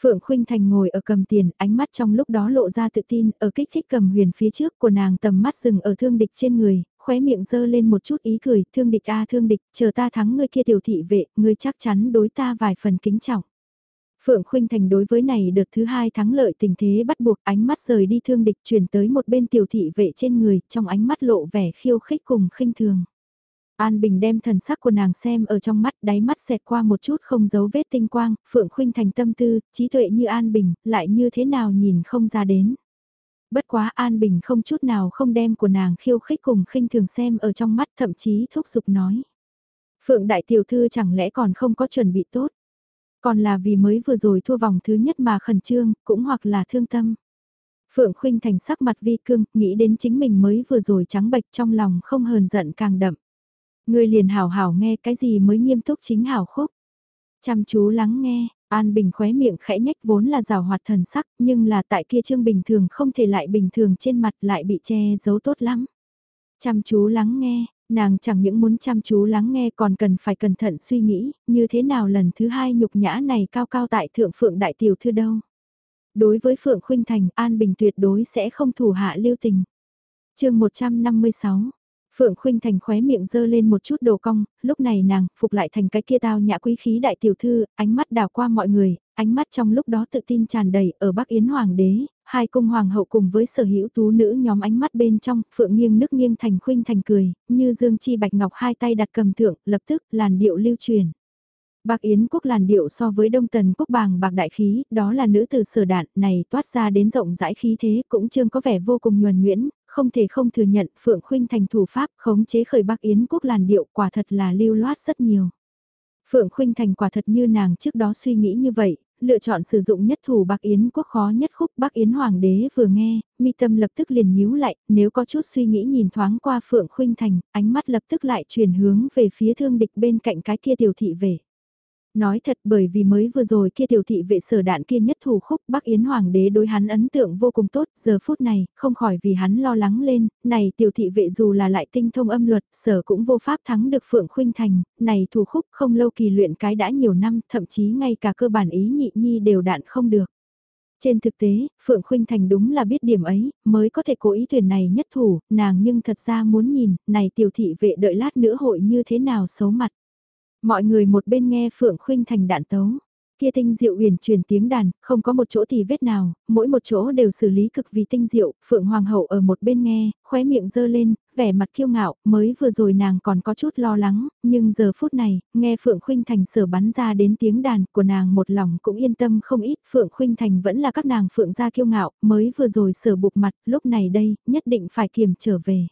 A: Phượng Khuynh Thành ngồi ở cầm tiền, ánh mắt trong lúc đó lộ ra tự tin, ở kích thích cầm huyền phía trước của nàng tầm mắt dừng ở thương địch trên người, khóe miệng dơ lên một chút ý cười, thương địch a thương địch, chờ ta thắng ngươi kia tiểu thị vệ, ngươi chắc chắn đối ta vài phần kính trọng. Phượng Khuynh Thành đối với này đợt thứ hai thắng lợi tình thế bắt buộc ánh mắt rời đi thương địch chuyển tới một bên tiểu thị vệ trên người, trong ánh mắt lộ vẻ khiêu khích cùng khinh thường. An Bình đem thần sắc của nàng xem ở trong mắt đáy mắt xẹt qua một chút không giấu vết tinh quang, Phượng Khuynh thành tâm tư, trí tuệ như An Bình, lại như thế nào nhìn không ra đến. Bất quá An Bình không chút nào không đem của nàng khiêu khích cùng khinh thường xem ở trong mắt thậm chí thúc giục nói. Phượng Đại Tiểu Thư chẳng lẽ còn không có chuẩn bị tốt. Còn là vì mới vừa rồi thua vòng thứ nhất mà khẩn trương, cũng hoặc là thương tâm. Phượng Khuynh thành sắc mặt vi cương, nghĩ đến chính mình mới vừa rồi trắng bệch trong lòng không hờn giận càng đậm. Người liền hảo hảo nghe cái gì mới nghiêm túc chính hảo khúc. Chăm chú lắng nghe, An Bình khóe miệng khẽ nhách vốn là rào hoạt thần sắc, nhưng là tại kia trương bình thường không thể lại bình thường trên mặt lại bị che giấu tốt lắm. Chăm chú lắng nghe, nàng chẳng những muốn chăm chú lắng nghe còn cần phải cẩn thận suy nghĩ, như thế nào lần thứ hai nhục nhã này cao cao tại thượng phượng đại tiểu thư đâu. Đối với Phượng Khuynh Thành, An Bình tuyệt đối sẽ không thủ hạ lưu tình. chương 156 Phượng Khuynh Thành khóe miệng dơ lên một chút đồ cong, lúc này nàng, phục lại thành cái kia tao nhã quý khí đại tiểu thư, ánh mắt đào qua mọi người, ánh mắt trong lúc đó tự tin tràn đầy ở Bắc Yến Hoàng đế, hai cung hoàng hậu cùng với sở hữu tú nữ nhóm ánh mắt bên trong, Phượng nghiêng nước nghiêng thành Khuynh Thành cười, như Dương Chi Bạch Ngọc hai tay đặt cầm thượng, lập tức làn điệu lưu truyền. Bạc Yến quốc làn điệu so với Đông Tần quốc bàng bạc đại khí, đó là nữ từ sở đạn này toát ra đến rộng rãi khí thế cũng trương có vẻ vô cùng nhuần nhuyễn, không thể không thừa nhận Phượng Khuynh thành thủ pháp khống chế khởi Bắc Yến quốc làn điệu quả thật là lưu loát rất nhiều. Phượng Khuynh thành quả thật như nàng trước đó suy nghĩ như vậy, lựa chọn sử dụng nhất thủ Bắc Yến quốc khó nhất khúc Bắc Yến Hoàng đế vừa nghe, mi tâm lập tức liền nhíu lại, nếu có chút suy nghĩ nhìn thoáng qua Phượng Khuynh thành, ánh mắt lập tức lại chuyển hướng về phía thương địch bên cạnh cái kia tiểu thị về. Nói thật bởi vì mới vừa rồi kia tiểu thị vệ sở đạn kia nhất thủ khúc Bắc Yến Hoàng đế đối hắn ấn tượng vô cùng tốt, giờ phút này, không khỏi vì hắn lo lắng lên, này tiểu thị vệ dù là lại tinh thông âm luật, sở cũng vô pháp thắng được Phượng Khuynh Thành, này thủ khúc không lâu kỳ luyện cái đã nhiều năm, thậm chí ngay cả cơ bản ý nhị nhi đều đạn không được. Trên thực tế, Phượng Khuynh Thành đúng là biết điểm ấy, mới có thể cố ý tuyển này nhất thủ, nàng nhưng thật ra muốn nhìn, này tiểu thị vệ đợi lát nữa hội như thế nào xấu mặt. Mọi người một bên nghe Phượng Khuynh thành đạn tấu. Kia tinh diệu uyển truyền tiếng đàn, không có một chỗ thì vết nào, mỗi một chỗ đều xử lý cực vì tinh diệu, Phượng Hoàng hậu ở một bên nghe, khóe miệng dơ lên, vẻ mặt kiêu ngạo, mới vừa rồi nàng còn có chút lo lắng, nhưng giờ phút này, nghe Phượng Khuynh Thành sở bắn ra đến tiếng đàn của nàng một lòng cũng yên tâm không ít, Phượng Khuynh Thành vẫn là các nàng Phượng gia kiêu ngạo, mới vừa rồi sở bục mặt, lúc này đây, nhất định phải kiềm trở về.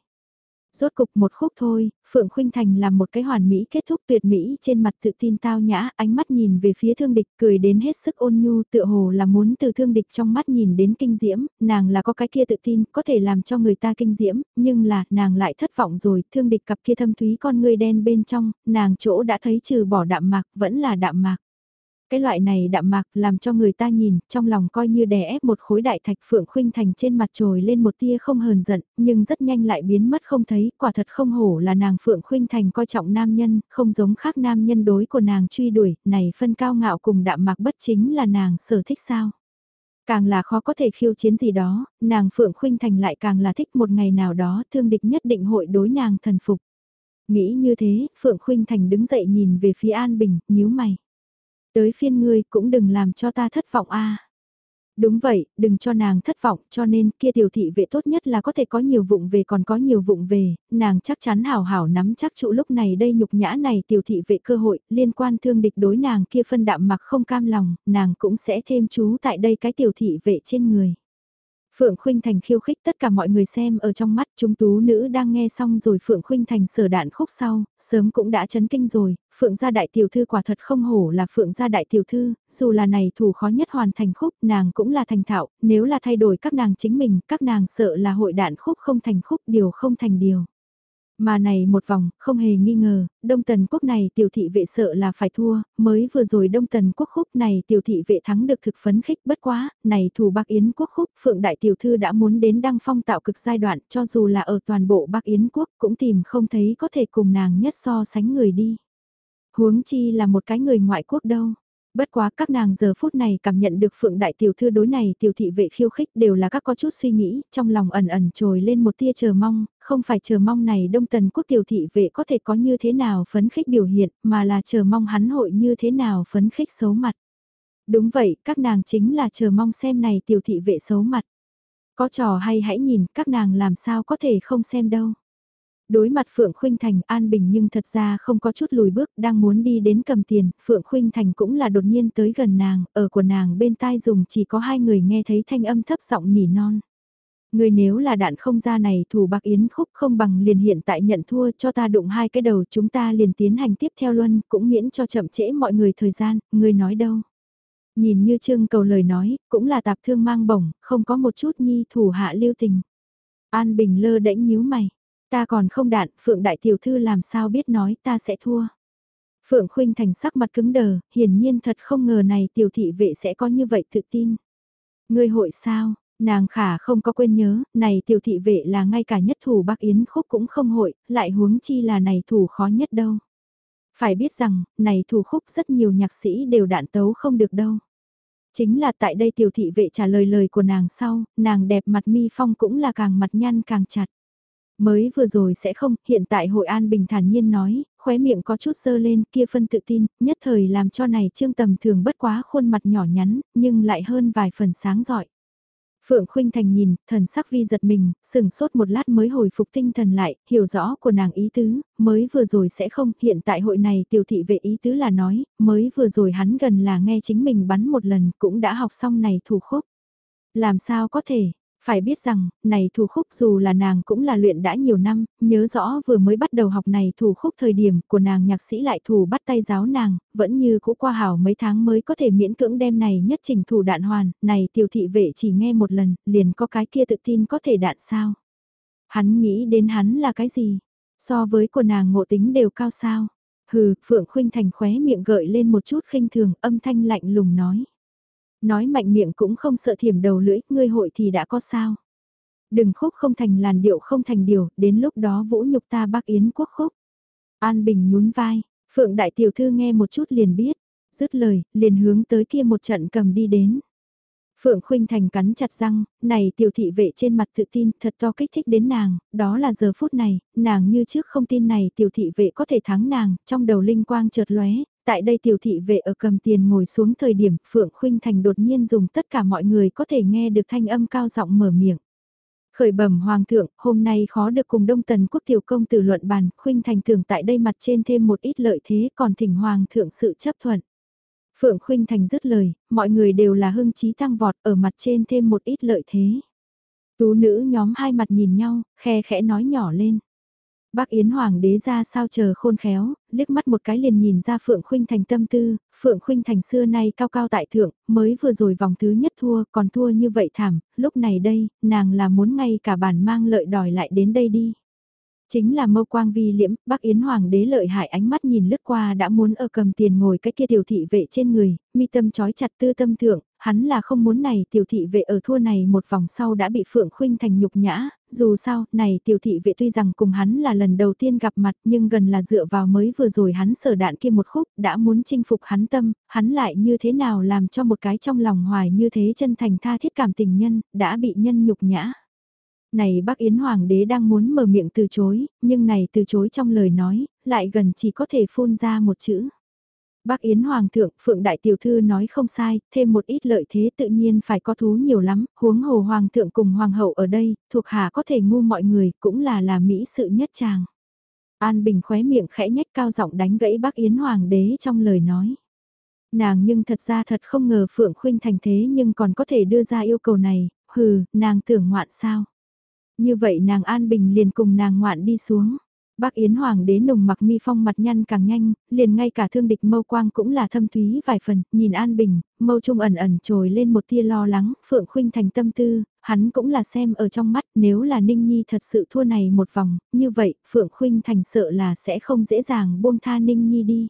A: Rốt cục một khúc thôi, Phượng Khuynh Thành làm một cái hoàn mỹ kết thúc tuyệt mỹ trên mặt tự tin tao nhã, ánh mắt nhìn về phía thương địch cười đến hết sức ôn nhu tựa hồ là muốn từ thương địch trong mắt nhìn đến kinh diễm, nàng là có cái kia tự tin, có thể làm cho người ta kinh diễm, nhưng là, nàng lại thất vọng rồi, thương địch cặp kia thâm thúy con người đen bên trong, nàng chỗ đã thấy trừ bỏ đạm mạc, vẫn là đạm mạc. Cái loại này đạm mạc làm cho người ta nhìn, trong lòng coi như đè ép một khối đại thạch phượng khuynh thành trên mặt trồi lên một tia không hờn giận, nhưng rất nhanh lại biến mất không thấy, quả thật không hổ là nàng phượng khuynh thành coi trọng nam nhân, không giống khác nam nhân đối của nàng truy đuổi, này phân cao ngạo cùng đạm mạc bất chính là nàng sở thích sao. Càng là khó có thể khiêu chiến gì đó, nàng Phượng Khuynh Thành lại càng là thích một ngày nào đó thương địch nhất định hội đối nàng thần phục. Nghĩ như thế, Phượng Khuynh Thành đứng dậy nhìn về phía An Bình, nhíu mày. Tới phiên ngươi cũng đừng làm cho ta thất vọng a. Đúng vậy, đừng cho nàng thất vọng, cho nên kia tiểu thị vệ tốt nhất là có thể có nhiều vụng về còn có nhiều vụng về, nàng chắc chắn hảo hảo nắm chắc trụ lúc này đây nhục nhã này tiểu thị vệ cơ hội, liên quan thương địch đối nàng kia phân đạm mặc không cam lòng, nàng cũng sẽ thêm chú tại đây cái tiểu thị vệ trên người. Phượng Khuynh Thành khiêu khích tất cả mọi người xem ở trong mắt chúng tú nữ đang nghe xong rồi Phượng Khuynh Thành sở đạn khúc sau, sớm cũng đã chấn kinh rồi, Phượng gia đại tiểu thư quả thật không hổ là Phượng gia đại tiểu thư, dù là này thủ khó nhất hoàn thành khúc nàng cũng là thành thạo, nếu là thay đổi các nàng chính mình, các nàng sợ là hội đạn khúc không thành khúc điều không thành điều. Mà này một vòng, không hề nghi ngờ, Đông Tần quốc này tiểu thị vệ sợ là phải thua, mới vừa rồi Đông Tần quốc khúc này tiểu thị vệ thắng được thực phấn khích bất quá, này thủ Bắc Yến quốc khúc Phượng Đại Tiểu Thư đã muốn đến đăng phong tạo cực giai đoạn cho dù là ở toàn bộ Bắc Yến quốc cũng tìm không thấy có thể cùng nàng nhất so sánh người đi. Huống chi là một cái người ngoại quốc đâu. Bất quá các nàng giờ phút này cảm nhận được phượng đại tiểu thư đối này tiểu thị vệ khiêu khích đều là các có chút suy nghĩ, trong lòng ẩn ẩn trồi lên một tia chờ mong, không phải chờ mong này đông tần quốc tiểu thị vệ có thể có như thế nào phấn khích biểu hiện, mà là chờ mong hắn hội như thế nào phấn khích xấu mặt. Đúng vậy, các nàng chính là chờ mong xem này tiểu thị vệ xấu mặt. Có trò hay hãy nhìn, các nàng làm sao có thể không xem đâu. Đối mặt Phượng Khuynh Thành an bình nhưng thật ra không có chút lùi bước đang muốn đi đến cầm tiền, Phượng Khuynh Thành cũng là đột nhiên tới gần nàng, ở của nàng bên tai dùng chỉ có hai người nghe thấy thanh âm thấp giọng nỉ non. Người nếu là đạn không ra này thủ bạc yến khúc không bằng liền hiện tại nhận thua cho ta đụng hai cái đầu chúng ta liền tiến hành tiếp theo luân cũng miễn cho chậm trễ mọi người thời gian, người nói đâu. Nhìn như trương cầu lời nói, cũng là tạp thương mang bổng, không có một chút nhi thủ hạ lưu tình. An Bình lơ đễnh nhíu mày, Ta còn không đạn, Phượng Đại Tiểu Thư làm sao biết nói ta sẽ thua. Phượng Khuynh Thành sắc mặt cứng đờ, hiển nhiên thật không ngờ này tiểu thị vệ sẽ có như vậy tự tin. Người hội sao, nàng khả không có quên nhớ, này tiểu thị vệ là ngay cả nhất thủ Bắc Yến khúc cũng không hội, lại huống chi là này thủ khó nhất đâu. Phải biết rằng, này thủ khúc rất nhiều nhạc sĩ đều đạn tấu không được đâu. Chính là tại đây tiểu thị vệ trả lời lời của nàng sau, nàng đẹp mặt mi phong cũng là càng mặt nhăn càng chặt. Mới vừa rồi sẽ không, hiện tại hội an bình thản nhiên nói, khóe miệng có chút sơ lên kia phân tự tin, nhất thời làm cho này trương tầm thường bất quá khuôn mặt nhỏ nhắn, nhưng lại hơn vài phần sáng giỏi. Phượng Khuynh Thành nhìn, thần sắc vi giật mình, sừng sốt một lát mới hồi phục tinh thần lại, hiểu rõ của nàng ý tứ, mới vừa rồi sẽ không, hiện tại hội này tiểu thị vệ ý tứ là nói, mới vừa rồi hắn gần là nghe chính mình bắn một lần cũng đã học xong này thủ khúc. Làm sao có thể, phải biết rằng, này thủ khúc dù là nàng cũng là luyện đã nhiều năm, nhớ rõ vừa mới bắt đầu học này thủ khúc thời điểm của nàng nhạc sĩ lại thủ bắt tay giáo nàng, vẫn như cũ qua hảo mấy tháng mới có thể miễn cưỡng đem này nhất trình thủ đạn hoàn, này tiểu thị vệ chỉ nghe một lần, liền có cái kia tự tin có thể đạn sao. Hắn nghĩ đến hắn là cái gì? So với của nàng ngộ tính đều cao sao? Hừ, Phượng Khuynh Thành khóe miệng gợi lên một chút khinh thường, âm thanh lạnh lùng nói. Nói mạnh miệng cũng không sợ thiểm đầu lưỡi, ngươi hội thì đã có sao. Đừng khúc không thành làn điệu không thành điều, đến lúc đó vũ nhục ta bác yến quốc khúc. An Bình nhún vai, Phượng Đại Tiểu Thư nghe một chút liền biết, dứt lời, liền hướng tới kia một trận cầm đi đến. Phượng Khuynh Thành cắn chặt răng, này tiểu thị vệ trên mặt tự tin thật to kích thích đến nàng, đó là giờ phút này, nàng như trước không tin này tiểu thị vệ có thể thắng nàng, trong đầu linh quang chợt lóe, tại đây tiểu thị vệ ở cầm tiền ngồi xuống thời điểm Phượng Khuynh Thành đột nhiên dùng tất cả mọi người có thể nghe được thanh âm cao giọng mở miệng. Khởi bẩm Hoàng thượng, hôm nay khó được cùng Đông Tần Quốc tiểu công tử luận bàn, Khuynh Thành tưởng tại đây mặt trên thêm một ít lợi thế còn thỉnh Hoàng thượng sự chấp thuận. Phượng Khuynh Thành dứt lời, mọi người đều là hưng trí tăng vọt ở mặt trên thêm một ít lợi thế. Tú nữ nhóm hai mặt nhìn nhau, khe khẽ nói nhỏ lên. Bác Yến Hoàng đế ra sao chờ khôn khéo, liếc mắt một cái liền nhìn ra Phượng Khuynh Thành tâm tư, Phượng Khuynh Thành xưa nay cao cao tại thượng, mới vừa rồi vòng thứ nhất thua, còn thua như vậy thảm, lúc này đây, nàng là muốn ngay cả bản mang lợi đòi lại đến đây đi. Chính là mâu quang vi liễm, bác Yến Hoàng đế lợi hại ánh mắt nhìn lướt qua đã muốn ở cầm tiền ngồi cái kia tiểu thị vệ trên người, mi tâm chói chặt tư tâm thượng, hắn là không muốn này tiểu thị vệ ở thua này một vòng sau đã bị Phượng Khuynh thành nhục nhã, dù sao, này tiểu thị vệ tuy rằng cùng hắn là lần đầu tiên gặp mặt nhưng gần là dựa vào mới vừa rồi hắn sở đạn kia một khúc đã muốn chinh phục hắn tâm, hắn lại như thế nào làm cho một cái trong lòng hoài như thế chân thành tha thiết cảm tình nhân, đã bị nhân nhục nhã này bác Yến Hoàng đế đang muốn mở miệng từ chối, nhưng này từ chối trong lời nói, lại gần chỉ có thể phun ra một chữ. Bác Yến Hoàng thượng, Phượng Đại Tiểu Thư nói không sai, thêm một ít lợi thế tự nhiên phải có thú nhiều lắm, huống hồ Hoàng thượng cùng Hoàng hậu ở đây, thuộc hạ có thể ngu mọi người, cũng là là mỹ sự nhất chàng. An Bình khóe miệng khẽ nhếch cao giọng đánh gãy bác Yến Hoàng đế trong lời nói. Nàng nhưng thật ra thật không ngờ Phượng Khuynh thành thế nhưng còn có thể đưa ra yêu cầu này, hừ, nàng tưởng ngoạn sao. Như vậy nàng An Bình liền cùng nàng ngoạn đi xuống. Bác Yến Hoàng đế nồng mặc mi phong mặt nhăn càng nhanh, liền ngay cả thương địch mâu quang cũng là thâm thúy vài phần, nhìn An Bình, mâu trung ẩn ẩn trồi lên một tia lo lắng, Phượng Khuynh thành tâm tư, hắn cũng là xem ở trong mắt nếu là Ninh Nhi thật sự thua này một vòng, như vậy Phượng Khuynh thành sợ là sẽ không dễ dàng buông tha Ninh Nhi đi.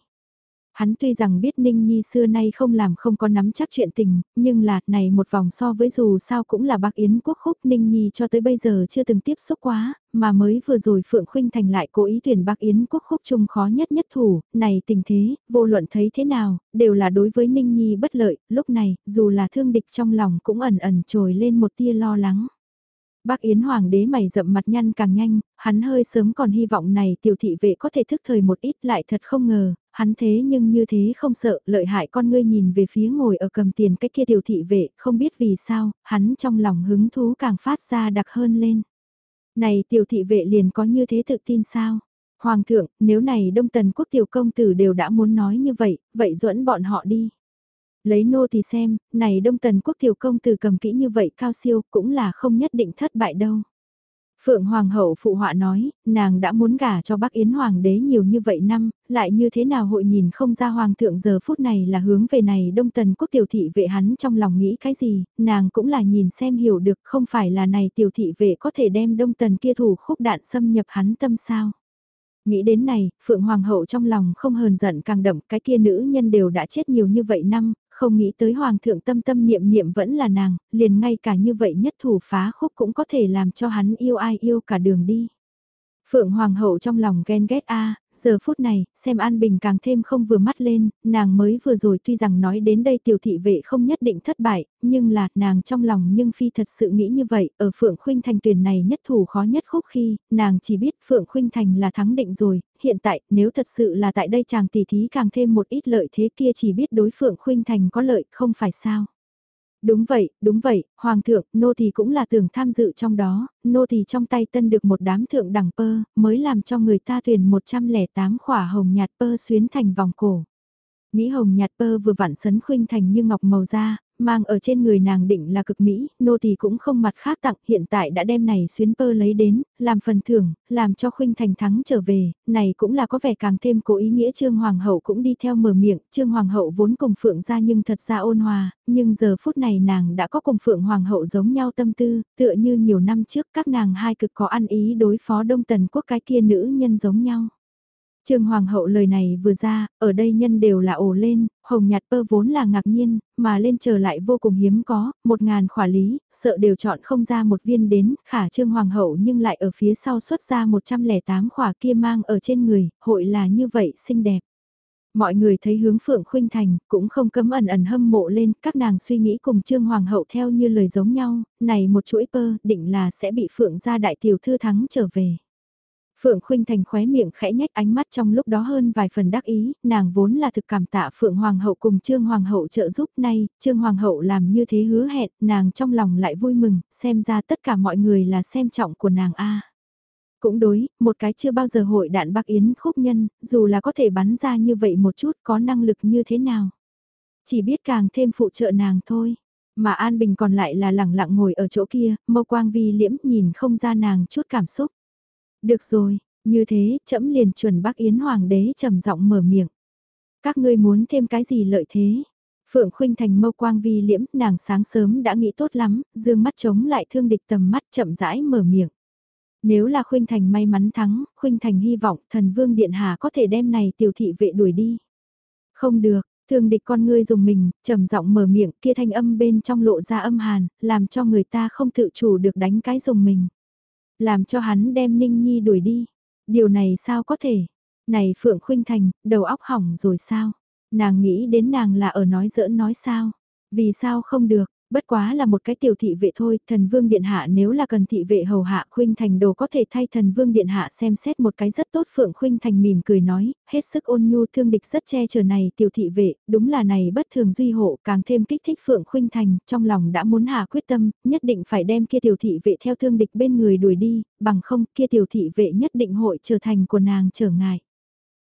A: Hắn tuy rằng biết Ninh Nhi xưa nay không làm không có nắm chắc chuyện tình, nhưng là, này một vòng so với dù sao cũng là bác Yến quốc khúc Ninh Nhi cho tới bây giờ chưa từng tiếp xúc quá, mà mới vừa rồi Phượng Khuynh Thành lại cố ý tuyển bác Yến quốc khúc chung khó nhất nhất thủ, này tình thế, vô luận thấy thế nào, đều là đối với Ninh Nhi bất lợi, lúc này, dù là thương địch trong lòng cũng ẩn ẩn trồi lên một tia lo lắng. Bác Yến Hoàng đế mày rậm mặt nhăn càng nhanh, hắn hơi sớm còn hy vọng này tiểu thị vệ có thể thức thời một ít lại thật không ngờ, hắn thế nhưng như thế không sợ, lợi hại con ngươi nhìn về phía ngồi ở cầm tiền cái kia tiểu thị vệ, không biết vì sao, hắn trong lòng hứng thú càng phát ra đặc hơn lên. Này tiểu thị vệ liền có như thế tự tin sao? Hoàng thượng, nếu này đông tần quốc tiểu công tử đều đã muốn nói như vậy, vậy duẫn bọn họ đi. Lấy nô thì xem, này đông tần quốc tiểu công từ cầm kỹ như vậy cao siêu cũng là không nhất định thất bại đâu. Phượng Hoàng hậu phụ họa nói, nàng đã muốn gả cho bác Yến Hoàng đế nhiều như vậy năm, lại như thế nào hội nhìn không ra Hoàng thượng giờ phút này là hướng về này đông tần quốc tiểu thị vệ hắn trong lòng nghĩ cái gì, nàng cũng là nhìn xem hiểu được không phải là này tiểu thị vệ có thể đem đông tần kia thủ khúc đạn xâm nhập hắn tâm sao. Nghĩ đến này, Phượng Hoàng hậu trong lòng không hờn giận càng đậm cái kia nữ nhân đều đã chết nhiều như vậy năm, không nghĩ tới Hoàng thượng tâm tâm niệm niệm vẫn là nàng, liền ngay cả như vậy nhất thủ phá khúc cũng có thể làm cho hắn yêu ai yêu cả đường đi. Phượng Hoàng hậu trong lòng ghen ghét a giờ phút này, xem An Bình càng thêm không vừa mắt lên, nàng mới vừa rồi tuy rằng nói đến đây tiểu thị vệ không nhất định thất bại, nhưng là nàng trong lòng nhưng phi thật sự nghĩ như vậy, ở Phượng Khuynh Thành tuyển này nhất thủ khó nhất khúc khi, nàng chỉ biết Phượng Khuynh Thành là thắng định rồi, hiện tại nếu thật sự là tại đây chàng tỷ thí càng thêm một ít lợi thế kia chỉ biết đối Phượng Khuynh Thành có lợi không phải sao. Đúng vậy, đúng vậy, Hoàng thượng, nô thì cũng là tưởng tham dự trong đó, nô thì trong tay tân được một đám thượng đẳng pơ, mới làm cho người ta tuyển 108 khỏa hồng nhạt pơ xuyến thành vòng cổ. Nghĩ hồng nhạt pơ vừa vặn sấn khuynh thành như ngọc màu da, mang ở trên người nàng định là cực mỹ, nô thì cũng không mặt khác tặng, hiện tại đã đem này xuyến pơ lấy đến, làm phần thưởng, làm cho khuynh thành thắng trở về, này cũng là có vẻ càng thêm cố ý nghĩa Trương Hoàng hậu cũng đi theo mở miệng, Trương Hoàng hậu vốn cùng Phượng ra nhưng thật ra ôn hòa, nhưng giờ phút này nàng đã có cùng Phượng Hoàng hậu giống nhau tâm tư, tựa như nhiều năm trước các nàng hai cực có ăn ý đối phó Đông Tần quốc cái kia nữ nhân giống nhau. Trương Hoàng hậu lời này vừa ra, ở đây nhân đều là ổ lên, hồng nhạt pơ vốn là ngạc nhiên, mà lên chờ lại vô cùng hiếm có, một ngàn khỏa lý, sợ đều chọn không ra một viên đến, khả Trương Hoàng hậu nhưng lại ở phía sau xuất ra 108 khỏa kia mang ở trên người, hội là như vậy xinh đẹp. Mọi người thấy hướng Phượng Khuynh Thành, cũng không cấm ẩn ẩn hâm mộ lên, các nàng suy nghĩ cùng Trương Hoàng hậu theo như lời giống nhau, này một chuỗi pơ, định là sẽ bị Phượng gia đại tiểu thư thắng trở về. Phượng Khuynh Thành khóe miệng khẽ nhách ánh mắt trong lúc đó hơn vài phần đắc ý, nàng vốn là thực cảm tạ Phượng Hoàng hậu cùng Trương Hoàng hậu trợ giúp nay, Trương Hoàng hậu làm như thế hứa hẹn, nàng trong lòng lại vui mừng, xem ra tất cả mọi người là xem trọng của nàng A. Cũng đối, một cái chưa bao giờ hội đạn bắc yến khúc nhân, dù là có thể bắn ra như vậy một chút có năng lực như thế nào. Chỉ biết càng thêm phụ trợ nàng thôi. Mà An Bình còn lại là lẳng lặng ngồi ở chỗ kia, mâu quang vi liễm nhìn không ra nàng chút cảm xúc. Được rồi, như thế, trẫm liền chuẩn Bắc Yến Hoàng đế trầm giọng mở miệng. Các ngươi muốn thêm cái gì lợi thế? Phượng Khuynh Thành mâu quang vi liễm, nàng sáng sớm đã nghĩ tốt lắm, dương mắt chống lại thương địch tầm mắt chậm rãi mở miệng. Nếu là Khuynh Thành may mắn thắng, Khuynh Thành hy vọng thần vương điện hạ có thể đem này tiểu thị vệ đuổi đi. Không được, thương địch con ngươi dùng mình, trầm giọng mở miệng kia thanh âm bên trong lộ ra âm hàn, làm cho người ta không tự chủ được đánh cái dùng mình. Làm cho hắn đem Ninh Nhi đuổi đi. Điều này sao có thể? Này Phượng Khuynh Thành, đầu óc hỏng rồi sao? Nàng nghĩ đến nàng là ở nói giỡn nói sao? Vì sao không được? Bất quá là một cái tiểu thị vệ thôi, thần vương điện hạ nếu là cần thị vệ hầu hạ khuynh thành đồ có thể thay thần vương điện hạ xem xét một cái rất tốt phượng khuynh thành mỉm cười nói, hết sức ôn nhu thương địch rất che chở này tiểu thị vệ, đúng là này bất thường duy hộ càng thêm kích thích phượng khuynh thành, trong lòng đã muốn hạ quyết tâm, nhất định phải đem kia tiểu thị vệ theo thương địch bên người đuổi đi, bằng không kia tiểu thị vệ nhất định hội trở thành của nàng trở ngại.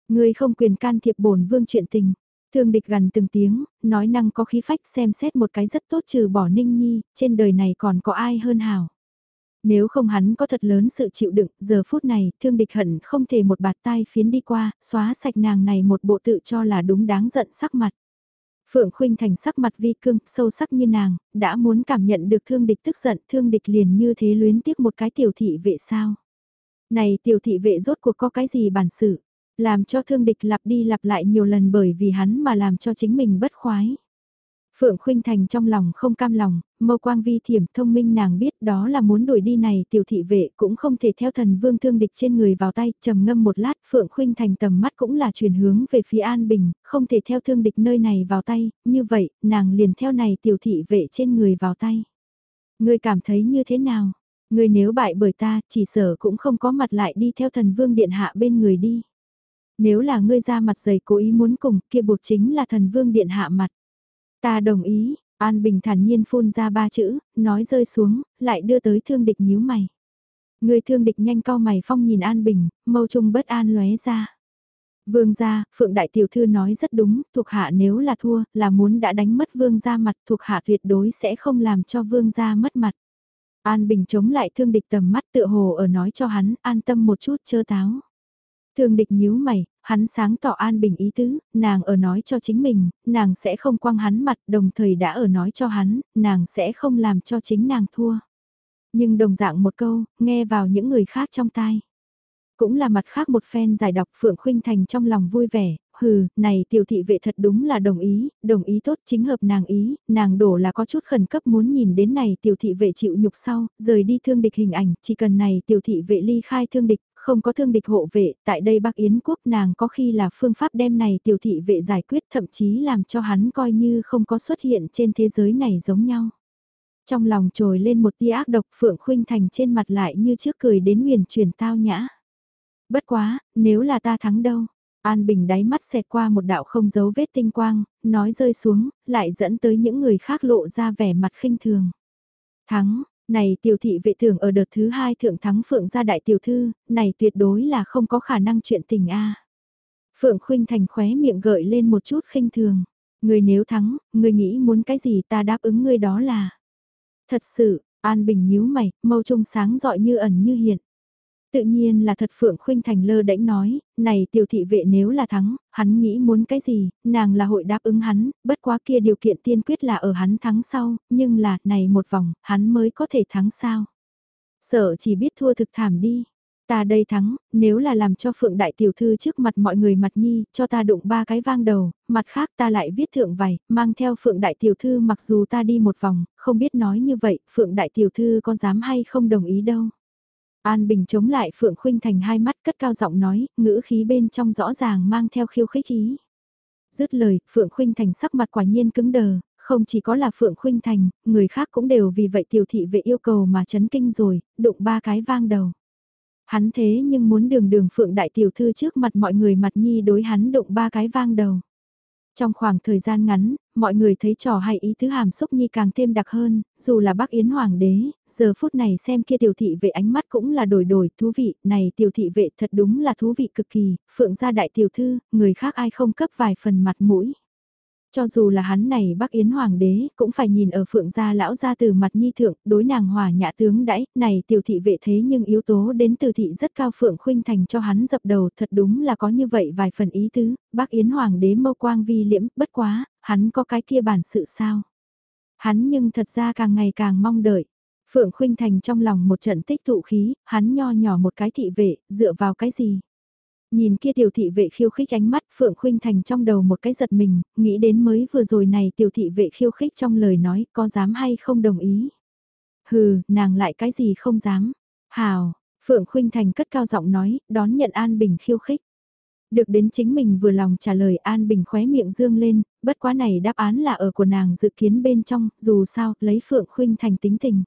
A: Người không quyền can thiệp bổn vương chuyện tình, Thương địch gần từng tiếng, nói năng có khí phách xem xét một cái rất tốt trừ bỏ ninh nhi, trên đời này còn có ai hơn hảo. Nếu không hắn có thật lớn sự chịu đựng, giờ phút này, thương địch hận không thể một bạt tai phiến đi qua, xóa sạch nàng này một bộ tự cho là đúng đáng giận sắc mặt. Phượng Khuynh Thành sắc mặt vi cương, sâu sắc như nàng, đã muốn cảm nhận được thương địch tức giận, thương địch liền như thế luyến tiếc một cái tiểu thị vệ sao. Này tiểu thị vệ rốt cuộc có cái gì bản sự? Làm cho thương địch lặp đi lặp lại nhiều lần bởi vì hắn mà làm cho chính mình bất khoái. Phượng Khuynh Thành trong lòng không cam lòng, mâu quang vi thiểm thông minh nàng biết đó là muốn đuổi đi này tiểu thị vệ cũng không thể theo thần vương thương địch trên người vào tay, trầm ngâm một lát Phượng Khuynh Thành tầm mắt cũng là chuyển hướng về phía An Bình, không thể theo thương địch nơi này vào tay, như vậy nàng liền theo này tiểu thị vệ trên người vào tay. Ngươi cảm thấy như thế nào? Ngươi nếu bại bởi ta chỉ sở cũng không có mặt lại đi theo thần vương điện hạ bên người đi. Nếu là ngươi ra mặt dày cố ý muốn cùng, kia buộc chính là thần vương điện hạ mặt. Ta đồng ý, An Bình thản nhiên phun ra ba chữ, nói rơi xuống, lại đưa tới thương địch nhíu mày. Người thương địch nhanh cao mày phong nhìn An Bình, mâu trung bất an lóe ra. Vương gia, Phượng Đại Tiểu Thư nói rất đúng, thuộc hạ nếu là thua, là muốn đã đánh mất vương gia mặt, thuộc hạ tuyệt đối sẽ không làm cho vương gia mất mặt. An Bình chống lại thương địch tầm mắt tựa hồ ở nói cho hắn, an tâm một chút chơ táo. Thương địch nhíu mày, hắn sáng tỏ an bình ý tứ, nàng ở nói cho chính mình, nàng sẽ không quăng hắn mặt đồng thời đã ở nói cho hắn, nàng sẽ không làm cho chính nàng thua. Nhưng đồng dạng một câu, nghe vào những người khác trong tai. Cũng là mặt khác một phen giải đọc Phượng Khuynh Thành trong lòng vui vẻ, hừ, này tiểu thị vệ thật đúng là đồng ý, đồng ý tốt chính hợp nàng ý, nàng đổ là có chút khẩn cấp muốn nhìn đến này tiểu thị vệ chịu nhục sau, rời đi thương địch hình ảnh, chỉ cần này tiểu thị vệ ly khai thương địch, không có thương địch hộ vệ, tại đây Bắc Yến quốc nàng có khi là phương pháp đem này tiểu thị vệ giải quyết thậm chí làm cho hắn coi như không có xuất hiện trên thế giới này giống nhau. Trong lòng trồi lên một tia ác độc Phượng Khuynh Thành trên mặt lại như trước cười đến huyền truyền tao nhã. Bất quá, nếu là ta thắng đâu? An Bình đáy mắt xẹt qua một đạo không dấu vết tinh quang, nói rơi xuống, lại dẫn tới những người khác lộ ra vẻ mặt khinh thường. Thắng, này tiểu thị vệ thưởng ở đợt thứ hai thượng thắng Phượng gia đại tiểu thư, này tuyệt đối là không có khả năng chuyện tình a. Phượng Khuynh Thành khóe miệng gợi lên một chút khinh thường. Người nếu thắng, người nghĩ muốn cái gì ta đáp ứng ngươi đó là. Thật sự, An Bình nhíu mày, mâu trung sáng dọi như ẩn như hiện. Tự nhiên là thật Phượng Khuynh Thành lơ đễnh nói, này tiểu thị vệ nếu là thắng, hắn nghĩ muốn cái gì, nàng là hội đáp ứng hắn, bất quá kia điều kiện tiên quyết là ở hắn thắng sau, nhưng là, này một vòng, hắn mới có thể thắng sao. Sợ chỉ biết thua thực thảm đi. Ta đây thắng, nếu là làm cho Phượng Đại Tiểu Thư trước mặt mọi người mặt nhi, cho ta đụng ba cái vang đầu, mặt khác ta lại viết thượng vài, mang theo Phượng Đại Tiểu Thư mặc dù ta đi một vòng, không biết nói như vậy, Phượng Đại Tiểu Thư có dám hay không đồng ý đâu. An Bình chống lại Phượng Khuynh Thành hai mắt cất cao giọng nói, ngữ khí bên trong rõ ràng mang theo khiêu khích ý. Dứt lời, Phượng Khuynh Thành sắc mặt quả nhiên cứng đờ, không chỉ có là Phượng Khuynh Thành, người khác cũng đều vì vậy tiểu thị vệ yêu cầu mà chấn kinh rồi, đụng ba cái vang đầu. Hắn thế nhưng muốn đường đường Phượng Đại Tiểu Thư trước mặt mọi người mặt nhi đối hắn đụng ba cái vang đầu. Trong khoảng thời gian ngắn, mọi người thấy trò hay ý tứ hàm xúc nhi càng thêm đặc hơn, dù là bác Yến Hoàng đế, giờ phút này xem kia tiểu thị vệ ánh mắt cũng là đổi đổi, thú vị, này tiểu thị vệ thật đúng là thú vị cực kỳ, phượng gia đại tiểu thư, người khác ai không cấp vài phần mặt mũi. Cho dù là hắn này Bắc Yến Hoàng đế, cũng phải nhìn ở phượng gia lão gia từ mặt nhi thượng, đối nàng hòa nhã tướng đãi, này tiểu thị vệ thế nhưng yếu tố đến từ thị rất cao phượng khuynh thành cho hắn dập đầu, thật đúng là có như vậy vài phần ý tứ, Bắc Yến Hoàng đế mâu quang vi liễm, bất quá, hắn có cái kia bản sự sao? Hắn nhưng thật ra càng ngày càng mong đợi. Phượng Khuynh Thành trong lòng một trận tích tụ khí, hắn nho nhỏ một cái thị vệ, dựa vào cái gì? Nhìn kia tiểu thị vệ khiêu khích ánh mắt Phượng Khuynh Thành trong đầu một cái giật mình, nghĩ đến mới vừa rồi này tiểu thị vệ khiêu khích trong lời nói có dám hay không đồng ý. Hừ, nàng lại cái gì không dám. Hào, Phượng Khuynh Thành cất cao giọng nói, đón nhận An Bình khiêu khích. Được đến chính mình vừa lòng trả lời An Bình khóe miệng dương lên, bất quá này đáp án là ở của nàng dự kiến bên trong, dù sao, lấy Phượng Khuynh Thành tính tình.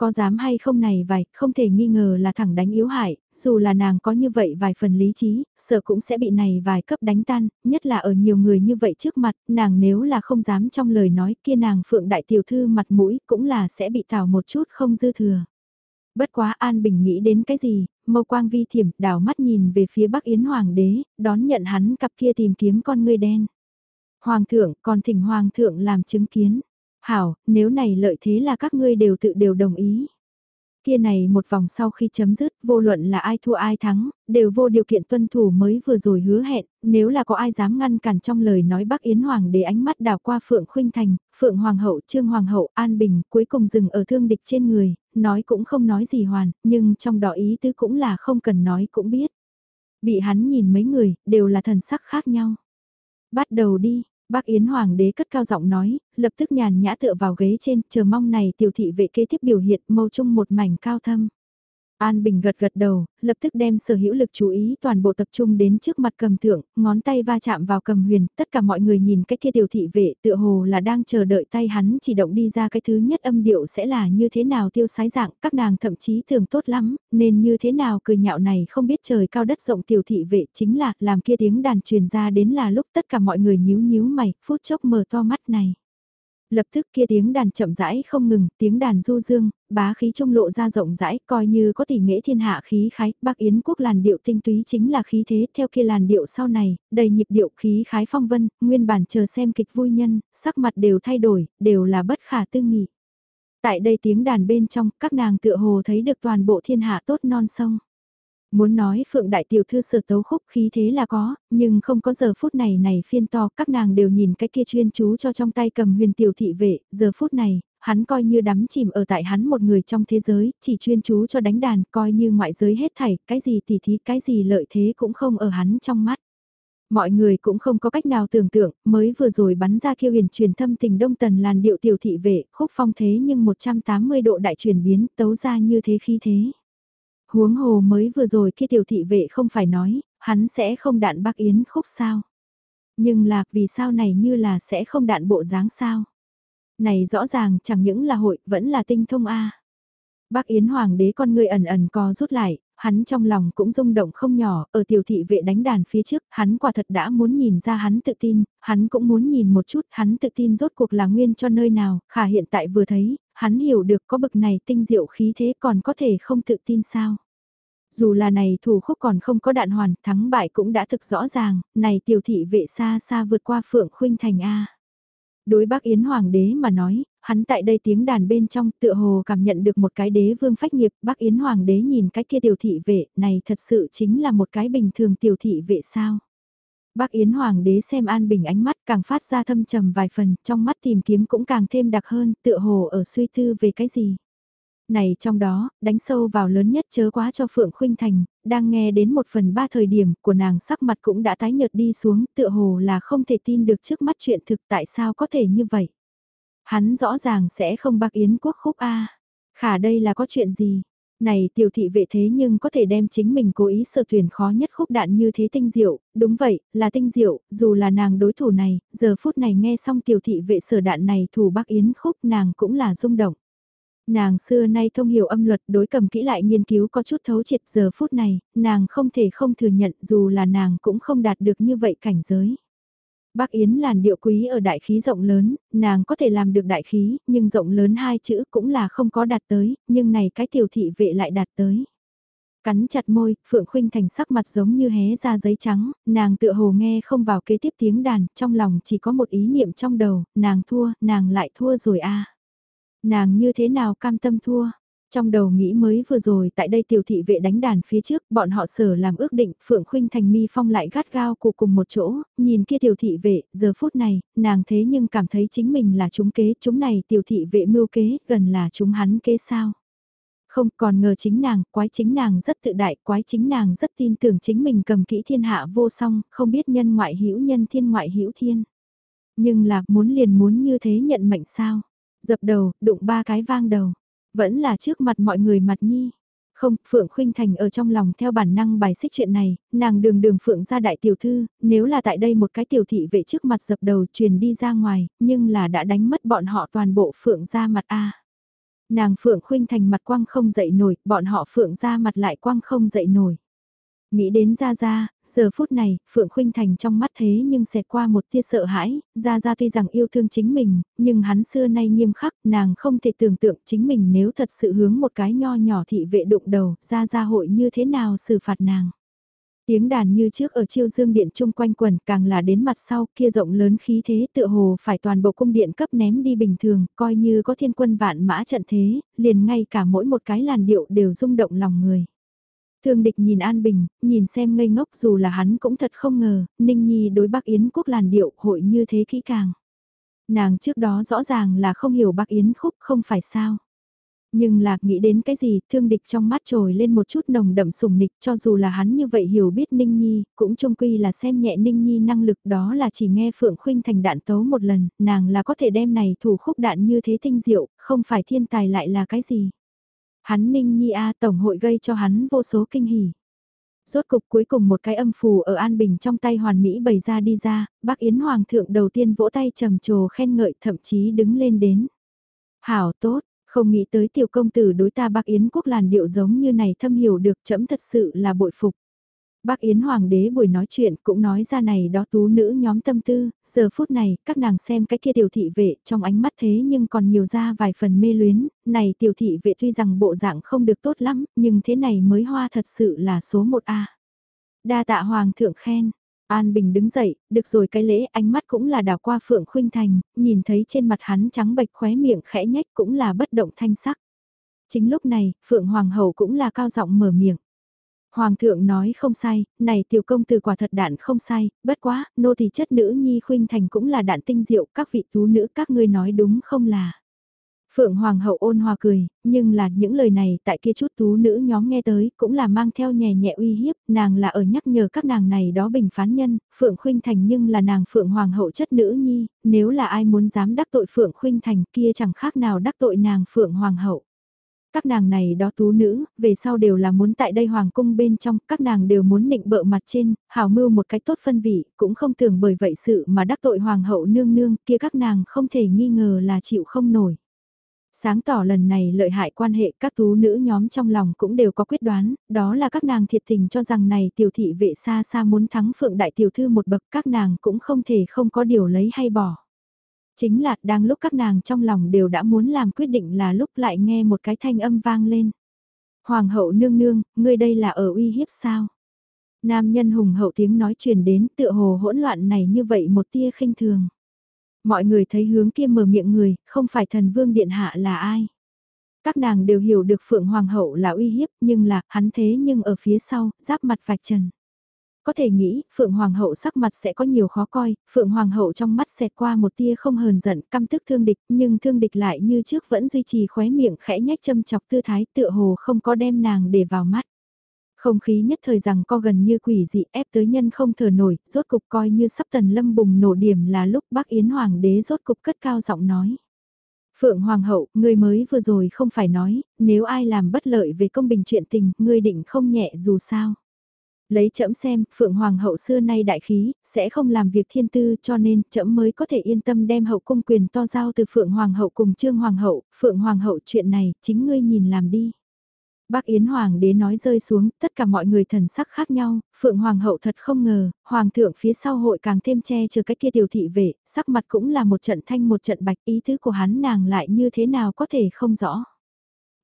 A: Có dám hay không này vài, không thể nghi ngờ là thẳng đánh yếu hại, dù là nàng có như vậy vài phần lý trí, sợ cũng sẽ bị này vài cấp đánh tan, nhất là ở nhiều người như vậy trước mặt, nàng nếu là không dám trong lời nói kia nàng phượng đại tiểu thư mặt mũi cũng là sẽ bị thảo một chút không dư thừa. Bất quá An Bình nghĩ đến cái gì, mâu quang vi thiểm đảo mắt nhìn về phía Bắc Yến Hoàng đế, đón nhận hắn cặp kia tìm kiếm con ngươi đen. Hoàng thượng còn thỉnh Hoàng thượng làm chứng kiến. Hảo, nếu này lợi thế là các ngươi đều tự đều đồng ý. Kia này một vòng sau khi chấm dứt, vô luận là ai thua ai thắng, đều vô điều kiện tuân thủ mới vừa rồi hứa hẹn, nếu là có ai dám ngăn cản trong lời nói Bắc Yến Hoàng để ánh mắt đào qua Phượng Khuynh Thành, Phượng Hoàng hậu, Trương Hoàng hậu, An Bình, cuối cùng dừng ở thương địch trên người, nói cũng không nói gì hoàn, nhưng trong đó ý tứ cũng là không cần nói cũng biết. Bị hắn nhìn mấy người, đều là thần sắc khác nhau. Bắt đầu đi, Bác Yến Hoàng đế cất cao giọng nói, lập tức nhàn nhã tựa vào ghế trên, chờ mong này tiểu thị vệ kế tiếp biểu hiện mâu chung một mảnh cao thâm. An Bình gật gật đầu, lập tức đem sở hữu lực chú ý toàn bộ tập trung đến trước mặt cầm thượng, ngón tay va chạm vào cầm huyền, tất cả mọi người nhìn cái kia tiểu thị vệ tựa hồ là đang chờ đợi tay hắn chỉ động đi ra cái thứ nhất âm điệu sẽ là như thế nào tiêu sái dạng, các nàng thậm chí thường tốt lắm, nên như thế nào cười nhạo này không biết trời cao đất rộng tiểu thị vệ chính là làm kia tiếng đàn truyền ra đến là lúc tất cả mọi người nhíu nhíu mày, phút chốc mở to mắt này lập tức kia tiếng đàn chậm rãi không ngừng, tiếng đàn du dương, bá khí trung lộ ra rộng rãi, coi như có tỷ nghệ thiên hạ khí khái, Bắc Yến quốc làn điệu tinh túy chính là khí thế, theo kia làn điệu sau này, đầy nhịp điệu khí khái phong vân, nguyên bản chờ xem kịch vui nhân, sắc mặt đều thay đổi, đều là bất khả tư nghị. Tại đây tiếng đàn bên trong, các nàng tựa hồ thấy được toàn bộ thiên hạ tốt non sông. Muốn nói Phượng Đại Tiểu Thư sở tấu khúc khí thế là có, nhưng không có giờ phút này này phiên to, các nàng đều nhìn cái kia chuyên chú cho trong tay cầm huyền tiểu thị vệ, giờ phút này, hắn coi như đắm chìm ở tại hắn một người trong thế giới, chỉ chuyên chú cho đánh đàn, coi như ngoại giới hết thảy, cái gì tỉ thí, cái gì lợi thế cũng không ở hắn trong mắt. Mọi người cũng không có cách nào tưởng tượng, mới vừa rồi bắn ra kiêu huyền truyền thâm tình đông tần làn điệu tiểu thị vệ, khúc phong thế nhưng 180 độ đại chuyển biến, tấu ra như thế khí thế. Huống hồ mới vừa rồi khi tiểu thị vệ không phải nói, hắn sẽ không đạn bác Yến khúc sao. Nhưng là vì sao này như là sẽ không đạn bộ dáng sao. Này rõ ràng chẳng những là hội, vẫn là tinh thông A. Bác Yến Hoàng đế con người ẩn ẩn co rút lại, hắn trong lòng cũng rung động không nhỏ, ở tiểu thị vệ đánh đàn phía trước, hắn quả thật đã muốn nhìn ra hắn tự tin, hắn cũng muốn nhìn một chút hắn tự tin rốt cuộc là nguyên cho nơi nào, khả hiện tại vừa thấy, hắn hiểu được có bực này tinh diệu khí thế còn có thể không tự tin sao. Dù là này thủ khúc còn không có đạn hoàn, thắng bại cũng đã thực rõ ràng, này tiểu thị vệ xa xa vượt qua phượng khuynh thành A. Đối bác Yến Hoàng đế mà nói, hắn tại đây tiếng đàn bên trong tựa hồ cảm nhận được một cái đế vương phách nghiệp, bác Yến Hoàng đế nhìn cái kia tiểu thị vệ, này thật sự chính là một cái bình thường tiểu thị vệ sao. Bác Yến Hoàng đế xem An Bình ánh mắt càng phát ra thâm trầm vài phần, trong mắt tìm kiếm cũng càng thêm đặc hơn, tựa hồ ở suy tư về cái gì. Này trong đó, đánh sâu vào lớn nhất chớ quá cho Phượng Khuynh Thành, đang nghe đến một phần ba thời điểm của nàng sắc mặt cũng đã tái nhợt đi xuống, tựa hồ là không thể tin được trước mắt chuyện thực tại sao có thể như vậy. Hắn rõ ràng sẽ không bác Yến quốc khúc A. Khả đây là có chuyện gì? Này tiểu thị vệ thế nhưng có thể đem chính mình cố ý sơ tuyển khó nhất khúc đạn như thế tinh diệu, đúng vậy, là tinh diệu, dù là nàng đối thủ này, giờ phút này nghe xong tiểu thị vệ sở đạn này thủ bác Yến khúc nàng cũng là rung động. Nàng xưa nay thông hiểu âm luật đối cầm kỹ lại nghiên cứu có chút thấu triệt giờ phút này, nàng không thể không thừa nhận dù là nàng cũng không đạt được như vậy cảnh giới. Bác Yến làn điệu quý ở đại khí rộng lớn, nàng có thể làm được đại khí, nhưng rộng lớn hai chữ cũng là không có đạt tới, nhưng này cái tiểu thị vệ lại đạt tới. Cắn chặt môi, Phượng Khuynh Thành sắc mặt giống như hé ra giấy trắng, nàng tựa hồ nghe không vào kế tiếp tiếng đàn, trong lòng chỉ có một ý niệm trong đầu, nàng thua, nàng lại thua rồi a. Nàng như thế nào cam tâm thua? Trong đầu nghĩ mới vừa rồi tại đây tiểu thị vệ đánh đàn phía trước, bọn họ sở làm ước định, Phượng Khuynh Thành mi phong lại gắt gao cụ cùng một chỗ, nhìn kia tiểu thị vệ, giờ phút này, nàng thế nhưng cảm thấy chính mình là chúng kế, chúng này tiểu thị vệ mưu kế, gần là chúng hắn kế sao. Không còn ngờ chính nàng, quái chính nàng rất tự đại, quái chính nàng rất tin tưởng chính mình cầm kỹ thiên hạ vô song, không biết nhân ngoại hữu nhân thiên ngoại hữu thiên. Nhưng là muốn liền muốn như thế nhận mệnh sao Dập đầu, đụng ba cái vang đầu. Vẫn là trước mặt mọi người mặt nhi. Không, Phượng Khuynh Thành ở trong lòng theo bản năng bài xích chuyện này, nàng đường đường Phượng ra đại tiểu thư, nếu là tại đây một cái tiểu thị vệ trước mặt dập đầu truyền đi ra ngoài, nhưng là đã đánh mất bọn họ toàn bộ Phượng ra mặt a Nàng Phượng Khuynh Thành mặt quang không dậy nổi, bọn họ Phượng ra mặt lại quang không dậy nổi. Nghĩ đến Gia Gia, giờ phút này, Phượng Khuynh Thành trong mắt thế nhưng xẹt qua một tia sợ hãi, Gia Gia tuy rằng yêu thương chính mình, nhưng hắn xưa nay nghiêm khắc, nàng không thể tưởng tượng chính mình nếu thật sự hướng một cái nho nhỏ thị vệ đụng đầu, Gia Gia hội như thế nào xử phạt nàng. Tiếng đàn như trước ở chiêu dương điện chung quanh quần càng là đến mặt sau kia rộng lớn khí thế tựa hồ phải toàn bộ cung điện cấp ném đi bình thường, coi như có thiên quân vạn mã trận thế, liền ngay cả mỗi một cái làn điệu đều rung động lòng người. Thương địch nhìn An Bình, nhìn xem ngây ngốc dù là hắn cũng thật không ngờ, Ninh Nhi đối Bắc Yến quốc làn điệu hội như thế kỹ càng. Nàng trước đó rõ ràng là không hiểu Bắc Yến khúc không phải sao. Nhưng là nghĩ đến cái gì thương địch trong mắt trồi lên một chút nồng đậm sùng nịch cho dù là hắn như vậy hiểu biết Ninh Nhi, cũng trông quy là xem nhẹ Ninh Nhi năng lực đó là chỉ nghe Phượng Khuynh thành đạn tấu một lần, nàng là có thể đem này thủ khúc đạn như thế tinh diệu, không phải thiên tài lại là cái gì. Hắn ninh nhi A tổng hội gây cho hắn vô số kinh hỉ. Rốt cục cuối cùng một cái âm phù ở An Bình trong tay hoàn mỹ bày ra đi ra, bác Yến Hoàng thượng đầu tiên vỗ tay trầm trồ khen ngợi thậm chí đứng lên đến. Hảo tốt, không nghĩ tới tiểu công tử đối ta bác Yến quốc làn điệu giống như này thâm hiểu được chấm thật sự là bội phục. Bác Yến Hoàng đế buổi nói chuyện cũng nói ra này đó tú nữ nhóm tâm tư, giờ phút này, các nàng xem cái kia tiểu thị vệ trong ánh mắt thế nhưng còn nhiều ra vài phần mê luyến, này tiểu thị vệ tuy rằng bộ dạng không được tốt lắm, nhưng thế này mới hoa thật sự là số 1A. Đa tạ Hoàng thượng khen, An Bình đứng dậy, được rồi cái lễ ánh mắt cũng là đảo qua Phượng Khuynh Thành, nhìn thấy trên mặt hắn trắng bệch khóe miệng khẽ nhách cũng là bất động thanh sắc. Chính lúc này, Phượng Hoàng hậu cũng là cao giọng mở miệng. Hoàng thượng nói không sai, này tiểu công từ quả thật đạn không sai, bất quá, nô thì chất nữ nhi khuynh thành cũng là đạn tinh diệu, các vị tú nữ các ngươi nói đúng không là. Phượng Hoàng hậu ôn hòa cười, nhưng là những lời này tại kia chút tú nữ nhóm nghe tới cũng là mang theo nhẹ nhẹ uy hiếp, nàng là ở nhắc nhở các nàng này đó bình phán nhân, Phượng Khuynh Thành nhưng là nàng Phượng Hoàng hậu chất nữ nhi, nếu là ai muốn dám đắc tội Phượng Khuynh Thành kia chẳng khác nào đắc tội nàng Phượng Hoàng hậu. Các nàng này đó tú nữ, về sau đều là muốn tại đây hoàng cung bên trong, các nàng đều muốn nịnh bợ mặt trên, hào mưu một cách tốt phân vị, cũng không tưởng bởi vậy sự mà đắc tội hoàng hậu nương nương, kia các nàng không thể nghi ngờ là chịu không nổi. Sáng tỏ lần này lợi hại quan hệ các tú nữ nhóm trong lòng cũng đều có quyết đoán, đó là các nàng thiệt tình cho rằng này tiểu thị vệ xa xa muốn thắng phượng đại tiểu thư một bậc các nàng cũng không thể không có điều lấy hay bỏ. Chính là đang lúc các nàng trong lòng đều đã muốn làm quyết định là lúc lại nghe một cái thanh âm vang lên. Hoàng hậu nương nương, ngươi đây là ở uy hiếp sao? Nam nhân hùng hậu tiếng nói truyền đến tựa hồ hỗn loạn này như vậy một tia khinh thường. Mọi người thấy hướng kia mở miệng người, không phải thần vương điện hạ là ai. Các nàng đều hiểu được Phượng Hoàng hậu là uy hiếp nhưng là hắn thế nhưng ở phía sau, giáp mặt vạch trần. Có thể nghĩ, Phượng Hoàng hậu sắc mặt sẽ có nhiều khó coi, Phượng Hoàng hậu trong mắt xẹt qua một tia không hờn giận, căm tức thương địch, nhưng thương địch lại như trước vẫn duy trì khóe miệng khẽ nhách châm chọc tư thái tựa hồ không có đem nàng để vào mắt. Không khí nhất thời rằng co gần như quỷ dị ép tới nhân không thở nổi, rốt cục coi như sắp tần lâm bùng nổ điểm là lúc bác Yến Hoàng đế rốt cục cất cao giọng nói. Phượng Hoàng hậu, ngươi mới vừa rồi không phải nói, nếu ai làm bất lợi về công bình chuyện tình, ngươi định không nhẹ dù sao. Lấy trẫm xem, Phượng Hoàng hậu xưa nay đại khí, sẽ không làm việc thiên tư cho nên trẫm mới có thể yên tâm đem hậu cung quyền to giao từ Phượng Hoàng hậu cùng Trương Hoàng hậu, Phượng Hoàng hậu chuyện này, chính ngươi nhìn làm đi. Bác Yến Hoàng đế nói rơi xuống, tất cả mọi người thần sắc khác nhau, Phượng Hoàng hậu thật không ngờ, Hoàng thượng phía sau hội càng thêm che chờ cách kia tiểu thị vệ, sắc mặt cũng là một trận thanh một trận bạch ý tứ của hắn nàng lại như thế nào có thể không rõ.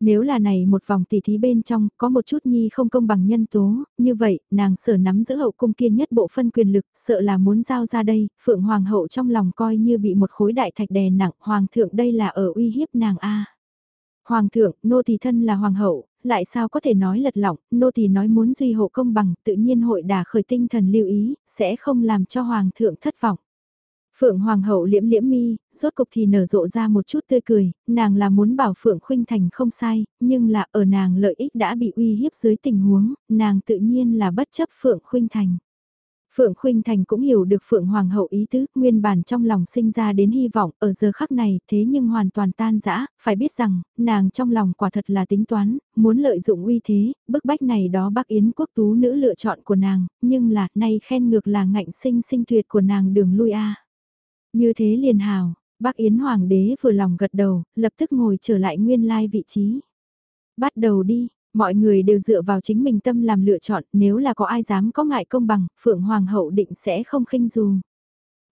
A: Nếu là này một vòng tỷ thí bên trong có một chút nhi không công bằng nhân tố, như vậy, nàng sở nắm giữ hậu cung kiên nhất bộ phân quyền lực, sợ là muốn giao ra đây, Phượng Hoàng hậu trong lòng coi như bị một khối đại thạch đè nặng, Hoàng thượng đây là ở uy hiếp nàng A. Hoàng thượng, nô tỳ thân là hoàng hậu, lại sao có thể nói lật lỏng, nô tỳ nói muốn duy hộ công bằng, tự nhiên hội đà khởi tinh thần lưu ý, sẽ không làm cho hoàng thượng thất vọng. Phượng Hoàng hậu liễm liễm mi, rốt cục thì nở rộ ra một chút tươi cười, nàng là muốn bảo Phượng Khuynh Thành không sai, nhưng là ở nàng lợi ích đã bị uy hiếp dưới tình huống, nàng tự nhiên là bất chấp Phượng Khuynh Thành. Phượng Khuynh Thành cũng hiểu được Phượng Hoàng hậu ý tứ, nguyên bản trong lòng sinh ra đến hy vọng ở giờ khắc này, thế nhưng hoàn toàn tan rã, phải biết rằng, nàng trong lòng quả thật là tính toán, muốn lợi dụng uy thế, bức bách này đó bác Yến quốc tú nữ lựa chọn của nàng, nhưng là, nay khen ngược là ngạnh sinh sinh tuyệt của nàng đường lui a. Như thế liền hào, bác Yến Hoàng đế vừa lòng gật đầu, lập tức ngồi trở lại nguyên lai vị trí. Bắt đầu đi, mọi người đều dựa vào chính mình tâm làm lựa chọn, nếu là có ai dám có ngại công bằng, Phượng Hoàng hậu định sẽ không khinh dù.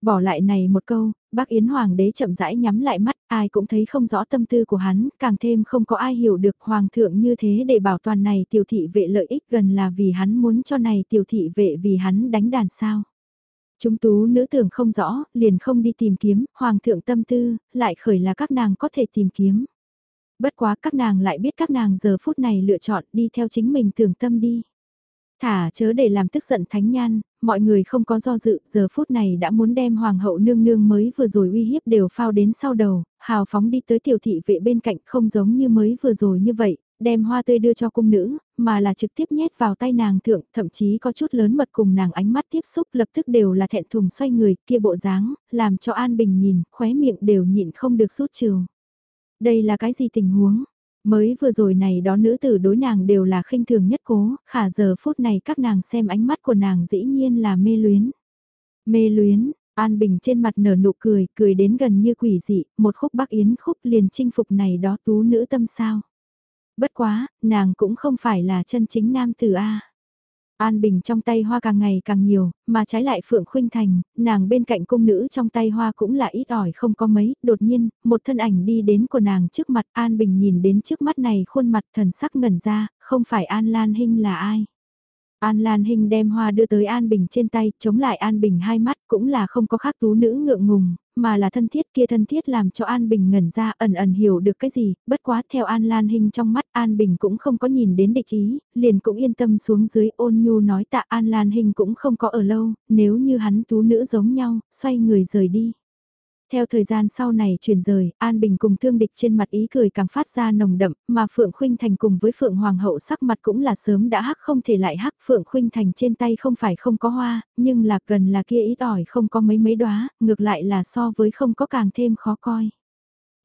A: Bỏ lại này một câu, bác Yến Hoàng đế chậm rãi nhắm lại mắt, ai cũng thấy không rõ tâm tư của hắn, càng thêm không có ai hiểu được Hoàng thượng như thế để bảo toàn này tiểu thị vệ lợi ích gần là vì hắn muốn cho này tiểu thị vệ vì hắn đánh đàn sao. Chúng tú nữ tưởng không rõ, liền không đi tìm kiếm, hoàng thượng tâm tư, lại khởi là các nàng có thể tìm kiếm. Bất quá các nàng lại biết các nàng giờ phút này lựa chọn đi theo chính mình tưởng tâm đi. Thả chớ để làm tức giận thánh nhan, mọi người không có do dự, giờ phút này đã muốn đem hoàng hậu nương nương mới vừa rồi uy hiếp đều phao đến sau đầu, hào phóng đi tới tiểu thị vệ bên cạnh không giống như mới vừa rồi như vậy, đem hoa tươi đưa cho cung nữ, mà là trực tiếp nhét vào tay nàng thượng, thậm chí có chút lớn mật cùng nàng ánh mắt tiếp xúc lập tức đều là thẹn thùng xoay người, kia bộ dáng, làm cho An Bình nhìn, khóe miệng đều nhịn không được rút trừ. Đây là cái gì tình huống? Mới vừa rồi này đó nữ tử đối nàng đều là khinh thường nhất cố, khả giờ phút này các nàng xem ánh mắt của nàng dĩ nhiên là mê luyến. Mê luyến, An Bình trên mặt nở nụ cười, cười đến gần như quỷ dị, một khúc bắc yến khúc liền chinh phục này đó tú nữ tâm sao. Bất quá, nàng cũng không phải là chân chính nam tử A. An Bình trong tay hoa càng ngày càng nhiều, mà trái lại Phượng Khuynh Thành, nàng bên cạnh cung nữ trong tay hoa cũng là ít ỏi không có mấy, đột nhiên, một thân ảnh đi đến của nàng trước mặt An Bình nhìn đến trước mắt này khuôn mặt thần sắc ngẩn ra, không phải An Lan Hinh là ai. An Lan Hinh đem hoa đưa tới An Bình trên tay, chống lại An Bình hai mắt cũng là không có khác tú nữ ngượng ngùng, mà là thân thiết kia thân thiết làm cho An Bình ngẩn ra ẩn ẩn hiểu được cái gì, bất quá theo An Lan Hinh trong mắt An Bình cũng không có nhìn đến địch ý, liền cũng yên tâm xuống dưới ôn nhu nói tạ An Lan Hinh cũng không có ở lâu, nếu như hắn tú nữ giống nhau, xoay người rời đi. Theo thời gian sau này chuyển rời, An Bình cùng thương địch trên mặt ý cười càng phát ra nồng đậm, mà Phượng Khuynh Thành cùng với Phượng Hoàng hậu sắc mặt cũng là sớm đã hắc không thể lại hắc. Phượng Khuynh Thành trên tay không phải không có hoa, nhưng là gần là kia ít ỏi không có mấy mấy đóa, ngược lại là so với không có càng thêm khó coi.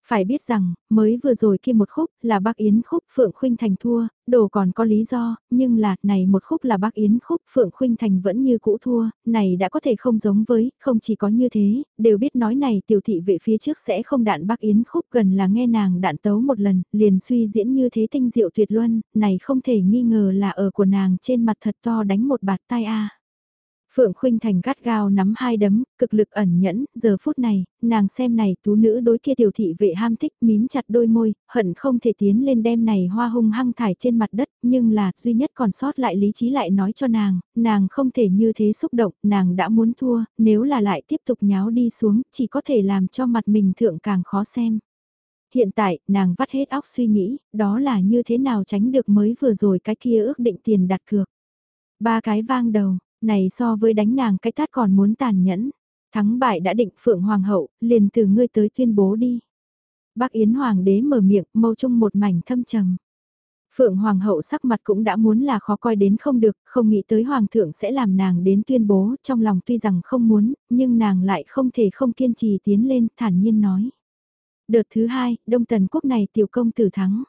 A: Phải biết rằng, mới vừa rồi kia một khúc là bác Yến khúc Phượng Khuynh Thành thua, đồ còn có lý do, nhưng là, này một khúc là bác Yến khúc Phượng Khuynh Thành vẫn như cũ thua, này đã có thể không giống với, không chỉ có như thế, đều biết nói này tiểu thị vệ phía trước sẽ không đạn bác Yến khúc gần là nghe nàng đạn tấu một lần, liền suy diễn như thế tinh diệu tuyệt luân, này không thể nghi ngờ là ở của nàng trên mặt thật to đánh một bạt tai a. Phượng Khuynh Thành gắt gao nắm hai đấm, cực lực ẩn nhẫn, giờ phút này, nàng xem này tú nữ đối kia tiểu thị vệ ham thích mím chặt đôi môi, hận không thể tiến lên đem này hoa hung hăng thải trên mặt đất, nhưng là duy nhất còn sót lại lý trí lại nói cho nàng, nàng không thể như thế xúc động, nàng đã muốn thua, nếu là lại tiếp tục nháo đi xuống, chỉ có thể làm cho mặt mình thượng càng khó xem. Hiện tại, nàng vắt hết óc suy nghĩ, đó là như thế nào tránh được mới vừa rồi cái kia ước định tiền đặt cược. Ba cái vang đầu, này so với đánh nàng cái tát còn muốn tàn nhẫn. Thắng bại đã định Phượng Hoàng hậu, liền từ ngươi tới tuyên bố đi. Bác Yến Hoàng đế mở miệng, mâu trung một mảnh thâm trầm. Phượng Hoàng hậu sắc mặt cũng đã muốn là khó coi đến không được, không nghĩ tới Hoàng thượng sẽ làm nàng đến tuyên bố, trong lòng tuy rằng không muốn, nhưng nàng lại không thể không kiên trì tiến lên, thản nhiên nói. Đợt thứ hai, Đông Tần Quốc này tiểu công tử thắng.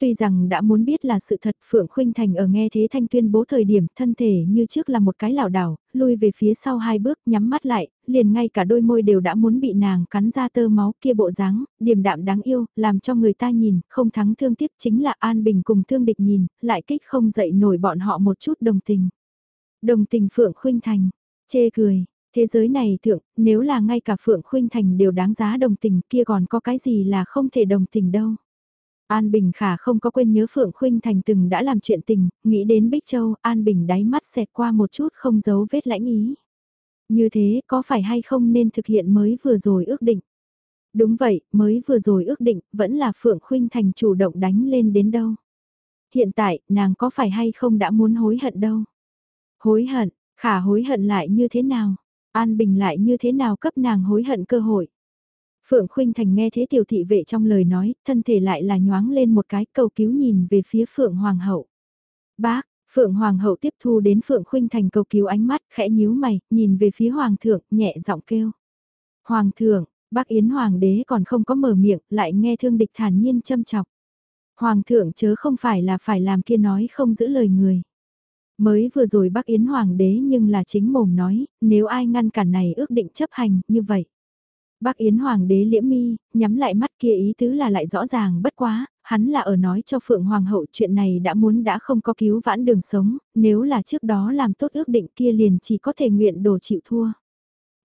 A: Tuy rằng đã muốn biết là sự thật Phượng Khuynh Thành ở nghe thế thanh tuyên bố thời điểm thân thể như trước là một cái lảo đảo, lui về phía sau hai bước nhắm mắt lại, liền ngay cả đôi môi đều đã muốn bị nàng cắn ra tơ máu kia bộ dáng, điềm đạm đáng yêu, làm cho người ta nhìn, không thắng thương tiếc chính là An Bình cùng thương địch nhìn, lại kích không dậy nổi bọn họ một chút đồng tình. Đồng tình Phượng Khuynh Thành, chê cười, thế giới này thượng, nếu là ngay cả Phượng Khuynh Thành đều đáng giá đồng tình kia còn có cái gì là không thể đồng tình đâu. An Bình Khả không có quên nhớ Phượng Khuynh Thành từng đã làm chuyện tình, nghĩ đến Bích Châu, An Bình đáy mắt xẹt qua một chút không giấu vết lãnh ý. Như thế có phải hay không nên thực hiện mới vừa rồi ước định? Đúng vậy, mới vừa rồi ước định, vẫn là Phượng Khuynh Thành chủ động đánh lên đến đâu. Hiện tại, nàng có phải hay không đã muốn hối hận đâu? Hối hận, khả hối hận lại như thế nào? An Bình lại như thế nào cấp nàng hối hận cơ hội? Phượng Khuynh Thành nghe thế tiểu thị vệ trong lời nói, thân thể lại là nhoáng lên một cái cầu cứu nhìn về phía Phượng Hoàng hậu. Bác, Phượng Hoàng hậu tiếp thu đến Phượng Khuynh Thành cầu cứu ánh mắt, khẽ nhíu mày, nhìn về phía Hoàng thượng, nhẹ giọng kêu. Hoàng thượng, bác Yến Hoàng đế còn không có mở miệng, lại nghe thương địch thản nhiên châm chọc. Hoàng thượng chớ không phải là phải làm kia nói không giữ lời người. Mới vừa rồi bác Yến Hoàng đế nhưng là chính mồm nói, nếu ai ngăn cản này ước định chấp hành, như vậy. Bác Yến Hoàng đế liễm mi, nhắm lại mắt kia ý tứ là lại rõ ràng bất quá, hắn là ở nói cho Phượng Hoàng hậu chuyện này đã muốn đã không có cứu vãn đường sống, nếu là trước đó làm tốt ước định kia liền chỉ có thể nguyện đồ chịu thua.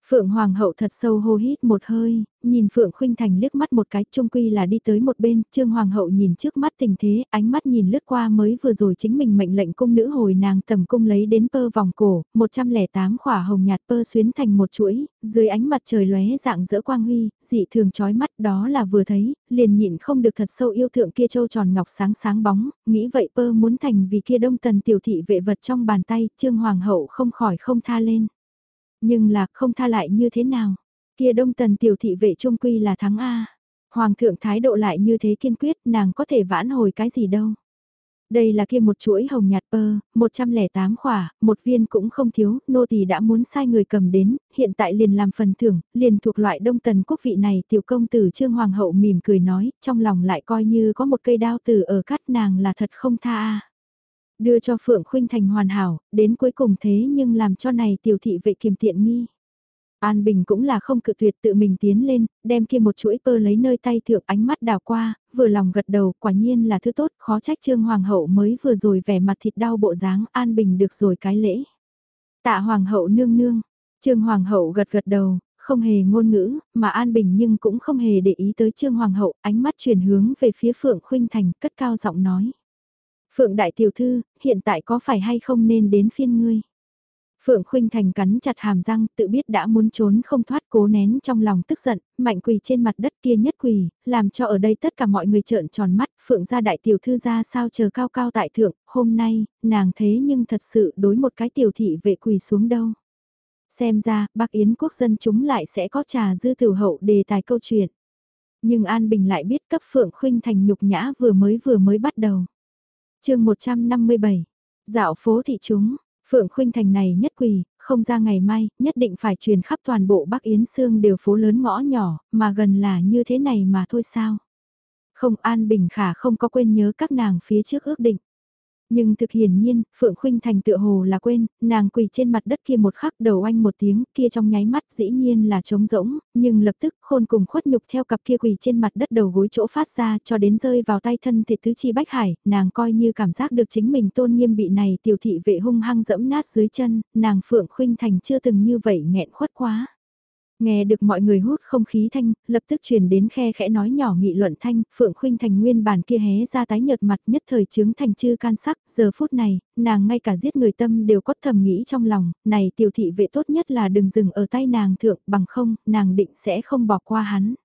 A: Phượng Hoàng hậu thật sâu hô hít một hơi, nhìn Phượng Khuynh Thành liếc mắt một cái, trung quy là đi tới một bên, Trương Hoàng hậu nhìn trước mắt tình thế, ánh mắt nhìn lướt qua mới vừa rồi chính mình mệnh lệnh cung nữ hồi nàng tầm cung lấy đến pơ vòng cổ, 108 khỏa hồng nhạt pơ xuyến thành một chuỗi, dưới ánh mặt trời lóe dạng dỡ quang huy, dị thường chói mắt đó là vừa thấy, liền nhịn không được thật sâu yêu thượng kia châu tròn ngọc sáng sáng bóng, nghĩ vậy pơ muốn thành vì kia đông tần tiểu thị vệ vật trong bàn tay, Trương Hoàng hậu không khỏi không tha lên. Nhưng là không tha lại như thế nào? Kia đông tần tiểu thị vệ trung quy là thắng A. Hoàng thượng thái độ lại như thế kiên quyết nàng có thể vãn hồi cái gì đâu. Đây là kia một chuỗi hồng nhạt pơ, 108 khỏa, một viên cũng không thiếu, nô tỳ đã muốn sai người cầm đến, hiện tại liền làm phần thưởng, liền thuộc loại đông tần quốc vị này tiểu công tử trương hoàng hậu mỉm cười nói, trong lòng lại coi như có một cây đao tử ở cắt nàng là thật không tha Đưa cho Phượng Khuynh Thành hoàn hảo, đến cuối cùng thế nhưng làm cho này tiểu thị vệ kiềm tiện nghi. An Bình cũng là không cự tuyệt tự mình tiến lên, đem kia một chuỗi pơ lấy nơi tay thượng ánh mắt đào qua, vừa lòng gật đầu, quả nhiên là thứ tốt, khó trách Trương Hoàng hậu mới vừa rồi vẻ mặt thịt đau bộ dáng, An Bình được rồi cái lễ. Tạ Hoàng hậu nương nương, Trương Hoàng hậu gật gật đầu, không hề ngôn ngữ, mà An Bình nhưng cũng không hề để ý tới Trương Hoàng hậu, ánh mắt chuyển hướng về phía Phượng Khuynh Thành, cất cao giọng nói. Phượng đại tiểu thư, hiện tại có phải hay không nên đến phiên ngươi? Phượng Khuynh Thành cắn chặt hàm răng, tự biết đã muốn trốn không thoát cố nén trong lòng tức giận, mạnh quỳ trên mặt đất kia nhất quỳ, làm cho ở đây tất cả mọi người trợn tròn mắt, Phượng gia đại tiểu thư ra sao chờ cao cao tại thượng, hôm nay, nàng thế nhưng thật sự đối một cái tiểu thị vệ quỳ xuống đâu. Xem ra, bác Yến quốc dân chúng lại sẽ có trà dư tiểu hậu đề tài câu chuyện. Nhưng An Bình lại biết cấp Phượng Khuynh Thành nhục nhã vừa mới vừa mới bắt đầu chương 157, dạo phố thị chúng, Phượng Khuynh Thành này nhất quỳ, không ra ngày mai, nhất định phải truyền khắp toàn bộ Bắc Yến Sương đều phố lớn ngõ nhỏ, mà gần là như thế này mà thôi sao. Không An Bình Khả không có quên nhớ các nàng phía trước ước định. Nhưng thực hiển nhiên, Phượng Khuynh Thành tựa hồ là quên, nàng quỳ trên mặt đất kia một khắc đầu anh một tiếng, kia trong nháy mắt dĩ nhiên là trống rỗng, nhưng lập tức khôn cùng khuất nhục theo cặp kia quỳ trên mặt đất đầu gối chỗ phát ra cho đến rơi vào tay thân thịt thứ chi bách hải, nàng coi như cảm giác được chính mình tôn nghiêm bị này tiểu thị vệ hung hăng dẫm nát dưới chân, nàng Phượng Khuynh Thành chưa từng như vậy nghẹn khuất quá. Nghe được mọi người hút không khí thanh, lập tức truyền đến khe khẽ nói nhỏ nghị luận thanh, Phượng Khuynh Thành nguyên bản kia hé ra tái nhợt mặt nhất thời chứng thành chư can sắc, giờ phút này, nàng ngay cả giết người tâm đều có thầm nghĩ trong lòng, này tiểu thị vệ tốt nhất là đừng dừng ở tay nàng thượng, bằng không, nàng định sẽ không bỏ qua hắn.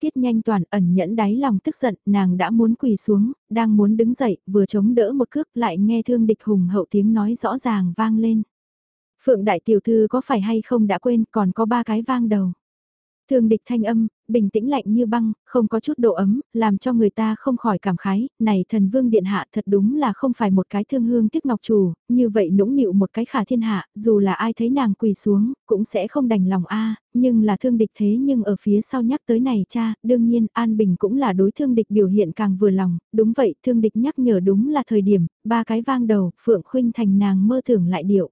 A: Tiết nhanh toàn ẩn nhẫn đáy lòng tức giận, nàng đã muốn quỳ xuống, đang muốn đứng dậy, vừa chống đỡ một cước lại nghe thương địch hùng hậu tiếng nói rõ ràng vang lên. Phượng đại tiểu thư có phải hay không đã quên còn có ba cái vang đầu. Thương địch thanh âm, bình tĩnh lạnh như băng, không có chút độ ấm, làm cho người ta không khỏi cảm khái, này thần vương điện hạ thật đúng là không phải một cái thương hương tiếc ngọc chủ, như vậy nũng nịu một cái khả thiên hạ, dù là ai thấy nàng quỳ xuống, cũng sẽ không đành lòng a nhưng là thương địch thế nhưng ở phía sau nhắc tới này cha, đương nhiên An Bình cũng là đối thương địch biểu hiện càng vừa lòng, đúng vậy thương địch nhắc nhở đúng là thời điểm, ba cái vang đầu, Phượng Khuynh thành nàng mơ tưởng lại điệu.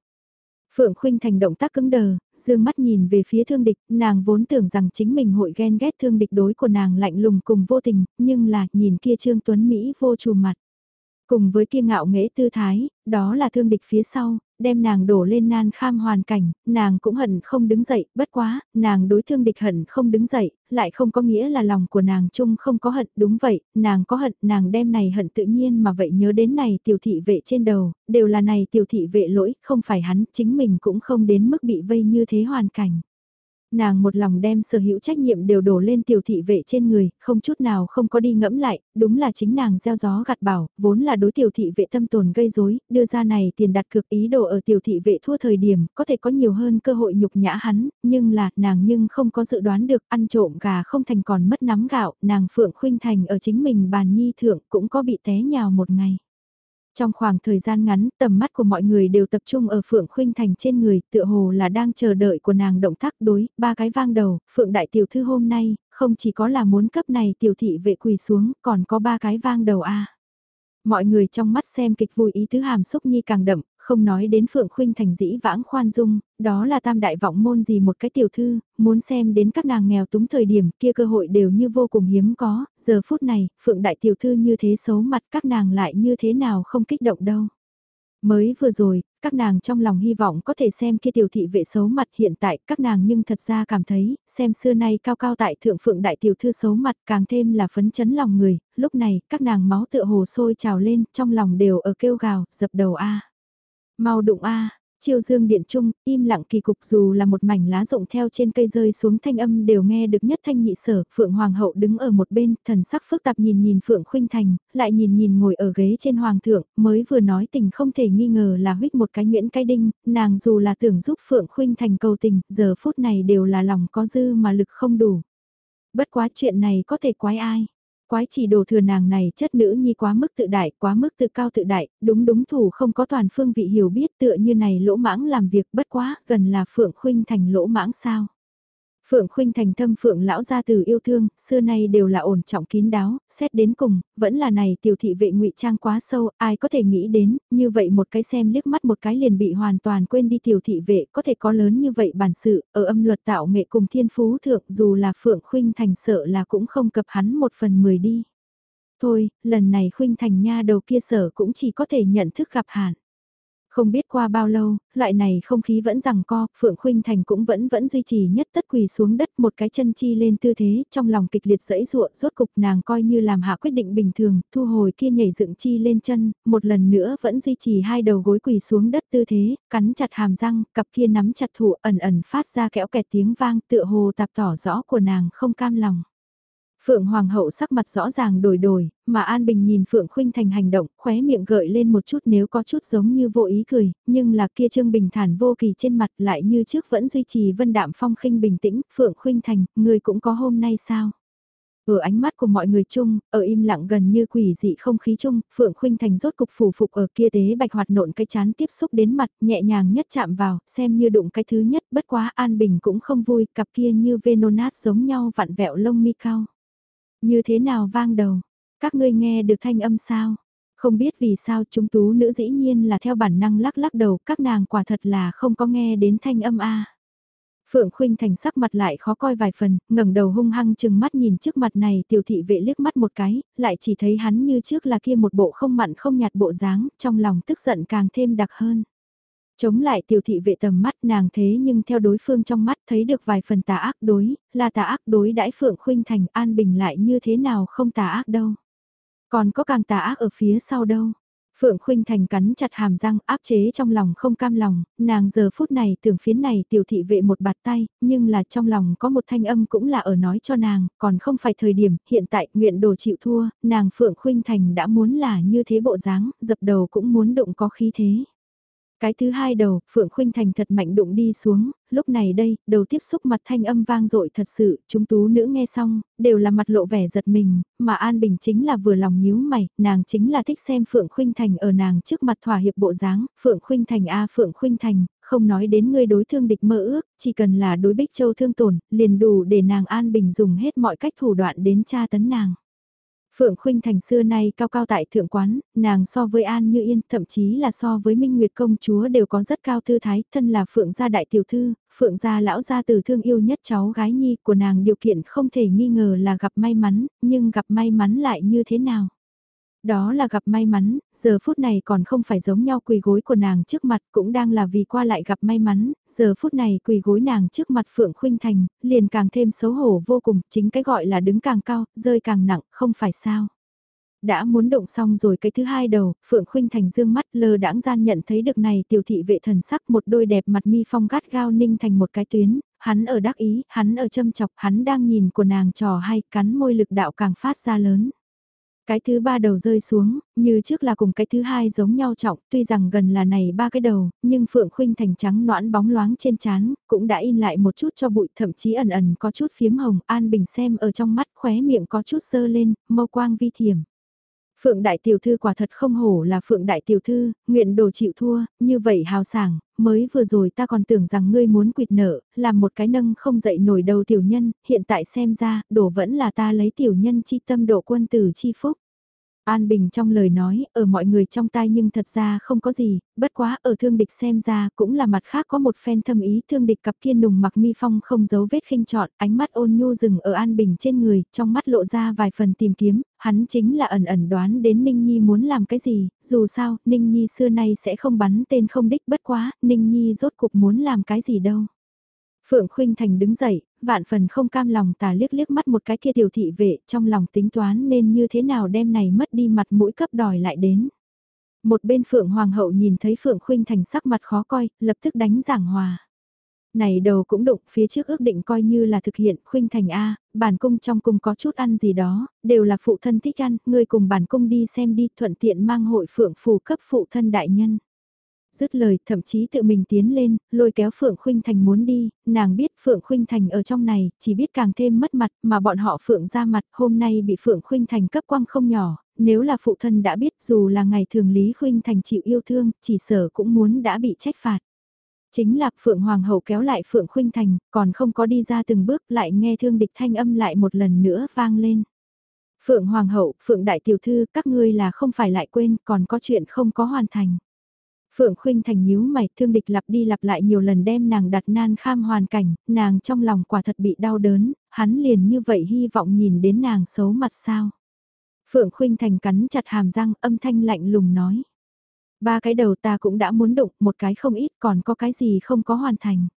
A: Phượng Khuynh thành động tác cứng đờ, dương mắt nhìn về phía thương địch, nàng vốn tưởng rằng chính mình hội ghen ghét thương địch đối của nàng lạnh lùng cùng vô tình, nhưng là nhìn kia Trương Tuấn Mỹ vô trù mặt. Cùng với kia ngạo nghễ tư thái, đó là thương địch phía sau, đem nàng đổ lên nan kham hoàn cảnh, nàng cũng hận không đứng dậy, bất quá, nàng đối thương địch hận không đứng dậy, lại không có nghĩa là lòng của nàng chung không có hận, đúng vậy, nàng có hận, nàng đem này hận tự nhiên mà vậy nhớ đến này tiểu thị vệ trên đầu, đều là này tiểu thị vệ lỗi, không phải hắn, chính mình cũng không đến mức bị vây như thế hoàn cảnh nàng một lòng đem sở hữu trách nhiệm đều đổ lên tiểu thị vệ trên người, không chút nào không có đi ngẫm lại, đúng là chính nàng gieo gió gặt bảo, vốn là đối tiểu thị vệ tâm tồn gây rối, đưa ra này tiền đặt cược ý đồ ở tiểu thị vệ thua thời điểm, có thể có nhiều hơn cơ hội nhục nhã hắn, nhưng là, nàng nhưng không có dự đoán được ăn trộm gà không thành còn mất nắm gạo, nàng Phượng Khuynh Thành ở chính mình bàn nhi thượng cũng có bị té nhào một ngày. Trong khoảng thời gian ngắn, tầm mắt của mọi người đều tập trung ở Phượng Khuynh Thành trên người, tựa hồ là đang chờ đợi của nàng động tác đối, ba cái vang đầu, Phượng Đại Tiểu Thư hôm nay, không chỉ có là muốn cấp này tiểu thị vệ quỳ xuống, còn có ba cái vang đầu a. Mọi người trong mắt xem kịch vui ý tứ hàm xúc nhi càng đậm, không nói đến Phượng Khuynh thành dĩ vãng khoan dung, đó là tam đại vọng môn gì một cái tiểu thư, muốn xem đến các nàng nghèo túng thời điểm kia cơ hội đều như vô cùng hiếm có, giờ phút này, Phượng đại tiểu thư như thế xấu mặt các nàng lại như thế nào không kích động đâu. Mới vừa rồi, các nàng trong lòng hy vọng có thể xem kia tiểu thị vệ xấu mặt hiện tại các nàng nhưng thật ra cảm thấy, xem xưa nay cao cao tại thượng phượng đại tiểu thư xấu mặt càng thêm là phấn chấn lòng người, lúc này các nàng máu tựa hồ sôi trào lên trong lòng đều ở kêu gào, dập đầu a Mau đụng a Chiêu dương điện trung, im lặng kỳ cục dù là một mảnh lá rụng theo trên cây rơi xuống thanh âm đều nghe được nhất thanh nhị sở, Phượng Hoàng hậu đứng ở một bên, thần sắc phức tạp nhìn nhìn Phượng Khuynh Thành, lại nhìn nhìn ngồi ở ghế trên Hoàng thượng, mới vừa nói tình không thể nghi ngờ là huyết một cái nguyễn cái đinh, nàng dù là tưởng giúp Phượng Khuynh Thành cầu tình, giờ phút này đều là lòng có dư mà lực không đủ. Bất quá chuyện này có thể quái ai quái chỉ đồ thừa nàng này chất nữ nhi quá mức tự đại, quá mức tự cao tự đại, đúng đúng thủ không có toàn phương vị hiểu biết tựa như này lỗ mãng làm việc bất quá, gần là Phượng Khuynh thành lỗ mãng sao. Phượng Khuynh thành thâm Phượng lão gia từ yêu thương, xưa nay đều là ổn trọng kín đáo, xét đến cùng, vẫn là này tiểu thị vệ ngụy trang quá sâu, ai có thể nghĩ đến, như vậy một cái xem liếc mắt một cái liền bị hoàn toàn quên đi tiểu thị vệ, có thể có lớn như vậy bản sự, ở âm luật tạo nghệ cùng thiên phú thượng dù là Phượng Khuynh thành sợ là cũng không cập hắn một phần mười đi. Thôi, lần này Khuynh thành nha đầu kia sở cũng chỉ có thể nhận thức gặp hạn. Không biết qua bao lâu, loại này không khí vẫn rằng co, Phượng Khuynh Thành cũng vẫn vẫn duy trì nhất tất quỳ xuống đất một cái chân chi lên tư thế, trong lòng kịch liệt dẫy ruộng, rốt cục nàng coi như làm hạ quyết định bình thường, thu hồi kia nhảy dựng chi lên chân, một lần nữa vẫn duy trì hai đầu gối quỳ xuống đất tư thế, cắn chặt hàm răng, cặp kia nắm chặt thủ ẩn ẩn phát ra kẽo kẹt tiếng vang tựa hồ tạp tỏ rõ của nàng không cam lòng. Phượng Hoàng hậu sắc mặt rõ ràng đổi đổi, mà An Bình nhìn Phượng Khuynh Thành hành động, khóe miệng gợi lên một chút nếu có chút giống như vô ý cười, nhưng là kia Trương Bình thản vô kỳ trên mặt lại như trước vẫn duy trì vân đạm phong khinh bình tĩnh, Phượng Khuynh Thành, người cũng có hôm nay sao? Ở ánh mắt của mọi người chung, ở im lặng gần như quỷ dị không khí chung, Phượng Khuynh Thành rốt cục phủ phục ở kia tế bạch hoạt nộn cái chán tiếp xúc đến mặt, nhẹ nhàng nhất chạm vào, xem như đụng cái thứ nhất, bất quá An Bình cũng không vui, cặp kia như Venonat giống nhau vặn vẹo lông mi cao. Như thế nào vang đầu? Các ngươi nghe được thanh âm sao? Không biết vì sao chúng tú nữ dĩ nhiên là theo bản năng lắc lắc đầu, các nàng quả thật là không có nghe đến thanh âm a. Phượng Khuynh Thành sắc mặt lại khó coi vài phần, ngẩng đầu hung hăng chừng mắt nhìn trước mặt này tiểu thị vệ liếc mắt một cái, lại chỉ thấy hắn như trước là kia một bộ không mặn không nhạt bộ dáng, trong lòng tức giận càng thêm đặc hơn. Chống lại tiểu thị vệ tầm mắt nàng thế nhưng theo đối phương trong mắt thấy được vài phần tà ác đối, là tà ác đối đãi Phượng Khuynh Thành an bình lại như thế nào không tà ác đâu. Còn có càng tà ác ở phía sau đâu. Phượng Khuynh Thành cắn chặt hàm răng áp chế trong lòng không cam lòng, nàng giờ phút này tưởng phiến này tiểu thị vệ một bạt tay, nhưng là trong lòng có một thanh âm cũng là ở nói cho nàng, còn không phải thời điểm, hiện tại nguyện đồ chịu thua, nàng Phượng Khuynh Thành đã muốn là như thế bộ dáng, dập đầu cũng muốn đụng có khí thế. Cái thứ hai đầu, Phượng Khuynh Thành thật mạnh đụng đi xuống, lúc này đây, đầu tiếp xúc mặt thanh âm vang dội thật sự, chúng tú nữ nghe xong, đều là mặt lộ vẻ giật mình, mà An Bình chính là vừa lòng nhíu mày, nàng chính là thích xem Phượng Khuynh Thành ở nàng trước mặt thỏa hiệp bộ dáng, Phượng Khuynh Thành a Phượng Khuynh Thành, không nói đến ngươi đối thương địch mơ ước, chỉ cần là đối Bích Châu thương tổn, liền đủ để nàng An Bình dùng hết mọi cách thủ đoạn đến tra tấn nàng. Phượng Khuynh Thành xưa nay cao cao tại thượng quán, nàng so với An Như Yên, thậm chí là so với Minh Nguyệt công chúa đều có rất cao tư thái, thân là Phượng gia đại tiểu thư, Phượng gia lão gia từ thương yêu nhất cháu gái nhi của nàng điều kiện không thể nghi ngờ là gặp may mắn, nhưng gặp may mắn lại như thế nào? Đó là gặp may mắn, giờ phút này còn không phải giống nhau quỳ gối của nàng trước mặt cũng đang là vì qua lại gặp may mắn, giờ phút này quỳ gối nàng trước mặt Phượng Khuynh Thành, liền càng thêm xấu hổ vô cùng, chính cái gọi là đứng càng cao, rơi càng nặng, không phải sao. Đã muốn động xong rồi cái thứ hai đầu, Phượng Khuynh Thành dương mắt lơ đãng gian nhận thấy được này tiểu thị vệ thần sắc một đôi đẹp mặt mi phong gắt gao ninh thành một cái tuyến, hắn ở đắc ý, hắn ở châm chọc, hắn đang nhìn của nàng trò hay cắn môi lực đạo càng phát ra lớn. Cái thứ ba đầu rơi xuống, như trước là cùng cái thứ hai giống nhau trọng, tuy rằng gần là này ba cái đầu, nhưng Phượng Khuynh thành trắng noãn bóng loáng trên chán, cũng đã in lại một chút cho bụi thậm chí ẩn ẩn có chút phiếm hồng, An Bình xem ở trong mắt khóe miệng có chút sơ lên, mâu quang vi thiểm. Phượng Đại Tiểu Thư quả thật không hổ là Phượng Đại Tiểu Thư, nguyện đồ chịu thua, như vậy hào sảng, mới vừa rồi ta còn tưởng rằng ngươi muốn quỵt nợ, làm một cái nâng không dậy nổi đầu tiểu nhân, hiện tại xem ra, đồ vẫn là ta lấy tiểu nhân chi tâm độ quân tử chi phúc. An Bình trong lời nói, ở mọi người trong tai nhưng thật ra không có gì, bất quá ở thương địch xem ra cũng là mặt khác có một phen thâm ý thương địch cặp kia nùng mặc mi phong không giấu vết khinh trọn, ánh mắt ôn nhu dừng ở An Bình trên người, trong mắt lộ ra vài phần tìm kiếm, hắn chính là ẩn ẩn đoán đến Ninh Nhi muốn làm cái gì, dù sao, Ninh Nhi xưa nay sẽ không bắn tên không đích bất quá, Ninh Nhi rốt cục muốn làm cái gì đâu. Phượng Khuynh Thành đứng dậy, vạn phần không cam lòng tà liếc liếc mắt một cái kia tiểu thị vệ trong lòng tính toán nên như thế nào đem này mất đi mặt mũi cấp đòi lại đến. Một bên Phượng Hoàng hậu nhìn thấy Phượng Khuynh Thành sắc mặt khó coi, lập tức đánh giảng hòa. Này đầu cũng đụng, phía trước ước định coi như là thực hiện, Khuynh Thành A, bản cung trong cung có chút ăn gì đó, đều là phụ thân thích ăn, ngươi cùng bản cung đi xem đi, thuận tiện mang hội Phượng phù cấp phụ thân đại nhân. Dứt lời, thậm chí tự mình tiến lên, lôi kéo Phượng Khuynh Thành muốn đi, nàng biết Phượng Khuynh Thành ở trong này, chỉ biết càng thêm mất mặt, mà bọn họ Phượng ra mặt, hôm nay bị Phượng Khuynh Thành cấp quang không nhỏ, nếu là phụ thân đã biết dù là ngày thường Lý Khuynh Thành chịu yêu thương, chỉ sở cũng muốn đã bị trách phạt. Chính là Phượng Hoàng hậu kéo lại Phượng Khuynh Thành, còn không có đi ra từng bước lại nghe thương địch thanh âm lại một lần nữa vang lên. Phượng Hoàng hậu, Phượng Đại Tiểu Thư, các ngươi là không phải lại quên, còn có chuyện không có hoàn thành. Phượng Khuynh Thành nhíu mày, thương địch lặp đi lặp lại nhiều lần đem nàng đặt nan kham hoàn cảnh, nàng trong lòng quả thật bị đau đớn, hắn liền như vậy hy vọng nhìn đến nàng xấu mặt sao. Phượng Khuynh Thành cắn chặt hàm răng, âm thanh lạnh lùng nói. Ba cái đầu ta cũng đã muốn đụng, một cái không ít, còn có cái gì không có hoàn thành.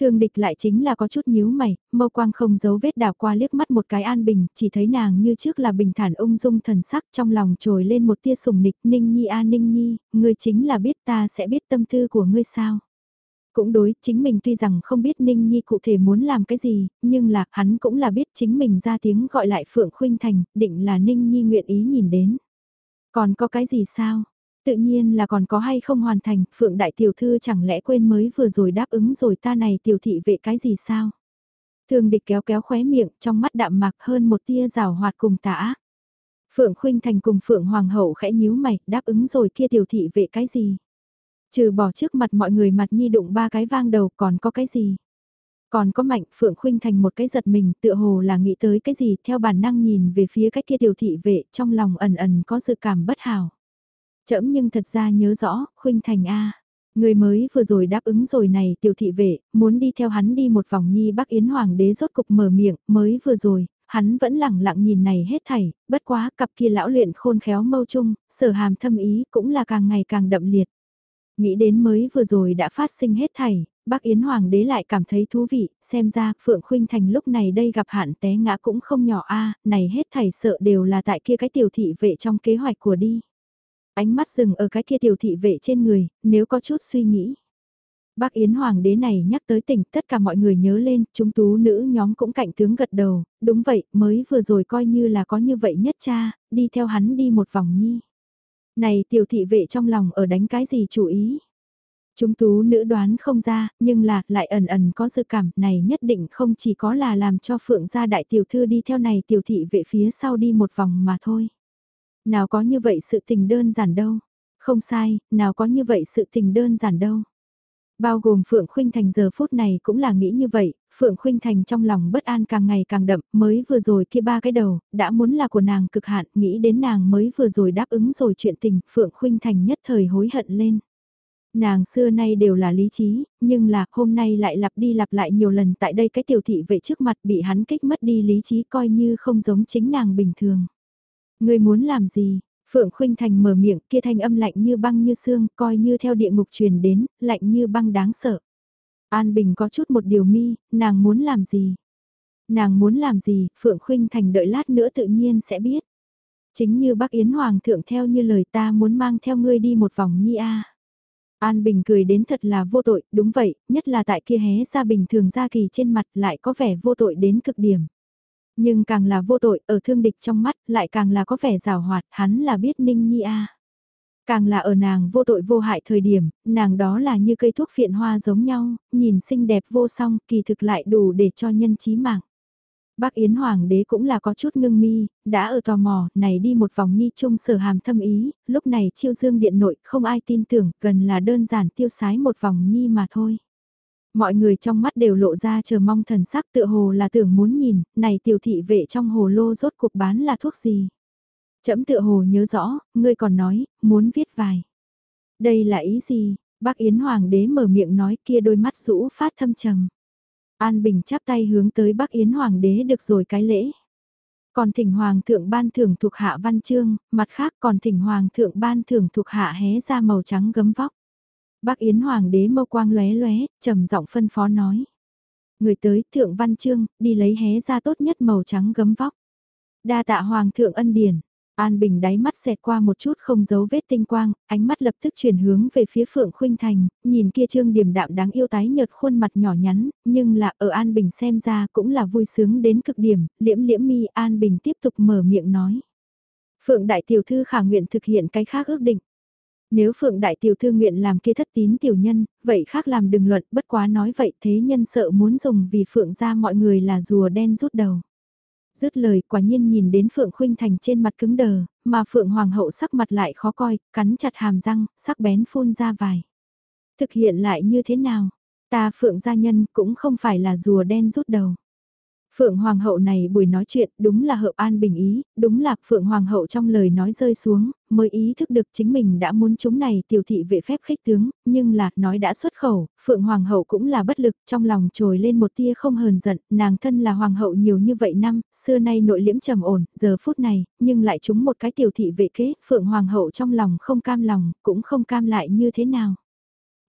A: Thương địch lại chính là có chút nhíu mày, mâu quang không giấu vết đào qua liếc mắt một cái an bình, chỉ thấy nàng như trước là bình thản ung dung thần sắc trong lòng trồi lên một tia sùng nịch ninh nhi a ninh nhi, ngươi chính là biết ta sẽ biết tâm tư của ngươi sao. Cũng đối, chính mình tuy rằng không biết Ninh Nhi cụ thể muốn làm cái gì, nhưng là, hắn cũng là biết chính mình ra tiếng gọi lại Phượng Khuynh Thành, định là Ninh Nhi nguyện ý nhìn đến. Còn có cái gì sao? Tự nhiên là còn có hay không hoàn thành, Phượng Đại Tiểu Thư chẳng lẽ quên mới vừa rồi đáp ứng rồi ta này tiểu thị vệ cái gì sao? thường địch kéo kéo khóe miệng, trong mắt đạm mạc hơn một tia rào hoạt cùng tả ác. Phượng Khuynh Thành cùng Phượng Hoàng hậu khẽ nhíu mày, đáp ứng rồi kia tiểu thị vệ cái gì? Trừ bỏ trước mặt mọi người mặt nhi đụng ba cái vang đầu còn có cái gì? Còn có mạnh Phượng Khuynh Thành một cái giật mình tựa hồ là nghĩ tới cái gì theo bản năng nhìn về phía cái kia tiểu thị vệ trong lòng ẩn ẩn có dự cảm bất hảo. Chậm nhưng thật ra nhớ rõ, Khuynh Thành A. Người mới vừa rồi đáp ứng rồi này tiểu thị vệ, muốn đi theo hắn đi một vòng nhi Bắc Yến Hoàng đế rốt cục mở miệng, mới vừa rồi, hắn vẫn lẳng lặng nhìn này hết thảy, bất quá cặp kia lão luyện khôn khéo mâu chung, sở hàm thâm ý cũng là càng ngày càng đậm liệt. Nghĩ đến mới vừa rồi đã phát sinh hết thảy, bác Yến Hoàng đế lại cảm thấy thú vị, xem ra Phượng Khuynh Thành lúc này đây gặp hạn té ngã cũng không nhỏ a này hết thảy sợ đều là tại kia cái tiểu thị vệ trong kế hoạch của đi. Ánh mắt dừng ở cái kia tiểu thị vệ trên người, nếu có chút suy nghĩ. Bác Yến Hoàng đế này nhắc tới tỉnh, tất cả mọi người nhớ lên, chúng tú nữ nhóm cũng cạnh tướng gật đầu, đúng vậy, mới vừa rồi coi như là có như vậy nhất cha, đi theo hắn đi một vòng nhi. Này tiểu thị vệ trong lòng ở đánh cái gì chú ý? Chúng tú nữ đoán không ra, nhưng là lại ẩn ẩn có dự cảm này nhất định không chỉ có là làm cho phượng gia đại tiểu thư đi theo này tiểu thị vệ phía sau đi một vòng mà thôi. Nào có như vậy sự tình đơn giản đâu. Không sai, nào có như vậy sự tình đơn giản đâu. Bao gồm Phượng Khuynh Thành giờ phút này cũng là nghĩ như vậy, Phượng Khuynh Thành trong lòng bất an càng ngày càng đậm, mới vừa rồi kia ba cái đầu, đã muốn là của nàng cực hạn, nghĩ đến nàng mới vừa rồi đáp ứng rồi chuyện tình, Phượng Khuynh Thành nhất thời hối hận lên. Nàng xưa nay đều là lý trí, nhưng là hôm nay lại lặp đi lặp lại nhiều lần tại đây cái tiểu thị vệ trước mặt bị hắn kích mất đi lý trí coi như không giống chính nàng bình thường. Người muốn làm gì? Phượng Khuynh Thành mở miệng kia thanh âm lạnh như băng như xương, coi như theo địa ngục truyền đến, lạnh như băng đáng sợ. An Bình có chút một điều mi, nàng muốn làm gì? Nàng muốn làm gì, Phượng Khuynh Thành đợi lát nữa tự nhiên sẽ biết. Chính như bác Yến Hoàng thượng theo như lời ta muốn mang theo ngươi đi một vòng nhi a. An Bình cười đến thật là vô tội, đúng vậy, nhất là tại kia hé ra bình thường ra kỳ trên mặt lại có vẻ vô tội đến cực điểm. Nhưng càng là vô tội, ở thương địch trong mắt, lại càng là có vẻ rào hoạt, hắn là biết ninh nhi a. Càng là ở nàng vô tội vô hại thời điểm, nàng đó là như cây thuốc phiện hoa giống nhau, nhìn xinh đẹp vô song, kỳ thực lại đủ để cho nhân chí mạng. Bác Yến Hoàng đế cũng là có chút ngưng mi, đã ở tò mò, này đi một vòng nhi trung sở hàm thâm ý, lúc này chiêu dương điện nội không ai tin tưởng, gần là đơn giản tiêu sái một vòng nhi mà thôi. Mọi người trong mắt đều lộ ra chờ mong thần sắc tựa hồ là tưởng muốn nhìn, này tiểu thị vệ trong hồ lô rốt cuộc bán là thuốc gì. Chấm tựa hồ nhớ rõ, ngươi còn nói, muốn viết vài. Đây là ý gì? Bác Yến Hoàng đế mở miệng nói kia đôi mắt rũ phát thâm trầm. An Bình chắp tay hướng tới Bắc Yến Hoàng đế được rồi cái lễ. Còn thỉnh Hoàng thượng ban thưởng thuộc hạ văn chương, mặt khác còn thỉnh Hoàng thượng ban thưởng thuộc hạ hé ra màu trắng gấm vóc bác Yến Hoàng đế mâu quang lóe lóe, trầm giọng phân phó nói. Người tới thượng văn chương, đi lấy hé ra tốt nhất màu trắng gấm vóc. Đa tạ Hoàng thượng ân điển. An Bình đáy mắt xẹt qua một chút không giấu vết tinh quang, ánh mắt lập tức chuyển hướng về phía Phượng Khuynh Thành, nhìn kia trương điểm đạm đáng yêu tái nhợt khuôn mặt nhỏ nhắn, nhưng là ở An Bình xem ra cũng là vui sướng đến cực điểm, liễm liễm mi An Bình tiếp tục mở miệng nói. Phượng Đại Tiểu Thư khả nguyện thực hiện cái khác ước định. Nếu Phượng Đại Tiểu Thư nguyện làm kia thất tín tiểu nhân, vậy khác làm đừng luận bất quá nói vậy thế nhân sợ muốn dùng vì Phượng ra mọi người là rùa đen rút đầu. Dứt lời quả nhiên nhìn đến Phượng Khuynh Thành trên mặt cứng đờ, mà Phượng Hoàng hậu sắc mặt lại khó coi, cắn chặt hàm răng, sắc bén phun ra vài. Thực hiện lại như thế nào? Ta Phượng gia nhân cũng không phải là rùa đen rút đầu. Phượng Hoàng hậu này buổi nói chuyện đúng là hợp an bình ý, đúng là Phượng Hoàng hậu trong lời nói rơi xuống, mới ý thức được chính mình đã muốn chúng này tiểu thị vệ phép khích tướng, nhưng là nói đã xuất khẩu, Phượng Hoàng hậu cũng là bất lực, trong lòng trồi lên một tia không hờn giận, nàng thân là Hoàng hậu nhiều như vậy năm, xưa nay nội liễm trầm ổn, giờ phút này, nhưng lại chúng một cái tiểu thị vệ kế, Phượng Hoàng hậu trong lòng không cam lòng, cũng không cam lại như thế nào.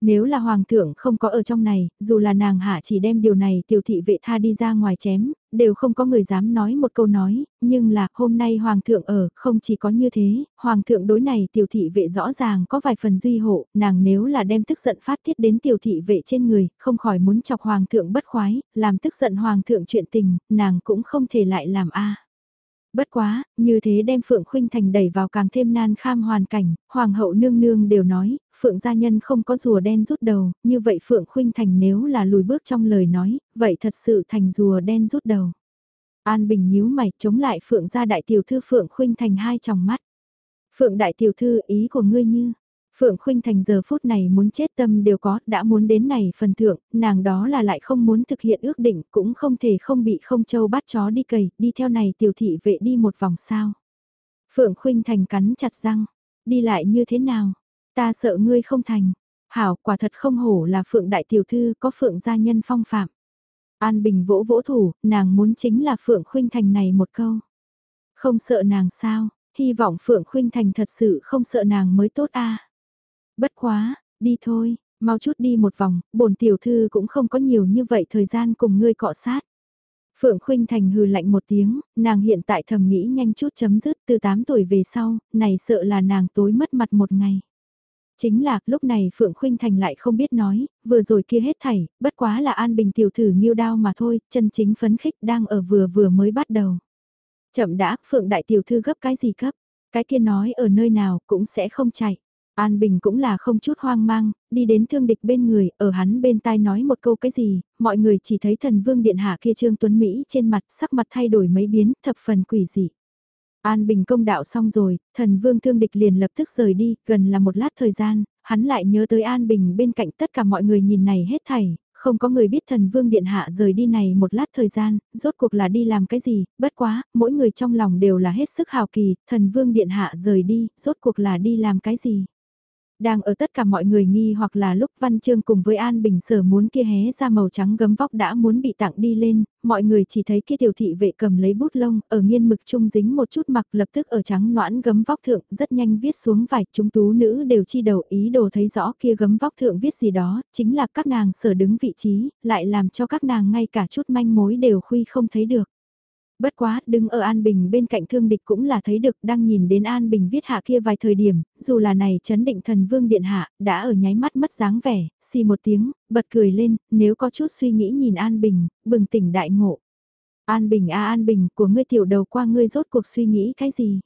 A: Nếu là hoàng thượng không có ở trong này, dù là nàng hạ chỉ đem điều này tiểu thị vệ tha đi ra ngoài chém, đều không có người dám nói một câu nói, nhưng là hôm nay hoàng thượng ở, không chỉ có như thế, hoàng thượng đối này tiểu thị vệ rõ ràng có vài phần duy hộ, nàng nếu là đem tức giận phát tiết đến tiểu thị vệ trên người, không khỏi muốn chọc hoàng thượng bất khoái, làm tức giận hoàng thượng chuyện tình, nàng cũng không thể lại làm a. Bất quá, như thế đem Phượng Khuynh Thành đẩy vào càng thêm nan kham hoàn cảnh, Hoàng hậu nương nương đều nói, Phượng gia nhân không có rùa đen rút đầu, như vậy Phượng Khuynh Thành nếu là lùi bước trong lời nói, vậy thật sự thành rùa đen rút đầu. An Bình nhíu mày chống lại Phượng gia đại tiểu thư Phượng Khuynh Thành hai tròng mắt. Phượng đại tiểu thư ý của ngươi như, Phượng Khuynh Thành giờ phút này muốn chết tâm đều có, đã muốn đến này phần thượng, nàng đó là lại không muốn thực hiện ước định, cũng không thể không bị không châu bắt chó đi cầy, đi theo này tiểu thị vệ đi một vòng sao. Phượng Khuynh Thành cắn chặt răng, đi lại như thế nào, ta sợ ngươi không thành. Hảo quả thật không hổ là Phượng Đại Tiểu Thư có Phượng gia nhân phong phạm. An Bình vỗ vỗ thủ, nàng muốn chính là Phượng Khuynh Thành này một câu. Không sợ nàng sao, hy vọng Phượng Khuynh Thành thật sự không sợ nàng mới tốt a. Bất quá, đi thôi, mau chút đi một vòng, bổn tiểu thư cũng không có nhiều như vậy thời gian cùng ngươi cọ sát. Phượng Khuynh Thành hừ lạnh một tiếng, nàng hiện tại thầm nghĩ nhanh chút chấm dứt từ 8 tuổi về sau, này sợ là nàng tối mất mặt một ngày. Chính là, lúc này Phượng Khuynh Thành lại không biết nói, vừa rồi kia hết thảy, bất quá là an bình tiểu thử nghiêu đao mà thôi, chân chính phấn khích đang ở vừa vừa mới bắt đầu. Chậm đã, Phượng Đại Tiểu Thư gấp cái gì cấp, cái kia nói ở nơi nào cũng sẽ không chạy. An Bình cũng là không chút hoang mang, đi đến thương địch bên người, ở hắn bên tai nói một câu cái gì, mọi người chỉ thấy thần vương điện hạ kia Trương Tuấn Mỹ trên mặt sắc mặt thay đổi mấy biến, thập phần quỷ dị. An Bình công đạo xong rồi, thần vương thương địch liền lập tức rời đi, gần là một lát thời gian, hắn lại nhớ tới An Bình bên cạnh tất cả mọi người nhìn này hết thảy, không có người biết thần vương điện hạ rời đi này một lát thời gian, rốt cuộc là đi làm cái gì, bất quá, mỗi người trong lòng đều là hết sức hào kỳ, thần vương điện hạ rời đi, rốt cuộc là đi làm cái gì. Đang ở tất cả mọi người nghi hoặc là lúc Văn Trương cùng với An Bình sở muốn kia hé ra màu trắng gấm vóc đã muốn bị tặng đi lên, mọi người chỉ thấy kia tiểu thị vệ cầm lấy bút lông, ở nghiên mực trung dính một chút mặc lập tức ở trắng noãn gấm vóc thượng, rất nhanh viết xuống vài, chúng tú nữ đều chi đầu ý đồ thấy rõ kia gấm vóc thượng viết gì đó, chính là các nàng sở đứng vị trí, lại làm cho các nàng ngay cả chút manh mối đều khuy không thấy được. Bất quá, đứng ở An Bình bên cạnh thương địch cũng là thấy được đang nhìn đến An Bình viết hạ kia vài thời điểm, dù là này chấn định thần vương điện hạ, đã ở nháy mắt mất dáng vẻ, xì một tiếng, bật cười lên, nếu có chút suy nghĩ nhìn An Bình, bừng tỉnh đại ngộ. An Bình a An Bình, của ngươi tiểu đầu qua ngươi rốt cuộc suy nghĩ cái gì?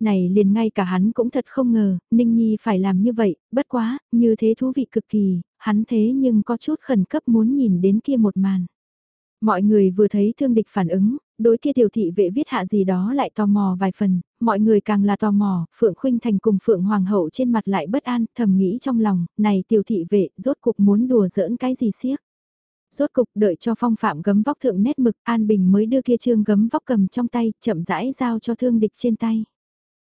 A: Này liền ngay cả hắn cũng thật không ngờ, Ninh Nhi phải làm như vậy, bất quá, như thế thú vị cực kỳ, hắn thế nhưng có chút khẩn cấp muốn nhìn đến kia một màn. Mọi người vừa thấy thương địch phản ứng, đối kia tiểu thị vệ viết hạ gì đó lại tò mò vài phần, mọi người càng là tò mò, Phượng Khuynh Thành cùng Phượng Hoàng hậu trên mặt lại bất an, thầm nghĩ trong lòng, này tiểu thị vệ, rốt cục muốn đùa giỡn cái gì siếc. Rốt cục đợi cho phong phạm gấm vóc thượng nét mực, An Bình mới đưa kia trương gấm vóc cầm trong tay, chậm rãi giao cho thương địch trên tay.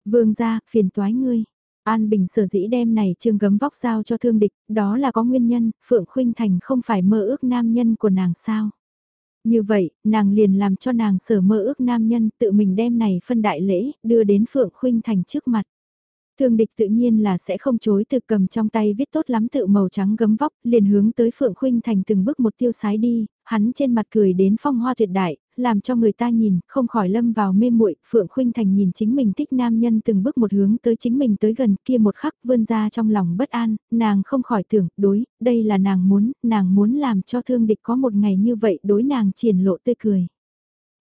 A: Vương ra, phiền toái ngươi. An Bình sở dĩ đem này trương gấm vóc giao cho thương địch, đó là có nguyên nhân, Phượng Khuynh Thành không phải mơ ước nam nhân của nàng sao. Như vậy, nàng liền làm cho nàng sở mơ ước nam nhân tự mình đem này phân đại lễ, đưa đến Phượng Khuynh Thành trước mặt. Thương địch tự nhiên là sẽ không chối từ cầm trong tay viết tốt lắm tự màu trắng gấm vóc, liền hướng tới Phượng Khuynh Thành từng bước một tiêu sái đi, hắn trên mặt cười đến phong hoa tuyệt đại, làm cho người ta nhìn, không khỏi lâm vào mê muội Phượng Khuynh Thành nhìn chính mình thích nam nhân từng bước một hướng tới chính mình tới gần kia một khắc vươn ra trong lòng bất an, nàng không khỏi tưởng, đối, đây là nàng muốn, nàng muốn làm cho thương địch có một ngày như vậy đối nàng triển lộ tươi cười.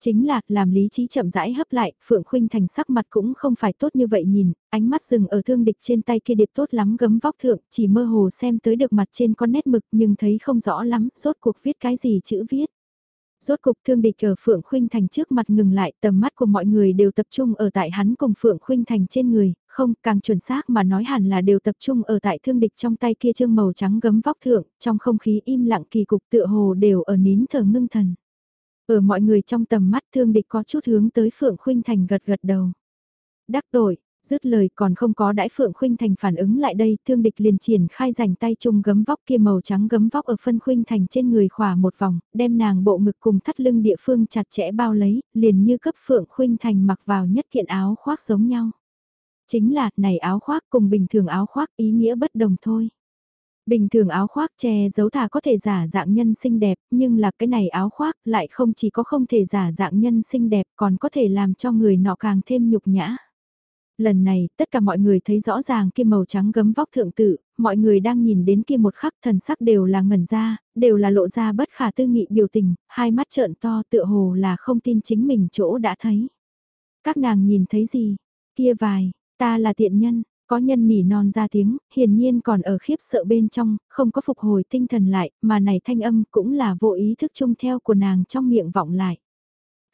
A: Chính là, làm lý trí chậm rãi hấp lại, Phượng Khuynh Thành sắc mặt cũng không phải tốt như vậy nhìn, ánh mắt dừng ở thương địch trên tay kia điệp tốt lắm gấm vóc thượng, chỉ mơ hồ xem tới được mặt trên con nét mực nhưng thấy không rõ lắm, rốt cuộc viết cái gì chữ viết. Rốt cục thương địch ở Phượng Khuynh Thành trước mặt ngừng lại, tầm mắt của mọi người đều tập trung ở tại hắn cùng Phượng Khuynh Thành trên người, không, càng chuẩn xác mà nói hẳn là đều tập trung ở tại thương địch trong tay kia trương màu trắng gấm vóc thượng, trong không khí im lặng kỳ cục tựa hồ đều ở nín thở ngưng thần. Ở mọi người trong tầm mắt thương địch có chút hướng tới Phượng Khuynh Thành gật gật đầu. Đắc tội, dứt lời còn không có đãi Phượng Khuynh Thành phản ứng lại đây, thương địch liền triển khai rảnh tay chung gấm vóc kia màu trắng gấm vóc ở phân Khuynh Thành trên người khỏa một vòng, đem nàng bộ ngực cùng thắt lưng địa phương chặt chẽ bao lấy, liền như cấp Phượng Khuynh Thành mặc vào nhất kiện áo khoác giống nhau. Chính là, này áo khoác cùng bình thường áo khoác ý nghĩa bất đồng thôi. Bình thường áo khoác che giấu thà có thể giả dạng nhân xinh đẹp, nhưng là cái này áo khoác lại không chỉ có không thể giả dạng nhân xinh đẹp còn có thể làm cho người nọ càng thêm nhục nhã. Lần này, tất cả mọi người thấy rõ ràng kia màu trắng gấm vóc thượng tự, mọi người đang nhìn đến kia một khắc thần sắc đều là ngẩn ra, đều là lộ ra bất khả tư nghị biểu tình, hai mắt trợn to tựa hồ là không tin chính mình chỗ đã thấy. Các nàng nhìn thấy gì? Kia vài, ta là tiện nhân, có nhân nỉ non ra tiếng, hiển nhiên còn ở khiếp sợ bên trong, không có phục hồi tinh thần lại, mà này thanh âm cũng là vô ý thức chung theo của nàng trong miệng vọng lại.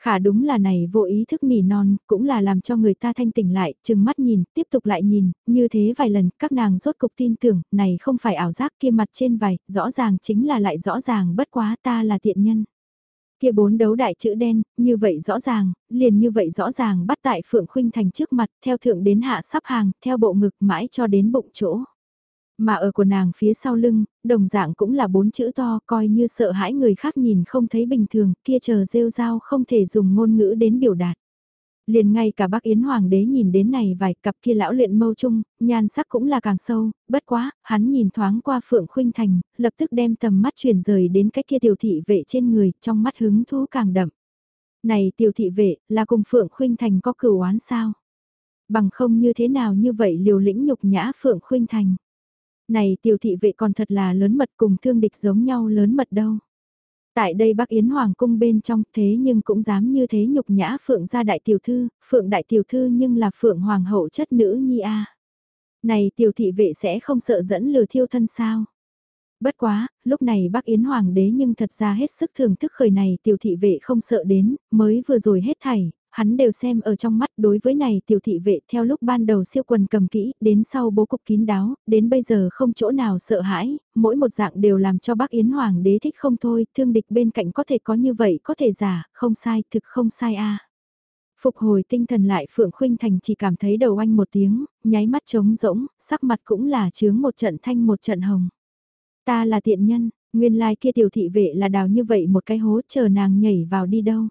A: Khả đúng là này vô ý thức nỉ non, cũng là làm cho người ta thanh tỉnh lại, chừng mắt nhìn, tiếp tục lại nhìn, như thế vài lần, các nàng rốt cục tin tưởng, này không phải ảo giác kia mặt trên vài, rõ ràng chính là lại rõ ràng bất quá ta là tiện nhân. Kia bốn đấu đại chữ đen, như vậy rõ ràng, liền như vậy rõ ràng bắt tại Phượng Khuynh Thành trước mặt, theo thượng đến hạ sắp hàng, theo bộ ngực mãi cho đến bụng chỗ. Mà ở của nàng phía sau lưng, đồng dạng cũng là bốn chữ to coi như sợ hãi người khác nhìn không thấy bình thường, kia chờ rêu rao không thể dùng ngôn ngữ đến biểu đạt. Liền ngay cả bác Yến Hoàng đế nhìn đến này vài cặp kia lão luyện mâu chung, nhan sắc cũng là càng sâu, bất quá, hắn nhìn thoáng qua Phượng Khuynh Thành, lập tức đem tầm mắt chuyển rời đến cái kia tiểu thị vệ trên người, trong mắt hứng thú càng đậm. Này tiểu thị vệ, là cùng Phượng Khuynh Thành có cửu oán sao? Bằng không như thế nào như vậy liều lĩnh nhục nhã Phượng Khuynh Thành. Này tiểu thị vệ còn thật là lớn mật cùng thương địch giống nhau lớn mật đâu. Tại đây Bắc Yến Hoàng cung bên trong thế nhưng cũng dám như thế nhục nhã Phượng gia đại tiểu thư, Phượng đại tiểu thư nhưng là Phượng Hoàng hậu chất nữ nhi a Này tiểu thị vệ sẽ không sợ dẫn lừa thiêu thân sao? Bất quá, lúc này bác Yến Hoàng đế nhưng thật ra hết sức thưởng thức khởi này tiểu thị vệ không sợ đến, mới vừa rồi hết thảy, hắn đều xem ở trong mắt đối với này tiểu thị vệ theo lúc ban đầu siêu quần cầm kỹ, đến sau bố cục kín đáo, đến bây giờ không chỗ nào sợ hãi, mỗi một dạng đều làm cho bác Yến Hoàng đế thích không thôi, thương địch bên cạnh có thể có như vậy, có thể giả, không sai, thực không sai a Phục hồi tinh thần lại Phượng Khuynh Thành chỉ cảm thấy đầu anh một tiếng, nháy mắt trống rỗng, sắc mặt cũng là chướng một trận thanh một trận hồng. Ta là tiện nhân, nguyên lai kia tiểu thị vệ là đào như vậy một cái hố chờ nàng nhảy vào đi đâu.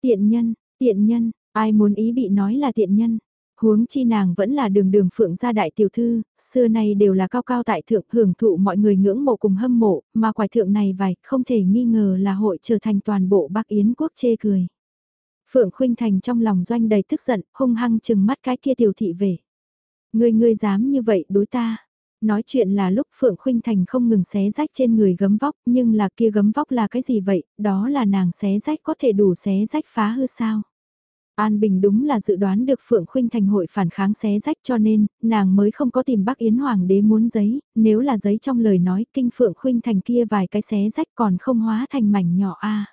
A: Tiện nhân, Tiện nhân, ai muốn ý bị nói là tiện nhân. Huống chi nàng vẫn là đường đường phượng gia đại tiểu thư, xưa nay đều là cao cao tại thượng hưởng thụ mọi người ngưỡng mộ cùng hâm mộ, mà quải thượng này vài không thể nghi ngờ là hội trở thành toàn bộ Bắc Yến quốc chê cười. Phượng Khuynh Thành trong lòng doanh đầy tức giận, hung hăng chừng mắt cái kia tiểu thị về. Ngươi ngươi dám như vậy đối ta, Nói chuyện là lúc Phượng Khuynh Thành không ngừng xé rách trên người gấm vóc, nhưng là kia gấm vóc là cái gì vậy, đó là nàng xé rách có thể đủ xé rách phá hư sao. An Bình đúng là dự đoán được Phượng Khuynh Thành hội phản kháng xé rách cho nên, nàng mới không có tìm Bắc Yến Hoàng đế muốn giấy, nếu là giấy trong lời nói kinh Phượng Khuynh Thành kia vài cái xé rách còn không hóa thành mảnh nhỏ a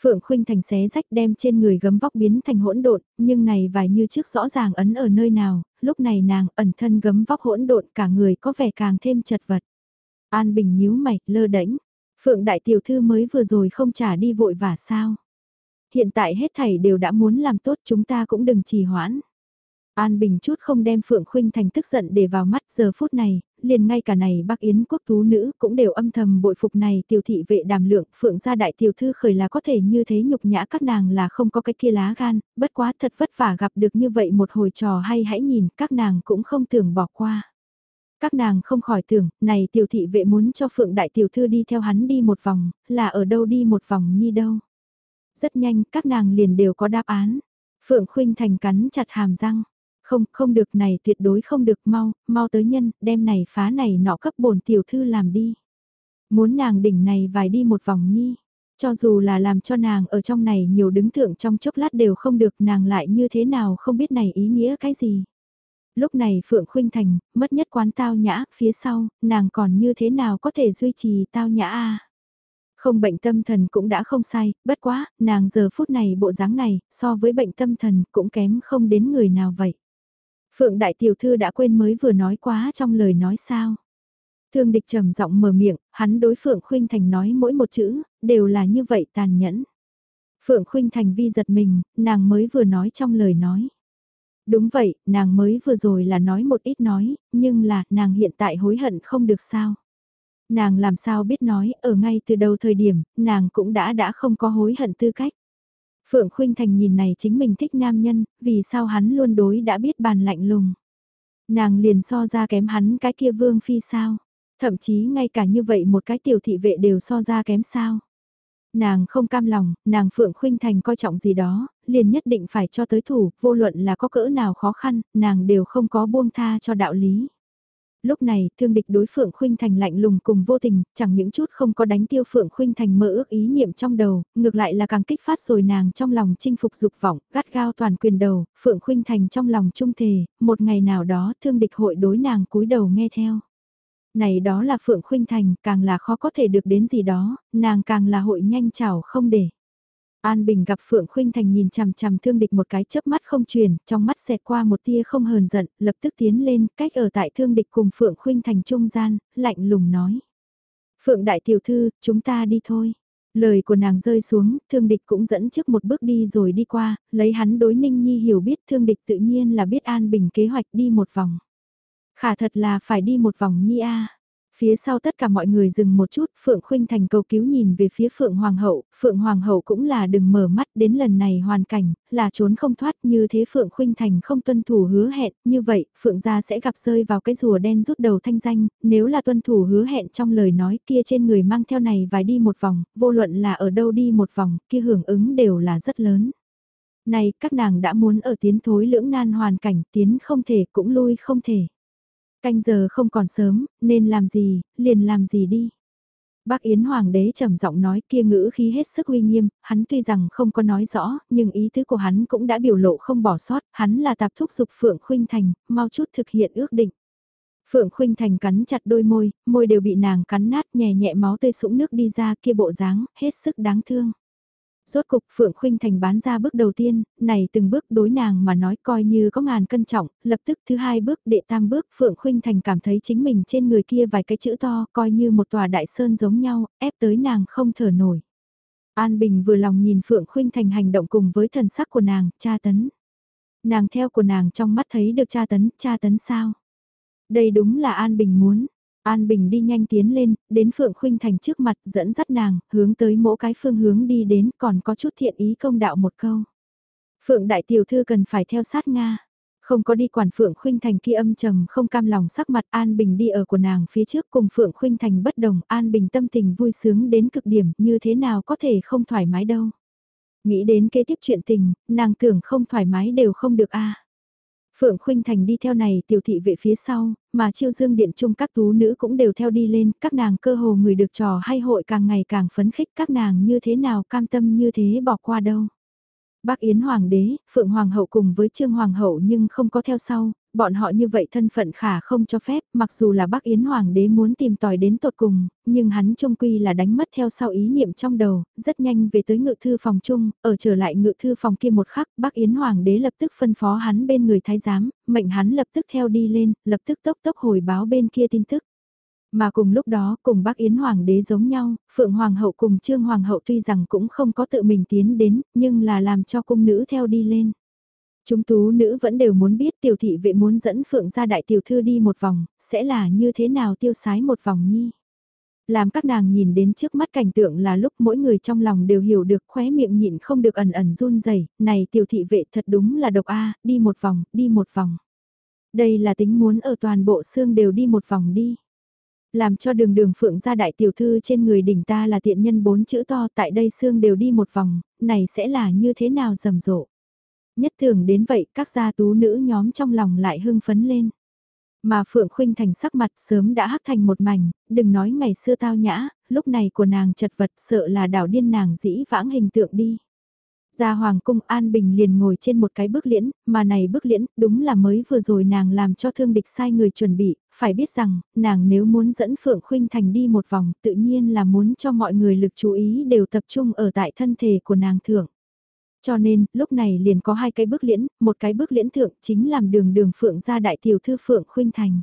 A: Phượng Khuynh Thành xé rách đem trên người gấm vóc biến thành hỗn độn, nhưng này vài như trước rõ ràng ấn ở nơi nào, lúc này nàng ẩn thân gấm vóc hỗn độn cả người có vẻ càng thêm chật vật. An Bình nhíu mày, lơ đễnh. Phượng đại tiểu thư mới vừa rồi không trả đi vội vả sao? Hiện tại hết thảy đều đã muốn làm tốt chúng ta cũng đừng trì hoãn. An Bình chút không đem Phượng Khuynh Thành tức giận để vào mắt giờ phút này, liền ngay cả này Bắc Yến quốc tú nữ cũng đều âm thầm bội phục này tiểu thị vệ đàm lượng Phượng gia đại tiểu thư khởi là có thể như thế nhục nhã các nàng là không có cái kia lá gan, bất quá thật vất vả gặp được như vậy một hồi trò hay hãy nhìn các nàng cũng không tưởng bỏ qua. Các nàng không khỏi tưởng, này tiểu thị vệ muốn cho Phượng đại tiểu thư đi theo hắn đi một vòng, là ở đâu đi một vòng như đâu. Rất nhanh các nàng liền đều có đáp án. Phượng Khuynh Thành cắn chặt hàm răng không, không được này tuyệt đối không được mau, mau tới nhân, đem này phá này nọ cấp bổn tiểu thư làm đi. Muốn nàng đỉnh này vài đi một vòng nhi, cho dù là làm cho nàng ở trong này nhiều đứng thượng trong chốc lát đều không được nàng lại như thế nào không biết này ý nghĩa cái gì. Lúc này Phượng Khuynh Thành, mất nhất quán tao nhã, phía sau, nàng còn như thế nào có thể duy trì tao nhã a không bệnh tâm thần cũng đã không sai, bất quá, nàng giờ phút này bộ dáng này, so với bệnh tâm thần cũng kém không đến người nào vậy. Phượng đại tiểu thư đã quên mới vừa nói quá trong lời nói sao. Thương địch trầm giọng mở miệng, hắn đối Phượng Khuynh Thành nói mỗi một chữ, đều là như vậy tàn nhẫn. Phượng Khuynh Thành vi giật mình, nàng mới vừa nói trong lời nói. Đúng vậy, nàng mới vừa rồi là nói một ít nói, nhưng là, nàng hiện tại hối hận không được sao. Nàng làm sao biết nói, ở ngay từ đầu thời điểm, nàng cũng đã đã không có hối hận tư cách. Phượng Khuynh Thành nhìn này chính mình thích nam nhân, vì sao hắn luôn đối đã biết bàn lạnh lùng. Nàng liền so ra kém hắn cái kia vương phi sao, thậm chí ngay cả như vậy một cái tiểu thị vệ đều so ra kém sao. Nàng không cam lòng, nàng Phượng Khuynh Thành coi trọng gì đó, liền nhất định phải cho tới thủ, vô luận là có cỡ nào khó khăn, nàng đều không có buông tha cho đạo lý. Lúc này, thương địch đối Phượng Khuynh Thành lạnh lùng cùng vô tình, chẳng những chút không có đánh tiêu Phượng Khuynh Thành mơ ước ý niệm trong đầu, ngược lại là càng kích phát rồi nàng trong lòng chinh phục dục vọng, gắt gao toàn quyền đầu, Phượng Khuynh Thành trong lòng trung thề, một ngày nào đó thương địch hội đối nàng cúi đầu nghe theo. Này đó là Phượng Khuynh Thành, càng là khó có thể được đến gì đó, nàng càng là hội nhanh chảo không để. An Bình gặp Phượng Khuynh Thành nhìn chằm chằm thương địch một cái chớp mắt không truyền, trong mắt xẹt qua một tia không hờn giận, lập tức tiến lên, cách ở tại thương địch cùng Phượng Khuynh Thành trung gian, lạnh lùng nói. Phượng Đại Tiểu Thư, chúng ta đi thôi. Lời của nàng rơi xuống, thương địch cũng dẫn trước một bước đi rồi đi qua, lấy hắn đối ninh nhi hiểu biết thương địch tự nhiên là biết An Bình kế hoạch đi một vòng. Khả thật là phải đi một vòng nhi a. Phía sau tất cả mọi người dừng một chút, Phượng Khuynh Thành cầu cứu nhìn về phía Phượng Hoàng hậu, Phượng Hoàng hậu cũng là đừng mở mắt đến lần này hoàn cảnh, là trốn không thoát như thế Phượng Khuynh Thành không tuân thủ hứa hẹn, như vậy, Phượng gia sẽ gặp rơi vào cái rùa đen rút đầu thanh danh, nếu là tuân thủ hứa hẹn trong lời nói kia trên người mang theo này vài đi một vòng, vô luận là ở đâu đi một vòng, kia hưởng ứng đều là rất lớn. Này, các nàng đã muốn ở tiến thối lưỡng nan hoàn cảnh, tiến không thể cũng lui không thể. Canh giờ không còn sớm, nên làm gì, liền làm gì đi. Bác Yến Hoàng đế trầm giọng nói kia ngữ khí hết sức uy nghiêm, hắn tuy rằng không có nói rõ, nhưng ý tứ của hắn cũng đã biểu lộ không bỏ sót, hắn là tạp thúc dục Phượng Khuynh Thành, mau chút thực hiện ước định. Phượng Khuynh Thành cắn chặt đôi môi, môi đều bị nàng cắn nát nhẹ nhẹ máu tươi sũng nước đi ra kia bộ dáng, hết sức đáng thương. Rốt cục Phượng Khuynh Thành bán ra bước đầu tiên, này từng bước đối nàng mà nói coi như có ngàn cân trọng, lập tức thứ hai bước đệ tam bước Phượng Khuynh Thành cảm thấy chính mình trên người kia vài cái chữ to coi như một tòa đại sơn giống nhau, ép tới nàng không thở nổi. An Bình vừa lòng nhìn Phượng Khuynh Thành hành động cùng với thần sắc của nàng, cha tấn. Nàng theo của nàng trong mắt thấy được cha tấn, cha tấn sao? Đây đúng là An Bình muốn, An Bình đi nhanh tiến lên, đến Phượng Khuynh Thành trước mặt dẫn dắt nàng, hướng tới mỗi cái phương hướng đi đến còn có chút thiện ý công đạo một câu. Phượng Đại Tiểu Thư cần phải theo sát Nga. Không có đi quản Phượng Khuynh Thành kia âm trầm không cam lòng sắc mặt An Bình đi ở của nàng phía trước cùng Phượng Khuynh Thành bất đồng An Bình tâm tình vui sướng đến cực điểm như thế nào có thể không thoải mái đâu. Nghĩ đến kế tiếp chuyện tình, nàng tưởng không thoải mái đều không được a Phượng Khuynh Thành đi theo này tiểu thị vệ phía sau, mà chiêu dương điện chung các tú nữ cũng đều theo đi lên, các nàng cơ hồ người được trò hay hội càng ngày càng phấn khích các nàng như thế nào cam tâm như thế bỏ qua đâu. Bác Yến Hoàng đế, Phượng Hoàng hậu cùng với Trương Hoàng hậu nhưng không có theo sau, bọn họ như vậy thân phận khả không cho phép, mặc dù là bác Yến Hoàng đế muốn tìm tòi đến tột cùng, nhưng hắn trông quy là đánh mất theo sau ý niệm trong đầu, rất nhanh về tới ngự thư phòng chung, ở trở lại ngự thư phòng kia một khắc, bác Yến Hoàng đế lập tức phân phó hắn bên người thái giám, mệnh hắn lập tức theo đi lên, lập tức tốc tốc hồi báo bên kia tin tức. Mà cùng lúc đó, cùng bác Yến Hoàng đế giống nhau, Phượng Hoàng hậu cùng Trương Hoàng hậu tuy rằng cũng không có tự mình tiến đến, nhưng là làm cho cung nữ theo đi lên. Chúng tú nữ vẫn đều muốn biết tiểu thị vệ muốn dẫn Phượng ra đại tiểu thư đi một vòng, sẽ là như thế nào tiêu sái một vòng nhi. Làm các nàng nhìn đến trước mắt cảnh tượng là lúc mỗi người trong lòng đều hiểu được khóe miệng nhịn không được ẩn ẩn run rẩy này tiểu thị vệ thật đúng là độc A, đi một vòng, đi một vòng. Đây là tính muốn ở toàn bộ xương đều đi một vòng đi làm cho đường đường phượng gia đại tiểu thư trên người đỉnh ta là tiện nhân bốn chữ to tại đây xương đều đi một vòng, này sẽ là như thế nào rầm rộ. Nhất thường đến vậy các gia tú nữ nhóm trong lòng lại hưng phấn lên. Mà Phượng Khuynh Thành sắc mặt sớm đã hắc thành một mảnh, đừng nói ngày xưa tao nhã, lúc này của nàng chật vật sợ là đảo điên nàng dĩ vãng hình tượng đi. Gia Hoàng cung An Bình liền ngồi trên một cái bước liễn, mà này bước liễn đúng là mới vừa rồi nàng làm cho thương địch sai người chuẩn bị, phải biết rằng, nàng nếu muốn dẫn Phượng Khuynh Thành đi một vòng tự nhiên là muốn cho mọi người lực chú ý đều tập trung ở tại thân thể của nàng thượng. Cho nên, lúc này liền có hai cái bước liễn, một cái bước liễn thượng chính làm đường đường Phượng ra đại tiểu thư Phượng Khuynh Thành.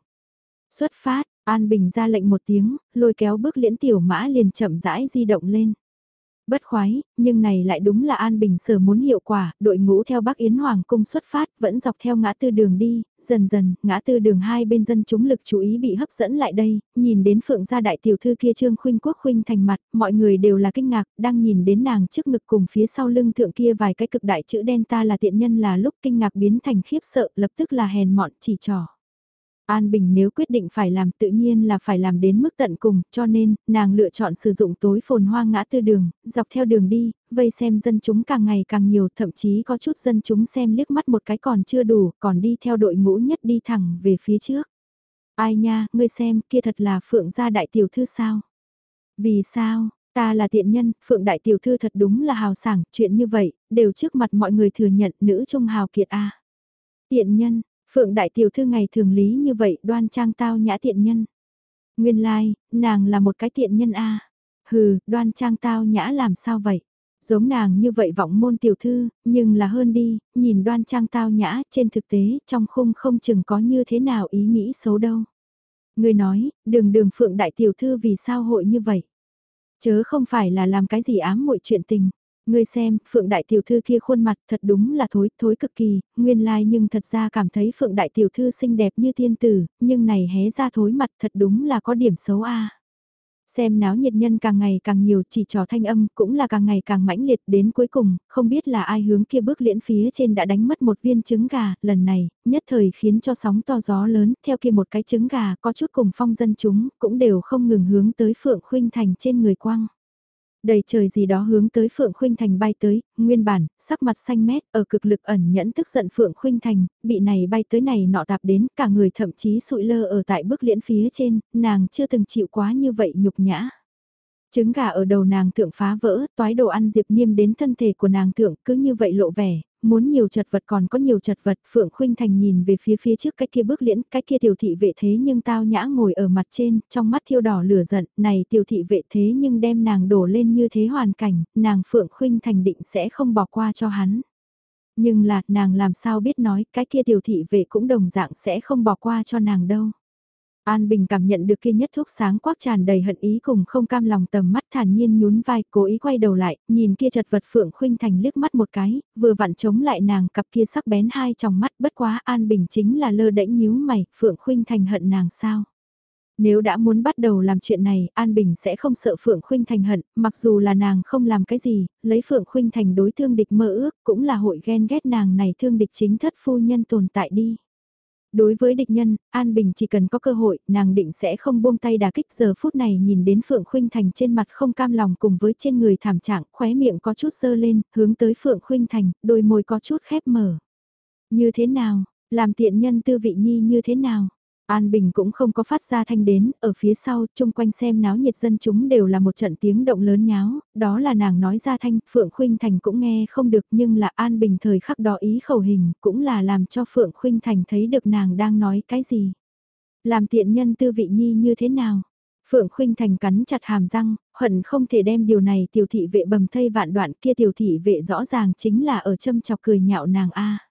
A: Xuất phát, An Bình ra lệnh một tiếng, lôi kéo bước liễn tiểu mã liền chậm rãi di động lên. Bất khoái, nhưng này lại đúng là An Bình sở muốn hiệu quả, đội ngũ theo Bắc Yến Hoàng cung xuất phát, vẫn dọc theo ngã tư đường đi, dần dần, ngã tư đường hai bên dân chúng lực chú ý bị hấp dẫn lại đây, nhìn đến phượng gia đại tiểu thư kia trương khuynh quốc khuynh thành mặt, mọi người đều là kinh ngạc, đang nhìn đến nàng trước ngực cùng phía sau lưng thượng kia vài cái cực đại chữ đen ta là tiện nhân là lúc kinh ngạc biến thành khiếp sợ, lập tức là hèn mọn chỉ trò. An Bình nếu quyết định phải làm tự nhiên là phải làm đến mức tận cùng, cho nên, nàng lựa chọn sử dụng tối phồn hoa ngã tư đường, dọc theo đường đi, vây xem dân chúng càng ngày càng nhiều, thậm chí có chút dân chúng xem liếc mắt một cái còn chưa đủ, còn đi theo đội ngũ nhất đi thẳng về phía trước. Ai nha, ngươi xem, kia thật là Phượng gia đại tiểu thư sao? Vì sao, ta là tiện nhân, Phượng đại tiểu thư thật đúng là hào sảng, chuyện như vậy, đều trước mặt mọi người thừa nhận nữ trung hào kiệt a. Tiện nhân, Phượng đại tiểu thư ngày thường lý như vậy đoan trang tao nhã tiện nhân. Nguyên lai, like, nàng là một cái tiện nhân a. Hừ, đoan trang tao nhã làm sao vậy? Giống nàng như vậy vọng môn tiểu thư, nhưng là hơn đi, nhìn đoan trang tao nhã, trên thực tế, trong khung không chừng có như thế nào ý nghĩ xấu đâu. Người nói, đường đường phượng đại tiểu thư vì sao hội như vậy? Chớ không phải là làm cái gì ám muội chuyện tình. Ngươi xem, Phượng Đại Tiểu Thư kia khuôn mặt thật đúng là thối, thối cực kỳ, nguyên lai like nhưng thật ra cảm thấy Phượng Đại Tiểu Thư xinh đẹp như tiên tử, nhưng này hé ra thối mặt thật đúng là có điểm xấu a. Xem náo nhiệt nhân càng ngày càng nhiều chỉ trò thanh âm cũng là càng ngày càng mãnh liệt đến cuối cùng, không biết là ai hướng kia bước liễn phía trên đã đánh mất một viên trứng gà, lần này, nhất thời khiến cho sóng to gió lớn, theo kia một cái trứng gà có chút cùng phong dân chúng, cũng đều không ngừng hướng tới Phượng Khuynh Thành trên người quang. Đầy trời gì đó hướng tới Phượng Khuynh Thành bay tới, nguyên bản, sắc mặt xanh mét, ở cực lực ẩn nhẫn tức giận Phượng Khuynh Thành, bị này bay tới này nọ tạp đến, cả người thậm chí sụi lơ ở tại bức liễn phía trên, nàng chưa từng chịu quá như vậy nhục nhã. Trứng gà ở đầu nàng thượng phá vỡ, toái đồ ăn Diệp Niêm đến thân thể của nàng thượng cứ như vậy lộ vẻ, muốn nhiều chật vật còn có nhiều chật vật, Phượng Khuynh Thành nhìn về phía phía trước cái kia bước liễn, cái kia tiểu thị vệ thế nhưng tao nhã ngồi ở mặt trên, trong mắt thiêu đỏ lửa giận, này tiểu thị vệ thế nhưng đem nàng đổ lên như thế hoàn cảnh, nàng Phượng Khuynh Thành định sẽ không bỏ qua cho hắn. Nhưng là, nàng làm sao biết nói, cái kia tiểu thị vệ cũng đồng dạng sẽ không bỏ qua cho nàng đâu. An Bình cảm nhận được kia nhất thuốc sáng quắc tràn đầy hận ý cùng không cam lòng tầm mắt thản nhiên nhún vai, cố ý quay đầu lại, nhìn kia chật vật Phượng Khuynh Thành liếc mắt một cái, vừa vặn chống lại nàng cặp kia sắc bén hai trong mắt bất quá An Bình chính là lơ đễnh nhíu mày, Phượng Khuynh Thành hận nàng sao? Nếu đã muốn bắt đầu làm chuyện này, An Bình sẽ không sợ Phượng Khuynh Thành hận, mặc dù là nàng không làm cái gì, lấy Phượng Khuynh Thành đối thương địch mơ ước, cũng là hội ghen ghét nàng này thương địch chính thất phu nhân tồn tại đi. Đối với địch nhân, An Bình chỉ cần có cơ hội, nàng định sẽ không buông tay đà kích giờ phút này nhìn đến Phượng Khuynh Thành trên mặt không cam lòng cùng với trên người thảm trạng, khóe miệng có chút dơ lên, hướng tới Phượng Khuynh Thành, đôi môi có chút khép mở. Như thế nào, làm tiện nhân tư vị nhi như thế nào? An Bình cũng không có phát ra thanh đến, ở phía sau, chung quanh xem náo nhiệt dân chúng đều là một trận tiếng động lớn nháo, đó là nàng nói ra thanh, Phượng Khuynh Thành cũng nghe không được nhưng là An Bình thời khắc đó ý khẩu hình, cũng là làm cho Phượng Khuynh Thành thấy được nàng đang nói cái gì. Làm tiện nhân tư vị nhi như thế nào? Phượng Khuynh Thành cắn chặt hàm răng, hận không thể đem điều này tiểu thị vệ bầm thây vạn đoạn kia tiểu thị vệ rõ ràng chính là ở châm chọc cười nhạo nàng A.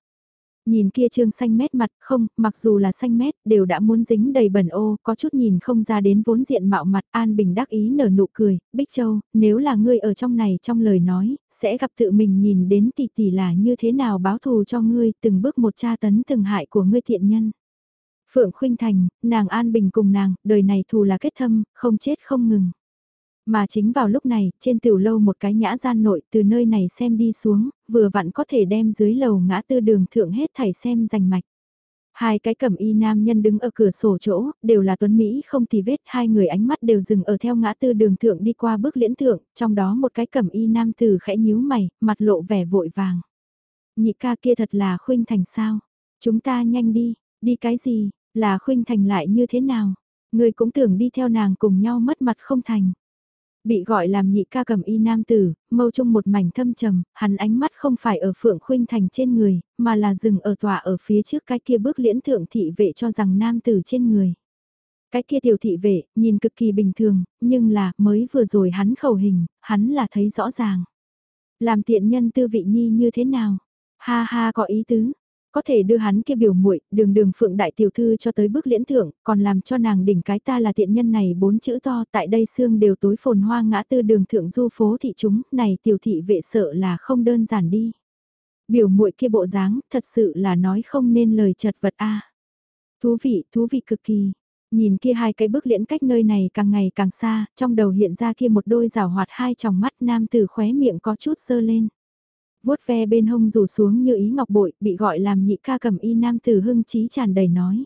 A: Nhìn kia trương xanh mét mặt không, mặc dù là xanh mét, đều đã muốn dính đầy bẩn ô, có chút nhìn không ra đến vốn diện mạo mặt An Bình đắc ý nở nụ cười, Bích Châu, nếu là ngươi ở trong này trong lời nói, sẽ gặp tự mình nhìn đến tỷ tỷ là như thế nào báo thù cho ngươi, từng bước một tra tấn từng hại của ngươi thiện nhân. Phượng Khuynh Thành, nàng An Bình cùng nàng, đời này thù là kết thâm, không chết không ngừng. Mà chính vào lúc này, trên tiểu lâu một cái nhã gian nội từ nơi này xem đi xuống, vừa vặn có thể đem dưới lầu ngã tư đường thượng hết thảy xem rành mạch. Hai cái cẩm y nam nhân đứng ở cửa sổ chỗ, đều là tuấn Mỹ không thì vết, hai người ánh mắt đều dừng ở theo ngã tư đường thượng đi qua bước liễn thượng, trong đó một cái cẩm y nam tử khẽ nhíu mày, mặt lộ vẻ vội vàng. Nhị ca kia thật là khuynh thành sao? Chúng ta nhanh đi, đi cái gì, là khuynh thành lại như thế nào? Người cũng tưởng đi theo nàng cùng nhau mất mặt không thành. Bị gọi làm nhị ca cầm y nam tử, mâu trung một mảnh thâm trầm, hắn ánh mắt không phải ở phượng khuynh thành trên người, mà là dừng ở tòa ở phía trước cái kia bước liễn thượng thị vệ cho rằng nam tử trên người. Cái kia tiểu thị vệ, nhìn cực kỳ bình thường, nhưng là, mới vừa rồi hắn khẩu hình, hắn là thấy rõ ràng. Làm tiện nhân tư vị nhi như thế nào? Ha ha có ý tứ, có thể đưa hắn kia biểu muội đường đường phượng đại tiểu thư cho tới bước liễn thượng, còn làm cho nàng đỉnh cái ta là tiện nhân này bốn chữ to tại đây xương đều tối phồn hoa ngã tư đường thượng du phố thị chúng, này tiểu thị vệ sợ là không đơn giản đi. Biểu muội kia bộ dáng, thật sự là nói không nên lời chật vật a. Thú vị, thú vị cực kỳ. Nhìn kia hai cái bước liễn cách nơi này càng ngày càng xa, trong đầu hiện ra kia một đôi rào hoạt hai tròng mắt nam tử khóe miệng có chút sơ lên vuốt ve bên hông rủ xuống như ý ngọc bội, bị gọi làm nhị ca cầm y nam tử hưng trí tràn đầy nói.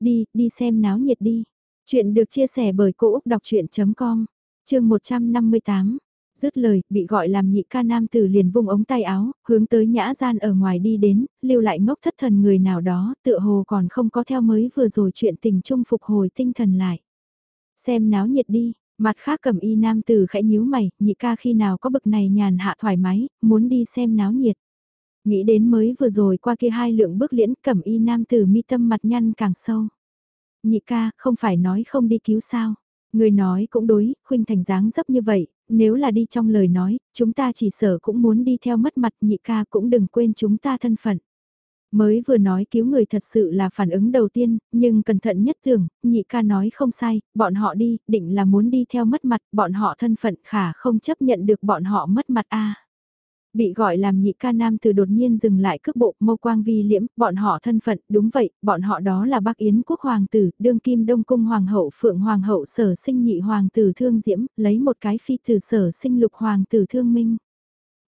A: Đi, đi xem náo nhiệt đi. Chuyện được chia sẻ bởi Cô Úc Đọc Chuyện.com, chương 158. Dứt lời, bị gọi làm nhị ca nam tử liền vung ống tay áo, hướng tới nhã gian ở ngoài đi đến, lưu lại ngốc thất thần người nào đó, tựa hồ còn không có theo mới vừa rồi chuyện tình chung phục hồi tinh thần lại. Xem náo nhiệt đi, mặt khác cầm y nam tử khẽ nhíu mày, nhị ca khi nào có bực này nhàn hạ thoải mái, muốn đi xem náo nhiệt. Nghĩ đến mới vừa rồi qua kia hai lượng bước liễn cầm y nam tử mi tâm mặt nhăn càng sâu. Nhị ca, không phải nói không đi cứu sao. Người nói cũng đối, khuynh thành dáng dấp như vậy, nếu là đi trong lời nói, chúng ta chỉ sở cũng muốn đi theo mất mặt nhị ca cũng đừng quên chúng ta thân phận. Mới vừa nói cứu người thật sự là phản ứng đầu tiên, nhưng cẩn thận nhất tưởng, nhị ca nói không sai, bọn họ đi, định là muốn đi theo mất mặt, bọn họ thân phận khả không chấp nhận được bọn họ mất mặt a Bị gọi làm nhị ca nam từ đột nhiên dừng lại cước bộ mâu quang vi liễm, bọn họ thân phận, đúng vậy, bọn họ đó là bác Yến quốc hoàng tử, đương kim đông cung hoàng hậu phượng hoàng hậu sở sinh nhị hoàng tử thương diễm, lấy một cái phi từ sở sinh lục hoàng tử thương minh.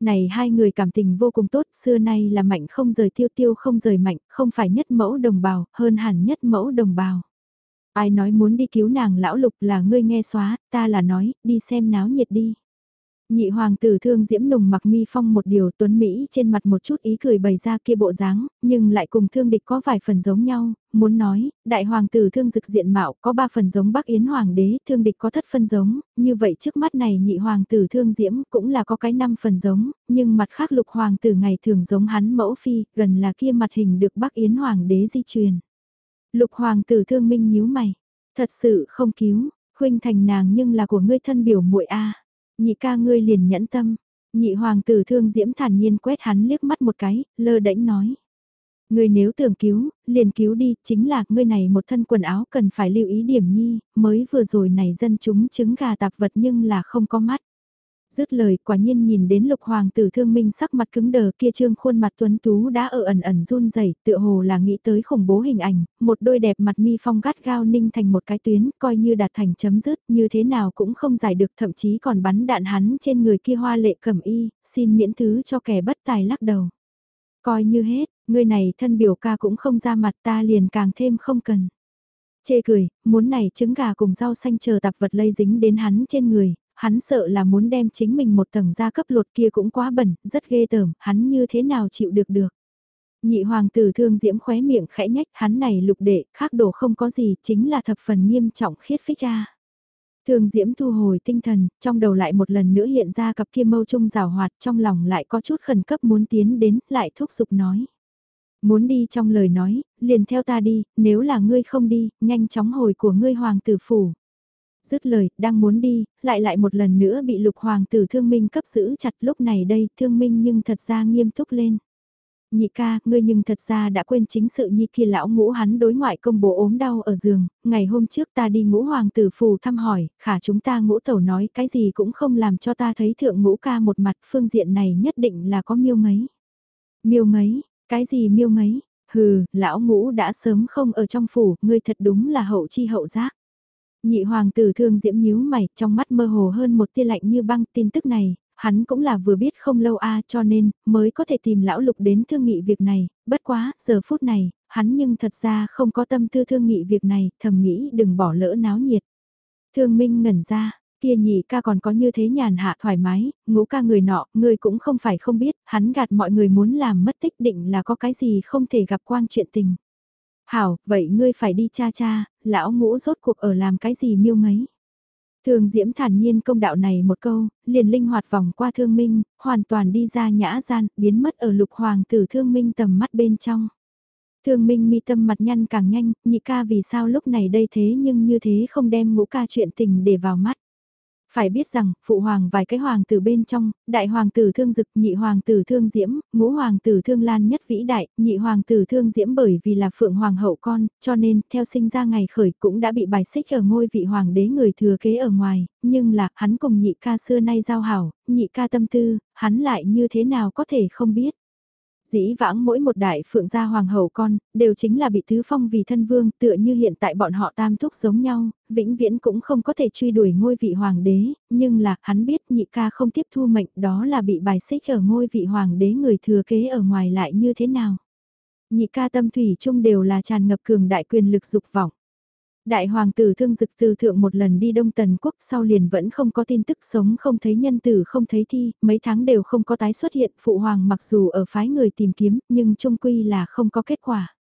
A: Này hai người cảm tình vô cùng tốt, xưa nay là mạnh không rời tiêu tiêu không rời mạnh, không phải nhất mẫu đồng bào, hơn hẳn nhất mẫu đồng bào. Ai nói muốn đi cứu nàng lão lục là ngươi nghe xóa, ta là nói, đi xem náo nhiệt đi. Nhị hoàng tử thương diễm nùng mặc mi phong một điều tuấn Mỹ trên mặt một chút ý cười bày ra kia bộ dáng, nhưng lại cùng thương địch có vài phần giống nhau, muốn nói, đại hoàng tử thương dực diện mạo có ba phần giống bắc yến hoàng đế, thương địch có thất phân giống, như vậy trước mắt này nhị hoàng tử thương diễm cũng là có cái năm phần giống, nhưng mặt khác lục hoàng tử ngày thường giống hắn mẫu phi, gần là kia mặt hình được bắc yến hoàng đế di truyền. Lục hoàng tử thương minh nhíu mày, thật sự không cứu, khuynh thành nàng nhưng là của ngươi thân biểu muội a Nhị ca ngươi liền nhẫn tâm, nhị hoàng tử thương diễm thản nhiên quét hắn liếc mắt một cái, lơ đễnh nói. Ngươi nếu tưởng cứu, liền cứu đi, chính là ngươi này một thân quần áo cần phải lưu ý điểm nhi, mới vừa rồi này dân chúng trứng gà tạp vật nhưng là không có mắt. Dứt lời quả nhiên nhìn đến lục hoàng tử thương minh sắc mặt cứng đờ kia trương khuôn mặt tuấn tú đã ở ẩn ẩn run rẩy tựa hồ là nghĩ tới khủng bố hình ảnh, một đôi đẹp mặt mi phong gắt gao ninh thành một cái tuyến, coi như đạt thành chấm dứt, như thế nào cũng không giải được thậm chí còn bắn đạn hắn trên người kia hoa lệ cẩm y, xin miễn thứ cho kẻ bất tài lắc đầu. Coi như hết, người này thân biểu ca cũng không ra mặt ta liền càng thêm không cần chê cười, muốn này trứng gà cùng rau xanh chờ tạp vật lây dính đến hắn trên người, hắn sợ là muốn đem chính mình một tầng gia cấp lột kia cũng quá bẩn, rất ghê tởm, hắn như thế nào chịu được được. Nhị hoàng tử thương diễm khóe miệng khẽ nhách hắn này lục đệ, khác đồ không có gì, chính là thập phần nghiêm trọng khiết phích ra. Thương diễm thu hồi tinh thần, trong đầu lại một lần nữa hiện ra cặp kia mâu trung rào hoạt, trong lòng lại có chút khẩn cấp muốn tiến đến, lại thúc giục nói. Muốn đi trong lời nói, liền theo ta đi, nếu là ngươi không đi, nhanh chóng hồi của ngươi hoàng tử phủ dứt lời, đang muốn đi, lại lại một lần nữa bị lục hoàng tử thương minh cấp giữ chặt lúc này đây, thương minh nhưng thật ra nghiêm túc lên. Nhị ca, ngươi nhưng thật ra đã quên chính sự nhi kia lão ngũ hắn đối ngoại công bố ốm đau ở giường, ngày hôm trước ta đi ngũ hoàng tử phù thăm hỏi, khả chúng ta ngũ tẩu nói cái gì cũng không làm cho ta thấy thượng ngũ ca một mặt phương diện này nhất định là có miêu ngấy. Miêu ngấy, cái gì miêu ngấy? Hừ, lão ngũ đã sớm không ở trong phủ, ngươi thật đúng là hậu chi hậu giác. Nhị hoàng tử thương diễm nhíu mày, trong mắt mơ hồ hơn một tia lạnh như băng tin tức này, hắn cũng là vừa biết không lâu a cho nên, mới có thể tìm lão lục đến thương nghị việc này, bất quá, giờ phút này, hắn nhưng thật ra không có tâm tư thương nghị việc này, thầm nghĩ đừng bỏ lỡ náo nhiệt. Thương Minh ngẩn ra, kia nhị ca còn có như thế nhàn hạ thoải mái, ngũ ca người nọ, người cũng không phải không biết, hắn gạt mọi người muốn làm mất tích định là có cái gì không thể gặp quang chuyện tình. Hảo, vậy ngươi phải đi cha cha, lão ngũ rốt cuộc ở làm cái gì miêu ngấy. Thường Diễm thản nhiên công đạo này một câu, liền linh hoạt vòng qua thương minh, hoàn toàn đi ra nhã gian, biến mất ở lục hoàng tử thương minh tầm mắt bên trong. Thương minh mi tâm mặt nhăn càng nhanh, nhị ca vì sao lúc này đây thế nhưng như thế không đem ngũ ca chuyện tình để vào mắt. Phải biết rằng, phụ hoàng vài cái hoàng tử bên trong, đại hoàng tử thương dực, nhị hoàng tử thương diễm, ngũ hoàng tử thương lan nhất vĩ đại, nhị hoàng tử thương diễm bởi vì là phượng hoàng hậu con, cho nên, theo sinh ra ngày khởi cũng đã bị bài xích ở ngôi vị hoàng đế người thừa kế ở ngoài, nhưng là, hắn cùng nhị ca xưa nay giao hảo, nhị ca tâm tư, hắn lại như thế nào có thể không biết dĩ vãng mỗi một đại phượng gia hoàng hậu con, đều chính là bị thứ phong vì thân vương tựa như hiện tại bọn họ tam thúc giống nhau, vĩnh viễn cũng không có thể truy đuổi ngôi vị hoàng đế, nhưng là hắn biết nhị ca không tiếp thu mệnh đó là bị bài xích ở ngôi vị hoàng đế người thừa kế ở ngoài lại như thế nào. Nhị ca tâm thủy chung đều là tràn ngập cường đại quyền lực dục vọng. Đại hoàng tử thương dực từ thượng một lần đi Đông Tần Quốc sau liền vẫn không có tin tức sống không thấy nhân tử không thấy thi, mấy tháng đều không có tái xuất hiện, phụ hoàng mặc dù ở phái người tìm kiếm nhưng trung quy là không có kết quả.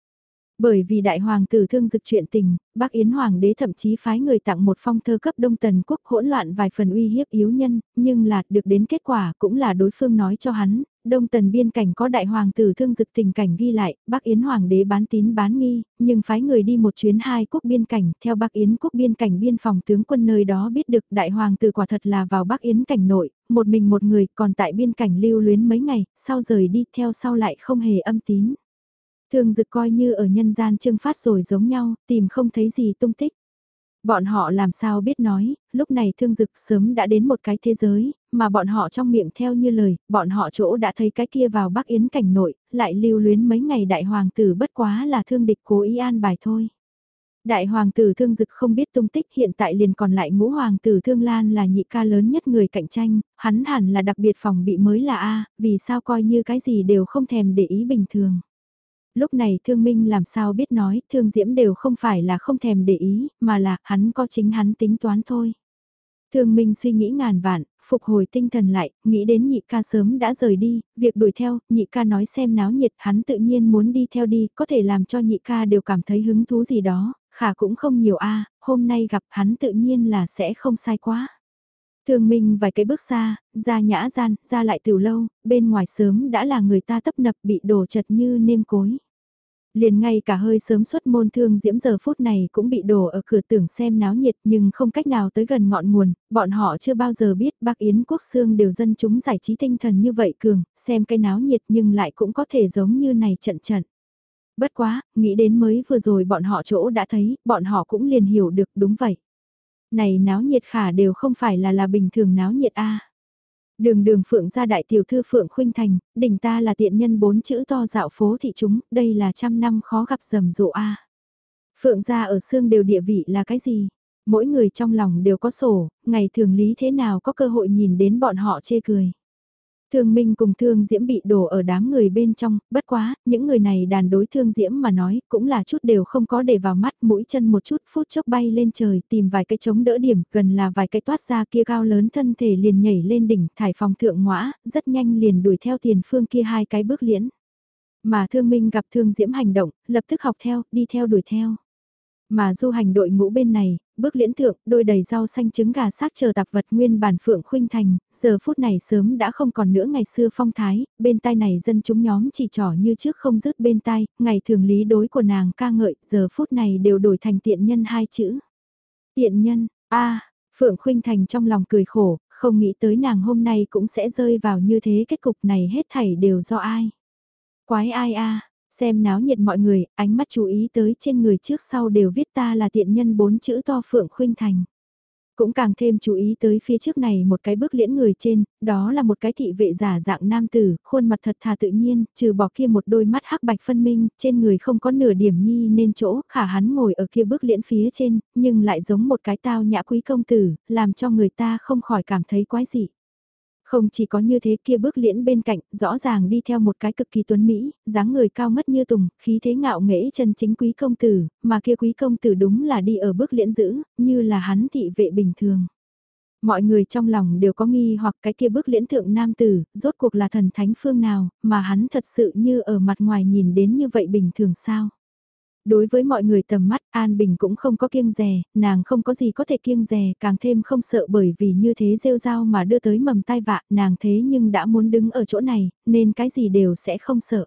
A: Bởi vì đại hoàng tử thương dực chuyện tình, bác Yến Hoàng đế thậm chí phái người tặng một phong thơ cấp Đông Tần Quốc hỗn loạn vài phần uy hiếp yếu nhân, nhưng là được đến kết quả cũng là đối phương nói cho hắn, Đông Tần biên cảnh có đại hoàng tử thương dực tình cảnh ghi lại, bác Yến Hoàng đế bán tín bán nghi, nhưng phái người đi một chuyến hai quốc biên cảnh, theo bác Yến quốc biên cảnh biên phòng tướng quân nơi đó biết được đại hoàng tử quả thật là vào bác Yến cảnh nội, một mình một người còn tại biên cảnh lưu luyến mấy ngày, sau rời đi theo sau lại không hề âm tín. Thương dực coi như ở nhân gian trương phát rồi giống nhau, tìm không thấy gì tung tích. Bọn họ làm sao biết nói, lúc này thương dực sớm đã đến một cái thế giới, mà bọn họ trong miệng theo như lời, bọn họ chỗ đã thấy cái kia vào Bắc Yến cảnh nội, lại lưu luyến mấy ngày đại hoàng tử bất quá là thương địch cố ý an bài thôi. Đại hoàng tử thương dực không biết tung tích hiện tại liền còn lại ngũ hoàng tử thương lan là nhị ca lớn nhất người cạnh tranh, hắn hẳn là đặc biệt phòng bị mới là A, vì sao coi như cái gì đều không thèm để ý bình thường lúc này thương minh làm sao biết nói, thương diễm đều không phải là không thèm để ý, mà là hắn có chính hắn tính toán thôi. Thương minh suy nghĩ ngàn vạn, phục hồi tinh thần lại, nghĩ đến nhị ca sớm đã rời đi, việc đuổi theo, nhị ca nói xem náo nhiệt hắn tự nhiên muốn đi theo đi, có thể làm cho nhị ca đều cảm thấy hứng thú gì đó, khả cũng không nhiều a hôm nay gặp hắn tự nhiên là sẽ không sai quá. Thương Minh vài cái bước xa, ra nhã gian, ra lại từ lâu, bên ngoài sớm đã là người ta tấp nập bị đổ chật như nêm cối. Liền ngay cả hơi sớm xuất môn thương diễm giờ phút này cũng bị đổ ở cửa tưởng xem náo nhiệt nhưng không cách nào tới gần ngọn nguồn, bọn họ chưa bao giờ biết bác Yến Quốc Sương đều dân chúng giải trí tinh thần như vậy cường, xem cái náo nhiệt nhưng lại cũng có thể giống như này trận trận. Bất quá, nghĩ đến mới vừa rồi bọn họ chỗ đã thấy, bọn họ cũng liền hiểu được đúng vậy. Này náo nhiệt khả đều không phải là là bình thường náo nhiệt a. Đường đường phượng gia đại tiểu thư phượng khuynh thành, đỉnh ta là tiện nhân bốn chữ to dạo phố thị chúng, đây là trăm năm khó gặp rầm rộ a. Phượng gia ở xương đều địa vị là cái gì? Mỗi người trong lòng đều có sổ, ngày thường lý thế nào có cơ hội nhìn đến bọn họ chê cười. Thương Minh cùng Thương Diễm bị đổ ở đám người bên trong, bất quá, những người này đàn đối Thương Diễm mà nói, cũng là chút đều không có để vào mắt, mũi chân một chút phút chốc bay lên trời, tìm vài cái chống đỡ điểm, gần là vài cái toát ra kia cao lớn thân thể liền nhảy lên đỉnh, thải phòng thượng ngõa, rất nhanh liền đuổi theo tiền phương kia hai cái bước liễn. Mà Thương Minh gặp Thương Diễm hành động, lập tức học theo, đi theo đuổi theo. Mà du hành đội ngũ bên này, bước liễn thượng, đôi đầy rau xanh trứng gà xác chờ tạp vật nguyên bản phượng khuynh thành, giờ phút này sớm đã không còn nữa ngày xưa phong thái, bên tai này dân chúng nhóm chỉ trỏ như trước không dứt bên tai, ngày thường lý đối của nàng ca ngợi, giờ phút này đều đổi thành tiện nhân hai chữ. Tiện nhân, a Phượng khuynh thành trong lòng cười khổ, không nghĩ tới nàng hôm nay cũng sẽ rơi vào như thế kết cục này hết thảy đều do ai. Quái ai a Xem náo nhiệt mọi người, ánh mắt chú ý tới trên người trước sau đều viết ta là tiện nhân bốn chữ to Phượng Khuynh Thành. Cũng càng thêm chú ý tới phía trước này một cái bước liễn người trên, đó là một cái thị vệ giả dạng nam tử, khuôn mặt thật thà tự nhiên, trừ bỏ kia một đôi mắt hắc bạch phân minh, trên người không có nửa điểm nhi nên chỗ, khả hắn ngồi ở kia bước liễn phía trên, nhưng lại giống một cái tao nhã quý công tử, làm cho người ta không khỏi cảm thấy quái dị. Không chỉ có như thế kia bước liễn bên cạnh, rõ ràng đi theo một cái cực kỳ tuấn Mỹ, dáng người cao mất như tùng, khí thế ngạo nghễ chân chính quý công tử, mà kia quý công tử đúng là đi ở bước liễn giữ, như là hắn thị vệ bình thường. Mọi người trong lòng đều có nghi hoặc cái kia bước liễn thượng nam tử, rốt cuộc là thần thánh phương nào, mà hắn thật sự như ở mặt ngoài nhìn đến như vậy bình thường sao. Đối với mọi người tầm mắt An Bình cũng không có kiêng rè, nàng không có gì có thể kiêng rè, càng thêm không sợ bởi vì như thế rêu rao mà đưa tới mầm tai vạ, nàng thế nhưng đã muốn đứng ở chỗ này, nên cái gì đều sẽ không sợ.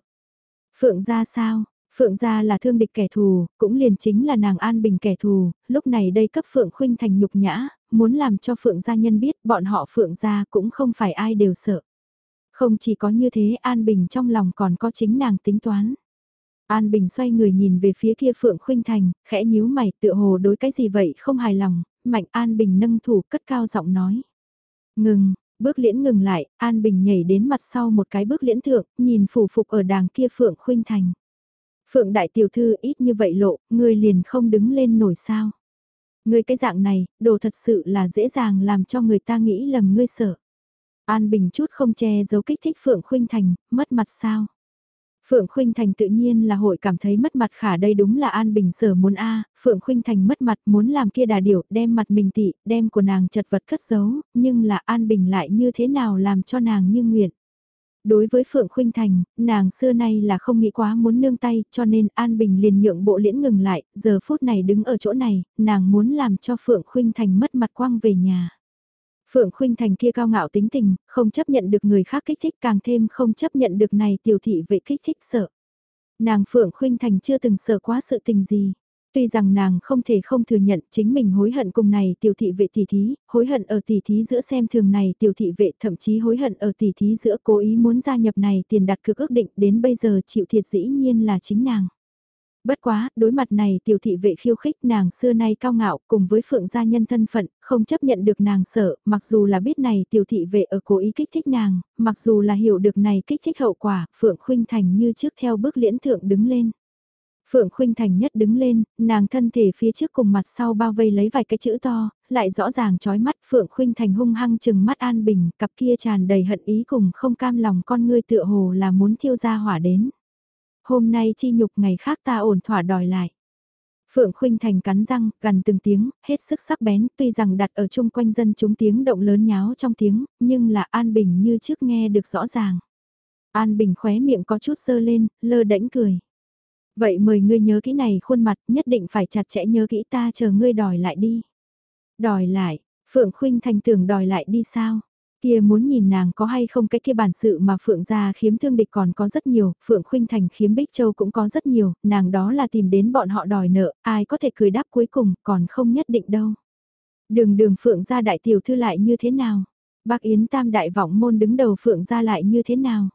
A: Phượng gia sao? Phượng gia là thương địch kẻ thù, cũng liền chính là nàng An Bình kẻ thù, lúc này đây cấp Phượng Khuynh thành nhục nhã, muốn làm cho Phượng gia nhân biết bọn họ Phượng gia cũng không phải ai đều sợ. Không chỉ có như thế An Bình trong lòng còn có chính nàng tính toán. An Bình xoay người nhìn về phía kia Phượng Khuynh Thành, khẽ nhíu mày tựa hồ đối cái gì vậy không hài lòng, Mạnh An Bình nâng thủ cất cao giọng nói. Ngừng, bước liễn ngừng lại, An Bình nhảy đến mặt sau một cái bước liễn thượng, nhìn phủ phục ở đàng kia Phượng Khuynh Thành. Phượng đại tiểu thư ít như vậy lộ, người liền không đứng lên nổi sao. Ngươi cái dạng này, đồ thật sự là dễ dàng làm cho người ta nghĩ lầm ngươi sợ. An Bình chút không che giấu kích thích Phượng Khuynh Thành, mất mặt sao. Phượng Khuynh Thành tự nhiên là hội cảm thấy mất mặt khả đây đúng là An Bình sở muốn a Phượng Khuynh Thành mất mặt muốn làm kia đà điểu, đem mặt mình tị, đem của nàng chật vật cất giấu, nhưng là An Bình lại như thế nào làm cho nàng như nguyện. Đối với Phượng Khuynh Thành, nàng xưa nay là không nghĩ quá muốn nương tay, cho nên An Bình liền nhượng bộ liễn ngừng lại, giờ phút này đứng ở chỗ này, nàng muốn làm cho Phượng Khuynh Thành mất mặt quang về nhà. Phượng Khuynh Thành kia cao ngạo tính tình, không chấp nhận được người khác kích thích càng thêm không chấp nhận được này tiểu thị vệ kích thích sợ. Nàng Phượng Khuynh Thành chưa từng sợ quá sự tình gì. Tuy rằng nàng không thể không thừa nhận chính mình hối hận cùng này tiểu thị vệ tỷ thí, hối hận ở tỷ thí giữa xem thường này tiểu thị vệ thậm chí hối hận ở tỷ thí giữa cố ý muốn gia nhập này tiền đặt cược ước định đến bây giờ chịu thiệt dĩ nhiên là chính nàng. Bất quá, đối mặt này tiểu thị vệ khiêu khích nàng xưa nay cao ngạo cùng với phượng gia nhân thân phận, không chấp nhận được nàng sợ, mặc dù là biết này tiểu thị vệ ở cố ý kích thích nàng, mặc dù là hiểu được này kích thích hậu quả, phượng khuynh thành như trước theo bước liễn thượng đứng lên. Phượng Khuynh Thành nhất đứng lên, nàng thân thể phía trước cùng mặt sau bao vây lấy vài cái chữ to, lại rõ ràng chói mắt Phượng Khuynh Thành hung hăng chừng mắt An Bình, cặp kia tràn đầy hận ý cùng không cam lòng con ngươi tựa hồ là muốn thiêu ra hỏa đến. Hôm nay chi nhục ngày khác ta ổn thỏa đòi lại. Phượng Khuynh Thành cắn răng, gần từng tiếng, hết sức sắc bén, tuy rằng đặt ở chung quanh dân chúng tiếng động lớn nháo trong tiếng, nhưng là An Bình như trước nghe được rõ ràng. An Bình khóe miệng có chút sơ lên, lơ đễnh cười. Vậy mời ngươi nhớ kỹ này khuôn mặt, nhất định phải chặt chẽ nhớ kỹ ta chờ ngươi đòi lại đi. Đòi lại, Phượng Khuynh Thành tưởng đòi lại đi sao? Kia muốn nhìn nàng có hay không cái kia bản sự mà Phượng gia khiếm thương địch còn có rất nhiều, Phượng Khuynh Thành khiếm Bích Châu cũng có rất nhiều, nàng đó là tìm đến bọn họ đòi nợ, ai có thể cười đáp cuối cùng, còn không nhất định đâu. Đường đường Phượng gia đại tiểu thư lại như thế nào? Bác Yến Tam đại vọng môn đứng đầu Phượng gia lại như thế nào?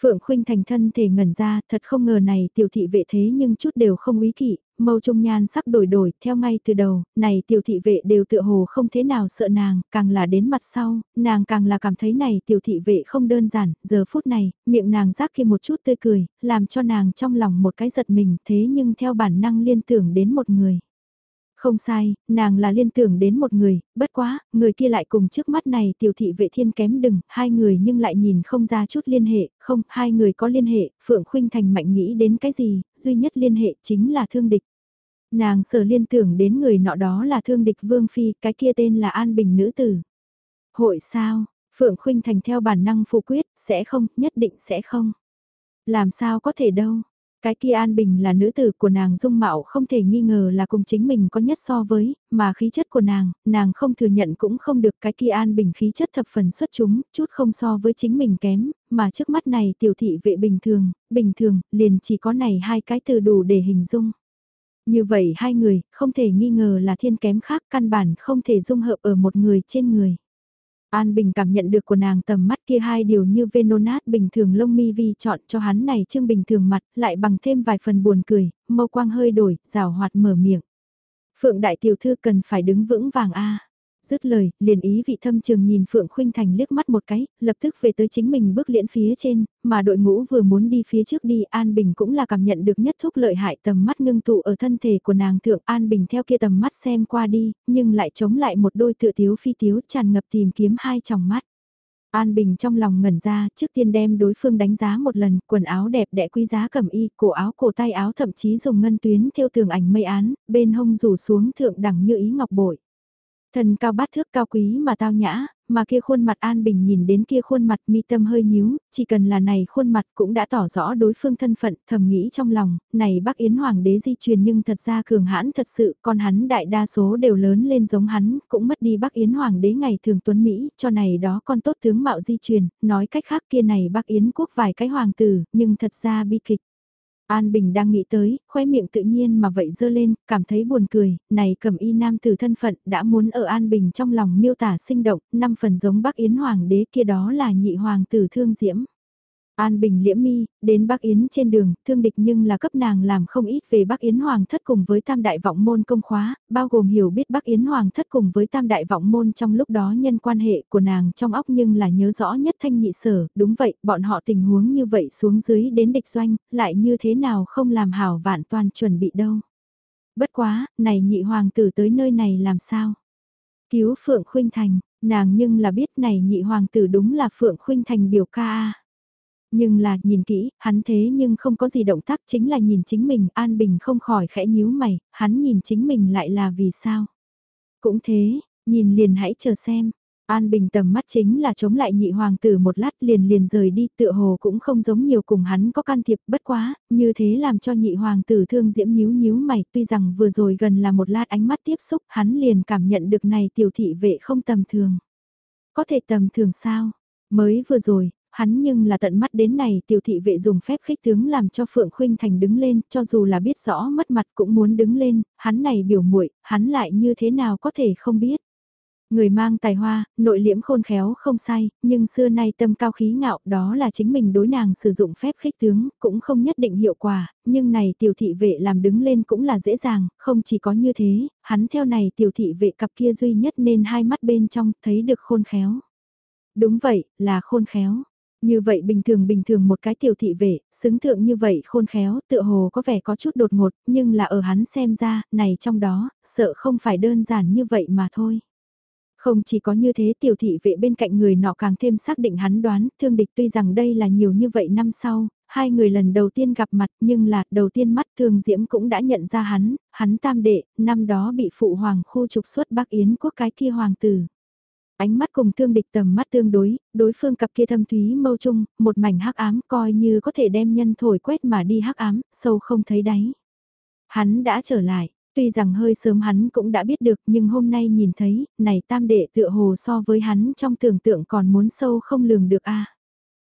A: Phượng Khuynh Thành thân thể ngẩn ra, thật không ngờ này tiểu thị vệ thế nhưng chút đều không ý kỵ, mâu trung nhan sắc đổi đổi, theo ngay từ đầu, này tiểu thị vệ đều tựa hồ không thế nào sợ nàng, càng là đến mặt sau, nàng càng là cảm thấy này tiểu thị vệ không đơn giản, giờ phút này, miệng nàng rác khi một chút tươi cười, làm cho nàng trong lòng một cái giật mình, thế nhưng theo bản năng liên tưởng đến một người. Không sai, nàng là liên tưởng đến một người, bất quá, người kia lại cùng trước mắt này tiểu thị vệ thiên kém đừng, hai người nhưng lại nhìn không ra chút liên hệ, không, hai người có liên hệ, Phượng Khuynh Thành mạnh nghĩ đến cái gì, duy nhất liên hệ chính là thương địch. Nàng sở liên tưởng đến người nọ đó là thương địch Vương Phi, cái kia tên là An Bình Nữ Tử. Hội sao, Phượng Khuynh Thành theo bản năng phụ quyết, sẽ không, nhất định sẽ không. Làm sao có thể đâu, cái kia An Bình là nữ tử của nàng dung mạo không thể nghi ngờ là cùng chính mình có nhất so với, mà khí chất của nàng, nàng không thừa nhận cũng không được cái kia An Bình khí chất thập phần xuất chúng, chút không so với chính mình kém, mà trước mắt này tiểu thị vệ bình thường, bình thường, liền chỉ có này hai cái từ đủ để hình dung. Như vậy hai người, không thể nghi ngờ là thiên kém khác căn bản không thể dung hợp ở một người trên người. An Bình cảm nhận được của nàng tầm mắt kia hai điều như venonat bình thường lông mi vi chọn cho hắn này trương bình thường mặt, lại bằng thêm vài phần buồn cười, mâu quang hơi đổi, rào hoạt mở miệng. Phượng đại tiểu thư cần phải đứng vững vàng a dứt lời, liền ý vị thâm trường nhìn Phượng Khuynh Thành liếc mắt một cái, lập tức về tới chính mình bước liễn phía trên, mà đội ngũ vừa muốn đi phía trước đi An Bình cũng là cảm nhận được nhất thúc lợi hại tầm mắt ngưng tụ ở thân thể của nàng thượng An Bình theo kia tầm mắt xem qua đi, nhưng lại chống lại một đôi tựa thiếu phi thiếu tràn ngập tìm kiếm hai tròng mắt. An Bình trong lòng ngẩn ra, trước tiên đem đối phương đánh giá một lần, quần áo đẹp đẽ quý giá cầm y, cổ áo cổ tay áo thậm chí dùng ngân tuyến theo tường ảnh mây án, bên hông rủ xuống thượng đẳng như ý ngọc bội. Thần cao bát thước cao quý mà tao nhã, mà kia khuôn mặt An Bình nhìn đến kia khuôn mặt mi tâm hơi nhíu, chỉ cần là này khuôn mặt cũng đã tỏ rõ đối phương thân phận, thầm nghĩ trong lòng, này bác Yến Hoàng đế di truyền nhưng thật ra cường hãn thật sự, còn hắn đại đa số đều lớn lên giống hắn, cũng mất đi bác Yến Hoàng đế ngày thường tuấn Mỹ, cho này đó con tốt tướng mạo di truyền, nói cách khác kia này bác Yến quốc vài cái hoàng tử, nhưng thật ra bi kịch. An Bình đang nghĩ tới, khoe miệng tự nhiên mà vậy dơ lên, cảm thấy buồn cười, này cầm y nam từ thân phận đã muốn ở An Bình trong lòng miêu tả sinh động, năm phần giống Bắc Yến Hoàng đế kia đó là nhị hoàng tử thương diễm. An Bình liễm mi, đến Bắc Yến trên đường, thương địch nhưng là cấp nàng làm không ít về Bắc Yến Hoàng thất cùng với tam đại vọng môn công khóa, bao gồm hiểu biết Bắc Yến Hoàng thất cùng với tam đại vọng môn trong lúc đó nhân quan hệ của nàng trong óc nhưng là nhớ rõ nhất thanh nhị sở, đúng vậy, bọn họ tình huống như vậy xuống dưới đến địch doanh, lại như thế nào không làm hảo vạn toàn chuẩn bị đâu. Bất quá, này nhị hoàng tử tới nơi này làm sao? Cứu Phượng Khuynh Thành, nàng nhưng là biết này nhị hoàng tử đúng là Phượng Khuynh Thành biểu ca a nhưng là, nhìn kỹ, hắn thế nhưng không có gì động tác chính là nhìn chính mình, An Bình không khỏi khẽ nhíu mày, hắn nhìn chính mình lại là vì sao. Cũng thế, nhìn liền hãy chờ xem. An Bình tầm mắt chính là chống lại nhị hoàng tử một lát liền liền rời đi tựa hồ cũng không giống nhiều cùng hắn có can thiệp bất quá, như thế làm cho nhị hoàng tử thương diễm nhíu nhíu mày tuy rằng vừa rồi gần là một lát ánh mắt tiếp xúc hắn liền cảm nhận được này tiểu thị vệ không tầm thường. Có thể tầm thường sao? Mới vừa rồi, hắn nhưng là tận mắt đến này tiểu thị vệ dùng phép khích tướng làm cho Phượng Khuynh Thành đứng lên, cho dù là biết rõ mất mặt cũng muốn đứng lên, hắn này biểu muội, hắn lại như thế nào có thể không biết. Người mang tài hoa, nội liễm khôn khéo không sai, nhưng xưa nay tâm cao khí ngạo đó là chính mình đối nàng sử dụng phép khích tướng, cũng không nhất định hiệu quả, nhưng này tiểu thị vệ làm đứng lên cũng là dễ dàng, không chỉ có như thế, hắn theo này tiểu thị vệ cặp kia duy nhất nên hai mắt bên trong thấy được khôn khéo. Đúng vậy, là khôn khéo. Như vậy bình thường bình thường một cái tiểu thị vệ, xứng thượng như vậy khôn khéo, tựa hồ có vẻ có chút đột ngột, nhưng là ở hắn xem ra, này trong đó, sợ không phải đơn giản như vậy mà thôi. Không chỉ có như thế tiểu thị vệ bên cạnh người nọ càng thêm xác định hắn đoán, thương địch tuy rằng đây là nhiều như vậy năm sau, hai người lần đầu tiên gặp mặt nhưng là đầu tiên mắt thương diễm cũng đã nhận ra hắn, hắn tam đệ, năm đó bị phụ hoàng khu trục xuất Bắc Yến quốc cái kia hoàng tử. Ánh mắt cùng thương địch tầm mắt tương đối, đối phương cặp kia thâm thúy mâu trung, một mảnh hắc ám coi như có thể đem nhân thổi quét mà đi hắc ám, sâu không thấy đáy. Hắn đã trở lại, Tuy rằng hơi sớm hắn cũng đã biết được nhưng hôm nay nhìn thấy, này tam đệ tựa hồ so với hắn trong tưởng tượng còn muốn sâu không lường được a.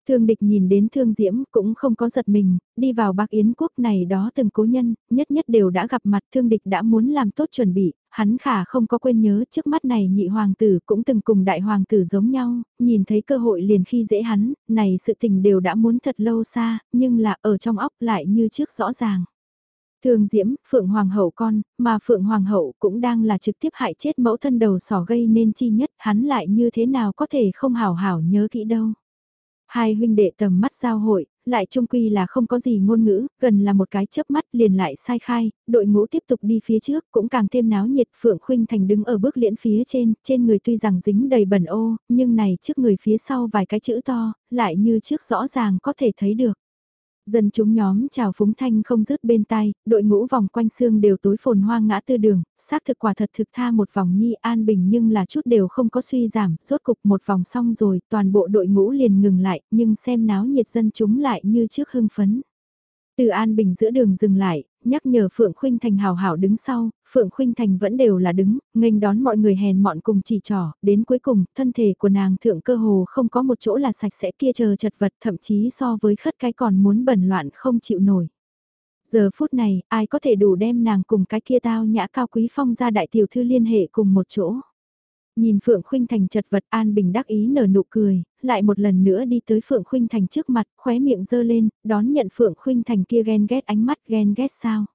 A: Thương địch nhìn đến thương diễm cũng không có giật mình, đi vào bạc yến quốc này đó từng cố nhân, nhất nhất đều đã gặp mặt thương địch đã muốn làm tốt chuẩn bị, hắn khả không có quên nhớ trước mắt này nhị hoàng tử cũng từng cùng đại hoàng tử giống nhau, nhìn thấy cơ hội liền khi dễ hắn, này sự tình đều đã muốn thật lâu xa, nhưng là ở trong óc lại như trước rõ ràng. thường Diễm, Phượng Hoàng hậu con, mà Phượng Hoàng hậu cũng đang là trực tiếp hại chết mẫu thân đầu sỏ gây nên chi nhất, hắn lại như thế nào có thể không hảo hảo nhớ kỹ đâu. Hai huynh đệ tầm mắt giao hội, lại trung quy là không có gì ngôn ngữ, gần là một cái chớp mắt liền lại sai khai, đội ngũ tiếp tục đi phía trước cũng càng thêm náo nhiệt Phượng Khuynh Thành đứng ở bước liễn phía trên, trên người tuy rằng dính đầy bẩn ô, nhưng này trước người phía sau vài cái chữ to, lại như trước rõ ràng có thể thấy được. Dân chúng nhóm chào phúng thanh không dứt bên tai, đội ngũ vòng quanh xương đều tối phồn hoang ngã tư đường, xác thực quả thật thực tha một vòng nhi an bình nhưng là chút đều không có suy giảm, rốt cục một vòng xong rồi, toàn bộ đội ngũ liền ngừng lại, nhưng xem náo nhiệt dân chúng lại như trước hưng phấn. Từ An Bình giữa đường dừng lại, nhắc nhở Phượng Khuynh Thành hào hảo đứng sau, Phượng Khuynh Thành vẫn đều là đứng, nghênh đón mọi người hèn mọn cùng chỉ trỏ, đến cuối cùng, thân thể của nàng thượng cơ hồ không có một chỗ là sạch sẽ kia chờ chật vật thậm chí so với khất cái còn muốn bẩn loạn không chịu nổi. Giờ phút này, ai có thể đủ đem nàng cùng cái kia tao nhã cao quý phong ra đại tiểu thư liên hệ cùng một chỗ. Nhìn Phượng Khuynh Thành chật vật An Bình đắc ý nở nụ cười, lại một lần nữa đi tới Phượng Khuynh Thành trước mặt, khóe miệng dơ lên, đón nhận Phượng Khuynh Thành kia ghen ghét ánh mắt ghen ghét sao.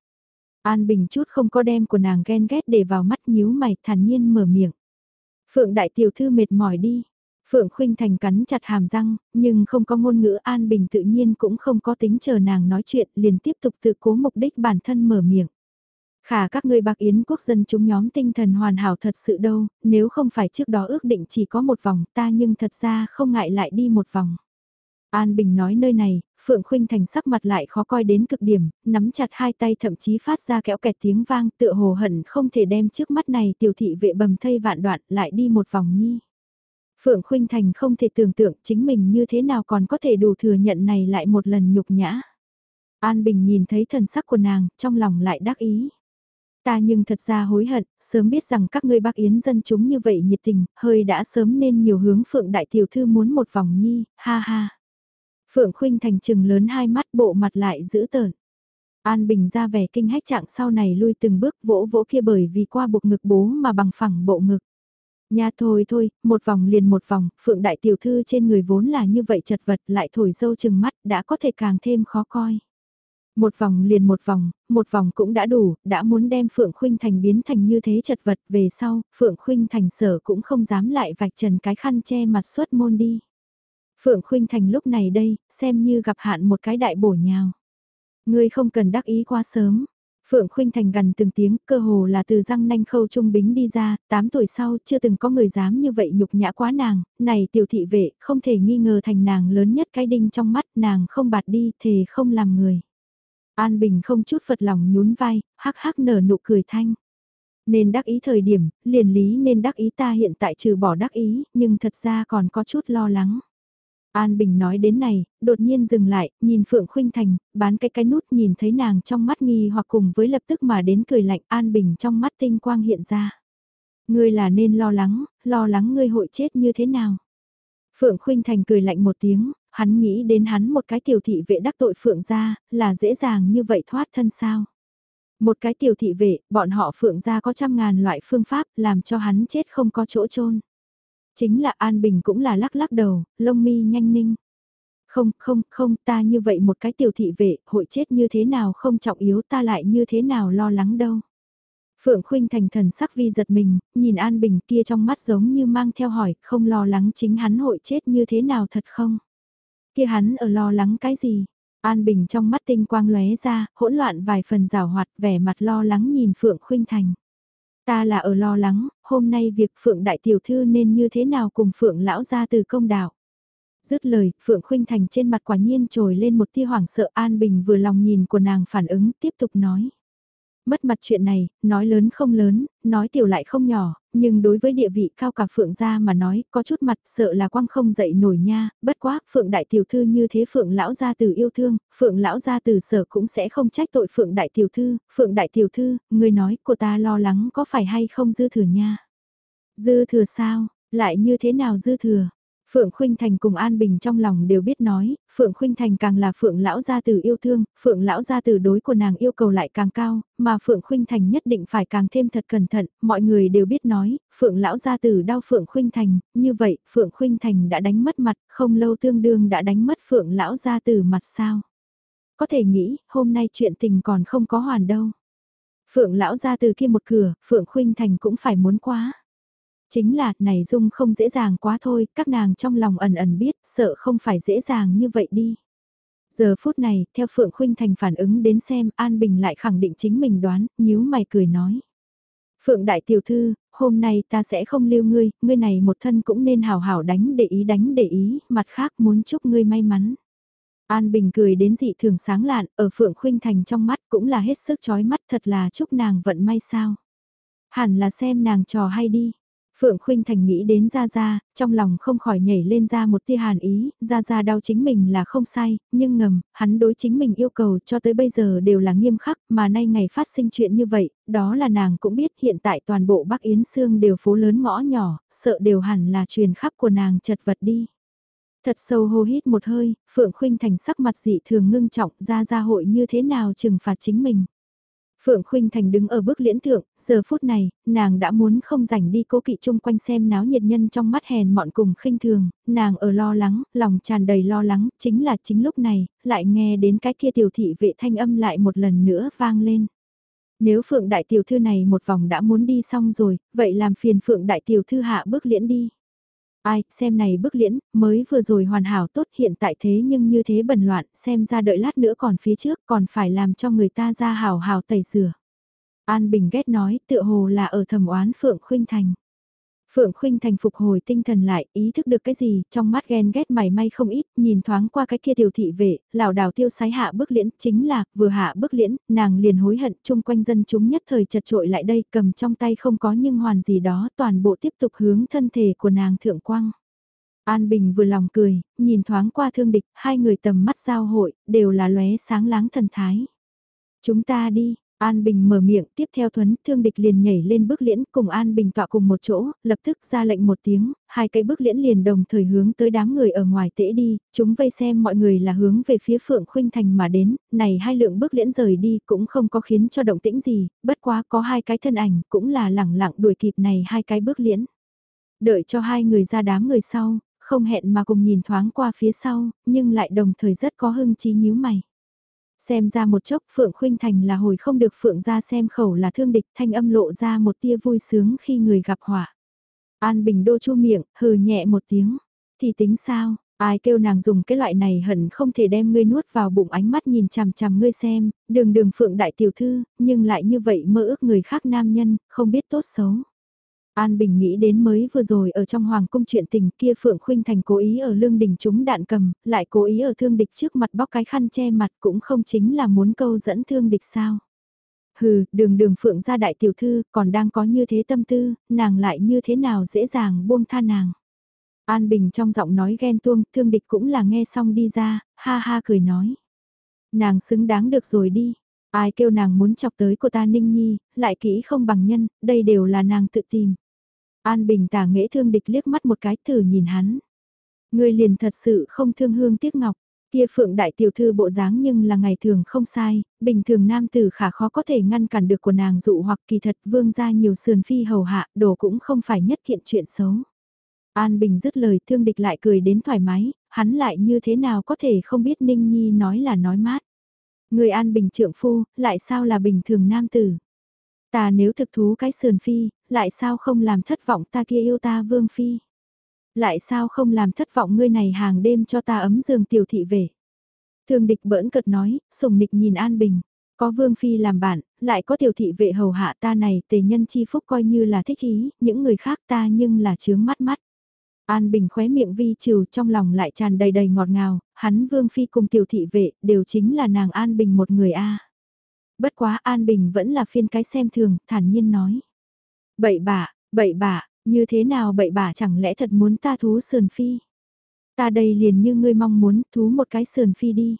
A: An Bình chút không có đem của nàng ghen ghét để vào mắt nhíu mày thản nhiên mở miệng. Phượng Đại Tiểu Thư mệt mỏi đi. Phượng Khuynh Thành cắn chặt hàm răng, nhưng không có ngôn ngữ An Bình tự nhiên cũng không có tính chờ nàng nói chuyện liền tiếp tục tự cố mục đích bản thân mở miệng. Khả các ngươi bạc yến quốc dân chúng nhóm tinh thần hoàn hảo thật sự đâu, nếu không phải trước đó ước định chỉ có một vòng ta nhưng thật ra không ngại lại đi một vòng. An Bình nói nơi này, Phượng Khuynh Thành sắc mặt lại khó coi đến cực điểm, nắm chặt hai tay thậm chí phát ra kéo kẹt tiếng vang tựa hồ hận không thể đem trước mắt này tiểu thị vệ bầm thây vạn đoạn lại đi một vòng nhi. Phượng Khuynh Thành không thể tưởng tượng chính mình như thế nào còn có thể đủ thừa nhận này lại một lần nhục nhã. An Bình nhìn thấy thần sắc của nàng, trong lòng lại đắc ý. Ta nhưng thật ra hối hận, sớm biết rằng các ngươi bác yến dân chúng như vậy nhiệt tình, hơi đã sớm nên nhiều hướng Phượng Đại Tiểu Thư muốn một vòng nhi, ha ha. Phượng Khuynh thành trừng lớn hai mắt bộ mặt lại giữ tợn. An Bình ra vẻ kinh hách trạng sau này lui từng bước vỗ vỗ kia bởi vì qua buộc ngực bố mà bằng phẳng bộ ngực. Nha thôi thôi, một vòng liền một vòng, Phượng Đại Tiểu Thư trên người vốn là như vậy chật vật lại thổi dâu chừng mắt đã có thể càng thêm khó coi. Một vòng liền một vòng, một vòng cũng đã đủ, đã muốn đem Phượng Khuynh Thành biến thành như thế chật vật về sau, Phượng Khuynh Thành sở cũng không dám lại vạch trần cái khăn che mặt suốt môn đi. Phượng Khuynh Thành lúc này đây, xem như gặp hạn một cái đại bổ nhào. Ngươi không cần đắc ý quá sớm. Phượng Khuynh Thành gần từng tiếng, cơ hồ là từ răng nanh khâu trung bính đi ra, 8 tuổi sau chưa từng có người dám như vậy nhục nhã quá nàng, này tiểu thị vệ, không thể nghi ngờ thành nàng lớn nhất cái đinh trong mắt, nàng không bạt đi, thề không làm người. An Bình không chút phật lòng nhún vai, hắc hắc nở nụ cười thanh. Nên đắc ý thời điểm, liền lý nên đắc ý ta hiện tại trừ bỏ đắc ý, nhưng thật ra còn có chút lo lắng. An Bình nói đến này, đột nhiên dừng lại, nhìn Phượng Khuynh Thành, bán cái cái nút nhìn thấy nàng trong mắt nghi hoặc cùng với lập tức mà đến cười lạnh An Bình trong mắt tinh quang hiện ra. Ngươi là nên lo lắng, lo lắng ngươi hội chết như thế nào. Phượng Khuynh Thành cười lạnh một tiếng, hắn nghĩ đến hắn một cái tiểu thị vệ đắc tội Phượng gia là dễ dàng như vậy thoát thân sao. Một cái tiểu thị vệ, bọn họ Phượng gia có trăm ngàn loại phương pháp làm cho hắn chết không có chỗ chôn Chính là An Bình cũng là lắc lắc đầu, lông mi nhanh ninh. Không, không, không, ta như vậy một cái tiểu thị vệ, hội chết như thế nào không trọng yếu ta lại như thế nào lo lắng đâu. Phượng Khuynh thành thần sắc vi giật mình, nhìn An Bình kia trong mắt giống như mang theo hỏi, không lo lắng chính hắn hội chết như thế nào thật không? Kia hắn ở lo lắng cái gì? An Bình trong mắt tinh quang lóe ra, hỗn loạn vài phần rào hoạt, vẻ mặt lo lắng nhìn Phượng Khuynh Thành. Ta là ở lo lắng, hôm nay việc Phượng Đại Tiểu Thư nên như thế nào cùng Phượng Lão ra từ công đạo. Dứt lời, Phượng Khuynh Thành trên mặt quả nhiên trồi lên một tia hoảng sợ An Bình vừa lòng nhìn của nàng phản ứng tiếp tục nói. Mất mặt chuyện này, nói lớn không lớn, nói tiểu lại không nhỏ, nhưng đối với địa vị cao cả Phượng gia mà nói, có chút mặt sợ là quang không dậy nổi nha, bất quá, Phượng đại tiểu thư như thế Phượng lão gia tử yêu thương, Phượng lão gia tử sở cũng sẽ không trách tội Phượng đại tiểu thư, Phượng đại tiểu thư, người nói của ta lo lắng có phải hay không dư thừa nha. Dư thừa sao, lại như thế nào dư thừa? Phượng Khuynh Thành cùng An Bình trong lòng đều biết nói, Phượng Khuynh Thành càng là Phượng lão gia tử yêu thương, Phượng lão gia tử đối của nàng yêu cầu lại càng cao, mà Phượng Khuynh Thành nhất định phải càng thêm thật cẩn thận, mọi người đều biết nói, Phượng lão gia tử đau Phượng Khuynh Thành, như vậy, Phượng Khuynh Thành đã đánh mất mặt, không lâu tương đương đã đánh mất Phượng lão gia tử mặt sao? Có thể nghĩ, hôm nay chuyện tình còn không có hoàn đâu. Phượng lão gia tử kia một cửa, Phượng Khuynh Thành cũng phải muốn quá. Chính là, này dung không dễ dàng quá thôi, các nàng trong lòng ẩn ẩn biết, sợ không phải dễ dàng như vậy đi. Giờ phút này, theo Phượng Khuynh Thành phản ứng đến xem, An Bình lại khẳng định chính mình đoán, nhíu mày cười nói. Phượng Đại Tiểu Thư, hôm nay ta sẽ không lưu ngươi, ngươi này một thân cũng nên hào hảo đánh để ý đánh để ý, mặt khác muốn chúc ngươi may mắn. An Bình cười đến dị thường sáng lạn, ở Phượng Khuynh Thành trong mắt cũng là hết sức chói mắt thật là chúc nàng vận may sao. Hẳn là xem nàng trò hay đi. Phượng Khuynh Thành nghĩ đến Gia Gia, trong lòng không khỏi nhảy lên ra một tia hàn ý, Gia Gia đau chính mình là không sai, nhưng ngầm, hắn đối chính mình yêu cầu cho tới bây giờ đều là nghiêm khắc, mà nay ngày phát sinh chuyện như vậy, đó là nàng cũng biết hiện tại toàn bộ Bắc Yến Sương đều phố lớn ngõ nhỏ, sợ đều hẳn là truyền khắp của nàng chật vật đi. Thật sâu hô hít một hơi, Phượng Khuynh Thành sắc mặt dị thường ngưng trọng Gia Gia hội như thế nào trừng phạt chính mình. Phượng Khuynh Thành đứng ở bước liễn thượng, giờ phút này, nàng đã muốn không rảnh đi cố kỵ chung quanh xem náo nhiệt nhân trong mắt hèn mọn cùng khinh thường, nàng ở lo lắng, lòng tràn đầy lo lắng, chính là chính lúc này, lại nghe đến cái kia tiểu thị vệ thanh âm lại một lần nữa vang lên. Nếu Phượng Đại Tiểu Thư này một vòng đã muốn đi xong rồi, vậy làm phiền Phượng Đại Tiểu Thư hạ bước liễn đi. Ai, xem này bức liễn, mới vừa rồi hoàn hảo tốt hiện tại thế nhưng như thế bẩn loạn, xem ra đợi lát nữa còn phía trước còn phải làm cho người ta ra hào hào tẩy rửa. An Bình ghét nói tựa hồ là ở thầm oán Phượng Khuynh Thành. Phượng Khuynh Thành phục hồi tinh thần lại, ý thức được cái gì, trong mắt ghen ghét mày may không ít, nhìn thoáng qua cái kia tiểu thị vệ, lảo đảo tiêu sái hạ bước liễn, chính là, vừa hạ bước liễn, nàng liền hối hận, chung quanh dân chúng nhất thời chật trội lại đây, cầm trong tay không có nhưng hoàn gì đó, toàn bộ tiếp tục hướng thân thể của nàng thượng quang. An Bình vừa lòng cười, nhìn thoáng qua thương địch, hai người tầm mắt giao hội, đều là lóe sáng láng thần thái. Chúng ta đi, An Bình mở miệng tiếp theo thuấn thương địch liền nhảy lên bước liễn cùng An Bình tọa cùng một chỗ, lập tức ra lệnh một tiếng, hai cái bước liễn liền đồng thời hướng tới đám người ở ngoài tễ đi, chúng vây xem mọi người là hướng về phía Phượng Khuynh Thành mà đến, này hai lượng bước liễn rời đi cũng không có khiến cho động tĩnh gì, bất quá có hai cái thân ảnh cũng là lẳng lặng đuổi kịp này hai cái bước liễn. Đợi cho hai người ra đám người sau, không hẹn mà cùng nhìn thoáng qua phía sau, nhưng lại đồng thời rất có hưng trí nhíu mày. Xem ra một chốc Phượng Khuynh Thành là hồi không được Phượng ra xem khẩu là thương địch thanh âm lộ ra một tia vui sướng khi người gặp họa. An Bình đô chu miệng, hừ nhẹ một tiếng. Thì tính sao, Ai kêu nàng dùng cái loại này hận không thể đem ngươi nuốt vào bụng ánh mắt nhìn chằm chằm ngươi xem, đường đường phượng đại tiểu thư, nhưng lại như vậy mơ ước người khác nam nhân, không biết tốt xấu. An Bình nghĩ đến mới vừa rồi ở trong hoàng cung chuyện tình kia Phượng Khuynh Thành cố ý ở lương đình chúng đạn cầm, lại cố ý ở thương địch trước mặt bóc cái khăn che mặt cũng không chính là muốn câu dẫn thương địch sao. Hừ, đường đường Phượng gia đại tiểu thư còn đang có như thế tâm tư, nàng lại như thế nào dễ dàng buông tha nàng. An Bình trong giọng nói ghen tuông, thương địch cũng là nghe xong đi ra, ha ha cười nói. Nàng xứng đáng được rồi đi, ai kêu nàng muốn chọc tới cô ta Ninh Nhi, lại kỹ không bằng nhân, đây đều là nàng tự tìm. An Bình tả nghệ thương địch liếc mắt một cái thử nhìn hắn. Người liền thật sự không thương hương tiếc ngọc, kia phượng đại tiểu thư bộ dáng nhưng là ngày thường không sai, bình thường nam tử khả khó có thể ngăn cản được của nàng dụ hoặc kỳ thật vương ra nhiều sườn phi hầu hạ, đồ cũng không phải nhất kiện chuyện xấu. An Bình dứt lời thương địch lại cười đến thoải mái, hắn lại như thế nào có thể không biết Ninh Nhi nói là nói mát. Người An Bình trượng phu, lại sao là bình thường nam tử. Ta nếu thực thú cái sườn phi, lại sao không làm thất vọng ta kia yêu ta vương phi. Lại sao không làm thất vọng ngươi này hàng đêm cho ta ấm giường tiểu thị về. Thương địch bỡn cợt nói, sùng nịch nhìn An Bình. Có vương phi làm bạn, lại có tiểu thị vệ hầu hạ ta này tề nhân chi phúc coi như là thích ý, những người khác ta nhưng là chướng mắt mắt. An Bình khóe miệng vi trừ trong lòng lại tràn đầy đầy ngọt ngào, hắn Vương Phi cùng tiểu thị vệ đều chính là nàng An Bình một người a. Bất quá An Bình vẫn là phiên cái xem thường, thản nhiên nói. Bậy bạ, bậy bạ, như thế nào bậy bạ chẳng lẽ thật muốn ta thú sườn phi? Ta đây liền như ngươi mong muốn thú một cái sườn phi đi.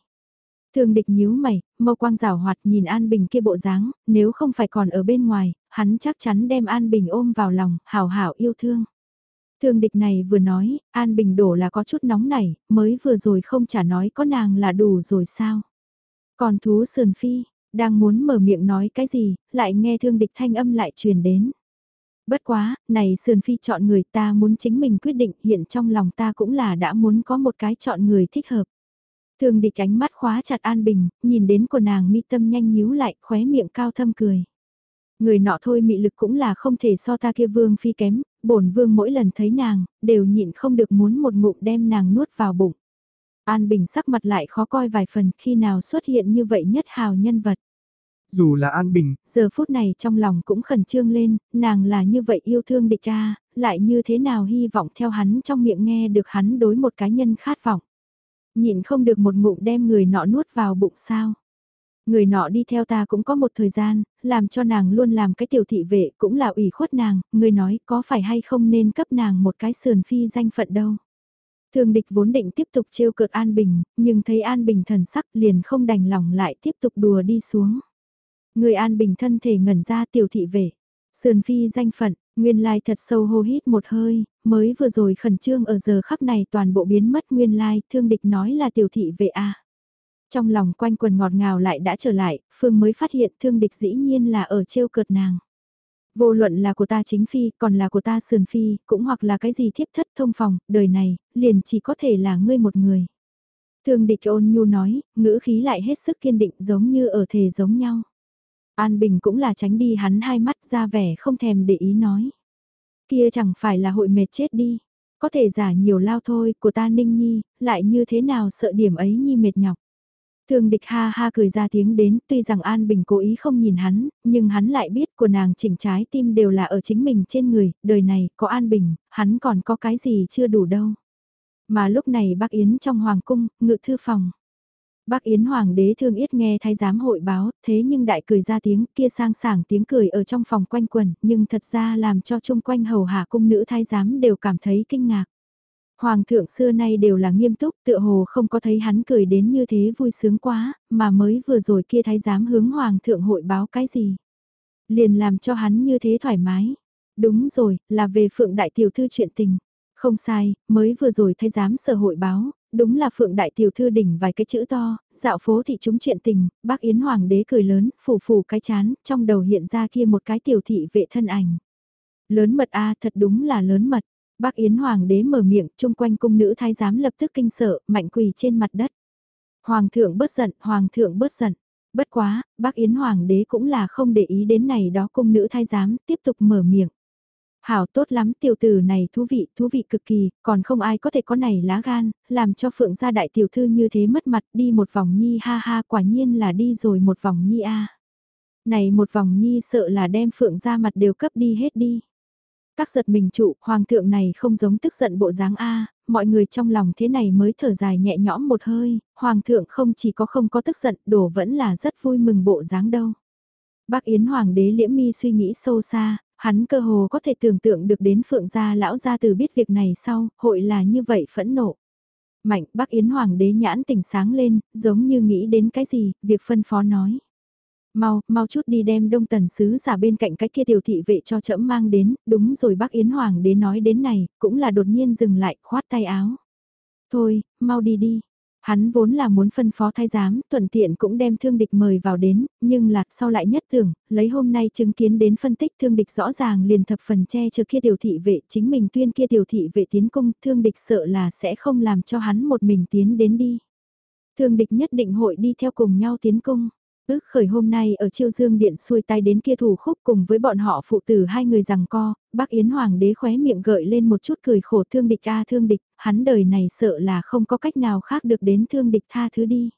A: Thường địch nhíu mày, mâu quang rào hoạt nhìn An Bình kia bộ dáng, nếu không phải còn ở bên ngoài, hắn chắc chắn đem An Bình ôm vào lòng, hào hảo yêu thương. Thương địch này vừa nói, An Bình đổ là có chút nóng nảy, mới vừa rồi không trả nói có nàng là đủ rồi sao. Còn thú sườn phi, đang muốn mở miệng nói cái gì, lại nghe thương địch thanh âm lại truyền đến. Bất quá, này sườn phi chọn người ta muốn chính mình quyết định hiện trong lòng ta cũng là đã muốn có một cái chọn người thích hợp. Thương địch ánh mắt khóa chặt An Bình, nhìn đến của nàng mi tâm nhanh nhíu lại, khóe miệng cao thâm cười. Người nọ thôi mị lực cũng là không thể so ta kia vương phi kém, bổn vương mỗi lần thấy nàng, đều nhịn không được muốn một ngụm đem nàng nuốt vào bụng. An Bình sắc mặt lại khó coi vài phần khi nào xuất hiện như vậy nhất hào nhân vật.
B: Dù là An Bình,
A: giờ phút này trong lòng cũng khẩn trương lên, nàng là như vậy yêu thương địch cha, lại như thế nào hy vọng theo hắn trong miệng nghe được hắn đối một cá nhân khát vọng. Nhịn không được một ngụm đem người nọ nuốt vào bụng sao. Người nọ đi theo ta cũng có một thời gian, làm cho nàng luôn làm cái tiểu thị vệ cũng là ủy khuất nàng, người nói có phải hay không nên cấp nàng một cái sườn phi danh phận đâu. Thường địch vốn định tiếp tục trêu cợt An Bình, nhưng thấy An Bình thần sắc liền không đành lòng lại tiếp tục đùa đi xuống. Người An Bình thân thể ngẩn ra tiểu thị về, sườn phi danh phận, nguyên lai thật sâu hô hít một hơi, mới vừa rồi khẩn trương ở giờ khắc này toàn bộ biến mất nguyên lai, thương địch nói là tiểu thị về a. Trong lòng quanh quần ngọt ngào lại đã trở lại, Phương mới phát hiện thương địch dĩ nhiên là ở trêu cợt nàng. Vô luận là của ta chính phi, còn là của ta sườn phi, cũng hoặc là cái gì thiếp thất thông phòng, đời này, liền chỉ có thể là ngươi một người. Thương địch ôn nhu nói, ngữ khí lại hết sức kiên định giống như ở thể giống nhau. An Bình cũng là tránh đi hắn hai mắt ra vẻ không thèm để ý nói. Kia chẳng phải là hội mệt chết đi. Có thể giả nhiều lao thôi, của ta ninh nhi, lại như thế nào sợ điểm ấy nhi mệt nhọc. Thương địch ha ha cười ra tiếng đến, tuy rằng An Bình cố ý không nhìn hắn, nhưng hắn lại biết của nàng chỉnh trái tim đều là ở chính mình trên người, đời này, có An Bình, hắn còn có cái gì chưa đủ đâu. Mà lúc này bác Yến trong hoàng cung, ngự thư phòng. Bác Yến Hoàng đế thương yết nghe thái giám hội báo, thế nhưng đại cười ra tiếng kia sang sảng tiếng cười ở trong phòng quanh quần, nhưng thật ra làm cho chung quanh hầu hạ cung nữ thái giám đều cảm thấy kinh ngạc. Hoàng thượng xưa nay đều là nghiêm túc, tựa hồ không có thấy hắn cười đến như thế vui sướng quá, mà mới vừa rồi kia thái giám hướng hoàng thượng hội báo cái gì. Liền làm cho hắn như thế thoải mái. Đúng rồi, là về phượng đại tiểu thư chuyện tình. Không sai, mới vừa rồi thái giám sở hội báo, đúng là phượng đại tiểu thư đỉnh vài cái chữ to, dạo phố thị chúng chuyện tình, bác Yến Hoàng đế cười lớn, phủ phủ cái chán, trong đầu hiện ra kia một cái tiểu thị vệ thân ảnh. Lớn mật a thật đúng là lớn mật. Bác Yến Hoàng đế mở miệng, chung quanh cung nữ thái giám lập tức kinh sợ, mạnh quỳ trên mặt đất. Hoàng thượng bớt giận, Hoàng thượng bớt giận. Bất quá, bác Yến Hoàng đế cũng là không để ý đến này đó cung nữ thái giám, tiếp tục mở miệng. Hảo tốt lắm tiểu tử này thú vị, thú vị cực kỳ, còn không ai có thể có này lá gan, làm cho phượng gia đại tiểu thư như thế mất mặt đi một vòng nhi ha ha quả nhiên là đi rồi một vòng nhi a Này một vòng nhi sợ là đem phượng gia mặt đều cấp đi hết đi. Các giật mình trụ, hoàng thượng này không giống tức giận bộ dáng A, mọi người trong lòng thế này mới thở dài nhẹ nhõm một hơi, hoàng thượng không chỉ có không có tức giận, đổ vẫn là rất vui mừng bộ dáng đâu. Bác Yến Hoàng đế liễm mi suy nghĩ sâu xa, hắn cơ hồ có thể tưởng tượng được đến phượng gia lão gia từ biết việc này sau, hội là như vậy phẫn nộ. Mạnh bác Yến Hoàng đế nhãn tỉnh sáng lên, giống như nghĩ đến cái gì, việc phân phó nói. Mau, mau chút đi đem đông tần sứ giả bên cạnh cái kia tiểu thị vệ cho trẫm mang đến, đúng rồi bác Yến Hoàng đế nói đến này, cũng là đột nhiên dừng lại, khoát tay áo. Thôi, mau đi đi. Hắn vốn là muốn phân phó thái giám, thuận tiện cũng đem thương địch mời vào đến, nhưng lạc sau lại nhất tưởng, lấy hôm nay chứng kiến đến phân tích thương địch rõ ràng liền thập phần che chờ kia tiểu thị vệ, chính mình tuyên kia tiểu thị vệ tiến cung, thương địch sợ là sẽ không làm cho hắn một mình tiến đến đi. Thương địch nhất định hội đi theo cùng nhau tiến cung. Ước khởi hôm nay ở Chiêu Dương Điện xuôi tay đến kia thủ khúc cùng với bọn họ phụ tử hai người rằng co, bác Yến Hoàng đế khóe miệng gợi lên một chút cười khổ thương địch a thương địch, hắn đời này sợ là không có cách nào khác được đến thương địch tha thứ đi.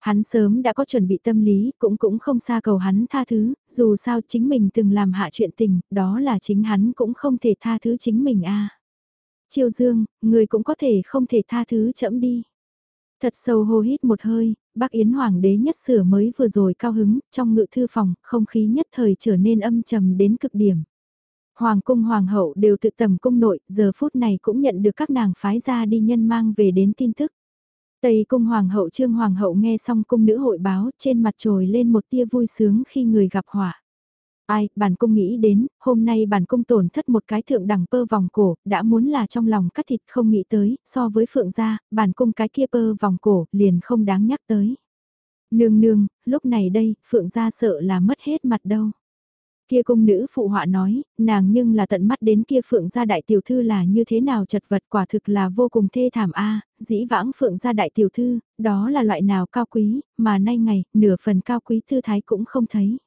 A: Hắn sớm đã có chuẩn bị tâm lý, cũng cũng không xa cầu hắn tha thứ, dù sao chính mình từng làm hạ chuyện tình, đó là chính hắn cũng không thể tha thứ chính mình a. Chiêu Dương, người cũng có thể không thể tha thứ chậm đi. Thật sâu hô hít một hơi, bác Yến Hoàng đế nhất sửa mới vừa rồi cao hứng, trong ngự thư phòng, không khí nhất thời trở nên âm trầm đến cực điểm. Hoàng cung hoàng hậu đều tự tầm cung nội, giờ phút này cũng nhận được các nàng phái ra đi nhân mang về đến tin tức. Tây cung hoàng hậu trương hoàng hậu nghe xong cung nữ hội báo, trên mặt trồi lên một tia vui sướng khi người gặp họa. Ai, bản cung nghĩ đến, hôm nay bản cung tổn thất một cái thượng đẳng pơ vòng cổ, đã muốn là trong lòng cắt thịt không nghĩ tới, so với phượng gia, bản cung cái kia pơ vòng cổ, liền không đáng nhắc tới. Nương nương, lúc này đây, phượng gia sợ là mất hết mặt đâu. Kia cung nữ phụ họa nói, nàng nhưng là tận mắt đến kia phượng gia đại tiểu thư là như thế nào chật vật quả thực là vô cùng thê thảm a dĩ vãng phượng gia đại tiểu thư, đó là loại nào cao quý, mà nay ngày, nửa phần cao quý thư thái cũng không thấy.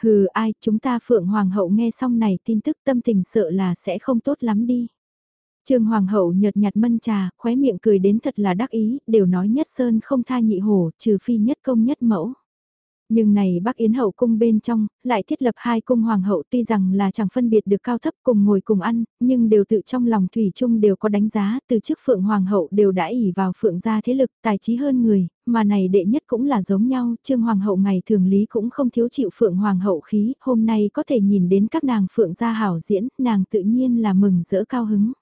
A: Hừ ai, chúng ta Phượng Hoàng hậu nghe xong này tin tức tâm tình sợ là sẽ không tốt lắm đi. Trương Hoàng hậu nhợt nhạt mân trà, khóe miệng cười đến thật là đắc ý, đều nói nhất sơn không tha nhị hổ, trừ phi nhất công nhất mẫu. Nhưng này Bắc Yến hậu cung bên trong, lại thiết lập hai cung hoàng hậu tuy rằng là chẳng phân biệt được cao thấp cùng ngồi cùng ăn, nhưng đều tự trong lòng thủy chung đều có đánh giá, từ trước phượng hoàng hậu đều đã ỉ vào phượng gia thế lực tài trí hơn người, mà này đệ nhất cũng là giống nhau, trương hoàng hậu ngày thường lý cũng không thiếu chịu phượng hoàng hậu khí, hôm nay có thể nhìn đến các nàng phượng gia hảo diễn, nàng tự nhiên là mừng rỡ cao hứng.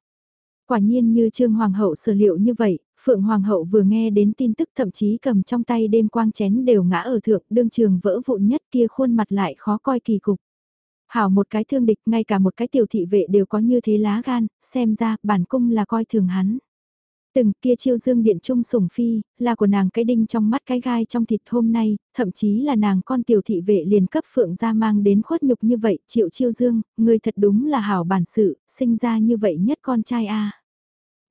A: Quả nhiên như Trương Hoàng hậu sở liệu như vậy, Phượng Hoàng hậu vừa nghe đến tin tức thậm chí cầm trong tay đêm quang chén đều ngã ở thượng đương trường vỡ vụn nhất kia khuôn mặt lại khó coi kỳ cục. Hảo một cái thương địch ngay cả một cái tiểu thị vệ đều có như thế lá gan, xem ra bản cung là coi thường hắn. Từng kia chiêu dương điện trung sủng phi, là của nàng cái đinh trong mắt cái gai trong thịt hôm nay, thậm chí là nàng con tiểu thị vệ liền cấp phượng ra mang đến khuất nhục như vậy, triệu chiêu dương, người thật đúng là hảo bản sự, sinh ra như vậy nhất con trai a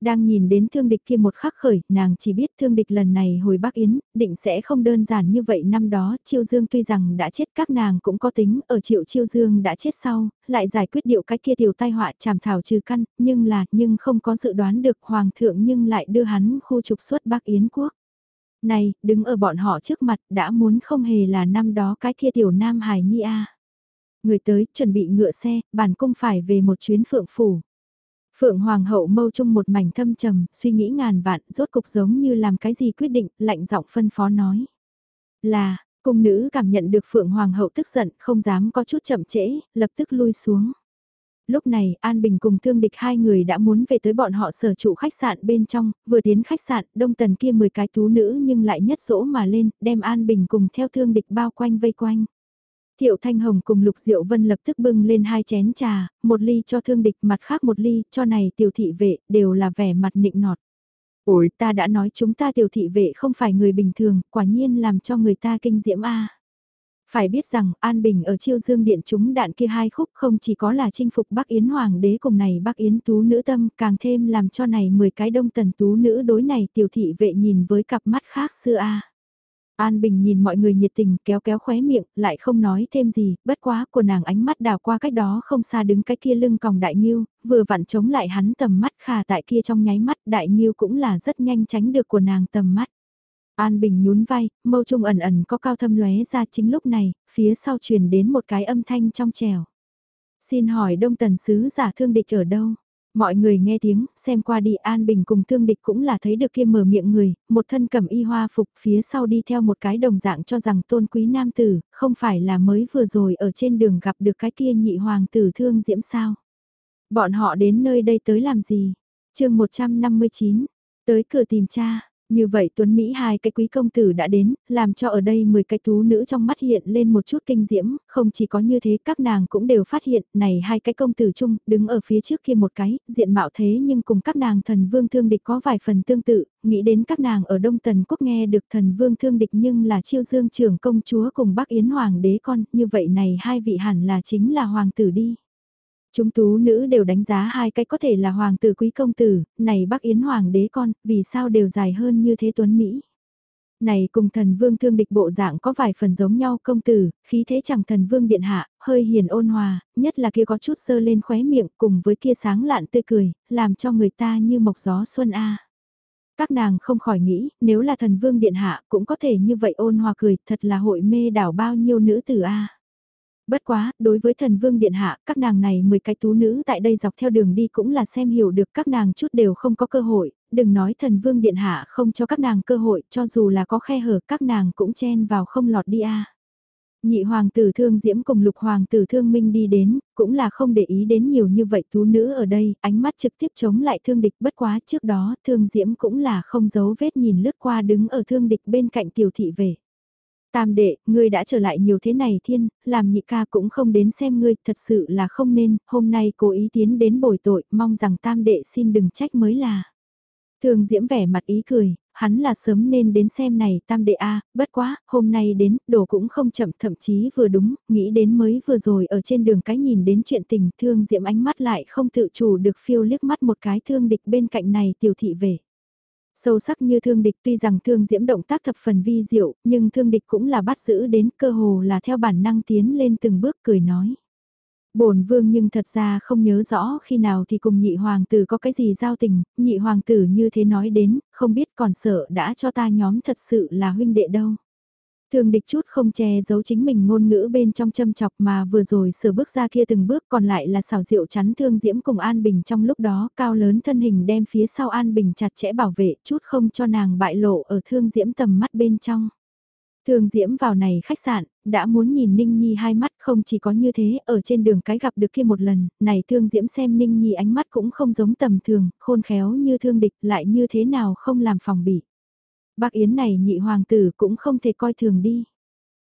A: đang nhìn đến thương địch kia một khắc khởi, nàng chỉ biết thương địch lần này hồi Bắc Yến, định sẽ không đơn giản như vậy năm đó, Chiêu Dương tuy rằng đã chết các nàng cũng có tính, ở triệu Chiêu Dương đã chết sau, lại giải quyết điệu cái kia tiểu tai họa chảm thảo trừ căn, nhưng là, nhưng không có dự đoán được Hoàng thượng nhưng lại đưa hắn khu trục xuất Bắc Yến quốc. Này, đứng ở bọn họ trước mặt đã muốn không hề là năm đó cái kia tiểu Nam Hải Nhi A. Người tới, chuẩn bị ngựa xe, bản cung phải về một chuyến phượng phủ. Phượng Hoàng hậu mâu chung một mảnh thâm trầm, suy nghĩ ngàn vạn, rốt cục giống như làm cái gì quyết định, lạnh giọng phân phó nói. Là, cung nữ cảm nhận được Phượng Hoàng hậu tức giận, không dám có chút chậm trễ, lập tức lui xuống. Lúc này, An Bình cùng thương địch hai người đã muốn về tới bọn họ sở trụ khách sạn bên trong, vừa tiến khách sạn, đông tần kia 10 cái tú nữ nhưng lại nhất dỗ mà lên, đem An Bình cùng theo thương địch bao quanh vây quanh. Thiệu Thanh Hồng cùng Lục Diệu Vân lập tức bưng lên hai chén trà, một ly cho thương địch mặt khác một ly cho này tiểu thị vệ, đều là vẻ mặt nịnh nọt. Ôi, ta đã nói chúng ta tiểu thị vệ không phải người bình thường, quả nhiên làm cho người ta kinh diễm a. Phải biết rằng An Bình ở chiêu dương điện chúng đạn kia hai khúc không chỉ có là chinh phục Bắc Yến Hoàng đế cùng này Bắc Yến tú nữ tâm càng thêm làm cho này 10 cái đông tần tú nữ đối này tiểu thị vệ nhìn với cặp mắt khác xưa a. An Bình nhìn mọi người nhiệt tình kéo kéo khóe miệng, lại không nói thêm gì, bất quá của nàng ánh mắt đào qua cách đó không xa đứng cái kia lưng còng đại nghiêu, vừa vặn chống lại hắn tầm mắt khà tại kia trong nháy mắt đại nghiêu cũng là rất nhanh tránh được của nàng tầm mắt. An Bình nhún vai, mâu trung ẩn ẩn có cao thâm lóe ra chính lúc này, phía sau truyền đến một cái âm thanh trong trèo. Xin hỏi đông tần sứ giả thương địch ở đâu? Mọi người nghe tiếng, xem qua đi An Bình cùng thương địch cũng là thấy được kia mở miệng người, một thân cầm y hoa phục phía sau đi theo một cái đồng dạng cho rằng tôn quý nam tử, không phải là mới vừa rồi ở trên đường gặp được cái kia nhị hoàng tử thương diễm sao. Bọn họ đến nơi đây tới làm gì? chương 159, tới cửa tìm cha, như vậy Tuấn Mỹ hai cái quý công tử đã đến, làm cho ở đây 10 cái tú nữ trong mắt hiện lên một chút kinh diễm, không chỉ có như thế các nàng cũng đều phát hiện này hai cái công tử chung, đứng ở phía trước kia một cái, diện mạo thế nhưng cùng các nàng thần vương thương địch có vài phần tương tự, nghĩ đến các nàng ở Đông Tần Quốc nghe được thần vương thương địch nhưng là chiêu dương trưởng công chúa cùng bác Yến Hoàng đế con, như vậy này hai vị hẳn là chính là hoàng tử đi. Chúng tú nữ đều đánh giá hai cái có thể là hoàng tử quý công tử, này bác Yến hoàng đế con, vì sao đều dài hơn như thế tuấn Mỹ. Này cùng thần vương thương địch bộ dạng có vài phần giống nhau công tử, khí thế chẳng thần vương điện hạ, hơi hiền ôn hòa, nhất là kia có chút sơ lên khóe miệng cùng với kia sáng lạn tươi cười, làm cho người ta như mộc gió xuân A. Các nàng không khỏi nghĩ, nếu là thần vương điện hạ cũng có thể như vậy ôn hòa cười, thật là hội mê đảo bao nhiêu nữ tử A. Bất quá, đối với thần vương điện hạ, các nàng này 10 cái tú nữ tại đây dọc theo đường đi cũng là xem hiểu được các nàng chút đều không có cơ hội, đừng nói thần vương điện hạ không cho các nàng cơ hội, cho dù là có khe hở các nàng cũng chen vào không lọt đi a. Nhị hoàng tử thương diễm cùng lục hoàng tử thương minh đi đến, cũng là không để ý đến nhiều như vậy tú nữ ở đây, ánh mắt trực tiếp chống lại thương địch bất quá trước đó thương diễm cũng là không giấu vết nhìn lướt qua đứng ở thương địch bên cạnh tiểu thị về. Tam đệ, ngươi đã trở lại nhiều thế này thiên, làm nhị ca cũng không đến xem ngươi, thật sự là không nên, hôm nay cố ý tiến đến bồi tội, mong rằng tam đệ xin đừng trách mới là. Thường diễm vẻ mặt ý cười, hắn là sớm nên đến xem này tam đệ a bất quá, hôm nay đến, đồ cũng không chậm thậm chí vừa đúng, nghĩ đến mới vừa rồi ở trên đường cái nhìn đến chuyện tình thương diễm ánh mắt lại không tự chủ được phiêu liếc mắt một cái thương địch bên cạnh này tiểu thị về. Sâu sắc như thương địch tuy rằng thương diễm động tác thập phần vi diệu, nhưng thương địch cũng là bắt giữ đến cơ hồ là theo bản năng tiến lên từng bước cười nói. bổn vương nhưng thật ra không nhớ rõ khi nào thì cùng nhị hoàng tử có cái gì giao tình, nhị hoàng tử như thế nói đến, không biết còn sợ đã cho ta nhóm thật sự là huynh đệ đâu. Thường địch chút không che giấu chính mình ngôn ngữ bên trong châm chọc mà vừa rồi sửa bước ra kia từng bước còn lại là xảo diệu chắn thương diễm cùng An Bình trong lúc đó cao lớn thân hình đem phía sau An Bình chặt chẽ bảo vệ chút không cho nàng bại lộ ở thương diễm tầm mắt bên trong. Thương Diễm vào này khách sạn, đã muốn nhìn Ninh Nhi hai mắt không chỉ có như thế, ở trên đường cái gặp được kia một lần, này Thương Diễm xem Ninh Nhi ánh mắt cũng không giống tầm thường, khôn khéo như thương địch lại như thế nào không làm phòng bị. Bác Yến này nhị hoàng tử cũng không thể coi thường đi.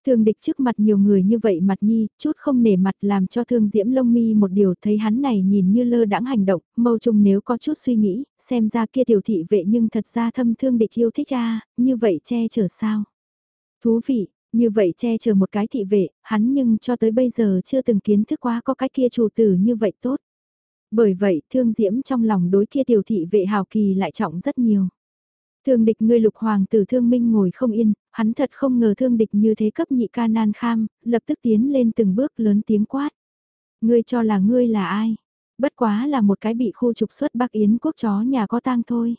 A: Thương địch trước mặt nhiều người như vậy mặt nhi, chút không nể mặt làm cho thương diễm lông mi một điều thấy hắn này nhìn như lơ đãng hành động, mâu trùng nếu có chút suy nghĩ, xem ra kia tiểu thị vệ nhưng thật ra thâm thương địch yêu thích ra, như vậy che chở sao. Thú vị, như vậy che chở một cái thị vệ, hắn nhưng cho tới bây giờ chưa từng kiến thức quá có cái kia chủ tử như vậy tốt. Bởi vậy thương diễm trong lòng đối kia tiểu thị vệ hào kỳ lại trọng rất nhiều. Thương địch ngươi lục hoàng tử thương minh ngồi không yên, hắn thật không ngờ thương địch như thế cấp nhị ca nan kham, lập tức tiến lên từng bước lớn tiếng quát. Ngươi cho là ngươi là ai? Bất quá là một cái bị khu trục xuất Bắc Yến quốc chó nhà có tang thôi.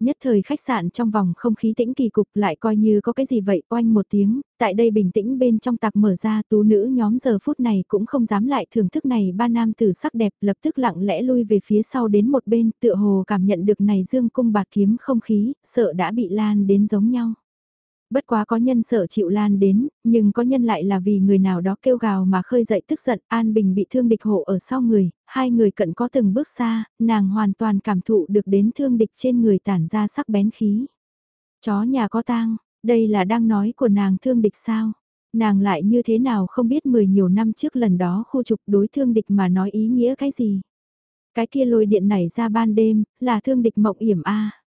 A: Nhất thời khách sạn trong vòng không khí tĩnh kỳ cục lại coi như có cái gì vậy oanh một tiếng, tại đây bình tĩnh bên trong tạc mở ra tú nữ nhóm giờ phút này cũng không dám lại thưởng thức này ba nam tử sắc đẹp lập tức lặng lẽ lui về phía sau đến một bên tựa hồ cảm nhận được này dương cung bạt kiếm không khí, sợ đã bị lan đến giống nhau. Bất quá có nhân sợ chịu lan đến, nhưng có nhân lại là vì người nào đó kêu gào mà khơi dậy tức giận, An Bình bị thương địch hộ ở sau người, hai người cận có từng bước xa, nàng hoàn toàn cảm thụ được đến thương địch trên người tản ra sắc bén khí. Chó nhà có tang, đây là đang nói của nàng thương địch sao? Nàng lại như thế nào không biết mười nhiều năm trước lần đó khu trục đối thương địch mà nói ý nghĩa cái gì? Cái kia lôi điện này ra ban đêm, là thương địch mộng yểm a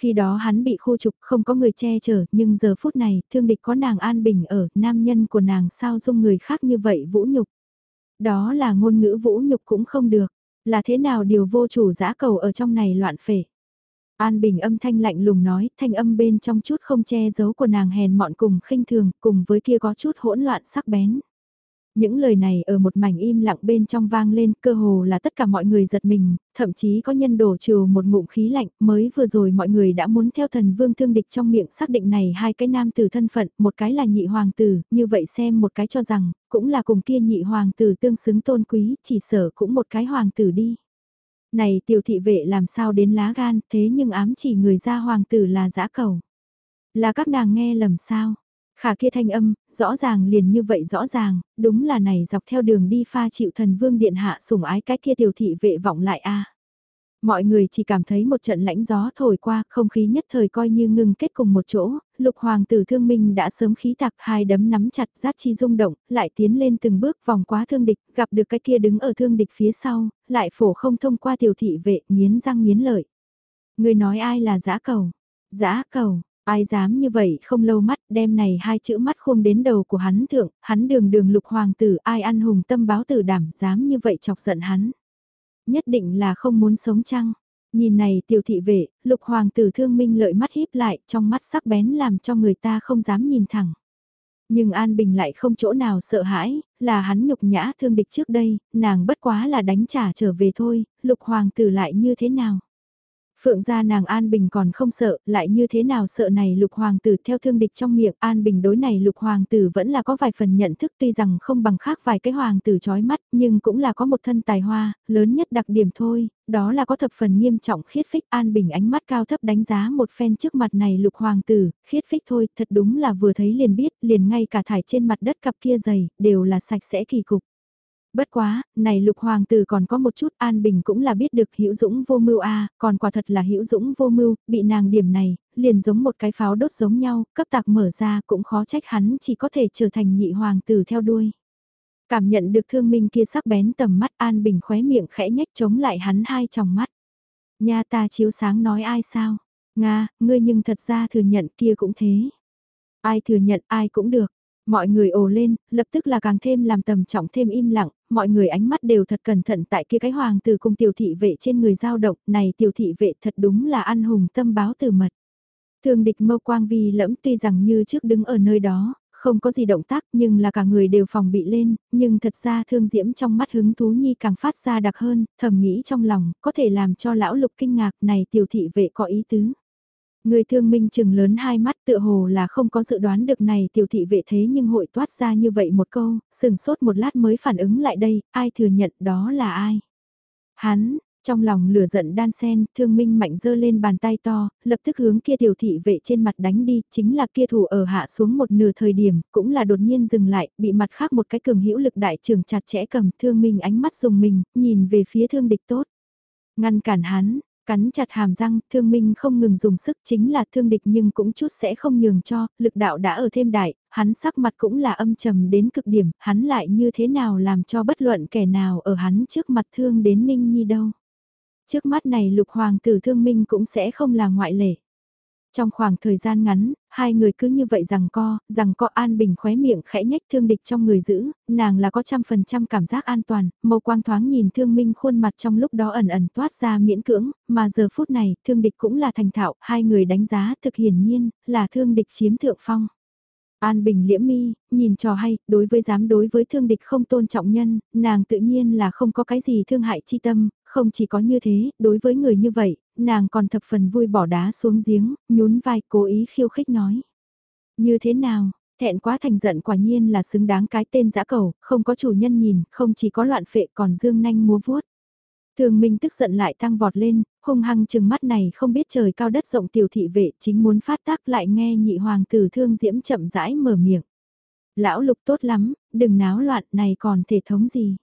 A: khi đó hắn bị khu trục không có người che chở, nhưng giờ phút này, thương địch có nàng an bình ở, nam nhân của nàng sao dung người khác như vậy vũ nhục. Đó là ngôn ngữ vũ nhục cũng không được, là thế nào điều vô chủ giã cầu ở trong này loạn phể. An Bình âm thanh lạnh lùng nói, thanh âm bên trong chút không che giấu của nàng hèn mọn cùng khinh thường, cùng với kia có chút hỗn loạn sắc bén. Những lời này ở một mảnh im lặng bên trong vang lên, cơ hồ là tất cả mọi người giật mình, thậm chí có nhân đổ trừ một ngụm khí lạnh, mới vừa rồi mọi người đã muốn theo thần vương thương địch trong miệng xác định này hai cái nam tử thân phận, một cái là nhị hoàng tử, như vậy xem một cái cho rằng, cũng là cùng kia nhị hoàng tử tương xứng tôn quý, chỉ sở cũng một cái hoàng tử đi. Này tiểu thị vệ làm sao đến lá gan, thế nhưng ám chỉ người ra hoàng tử là giã cầu. Là các nàng nghe lầm sao? Khả kia thanh âm, rõ ràng liền như vậy rõ ràng, đúng là này dọc theo đường đi pha chịu thần vương điện hạ sủng ái cái kia tiểu thị vệ vọng lại a Mọi người chỉ cảm thấy một trận lãnh gió thổi qua, không khí nhất thời coi như ngưng kết cùng một chỗ, lục hoàng tử thương minh đã sớm khí tạc hai đấm nắm chặt giác chi rung động, lại tiến lên từng bước vòng quá thương địch, gặp được cái kia đứng ở thương địch phía sau, lại phổ không thông qua tiểu thị vệ, nghiến răng nghiến lợi. Người nói ai là giã cầu? Giã cầu, Ai dám như vậy không lâu mắt đem này hai chữ mắt khuông đến đầu của hắn thượng, hắn đường đường lục hoàng tử ai ăn hùng tâm báo tử đảm dám như vậy chọc giận hắn. Nhất định là không muốn sống chăng. Nhìn này tiểu thị vệ, lục hoàng tử thương minh lợi mắt híp lại trong mắt sắc bén làm cho người ta không dám nhìn thẳng. Nhưng An Bình lại không chỗ nào sợ hãi, là hắn nhục nhã thương địch trước đây, nàng bất quá là đánh trả trở về thôi, lục hoàng tử lại như thế nào. Phượng gia nàng An Bình còn không sợ, lại như thế nào sợ này lục hoàng tử theo thương địch trong miệng An Bình đối này lục hoàng tử vẫn là có vài phần nhận thức tuy rằng không bằng khác vài cái hoàng tử chói mắt nhưng cũng là có một thân tài hoa, lớn nhất đặc điểm thôi, đó là có thập phần nghiêm trọng khiết phích An Bình ánh mắt cao thấp đánh giá một phen trước mặt này lục hoàng tử, khiết phích thôi, thật đúng là vừa thấy liền biết, liền ngay cả thải trên mặt đất cặp kia dày, đều là sạch sẽ kỳ cục. Bất quá, này lục hoàng tử còn có một chút an bình cũng là biết được hữu dũng vô mưu a còn quả thật là hữu dũng vô mưu, bị nàng điểm này, liền giống một cái pháo đốt giống nhau, cấp tạc mở ra cũng khó trách hắn chỉ có thể trở thành nhị hoàng tử theo đuôi. Cảm nhận được thương minh kia sắc bén tầm mắt an bình khóe miệng khẽ nhách chống lại hắn hai tròng mắt. Nha ta chiếu sáng nói ai sao? Nga, ngươi nhưng thật ra thừa nhận kia cũng thế. Ai thừa nhận ai cũng được. Mọi người ồ lên, lập tức là càng thêm làm tầm trọng thêm im lặng, mọi người ánh mắt đều thật cẩn thận tại kia cái hoàng tử cùng tiểu thị vệ trên người giao động, này tiểu thị vệ thật đúng là ăn hùng tâm báo từ mật. Thường địch mâu quang vi lẫm tuy rằng như trước đứng ở nơi đó, không có gì động tác nhưng là cả người đều phòng bị lên, nhưng thật ra thương diễm trong mắt hứng thú nhi càng phát ra đặc hơn, thầm nghĩ trong lòng, có thể làm cho lão lục kinh ngạc này tiểu thị vệ có ý tứ. Người thương minh chừng lớn hai mắt tựa hồ là không có dự đoán được này tiểu thị vệ thế nhưng hội toát ra như vậy một câu, sừng sốt một lát mới phản ứng lại đây, ai thừa nhận đó là ai. Hắn, trong lòng lửa giận đan sen, thương minh mạnh dơ lên bàn tay to, lập tức hướng kia tiểu thị vệ trên mặt đánh đi, chính là kia thủ ở hạ xuống một nửa thời điểm, cũng là đột nhiên dừng lại, bị mặt khác một cái cường hữu lực đại trường chặt chẽ cầm thương minh ánh mắt dùng mình, nhìn về phía thương địch tốt. Ngăn cản hắn, Cắn chặt hàm răng, thương minh không ngừng dùng sức chính là thương địch nhưng cũng chút sẽ không nhường cho, lực đạo đã ở thêm đại, hắn sắc mặt cũng là âm trầm đến cực điểm, hắn lại như thế nào làm cho bất luận kẻ nào ở hắn trước mặt thương đến ninh nhi đâu. Trước mắt này lục hoàng tử thương minh cũng sẽ không là ngoại lệ. Trong khoảng thời gian ngắn, hai người cứ như vậy rằng co, rằng co an bình khóe miệng khẽ nhách thương địch trong người giữ, nàng là có trăm phần trăm cảm giác an toàn, mâu quang thoáng nhìn thương minh khuôn mặt trong lúc đó ẩn ẩn toát ra miễn cưỡng, mà giờ phút này, thương địch cũng là thành thạo, hai người đánh giá thực hiển nhiên, là thương địch chiếm thượng phong. An Bình liễm mi, nhìn trò hay, đối với dám đối với thương địch không tôn trọng nhân, nàng tự nhiên là không có cái gì thương hại chi tâm, không chỉ có như thế, đối với người như vậy, nàng còn thập phần vui bỏ đá xuống giếng, nhún vai cố ý khiêu khích nói. Như thế nào, thẹn quá thành giận quả nhiên là xứng đáng cái tên giã cầu, không có chủ nhân nhìn, không chỉ có loạn phệ còn dương nanh múa vuốt. Thường Minh tức giận lại tăng vọt lên, hung hăng chừng mắt này không biết trời cao đất rộng tiểu thị vệ chính muốn phát tác lại nghe nhị hoàng tử thương diễm chậm rãi mở miệng. Lão lục tốt lắm, đừng náo loạn này còn thể thống gì.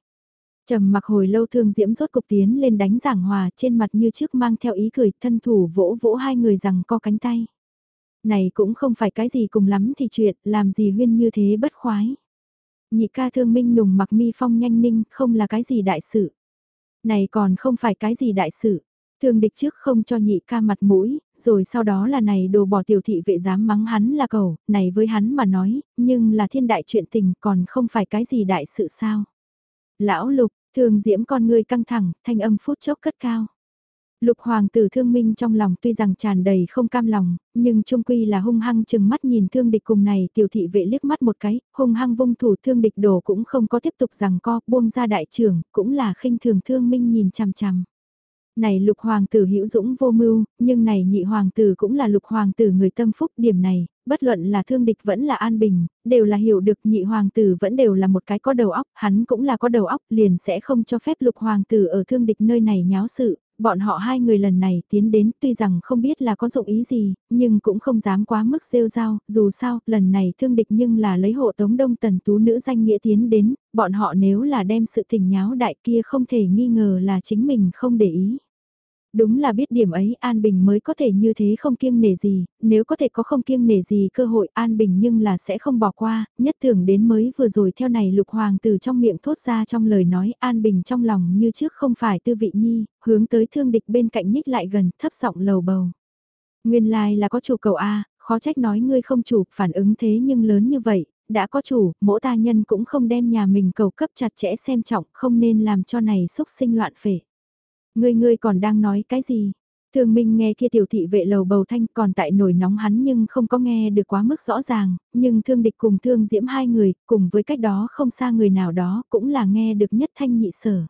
A: Trầm mặc hồi lâu thương diễm rốt cục tiến lên đánh giảng hòa trên mặt như trước mang theo ý cười thân thủ vỗ vỗ hai người rằng co cánh tay. Này cũng không phải cái gì cùng lắm thì chuyện, làm gì huyên như thế bất khoái. Nhị ca thương minh nùng mặc mi phong nhanh ninh không là cái gì đại sự. Này còn không phải cái gì đại sự. Thương địch trước không cho nhị ca mặt mũi, rồi sau đó là này đồ bỏ tiểu thị vệ dám mắng hắn là cầu, này với hắn mà nói, nhưng là thiên đại chuyện tình còn không phải cái gì đại sự sao. Lão lục, thường diễm con người căng thẳng, thanh âm phút chốc cất cao. Lục hoàng tử thương minh trong lòng tuy rằng tràn đầy không cam lòng, nhưng trung quy là hung hăng chừng mắt nhìn thương địch cùng này tiểu thị vệ liếc mắt một cái, hung hăng vung thủ thương địch đổ cũng không có tiếp tục rằng co, buông ra đại trưởng, cũng là khinh thường thương minh nhìn chằm chằm. Này lục hoàng tử hữu dũng vô mưu, nhưng này nhị hoàng tử cũng là lục hoàng tử người tâm phúc điểm này, bất luận là thương địch vẫn là an bình, đều là hiểu được nhị hoàng tử vẫn đều là một cái có đầu óc, hắn cũng là có đầu óc liền sẽ không cho phép lục hoàng tử ở thương địch nơi này nháo sự, bọn họ hai người lần này tiến đến tuy rằng không biết là có dụng ý gì, nhưng cũng không dám quá mức rêu rao, dù sao, lần này thương địch nhưng là lấy hộ tống đông tần tú nữ danh nghĩa tiến đến, bọn họ nếu là đem sự tình nháo đại kia không thể nghi ngờ là chính mình không để ý. Đúng là biết điểm ấy An Bình mới có thể như thế không kiêng nể gì, nếu có thể có không kiêng nể gì cơ hội An Bình nhưng là sẽ không bỏ qua, nhất tưởng đến mới vừa rồi theo này lục hoàng từ trong miệng thốt ra trong lời nói An Bình trong lòng như trước không phải tư vị nhi, hướng tới thương địch bên cạnh nhích lại gần thấp giọng lầu bầu. Nguyên lai like là có chủ cầu A, khó trách nói ngươi không chủ, phản ứng thế nhưng lớn như vậy, đã có chủ, mỗi ta nhân cũng không đem nhà mình cầu cấp chặt chẽ xem trọng, không nên làm cho này xúc sinh loạn phể. Ngươi ngươi còn đang nói cái gì? thường Minh nghe kia tiểu thị vệ lầu bầu thanh còn tại nổi nóng hắn nhưng không có nghe được quá mức rõ ràng, nhưng thương địch cùng thương diễm hai người, cùng với cách đó không xa người nào đó cũng là nghe được nhất thanh nhị sở.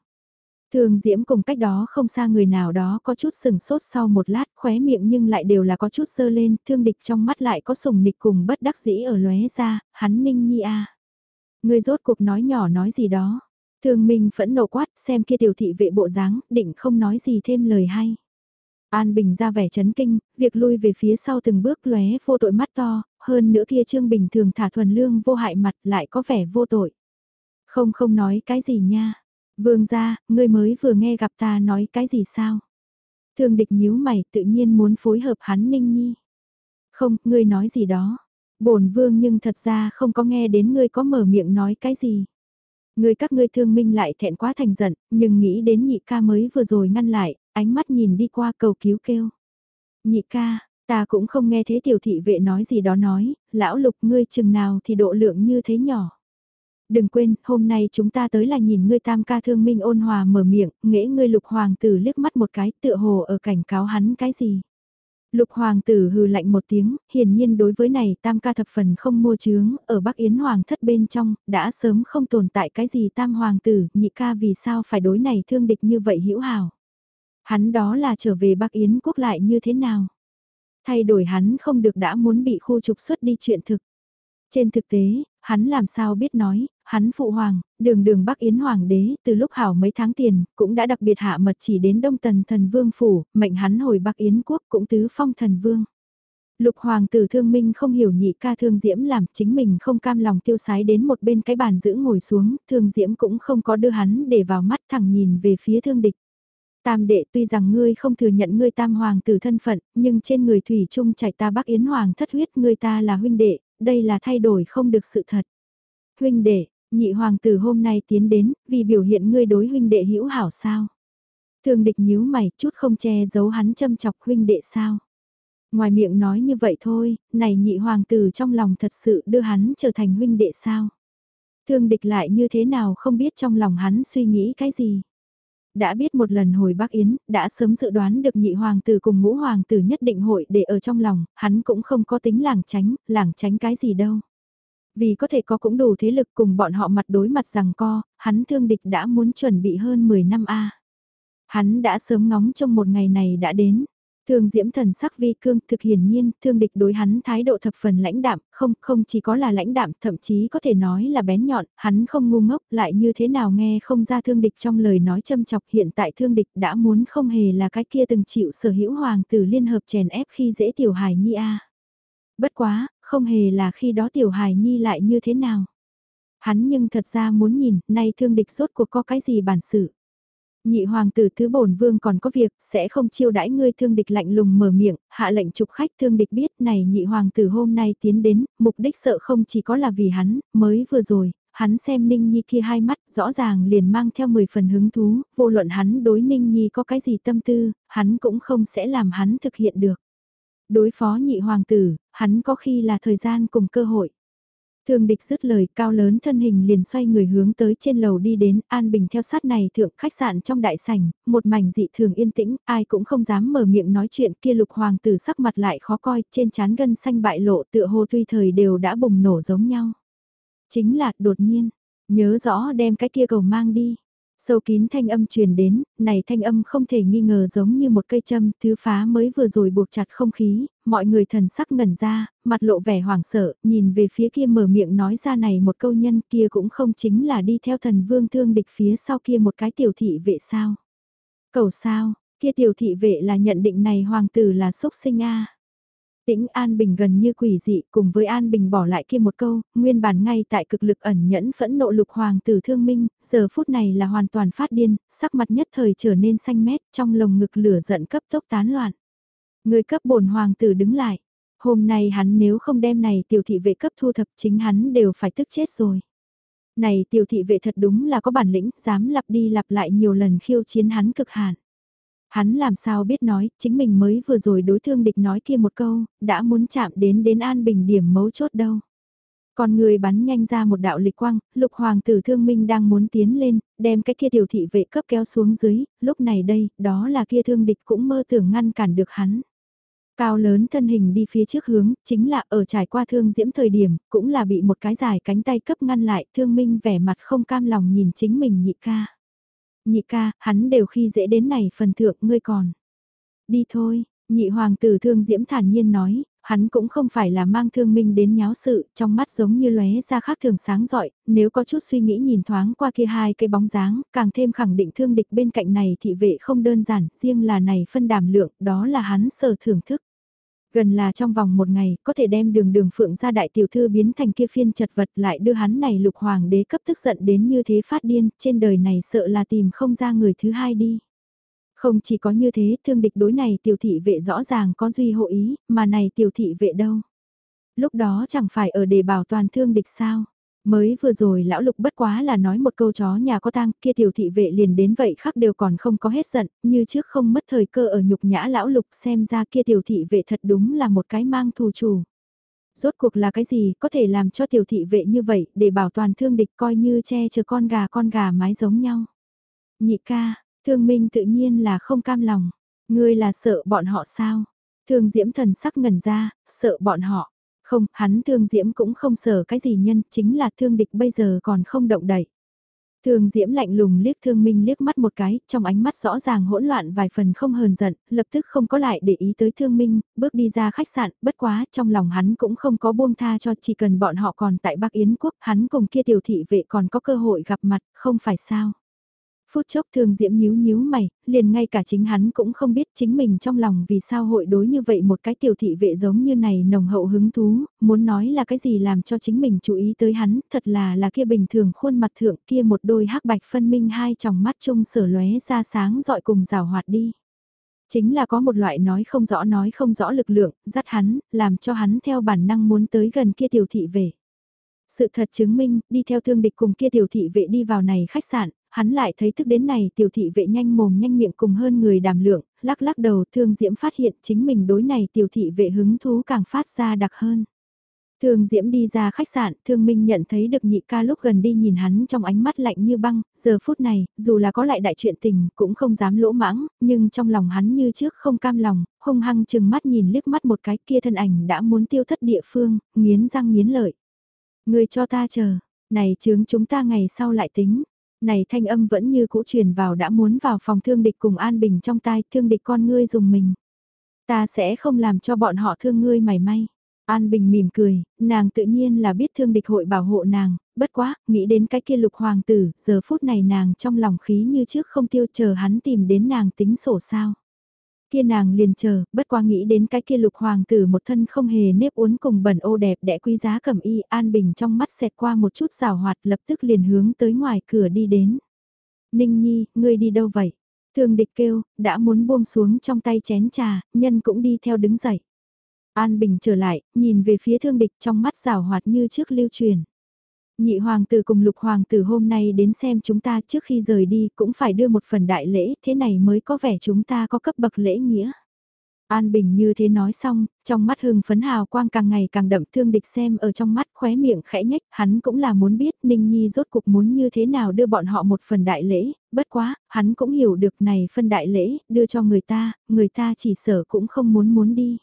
A: Thương diễm cùng cách đó không xa người nào đó có chút sừng sốt sau một lát khóe miệng nhưng lại đều là có chút sơ lên, thương địch trong mắt lại có sùng nịch cùng bất đắc dĩ ở lóe ra, hắn ninh nhi a à. Người rốt cuộc nói nhỏ nói gì đó. Thương Minh phẫn nộ quát xem kia tiểu thị vệ bộ dáng, định không nói gì thêm lời hay. An Bình ra vẻ chấn kinh, việc lui về phía sau từng bước lóe vô tội mắt to, hơn nữa kia Trương Bình thường thả thuần lương vô hại mặt lại có vẻ vô tội. Không không nói cái gì nha. Vương gia, ngươi mới vừa nghe gặp ta nói cái gì sao? Thương địch nhíu mày tự nhiên muốn phối hợp hắn ninh nhi. Không, ngươi nói gì đó. bổn vương nhưng thật ra không có nghe đến ngươi có mở miệng nói cái gì. Người các ngươi thương minh lại thẹn quá thành giận, nhưng nghĩ đến nhị ca mới vừa rồi ngăn lại, ánh mắt nhìn đi qua cầu cứu kêu. Nhị ca, ta cũng không nghe thế tiểu thị vệ nói gì đó nói, lão lục ngươi chừng nào thì độ lượng như thế nhỏ. Đừng quên, hôm nay chúng ta tới là nhìn ngươi tam ca thương minh ôn hòa mở miệng, nghễ ngươi lục hoàng tử liếc mắt một cái tựa hồ ở cảnh cáo hắn cái gì. Lục hoàng tử hừ lạnh một tiếng, hiển nhiên đối với này tam ca thập phần không mua chướng, ở Bắc Yến hoàng thất bên trong, đã sớm không tồn tại cái gì tam hoàng tử, nhị ca vì sao phải đối này thương địch như vậy hữu hảo. Hắn đó là trở về Bắc Yến quốc lại như thế nào? Thay đổi hắn không được đã muốn bị khu trục xuất đi chuyện thực. Trên thực tế, hắn làm sao biết nói, hắn phụ hoàng, đường đường Bắc Yến Hoàng đế từ lúc hảo mấy tháng tiền, cũng đã đặc biệt hạ mật chỉ đến Đông Tần thần vương phủ, mệnh hắn hồi Bắc Yến quốc cũng tứ phong thần vương. Lục hoàng tử thương minh không hiểu nhị ca thương diễm làm chính mình không cam lòng tiêu sái đến một bên cái bàn giữ ngồi xuống, thương diễm cũng không có đưa hắn để vào mắt thẳng nhìn về phía thương địch. Tam đệ tuy rằng ngươi không thừa nhận ngươi tam hoàng tử thân phận, nhưng trên người thủy trung chảy ta bắc yến hoàng thất huyết ngươi ta là huynh đệ, đây là thay đổi không được sự thật. Huynh đệ, nhị hoàng tử hôm nay tiến đến, vì biểu hiện ngươi đối huynh đệ hữu hảo sao. Thường địch nhíu mày, chút không che giấu hắn châm chọc huynh đệ sao. Ngoài miệng nói như vậy thôi, này nhị hoàng tử trong lòng thật sự đưa hắn trở thành huynh đệ sao. Thương địch lại như thế nào không biết trong lòng hắn suy nghĩ cái gì đã biết một lần hồi Bắc Yến, đã sớm dự đoán được nhị hoàng tử cùng ngũ hoàng tử nhất định hội để ở trong lòng, hắn cũng không có tính làng tránh, làng tránh cái gì đâu. Vì có thể có cũng đủ thế lực cùng bọn họ mặt đối mặt rằng co, hắn thương địch đã muốn chuẩn bị hơn 10 năm a. Hắn đã sớm ngóng trong một ngày này đã đến. Thương diễm thần sắc vi cương thực hiển nhiên, thương địch đối hắn thái độ thập phần lãnh đạm, không, không chỉ có là lãnh đạm, thậm chí có thể nói là bén nhọn, hắn không ngu ngốc, lại như thế nào nghe không ra thương địch trong lời nói châm chọc hiện tại thương địch đã muốn không hề là cái kia từng chịu sở hữu hoàng tử liên hợp chèn ép khi dễ tiểu hài nhi a. Bất quá, không hề là khi đó tiểu hài nhi lại như thế nào. Hắn nhưng thật ra muốn nhìn, nay thương địch rốt cuộc có cái gì bản sự. Nhị hoàng tử thứ bổn vương còn có việc, sẽ không chiêu đãi ngươi thương địch lạnh lùng mở miệng, hạ lệnh trục khách thương địch biết này nhị hoàng tử hôm nay tiến đến, mục đích sợ không chỉ có là vì hắn, mới vừa rồi, hắn xem Ninh Nhi kia hai mắt, rõ ràng liền mang theo 10 phần hứng thú, vô luận hắn đối Ninh Nhi có cái gì tâm tư, hắn cũng không sẽ làm hắn thực hiện được. Đối phó nhị hoàng tử, hắn có khi là thời gian cùng cơ hội. Thương địch dứt lời cao lớn thân hình liền xoay người hướng tới trên lầu đi đến, An Bình theo sát này thượng khách sạn trong đại sảnh, một mảnh dị thường yên tĩnh, ai cũng không dám mở miệng nói chuyện kia lục hoàng tử sắc mặt lại khó coi, trên chán gân xanh bại lộ tựa hồ tuy thời đều đã bùng nổ giống nhau. Chính là, đột nhiên, nhớ rõ đem cái kia cầu mang đi. Sâu kín thanh âm truyền đến, này thanh âm không thể nghi ngờ giống như một cây châm, thứ phá mới vừa rồi buộc chặt không khí, mọi người thần sắc ngẩn ra, mặt lộ vẻ hoảng sợ, nhìn về phía kia mở miệng nói ra này một câu nhân kia cũng không chính là đi theo thần vương thương địch phía sau kia một cái tiểu thị vệ sao. Cầu sao, kia tiểu thị vệ là nhận định này hoàng tử là xúc sinh a Tĩnh An Bình gần như quỷ dị cùng với An Bình bỏ lại kia một câu, nguyên bản ngay tại cực lực ẩn nhẫn phẫn nộ lục hoàng tử thương minh, giờ phút này là hoàn toàn phát điên, sắc mặt nhất thời trở nên xanh mét trong lồng ngực lửa giận cấp tốc tán loạn. Người cấp bổn hoàng tử đứng lại, hôm nay hắn nếu không đem này tiểu thị vệ cấp thu thập chính hắn đều phải tức chết rồi. Này tiểu thị vệ thật đúng là có bản lĩnh, dám lặp đi lặp lại nhiều lần khiêu chiến hắn cực hạn. Hắn làm sao biết nói, chính mình mới vừa rồi đối thương địch nói kia một câu, đã muốn chạm đến đến an bình điểm mấu chốt đâu. Còn người bắn nhanh ra một đạo lịch quang, lục hoàng tử thương minh đang muốn tiến lên, đem cái kia tiểu thị vệ cấp kéo xuống dưới, lúc này đây, đó là kia thương địch cũng mơ tưởng ngăn cản được hắn. Cao lớn thân hình đi phía trước hướng, chính là ở trải qua thương diễm thời điểm, cũng là bị một cái dài cánh tay cấp ngăn lại, thương minh vẻ mặt không cam lòng nhìn chính mình nhị ca. Nhị ca, hắn đều khi dễ đến này phần thượng ngươi còn. Đi thôi, nhị hoàng tử thương diễm thản nhiên nói, hắn cũng không phải là mang thương minh đến nháo sự, trong mắt giống như lóe ra khác thường sáng giỏi, nếu có chút suy nghĩ nhìn thoáng qua kia hai cái bóng dáng, càng thêm khẳng định thương địch bên cạnh này thị vệ không đơn giản, riêng là này phân đảm lượng, đó là hắn sở thưởng thức. Gần là trong vòng một ngày, có thể đem đường đường phượng ra đại tiểu thư biến thành kia phiên chật vật lại đưa hắn này lục hoàng đế cấp tức giận đến như thế phát điên, trên đời này sợ là tìm không ra người thứ hai đi. Không chỉ có như thế, thương địch đối này tiểu thị vệ rõ ràng có duy hộ ý, mà này tiểu thị vệ đâu. Lúc đó chẳng phải ở để bảo toàn thương địch sao. Mới vừa rồi lão lục bất quá là nói một câu chó nhà có tang, kia tiểu thị vệ liền đến vậy khác đều còn không có hết giận, như trước không mất thời cơ ở nhục nhã lão lục xem ra kia tiểu thị vệ thật đúng là một cái mang thù chủ. Rốt cuộc là cái gì có thể làm cho tiểu thị vệ như vậy để bảo toàn thương địch coi như che chở con gà con gà mái giống nhau. Nhị ca, thương minh tự nhiên là không cam lòng, ngươi là sợ bọn họ sao? Thương diễm thần sắc ngẩn ra, sợ bọn họ. Không, hắn thương diễm cũng không sợ cái gì nhân, chính là thương địch bây giờ còn không động đậy. Thương Diễm lạnh lùng liếc Thương Minh liếc mắt một cái, trong ánh mắt rõ ràng hỗn loạn vài phần không hờn giận, lập tức không có lại để ý tới Thương Minh, bước đi ra khách sạn, bất quá, trong lòng hắn cũng không có buông tha cho chỉ cần bọn họ còn tại Bắc Yến Quốc, hắn cùng kia tiểu thị vệ còn có cơ hội gặp mặt, không phải sao. Phút chốc thường diễm nhíu nhíu mày, liền ngay cả chính hắn cũng không biết chính mình trong lòng vì sao hội đối như vậy một cái tiểu thị vệ giống như này nồng hậu hứng thú, muốn nói là cái gì làm cho chính mình chú ý tới hắn, thật là là kia bình thường khuôn mặt thượng kia một đôi hắc bạch phân minh hai tròng mắt chung sở lóe ra sáng dọi cùng rào hoạt đi. Chính là có một loại nói không rõ nói không rõ lực lượng, dắt hắn, làm cho hắn theo bản năng muốn tới gần kia tiểu thị vệ. Sự thật chứng minh, đi theo thương địch cùng kia tiểu thị vệ đi vào này khách sạn, hắn lại thấy thức đến này tiểu thị vệ nhanh mồm nhanh miệng cùng hơn người đàm lượng, lắc lắc đầu thương diễm phát hiện chính mình đối này tiểu thị vệ hứng thú càng phát ra đặc hơn. Thương Diễm đi ra khách sạn, Thương Minh nhận thấy được nhị ca lúc gần đi nhìn hắn trong ánh mắt lạnh như băng, giờ phút này, dù là có lại đại chuyện tình, cũng không dám lỗ mãng, nhưng trong lòng hắn như trước không cam lòng, hung hăng chừng mắt nhìn liếc mắt một cái kia thân ảnh đã muốn tiêu thất địa phương, nghiến răng nghiến lợi. Người cho ta chờ, này chướng chúng ta ngày sau lại tính, này thanh âm vẫn như cũ truyền vào đã muốn vào phòng thương địch cùng An Bình trong tai, thương địch con ngươi dùng mình. Ta sẽ không làm cho bọn họ thương ngươi mảy may. An Bình mỉm cười, nàng tự nhiên là biết thương địch hội bảo hộ nàng, bất quá, nghĩ đến cái kia lục hoàng tử, giờ phút này nàng trong lòng khí như trước không tiêu chờ hắn tìm đến nàng tính sổ sao kia nàng liền chờ, bất qua nghĩ đến cái kia lục hoàng tử một thân không hề nếp uốn cùng bẩn ô đẹp đẽ quý giá cầm y an bình trong mắt xẹt qua một chút rào hoạt lập tức liền hướng tới ngoài cửa đi đến. Ninh Nhi, ngươi đi đâu vậy? Thương địch kêu, đã muốn buông xuống trong tay chén trà, nhân cũng đi theo đứng dậy. An Bình trở lại, nhìn về phía thương địch trong mắt rào hoạt như trước lưu truyền. Nhị hoàng tử cùng lục hoàng tử hôm nay đến xem chúng ta trước khi rời đi cũng phải đưa một phần đại lễ, thế này mới có vẻ chúng ta có cấp bậc lễ nghĩa. An Bình như thế nói xong, trong mắt hưng phấn hào quang càng ngày càng đậm thương địch xem ở trong mắt khóe miệng khẽ nhếch, hắn cũng là muốn biết Ninh Nhi rốt cục muốn như thế nào đưa bọn họ một phần đại lễ, bất quá, hắn cũng hiểu được này phân đại lễ, đưa cho người ta, người ta chỉ sở cũng không muốn muốn đi.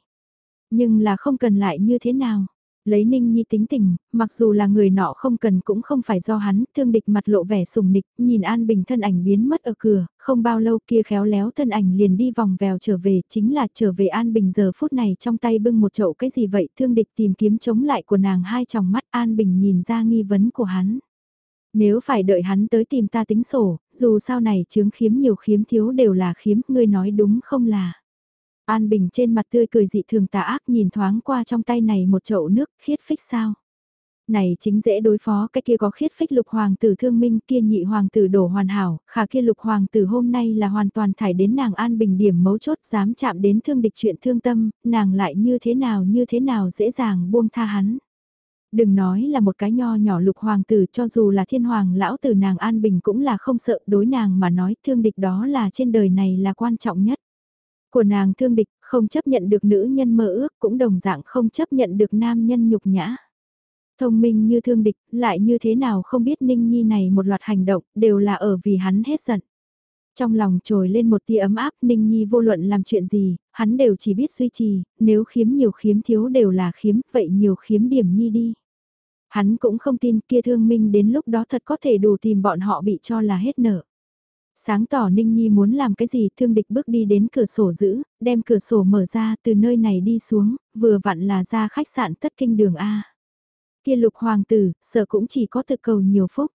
A: Nhưng là không cần lại như thế nào. Lấy Ninh Nhi tính tình, mặc dù là người nọ không cần cũng không phải do hắn, thương địch mặt lộ vẻ sùng nịch, nhìn An Bình thân ảnh biến mất ở cửa, không bao lâu kia khéo léo thân ảnh liền đi vòng vèo trở về, chính là trở về An Bình giờ phút này trong tay bưng một chậu cái gì vậy, thương địch tìm kiếm chống lại của nàng hai tròng mắt An Bình nhìn ra nghi vấn của hắn. Nếu phải đợi hắn tới tìm ta tính sổ, dù sau này chứng khiếm nhiều khiếm thiếu đều là khiếm, ngươi nói đúng không là. An Bình trên mặt tươi cười dị thường tà ác nhìn thoáng qua trong tay này một chậu nước khiết phích sao. Này chính dễ đối phó cái kia có khiết phích lục hoàng tử thương minh kia nhị hoàng tử đổ hoàn hảo, khả kia lục hoàng tử hôm nay là hoàn toàn thải đến nàng An Bình điểm mấu chốt dám chạm đến thương địch chuyện thương tâm, nàng lại như thế nào như thế nào dễ dàng buông tha hắn. Đừng nói là một cái nho nhỏ lục hoàng tử cho dù là thiên hoàng lão tử nàng An Bình cũng là không sợ đối nàng mà nói thương địch đó là trên đời này là quan trọng nhất của nàng thương địch, không chấp nhận được nữ nhân mơ ước, cũng đồng dạng không chấp nhận được nam nhân nhục nhã. Thông minh như thương địch, lại như thế nào không biết Ninh Nhi này một loạt hành động, đều là ở vì hắn hết giận. Trong lòng trồi lên một tia ấm áp, Ninh Nhi vô luận làm chuyện gì, hắn đều chỉ biết duy trì, nếu khiếm nhiều khiếm thiếu đều là khiếm, vậy nhiều khiếm điểm Nhi đi. Hắn cũng không tin kia thương minh đến lúc đó thật có thể đủ tìm bọn họ bị cho là hết nợ. Sáng tỏ Ninh Nhi muốn làm cái gì thương địch bước đi đến cửa sổ giữ, đem cửa sổ mở ra từ nơi này đi xuống, vừa vặn là ra khách sạn tất kinh đường A. Kia lục hoàng tử, sợ cũng chỉ có tự cầu nhiều phúc.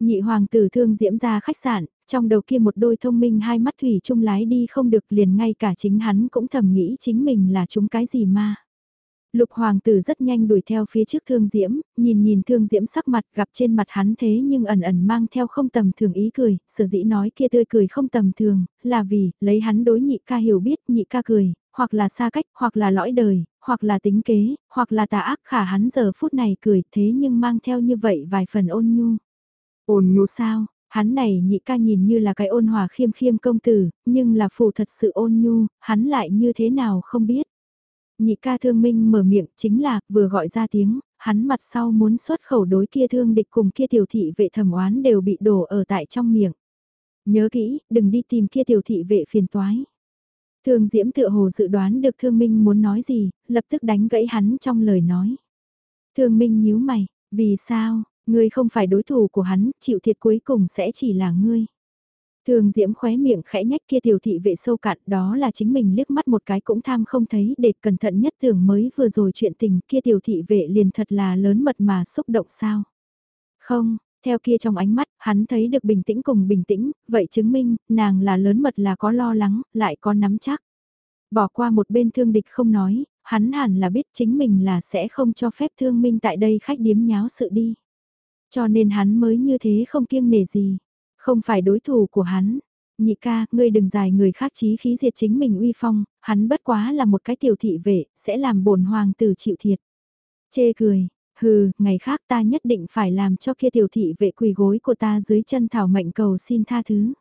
A: Nhị hoàng tử thương diễm ra khách sạn, trong đầu kia một đôi thông minh hai mắt thủy chung lái đi không được liền ngay cả chính hắn cũng thầm nghĩ chính mình là chúng cái gì mà. Lục hoàng tử rất nhanh đuổi theo phía trước thương diễm, nhìn nhìn thương diễm sắc mặt gặp trên mặt hắn thế nhưng ẩn ẩn mang theo không tầm thường ý cười, sở dĩ nói kia tươi cười không tầm thường, là vì, lấy hắn đối nhị ca hiểu biết nhị ca cười, hoặc là xa cách, hoặc là lõi đời, hoặc là tính kế, hoặc là tà ác khả hắn giờ phút này cười thế nhưng mang theo như vậy vài phần ôn nhu. Ôn nhu sao? Hắn này nhị ca nhìn như là cái ôn hòa khiêm khiêm công tử, nhưng là phù thật sự ôn nhu, hắn lại như thế nào không biết. Nhị ca thương minh mở miệng chính là vừa gọi ra tiếng, hắn mặt sau muốn xuất khẩu đối kia thương địch cùng kia tiểu thị vệ thẩm oán đều bị đổ ở tại trong miệng. Nhớ kỹ, đừng đi tìm kia tiểu thị vệ phiền toái. Thương Diễm tựa hồ dự đoán được Thương Minh muốn nói gì, lập tức đánh gãy hắn trong lời nói. Thương Minh nhíu mày, vì sao, ngươi không phải đối thủ của hắn, chịu thiệt cuối cùng sẽ chỉ là ngươi. Thường Diễm khóe miệng khẽ nhách kia tiểu thị vệ sâu cạn đó là chính mình liếc mắt một cái cũng tham không thấy để cẩn thận nhất tưởng mới vừa rồi chuyện tình kia tiểu thị vệ liền thật là lớn mật mà xúc động sao. Không, theo kia trong ánh mắt, hắn thấy được bình tĩnh cùng bình tĩnh, vậy chứng minh, nàng là lớn mật là có lo lắng, lại có nắm chắc. Bỏ qua một bên thương địch không nói, hắn hẳn là biết chính mình là sẽ không cho phép thương minh tại đây khách điếm nháo sự đi. Cho nên hắn mới như thế không kiêng nể gì. Không phải đối thủ của hắn. Nhị ca, ngươi đừng dài người khác chí khí diệt chính mình uy phong, hắn bất quá là một cái tiểu thị vệ, sẽ làm bổn hoàng tử chịu thiệt. Chê cười, hừ, ngày khác ta nhất định phải làm cho kia tiểu thị vệ quỳ gối của ta dưới chân thảo mệnh cầu xin tha thứ.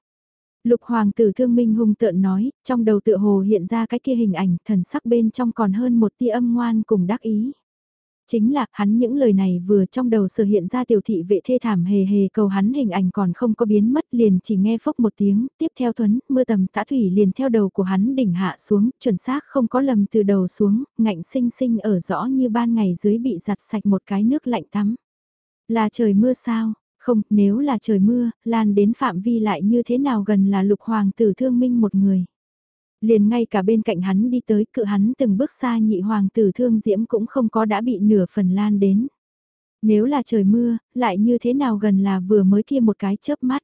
A: Lục hoàng tử thương minh hung tợn nói, trong đầu tựa hồ hiện ra cái kia hình ảnh thần sắc bên trong còn hơn một tia âm ngoan cùng đắc ý. Chính là, hắn những lời này vừa trong đầu sở hiện ra tiểu thị vệ thê thảm hề hề cầu hắn hình ảnh còn không có biến mất liền chỉ nghe phốc một tiếng, tiếp theo thuấn, mưa tầm tã thủy liền theo đầu của hắn đỉnh hạ xuống, chuẩn xác không có lầm từ đầu xuống, ngạnh sinh sinh ở rõ như ban ngày dưới bị giặt sạch một cái nước lạnh tắm. Là trời mưa sao? Không, nếu là trời mưa, lan đến phạm vi lại như thế nào gần là lục hoàng tử thương minh một người liền ngay cả bên cạnh hắn đi tới cự hắn từng bước xa nhị hoàng tử thương diễm cũng không có đã bị nửa phần lan đến. Nếu là trời mưa, lại như thế nào gần là vừa mới kia một cái chớp mắt.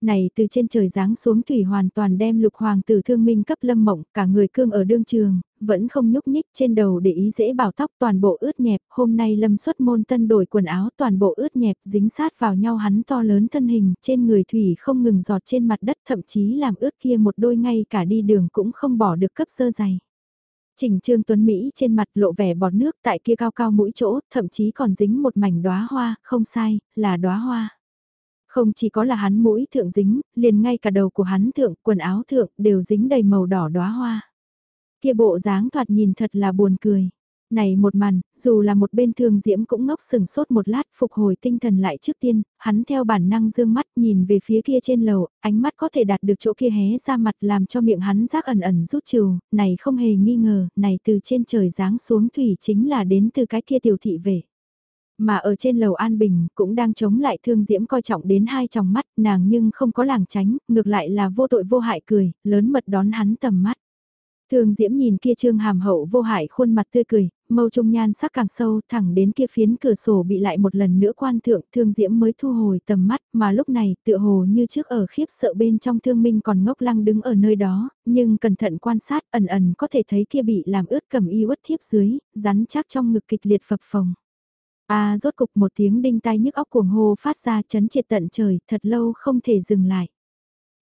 A: Này từ trên trời giáng xuống thủy hoàn toàn đem lục hoàng tử thương minh cấp lâm mộng, cả người cương ở đương trường, vẫn không nhúc nhích trên đầu để ý dễ bảo tóc toàn bộ ướt nhẹp, hôm nay lâm xuất môn tân đổi quần áo toàn bộ ướt nhẹp dính sát vào nhau hắn to lớn thân hình, trên người thủy không ngừng giọt trên mặt đất thậm chí làm ướt kia một đôi ngay cả đi đường cũng không bỏ được cấp sơ dày. Trình Trương Tuấn Mỹ trên mặt lộ vẻ bọt nước tại kia cao cao mũi chỗ, thậm chí còn dính một mảnh đóa hoa, không sai, là đóa hoa. Không chỉ có là hắn mũi thượng dính, liền ngay cả đầu của hắn thượng, quần áo thượng đều dính đầy màu đỏ đóa hoa. Kia bộ dáng thoạt nhìn thật là buồn cười. Này một màn, dù là một bên thương diễm cũng ngốc sừng sốt một lát phục hồi tinh thần lại trước tiên, hắn theo bản năng dương mắt nhìn về phía kia trên lầu, ánh mắt có thể đạt được chỗ kia hé ra mặt làm cho miệng hắn rác ẩn ẩn rút trừ, này không hề nghi ngờ, này từ trên trời giáng xuống thủy chính là đến từ cái kia tiểu thị về. Mà ở trên lầu An Bình cũng đang chống lại thương diễm coi trọng đến hai tròng mắt nàng nhưng không có làng tránh, ngược lại là vô tội vô hại cười, lớn mật đón hắn tầm mắt. Thương Diễm nhìn kia trương hàm hậu vô hại khuôn mặt tươi cười, mâu trung nhan sắc càng sâu thẳng đến kia phiến cửa sổ bị lại một lần nữa quan thượng Thương Diễm mới thu hồi tầm mắt mà lúc này tựa hồ như trước ở khiếp sợ bên trong thương minh còn ngốc lăng đứng ở nơi đó, nhưng cẩn thận quan sát ẩn ẩn có thể thấy kia bị làm ướt cầm y uất thiếp dưới, rắn chắc trong ngực kịch liệt phập phồng. A rốt cục một tiếng đinh tai nhức óc cuồng hô phát ra chấn triệt tận trời thật lâu không thể dừng lại.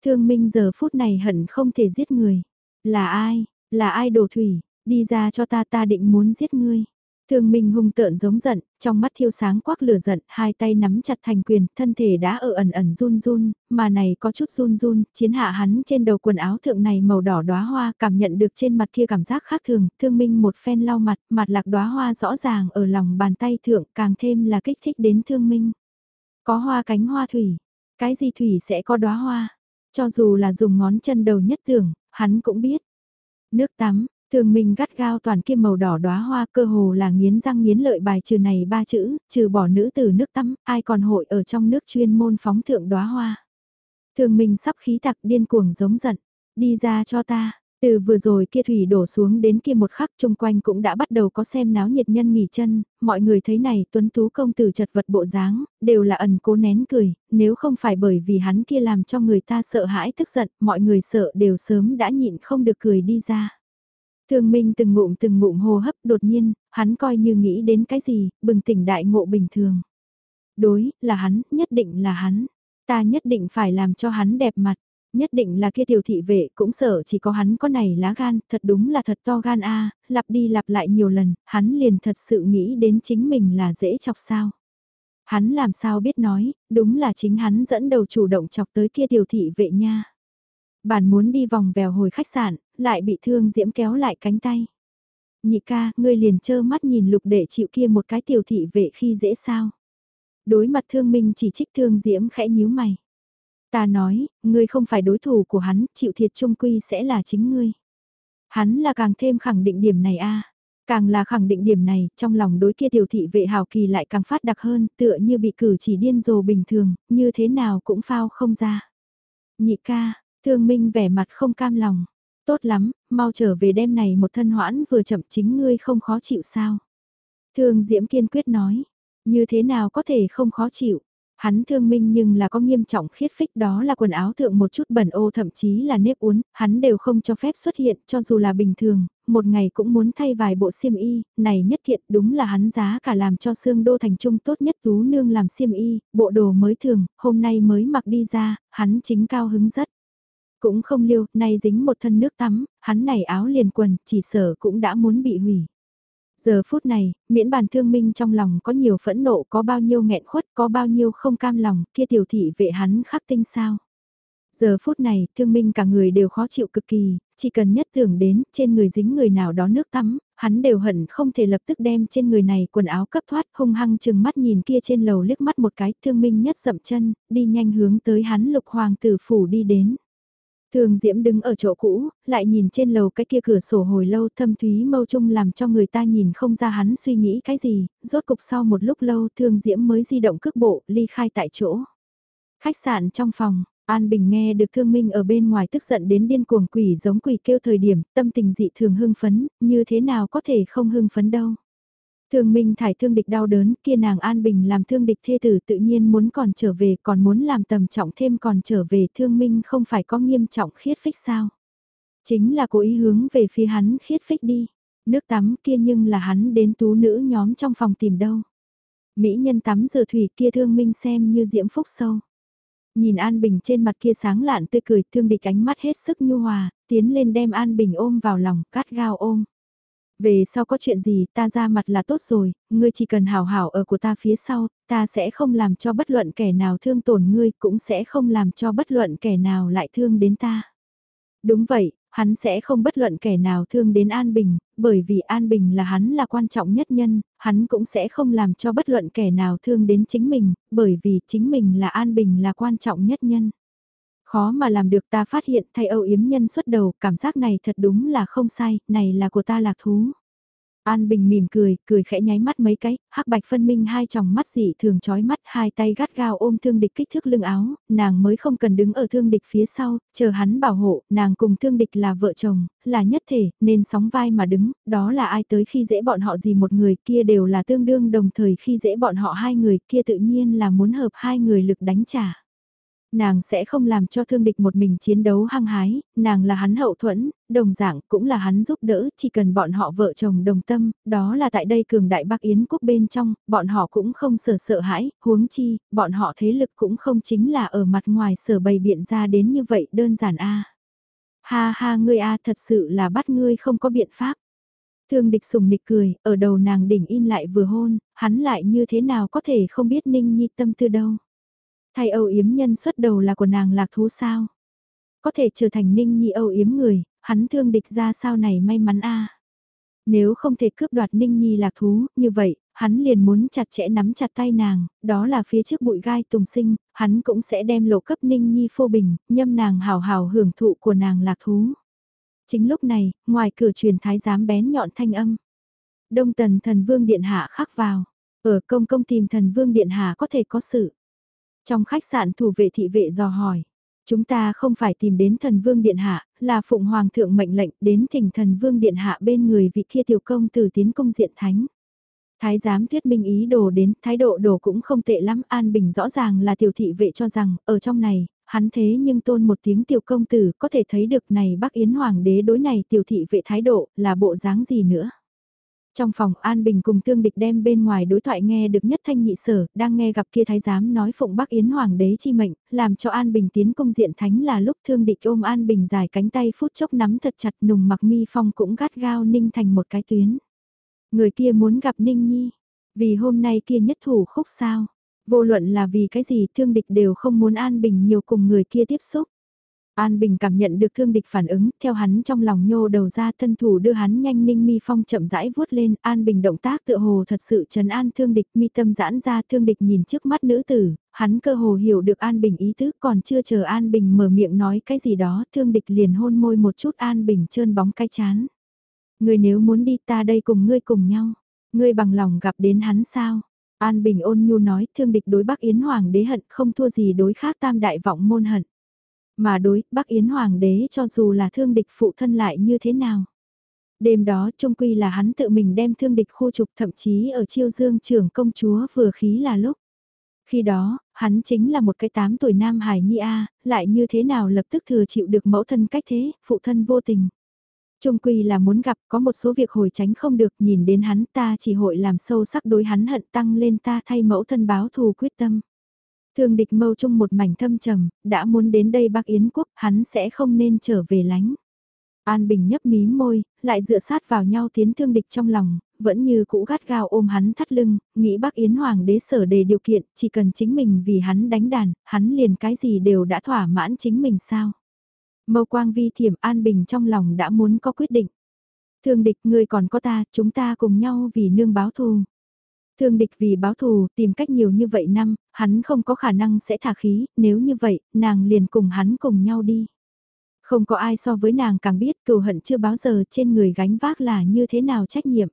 A: Thương minh giờ phút này hận không thể giết người. Là ai, là ai đổ thủy, đi ra cho ta ta định muốn giết ngươi. Thương Minh hung tợn giống giận, trong mắt thiêu sáng quắc lửa giận, hai tay nắm chặt thành quyền, thân thể đã ở ẩn ẩn run run, mà này có chút run run, chiến hạ hắn trên đầu quần áo thượng này màu đỏ đóa hoa, cảm nhận được trên mặt kia cảm giác khác thường, Thương Minh một phen lau mặt, mặt lạc đóa hoa rõ ràng ở lòng bàn tay thượng, càng thêm là kích thích đến Thương Minh. Có hoa cánh hoa thủy, cái gì thủy sẽ có đóa hoa, cho dù là dùng ngón chân đầu nhất tưởng, hắn cũng biết. Nước tắm, thường mình gắt gao toàn kia màu đỏ đóa hoa cơ hồ là nghiến răng nghiến lợi bài trừ này ba chữ, trừ bỏ nữ từ nước tắm, ai còn hội ở trong nước chuyên môn phóng thượng đóa hoa. Thường mình sắp khí tặc điên cuồng giống giận, đi ra cho ta, từ vừa rồi kia thủy đổ xuống đến kia một khắc chung quanh cũng đã bắt đầu có xem náo nhiệt nhân nghỉ chân, mọi người thấy này tuấn tú công tử chật vật bộ dáng, đều là ẩn cố nén cười, nếu không phải bởi vì hắn kia làm cho người ta sợ hãi tức giận, mọi người sợ đều sớm đã nhịn không được cười đi ra. Thương Minh từng ngụm từng ngụm hô hấp đột nhiên, hắn coi như nghĩ đến cái gì, bừng tỉnh đại ngộ bình thường. Đối, là hắn, nhất định là hắn. Ta nhất định phải làm cho hắn đẹp mặt. Nhất định là kia tiểu thị vệ cũng sợ chỉ có hắn có này lá gan, thật đúng là thật to gan a lặp đi lặp lại nhiều lần, hắn liền thật sự nghĩ đến chính mình là dễ chọc sao. Hắn làm sao biết nói, đúng là chính hắn dẫn đầu chủ động chọc tới kia tiểu thị vệ nha. Bản muốn đi vòng vèo hồi khách sạn, lại bị thương diễm kéo lại cánh tay. Nhị ca, ngươi liền trơ mắt nhìn lục để chịu kia một cái tiểu thị vệ khi dễ sao. Đối mặt thương minh chỉ trích thương diễm khẽ nhíu mày. Ta nói, ngươi không phải đối thủ của hắn, chịu thiệt trung quy sẽ là chính ngươi. Hắn là càng thêm khẳng định điểm này a Càng là khẳng định điểm này, trong lòng đối kia tiểu thị vệ hào kỳ lại càng phát đặc hơn, tựa như bị cử chỉ điên rồ bình thường, như thế nào cũng phao không ra. Nhị ca, thương minh vẻ mặt không cam lòng. Tốt lắm, mau trở về đêm này một thân hoãn vừa chậm chính ngươi không khó chịu sao. Thương Diễm kiên quyết nói, như thế nào có thể không khó chịu. Hắn thương minh nhưng là có nghiêm trọng khiết phích đó là quần áo thượng một chút bẩn ô thậm chí là nếp uốn, hắn đều không cho phép xuất hiện cho dù là bình thường, một ngày cũng muốn thay vài bộ xiêm y, này nhất thiện đúng là hắn giá cả làm cho xương đô thành trung tốt nhất tú nương làm xiêm y, bộ đồ mới thường, hôm nay mới mặc đi ra, hắn chính cao hứng rất. Cũng không liêu, nay dính một thân nước tắm, hắn này áo liền quần, chỉ sở cũng đã muốn bị hủy. Giờ phút này, miễn bàn thương minh trong lòng có nhiều phẫn nộ, có bao nhiêu nghẹn khuất, có bao nhiêu không cam lòng, kia tiểu thị vệ hắn khắc tinh sao. Giờ phút này, thương minh cả người đều khó chịu cực kỳ, chỉ cần nhất tưởng đến, trên người dính người nào đó nước tắm, hắn đều hận không thể lập tức đem trên người này quần áo cấp thoát, hung hăng chừng mắt nhìn kia trên lầu liếc mắt một cái, thương minh nhất dậm chân, đi nhanh hướng tới hắn lục hoàng tử phủ đi đến. Thường Diễm đứng ở chỗ cũ, lại nhìn trên lầu cái kia cửa sổ hồi lâu thâm thúy mâu trung làm cho người ta nhìn không ra hắn suy nghĩ cái gì, rốt cục sau một lúc lâu Thường Diễm mới di động cước bộ, ly khai tại chỗ. Khách sạn trong phòng, An Bình nghe được Thương Minh ở bên ngoài tức giận đến điên cuồng quỷ giống quỷ kêu thời điểm, tâm tình dị thường hưng phấn, như thế nào có thể không hưng phấn đâu. Thương Minh thải thương địch đau đớn, kia nàng An Bình làm thương địch thê tử tự nhiên muốn còn trở về, còn muốn làm tầm trọng thêm còn trở về thương Minh không phải có nghiêm trọng khiết phích sao. Chính là cố ý hướng về phía hắn khiết phích đi. Nước tắm kia nhưng là hắn đến tú nữ nhóm trong phòng tìm đâu. Mỹ nhân tắm rửa thủy kia thương Minh xem như diễm phúc sâu. Nhìn An Bình trên mặt kia sáng lạn tươi cười thương địch ánh mắt hết sức nhu hòa, tiến lên đem An Bình ôm vào lòng, cắt gao ôm. Về sau có chuyện gì ta ra mặt là tốt rồi, ngươi chỉ cần hảo hảo ở của ta phía sau, ta sẽ không làm cho bất luận kẻ nào thương tổn ngươi, cũng sẽ không làm cho bất luận kẻ nào lại thương đến ta. Đúng vậy, Hắn sẽ không bất luận kẻ nào thương đến An Bình, bởi vì An Bình là hắn là quan trọng nhất nhân, hắn cũng sẽ không làm cho bất luận kẻ nào thương đến chính mình, bởi vì chính mình là An Bình là quan trọng nhất nhân. Khó mà làm được ta phát hiện thay âu yếm nhân xuất đầu, cảm giác này thật đúng là không sai, này là của ta lạc thú. An Bình mỉm cười, cười khẽ nháy mắt mấy cái, hắc bạch phân minh hai tròng mắt dị thường chói mắt, hai tay gắt gao ôm thương địch kích thước lưng áo, nàng mới không cần đứng ở thương địch phía sau, chờ hắn bảo hộ, nàng cùng thương địch là vợ chồng, là nhất thể, nên sóng vai mà đứng, đó là ai tới khi dễ bọn họ gì một người kia đều là tương đương đồng thời khi dễ bọn họ hai người kia tự nhiên là muốn hợp hai người lực đánh trả. Nàng sẽ không làm cho thương địch một mình chiến đấu hăng hái, nàng là hắn hậu thuẫn, đồng dạng cũng là hắn giúp đỡ, chỉ cần bọn họ vợ chồng đồng tâm, đó là tại đây cường đại Bắc Yến quốc bên trong, bọn họ cũng không sợ sợ hãi, huống chi, bọn họ thế lực cũng không chính là ở mặt ngoài sở bày biện ra đến như vậy đơn giản a. Ha ha ngươi a thật sự là bắt ngươi không có biện pháp. Thương địch sùng nịch cười, ở đầu nàng đỉnh in lại vừa hôn, hắn lại như thế nào có thể không biết ninh nhi tâm tư đâu. Thay âu yếm nhân xuất đầu là của nàng lạc thú sao? Có thể trở thành ninh nhi âu yếm người, hắn thương địch ra sao này may mắn a Nếu không thể cướp đoạt ninh nhi lạc thú, như vậy, hắn liền muốn chặt chẽ nắm chặt tay nàng, đó là phía trước bụi gai tùng sinh, hắn cũng sẽ đem lộ cấp ninh nhi phô bình, nhâm nàng hào hào hưởng thụ của nàng lạc thú. Chính lúc này, ngoài cửa truyền thái giám bén nhọn thanh âm. Đông tần thần vương điện hạ khắc vào, ở công công tìm thần vương điện hạ có thể có sự. Trong khách sạn thủ vệ thị vệ dò hỏi, chúng ta không phải tìm đến thần vương điện hạ, là phụng hoàng thượng mệnh lệnh đến thỉnh thần vương điện hạ bên người vị kia tiểu công từ tiến công diện thánh. Thái giám thuyết minh ý đồ đến, thái độ đồ cũng không tệ lắm, An Bình rõ ràng là tiểu thị vệ cho rằng, ở trong này, hắn thế nhưng tôn một tiếng tiểu công tử, có thể thấy được này Bắc Yến Hoàng đế đối này tiểu thị vệ thái độ, là bộ dáng gì nữa. Trong phòng An Bình cùng thương địch đem bên ngoài đối thoại nghe được nhất thanh nhị sở, đang nghe gặp kia thái giám nói phụng Bắc Yến Hoàng đế chi mệnh, làm cho An Bình tiến công diện thánh là lúc thương địch ôm An Bình dài cánh tay phút chốc nắm thật chặt nùng mặc mi phong cũng gắt gao ninh thành một cái tuyến. Người kia muốn gặp Ninh Nhi, vì hôm nay kia nhất thủ khúc sao, vô luận là vì cái gì thương địch đều không muốn An Bình nhiều cùng người kia tiếp xúc. An Bình cảm nhận được thương địch phản ứng, theo hắn trong lòng nhô đầu ra thân thủ đưa hắn nhanh ninh mi phong chậm rãi vuốt lên, An Bình động tác tựa hồ thật sự trấn an thương địch mi tâm giãn ra thương địch nhìn trước mắt nữ tử, hắn cơ hồ hiểu được An Bình ý tứ còn chưa chờ An Bình mở miệng nói cái gì đó, thương địch liền hôn môi một chút An Bình trơn bóng cái chán. Người nếu muốn đi ta đây cùng ngươi cùng nhau, ngươi bằng lòng gặp đến hắn sao? An Bình ôn nhu nói thương địch đối Bắc Yến Hoàng đế hận không thua gì đối khác tam đại vọng môn hận. Mà đối, Bắc Yến Hoàng đế cho dù là thương địch phụ thân lại như thế nào. Đêm đó trung quy là hắn tự mình đem thương địch khu trục thậm chí ở chiêu dương trưởng công chúa vừa khí là lúc. Khi đó, hắn chính là một cái tám tuổi nam hải nhi A, lại như thế nào lập tức thừa chịu được mẫu thân cách thế, phụ thân vô tình. Trung quy là muốn gặp có một số việc hồi tránh không được nhìn đến hắn ta chỉ hội làm sâu sắc đối hắn hận tăng lên ta thay mẫu thân báo thù quyết tâm. Thương địch mâu chung một mảnh thâm trầm, đã muốn đến đây bác Yến quốc, hắn sẽ không nên trở về lánh. An Bình nhấp mí môi, lại dựa sát vào nhau tiến thương địch trong lòng, vẫn như cũ gắt gao ôm hắn thắt lưng, nghĩ bác Yến Hoàng đế sở đề điều kiện, chỉ cần chính mình vì hắn đánh đàn, hắn liền cái gì đều đã thỏa mãn chính mình sao. Mâu quang vi thiểm An Bình trong lòng đã muốn có quyết định. Thương địch ngươi còn có ta, chúng ta cùng nhau vì nương báo thù. Thương địch vì báo thù, tìm cách nhiều như vậy năm, hắn không có khả năng sẽ thả khí, nếu như vậy, nàng liền cùng hắn cùng nhau đi. Không có ai so với nàng càng biết cừu hận chưa báo giờ trên người gánh vác là như thế nào trách nhiệm.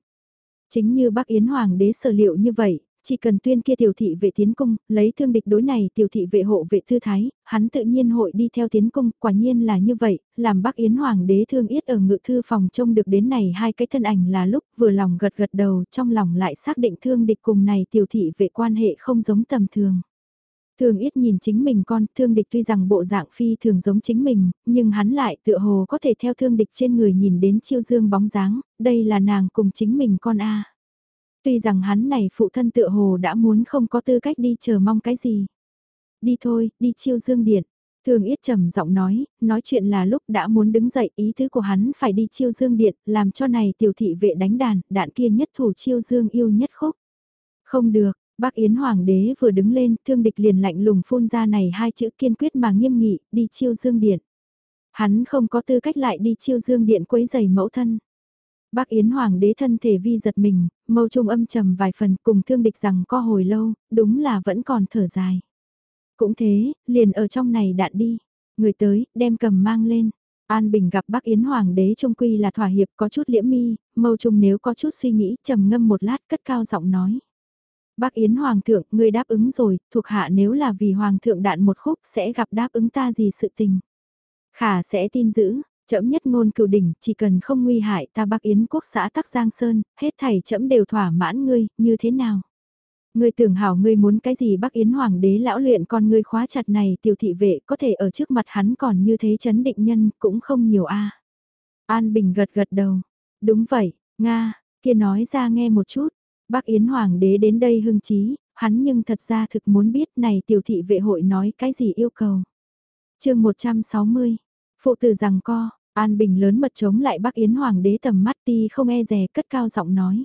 A: Chính như bác Yến Hoàng đế sở liệu như vậy, chỉ cần tuyên kia tiểu thị vệ tiến cung, lấy thương địch đối này tiểu thị vệ hộ vệ thư thái, hắn tự nhiên hội đi theo tiến cung, quả nhiên là như vậy, làm bác Yến Hoàng đế thương yết ở ngự thư phòng trông được đến này hai cái thân ảnh là lúc vừa lòng gật gật đầu trong lòng lại xác định thương địch cùng này tiểu thị vệ quan hệ không giống tầm thường. Thường ít nhìn chính mình con, thương địch tuy rằng bộ dạng phi thường giống chính mình, nhưng hắn lại tựa hồ có thể theo thương địch trên người nhìn đến chiêu dương bóng dáng, đây là nàng cùng chính mình con A. Tuy rằng hắn này phụ thân tựa hồ đã muốn không có tư cách đi chờ mong cái gì. Đi thôi, đi chiêu dương điện. Thường Yết trầm giọng nói, nói chuyện là lúc đã muốn đứng dậy ý tứ của hắn phải đi chiêu dương điện, làm cho này tiểu thị vệ đánh đàn, đạn kia nhất thủ chiêu dương yêu nhất khúc. Không được, bác Yến Hoàng đế vừa đứng lên, thương địch liền lạnh lùng phun ra này hai chữ kiên quyết mà nghiêm nghị, đi chiêu dương điện. Hắn không có tư cách lại đi chiêu dương điện quấy giày mẫu thân. Bác Yến Hoàng đế thân thể vi giật mình, mâu trung âm trầm vài phần cùng thương địch rằng có hồi lâu, đúng là vẫn còn thở dài. Cũng thế, liền ở trong này đạn đi. Người tới, đem cầm mang lên. An Bình gặp bác Yến Hoàng đế trung quy là thỏa hiệp có chút liễm mi, mâu trung nếu có chút suy nghĩ trầm ngâm một lát cất cao giọng nói. Bác Yến Hoàng thượng, người đáp ứng rồi, thuộc hạ nếu là vì Hoàng thượng đạn một khúc sẽ gặp đáp ứng ta gì sự tình. Khả sẽ tin giữ, Chậm nhất ngôn cửu đỉnh, chỉ cần không nguy hại ta Bắc Yến quốc xã Tắc Giang Sơn, hết thảy chậm đều thỏa mãn ngươi, như thế nào? Ngươi tưởng hảo ngươi muốn cái gì Bắc Yến Hoàng đế lão luyện con ngươi khóa chặt này tiểu thị vệ có thể ở trước mặt hắn còn như thế chấn định nhân cũng không nhiều a An Bình gật gật đầu. Đúng vậy, Nga, kia nói ra nghe một chút. Bắc Yến Hoàng đế đến đây hưng trí, hắn nhưng thật ra thực muốn biết này tiểu thị vệ hội nói cái gì yêu cầu. chương 160 Phụ tử rằng co, An Bình lớn mật chống lại Bắc Yến Hoàng đế tầm mắt ti không e rè cất cao giọng nói.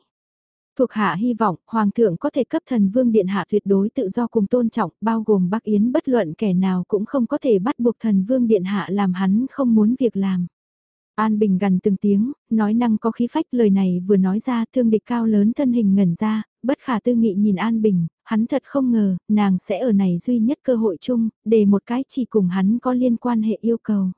A: Thuộc hạ hy vọng Hoàng thượng có thể cấp thần vương điện hạ tuyệt đối tự do cùng tôn trọng bao gồm Bắc Yến bất luận kẻ nào cũng không có thể bắt buộc thần vương điện hạ làm hắn không muốn việc làm. An Bình gần từng tiếng, nói năng có khí phách lời này vừa nói ra thương địch cao lớn thân hình ngẩn ra, bất khả tư nghị nhìn An Bình, hắn thật không ngờ, nàng sẽ ở này duy nhất cơ hội chung, để một cái chỉ cùng hắn có liên quan hệ yêu cầu.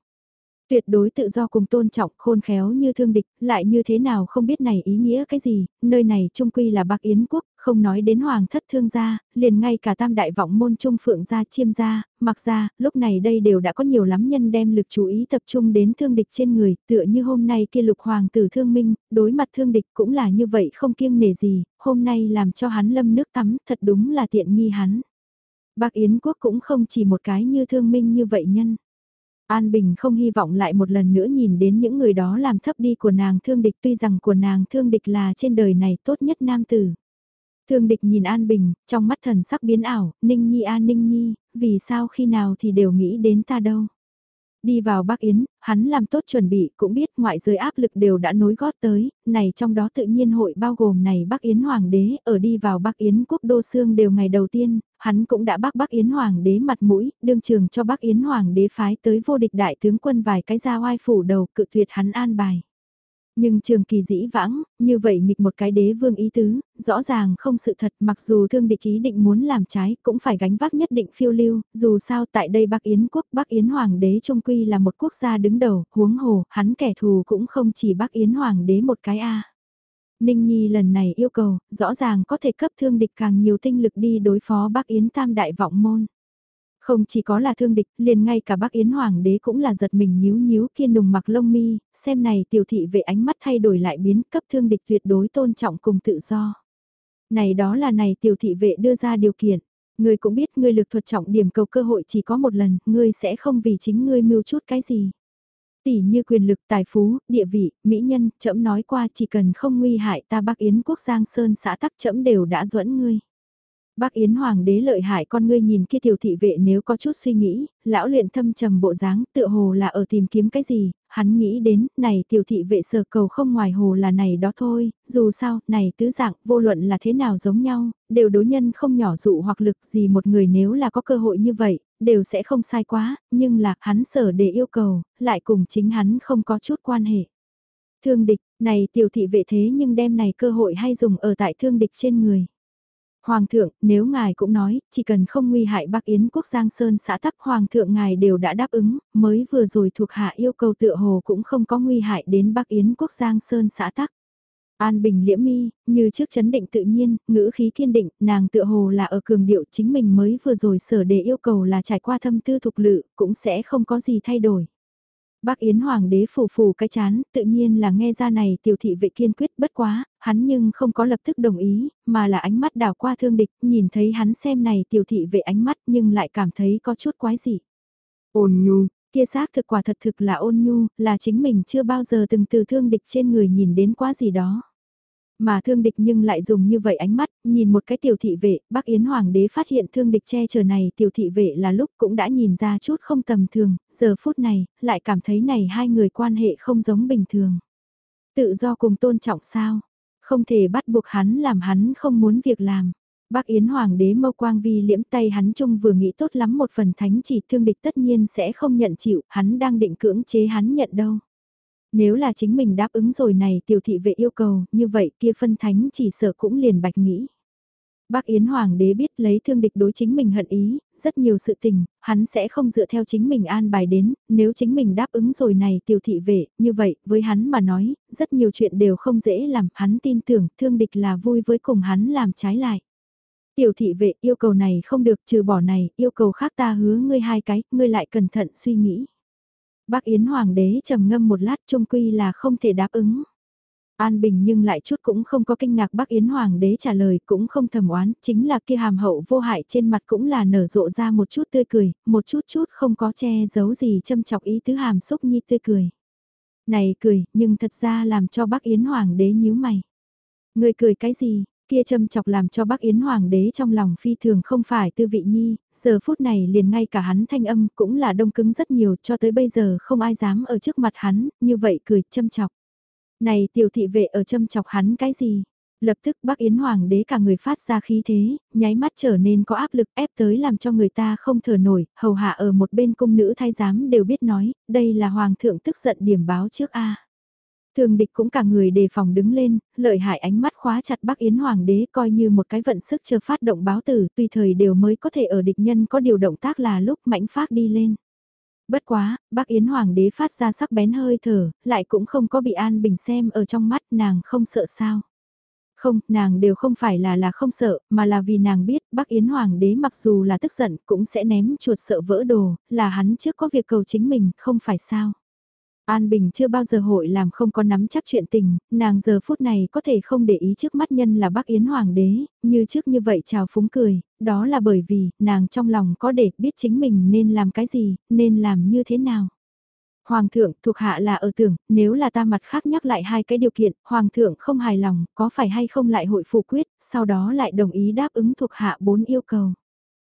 A: Tuyệt đối tự do cùng tôn trọng khôn khéo như thương địch, lại như thế nào không biết này ý nghĩa cái gì, nơi này trung quy là bạc Yến quốc, không nói đến hoàng thất thương gia, liền ngay cả tam đại vọng môn trung phượng gia chiêm gia, mặc gia, lúc này đây đều đã có nhiều lắm nhân đem lực chú ý tập trung đến thương địch trên người, tựa như hôm nay kia lục hoàng tử thương minh, đối mặt thương địch cũng là như vậy không kiêng nể gì, hôm nay làm cho hắn lâm nước tắm, thật đúng là tiện nghi hắn. Bạc Yến quốc cũng không chỉ một cái như thương minh như vậy nhân. An Bình không hy vọng lại một lần nữa nhìn đến những người đó làm thấp đi của nàng thương địch tuy rằng của nàng thương địch là trên đời này tốt nhất nam tử. Thương địch nhìn An Bình, trong mắt thần sắc biến ảo, Ninh Nhi a Ninh Nhi, vì sao khi nào thì đều nghĩ đến ta đâu. Đi vào Bắc Yến, hắn làm tốt chuẩn bị cũng biết ngoại giới áp lực đều đã nối gót tới, này trong đó tự nhiên hội bao gồm này Bắc Yến Hoàng đế, ở đi vào Bắc Yến quốc đô xương đều ngày đầu tiên, hắn cũng đã bác Bắc Yến Hoàng đế mặt mũi, đương trường cho Bắc Yến Hoàng đế phái tới vô địch đại tướng quân vài cái ra oai phủ đầu cự tuyệt hắn an bài. Nhưng trường kỳ dĩ vãng, như vậy nghịch một cái đế vương ý tứ, rõ ràng không sự thật mặc dù thương địch ý định muốn làm trái cũng phải gánh vác nhất định phiêu lưu, dù sao tại đây Bắc Yến quốc Bắc Yến Hoàng đế trung quy là một quốc gia đứng đầu, huống hồ, hắn kẻ thù cũng không chỉ Bắc Yến Hoàng đế một cái a Ninh Nhi lần này yêu cầu, rõ ràng có thể cấp thương địch càng nhiều tinh lực đi đối phó Bắc Yến Tam Đại Vọng Môn. Không chỉ có là thương địch, liền ngay cả bác Yến Hoàng đế cũng là giật mình nhíu nhíu kiên đùng mặc lông mi, xem này tiểu thị vệ ánh mắt thay đổi lại biến cấp thương địch tuyệt đối tôn trọng cùng tự do. Này đó là này tiểu thị vệ đưa ra điều kiện. Ngươi cũng biết ngươi lực thuật trọng điểm cầu cơ hội chỉ có một lần, ngươi sẽ không vì chính ngươi mưu chút cái gì. Tỷ như quyền lực, tài phú, địa vị, mỹ nhân, chậm nói qua chỉ cần không nguy hại ta Bắc Yến quốc Giang Sơn xã tắc chậm đều đã duẫn ngươi. Bác Yến Hoàng đế lợi hại con ngươi nhìn kia tiểu thị vệ nếu có chút suy nghĩ, lão luyện thâm trầm bộ dáng tựa hồ là ở tìm kiếm cái gì, hắn nghĩ đến, này tiểu thị vệ sở cầu không ngoài hồ là này đó thôi, dù sao, này tứ dạng, vô luận là thế nào giống nhau, đều đối nhân không nhỏ dụ hoặc lực gì một người nếu là có cơ hội như vậy, đều sẽ không sai quá, nhưng là hắn sở để yêu cầu, lại cùng chính hắn không có chút quan hệ. Thương địch, này tiểu thị vệ thế nhưng đem này cơ hội hay dùng ở tại thương địch trên người. Hoàng thượng, nếu ngài cũng nói, chỉ cần không nguy hại Bắc Yến quốc Giang Sơn xã tắc Hoàng thượng ngài đều đã đáp ứng, mới vừa rồi thuộc hạ yêu cầu tựa hồ cũng không có nguy hại đến Bắc Yến quốc Giang Sơn xã tắc. An Bình liễm mi, như trước chấn định tự nhiên, ngữ khí kiên định, nàng tựa hồ là ở cường điệu chính mình mới vừa rồi sở đề yêu cầu là trải qua thâm tư thục lự, cũng sẽ không có gì thay đổi. Bác Yến Hoàng đế phủ phủ cái chán, tự nhiên là nghe ra này tiểu thị vệ kiên quyết bất quá, hắn nhưng không có lập tức đồng ý, mà là ánh mắt đảo qua thương địch, nhìn thấy hắn xem này tiểu thị vệ ánh mắt nhưng lại cảm thấy có chút quái dị.
B: Ôn nhu,
A: kia xác thực quả thật thực là ôn nhu, là chính mình chưa bao giờ từng từ thương địch trên người nhìn đến quá gì đó. Mà thương địch nhưng lại dùng như vậy ánh mắt, nhìn một cái tiểu thị vệ, bác Yến Hoàng đế phát hiện thương địch che chở này tiểu thị vệ là lúc cũng đã nhìn ra chút không tầm thường, giờ phút này, lại cảm thấy này hai người quan hệ không giống bình thường. Tự do cùng tôn trọng sao, không thể bắt buộc hắn làm hắn không muốn việc làm. Bác Yến Hoàng đế mâu quang vi liễm tay hắn chung vừa nghĩ tốt lắm một phần thánh chỉ thương địch tất nhiên sẽ không nhận chịu, hắn đang định cưỡng chế hắn nhận đâu. Nếu là chính mình đáp ứng rồi này tiểu thị vệ yêu cầu, như vậy kia phân thánh chỉ sợ cũng liền bạch nghĩ. Bác Yến Hoàng đế biết lấy thương địch đối chính mình hận ý, rất nhiều sự tình, hắn sẽ không dựa theo chính mình an bài đến, nếu chính mình đáp ứng rồi này tiểu thị vệ, như vậy, với hắn mà nói, rất nhiều chuyện đều không dễ làm, hắn tin tưởng thương địch là vui với cùng hắn làm trái lại. Tiểu thị vệ yêu cầu này không được trừ bỏ này, yêu cầu khác ta hứa ngươi hai cái, ngươi lại cẩn thận suy nghĩ. Bác Yến Hoàng đế trầm ngâm một lát trung quy là không thể đáp ứng. An Bình nhưng lại chút cũng không có kinh ngạc bác Yến Hoàng đế trả lời cũng không thầm oán, chính là kia hàm hậu vô hại trên mặt cũng là nở rộ ra một chút tươi cười, một chút chút không có che giấu gì châm chọc ý tứ hàm xúc nhi tươi cười. Này cười, nhưng thật ra làm cho bác Yến Hoàng đế nhíu mày. Người cười cái gì, kia châm chọc làm cho bác Yến Hoàng đế trong lòng phi thường không phải tư vị nhi, giờ phút này liền ngay cả hắn thanh âm cũng là đông cứng rất nhiều cho tới bây giờ không ai dám ở trước mặt hắn, như vậy cười châm chọc. Này tiểu thị vệ ở châm chọc hắn cái gì? Lập tức bác Yến Hoàng đế cả người phát ra khí thế, nháy mắt trở nên có áp lực ép tới làm cho người ta không thở nổi, hầu hạ ở một bên cung nữ thái giám đều biết nói, đây là Hoàng thượng tức giận điểm báo trước A. Thường địch cũng cả người đề phòng đứng lên, lợi hại ánh mắt khóa chặt Bắc Yến Hoàng đế coi như một cái vận sức chờ phát động báo tử, tùy thời đều mới có thể ở địch nhân có điều động tác là lúc mãnh phát đi lên. Bất quá, Bắc Yến Hoàng đế phát ra sắc bén hơi thở, lại cũng không có bị An Bình xem ở trong mắt nàng không sợ sao. Không, nàng đều không phải là là không sợ, mà là vì nàng biết Bắc Yến Hoàng đế mặc dù là tức giận cũng sẽ ném chuột sợ vỡ đồ, là hắn trước có việc cầu chính mình, không phải sao. An Bình chưa bao giờ hội làm không có nắm chắc chuyện tình, nàng giờ phút này có thể không để ý trước mắt nhân là Bắc Yến Hoàng đế, như trước như vậy chào phúng cười, đó là bởi vì, nàng trong lòng có để biết chính mình nên làm cái gì, nên làm như thế nào. Hoàng thượng thuộc hạ là ở tưởng, nếu là ta mặt khác nhắc lại hai cái điều kiện, Hoàng thượng không hài lòng, có phải hay không lại hội phụ quyết, sau đó lại đồng ý đáp ứng thuộc hạ bốn yêu cầu.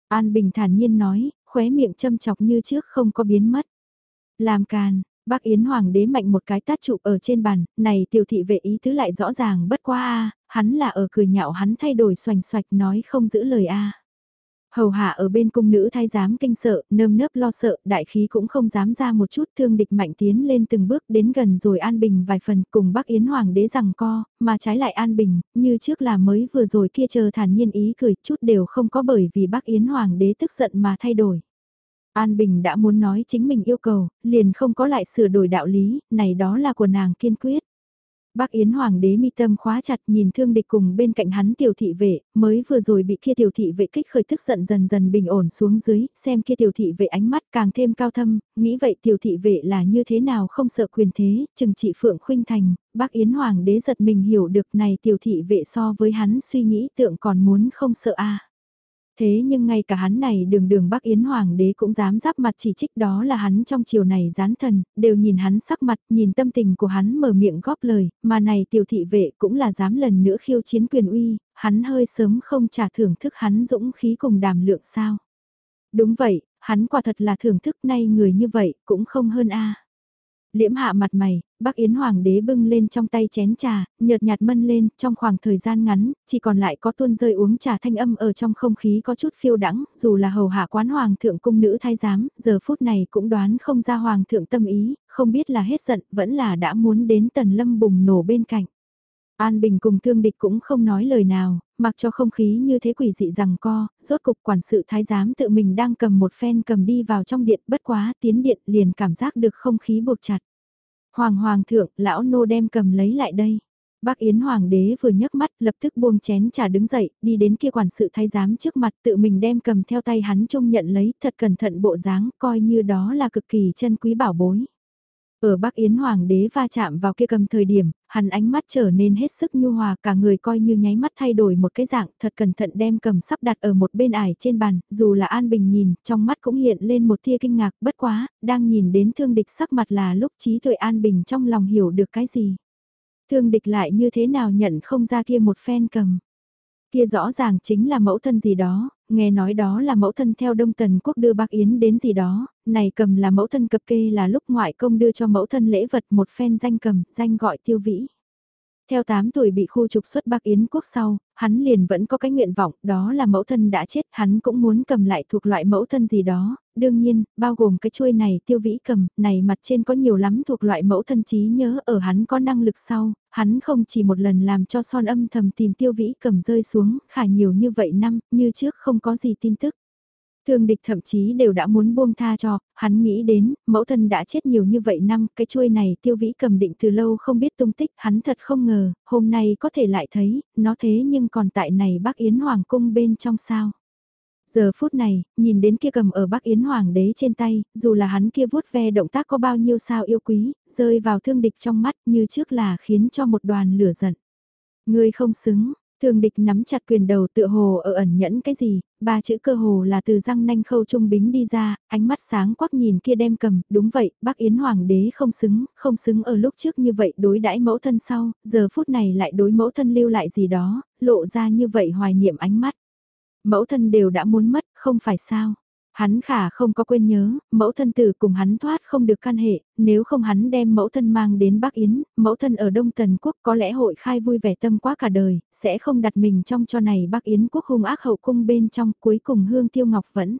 A: An Bình thản nhiên nói, khóe miệng châm chọc như trước không có biến mất. Làm càn, Bác Yến Hoàng đế mạnh một cái tát trụ ở trên bàn, này tiểu thị vệ ý tứ lại rõ ràng bất qua a hắn là ở cười nhạo hắn thay đổi xoành xoạch nói không giữ lời a Hầu hạ ở bên cung nữ thái giám kinh sợ, nơm nớp lo sợ, đại khí cũng không dám ra một chút thương địch mạnh tiến lên từng bước đến gần rồi an bình vài phần cùng bác Yến Hoàng đế rằng co, mà trái lại an bình, như trước là mới vừa rồi kia chờ thản nhiên ý cười chút đều không có bởi vì bác Yến Hoàng đế tức giận mà thay đổi. An Bình đã muốn nói chính mình yêu cầu, liền không có lại sửa đổi đạo lý, này đó là của nàng kiên quyết. Bác Yến Hoàng đế mi tâm khóa chặt nhìn thương địch cùng bên cạnh hắn tiểu thị vệ, mới vừa rồi bị kia tiểu thị vệ kích khởi tức giận dần dần bình ổn xuống dưới, xem kia tiểu thị vệ ánh mắt càng thêm cao thâm, nghĩ vậy tiểu thị vệ là như thế nào không sợ quyền thế, chừng trị Phượng Khuynh Thành, bác Yến Hoàng đế giật mình hiểu được này tiểu thị vệ so với hắn suy nghĩ tượng còn muốn không sợ a Thế nhưng ngay cả hắn này đường đường Bắc Yến Hoàng đế cũng dám giáp mặt chỉ trích đó là hắn trong chiều này gián thần, đều nhìn hắn sắc mặt, nhìn tâm tình của hắn mở miệng góp lời, mà này tiểu thị vệ cũng là dám lần nữa khiêu chiến quyền uy, hắn hơi sớm không trả thưởng thức hắn dũng khí cùng đàm lượng sao. Đúng vậy, hắn quả thật là thưởng thức nay người như vậy cũng không hơn a Liễm hạ mặt mày, bác Yến Hoàng đế bưng lên trong tay chén trà, nhợt nhạt mân lên, trong khoảng thời gian ngắn, chỉ còn lại có tuôn rơi uống trà thanh âm ở trong không khí có chút phiêu đắng, dù là hầu hạ quán Hoàng thượng cung nữ thái giám, giờ phút này cũng đoán không ra Hoàng thượng tâm ý, không biết là hết giận, vẫn là đã muốn đến tần lâm bùng nổ bên cạnh. An Bình cùng thương địch cũng không nói lời nào, mặc cho không khí như thế quỷ dị rằng co, rốt cục quản sự thái giám tự mình đang cầm một phen cầm đi vào trong điện bất quá tiến điện liền cảm giác được không khí buộc chặt. Hoàng hoàng thượng, lão nô đem cầm lấy lại đây. Bác Yến Hoàng đế vừa nhấc mắt lập tức buông chén trà đứng dậy, đi đến kia quản sự thái giám trước mặt tự mình đem cầm theo tay hắn trông nhận lấy thật cẩn thận bộ dáng coi như đó là cực kỳ chân quý bảo bối. Ở Bắc Yến Hoàng đế va chạm vào kia cầm thời điểm, hắn ánh mắt trở nên hết sức nhu hòa cả người coi như nháy mắt thay đổi một cái dạng thật cẩn thận đem cầm sắp đặt ở một bên ải trên bàn, dù là An Bình nhìn, trong mắt cũng hiện lên một tia kinh ngạc bất quá, đang nhìn đến thương địch sắc mặt là lúc trí tuệ An Bình trong lòng hiểu được cái gì. Thương địch lại như thế nào nhận không ra kia một phen cầm. Kia rõ ràng chính là mẫu thân gì đó, nghe nói đó là mẫu thân theo Đông Tần Quốc đưa bác Yến đến gì đó, này cầm là mẫu thân cập kê là lúc ngoại công đưa cho mẫu thân lễ vật một phen danh cầm, danh gọi tiêu vĩ. Theo 8 tuổi bị khu trục xuất Bắc Yến quốc sau, hắn liền vẫn có cái nguyện vọng, đó là mẫu thân đã chết, hắn cũng muốn cầm lại thuộc loại mẫu thân gì đó, đương nhiên, bao gồm cái chuôi này tiêu vĩ cầm, này mặt trên có nhiều lắm thuộc loại mẫu thân trí nhớ ở hắn có năng lực sau, hắn không chỉ một lần làm cho son âm thầm tìm tiêu vĩ cầm rơi xuống, khả nhiều như vậy năm, như trước không có gì tin tức. thường địch thậm chí đều đã muốn buông tha cho, hắn nghĩ đến, mẫu thân đã chết nhiều như vậy năm, cái chuôi này tiêu vĩ cầm định từ lâu không biết tung tích, hắn thật không ngờ, hôm nay có thể lại thấy, nó thế nhưng còn tại này bác Yến Hoàng cung bên trong sao. Giờ phút này, nhìn đến kia cầm ở Bắc Yến Hoàng đế trên tay, dù là hắn kia vuốt ve động tác có bao nhiêu sao yêu quý, rơi vào thương địch trong mắt như trước là khiến cho một đoàn lửa giận. Người không xứng, Thương địch nắm chặt quyền đầu tựa hồ ở ẩn nhẫn cái gì, ba chữ cơ hồ là từ răng nanh khâu trung bính đi ra, ánh mắt sáng quắc nhìn kia đem cầm, đúng vậy, bác Yến Hoàng đế không xứng, không xứng ở lúc trước như vậy đối đãi mẫu thân sau, giờ phút này lại đối mẫu thân lưu lại gì đó, lộ ra như vậy hoài niệm ánh mắt. Mẫu thân đều đã muốn mất, không phải sao. Hắn khả không có quên nhớ, mẫu thân tử cùng hắn thoát không được căn hệ, nếu không hắn đem mẫu thân mang đến Bắc Yến, mẫu thân ở Đông Tần Quốc có lẽ hội khai vui vẻ tâm quá cả đời, sẽ không đặt mình trong cho này Bắc Yến quốc hung ác hậu cung bên trong cuối cùng hương tiêu ngọc vẫn.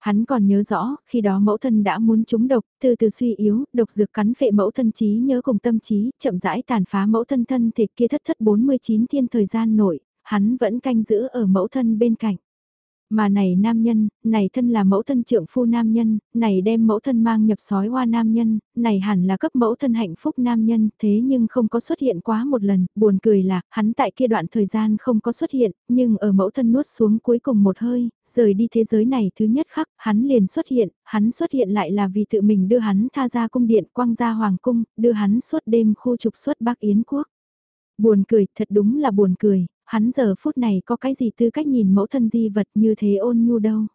A: Hắn còn nhớ rõ, khi đó mẫu thân đã muốn trúng độc, từ từ suy yếu, độc dược cắn phệ mẫu thân trí nhớ cùng tâm trí, chậm rãi tàn phá mẫu thân thân thể kia thất thất 49 thiên thời gian nội, hắn vẫn canh giữ ở mẫu thân bên cạnh. Mà này nam nhân, này thân là mẫu thân trưởng phu nam nhân, này đem mẫu thân mang nhập sói hoa nam nhân, này hẳn là cấp mẫu thân hạnh phúc nam nhân, thế nhưng không có xuất hiện quá một lần, buồn cười là, hắn tại kia đoạn thời gian không có xuất hiện, nhưng ở mẫu thân nuốt xuống cuối cùng một hơi, rời đi thế giới này thứ nhất khắc, hắn liền xuất hiện, hắn xuất hiện lại là vì tự mình đưa hắn tha ra cung điện quang ra hoàng cung, đưa hắn suốt đêm khu trục xuất Bắc Yến quốc. Buồn cười, thật đúng là buồn cười, hắn giờ phút này có cái gì tư cách nhìn mẫu thân di vật như thế ôn nhu đâu.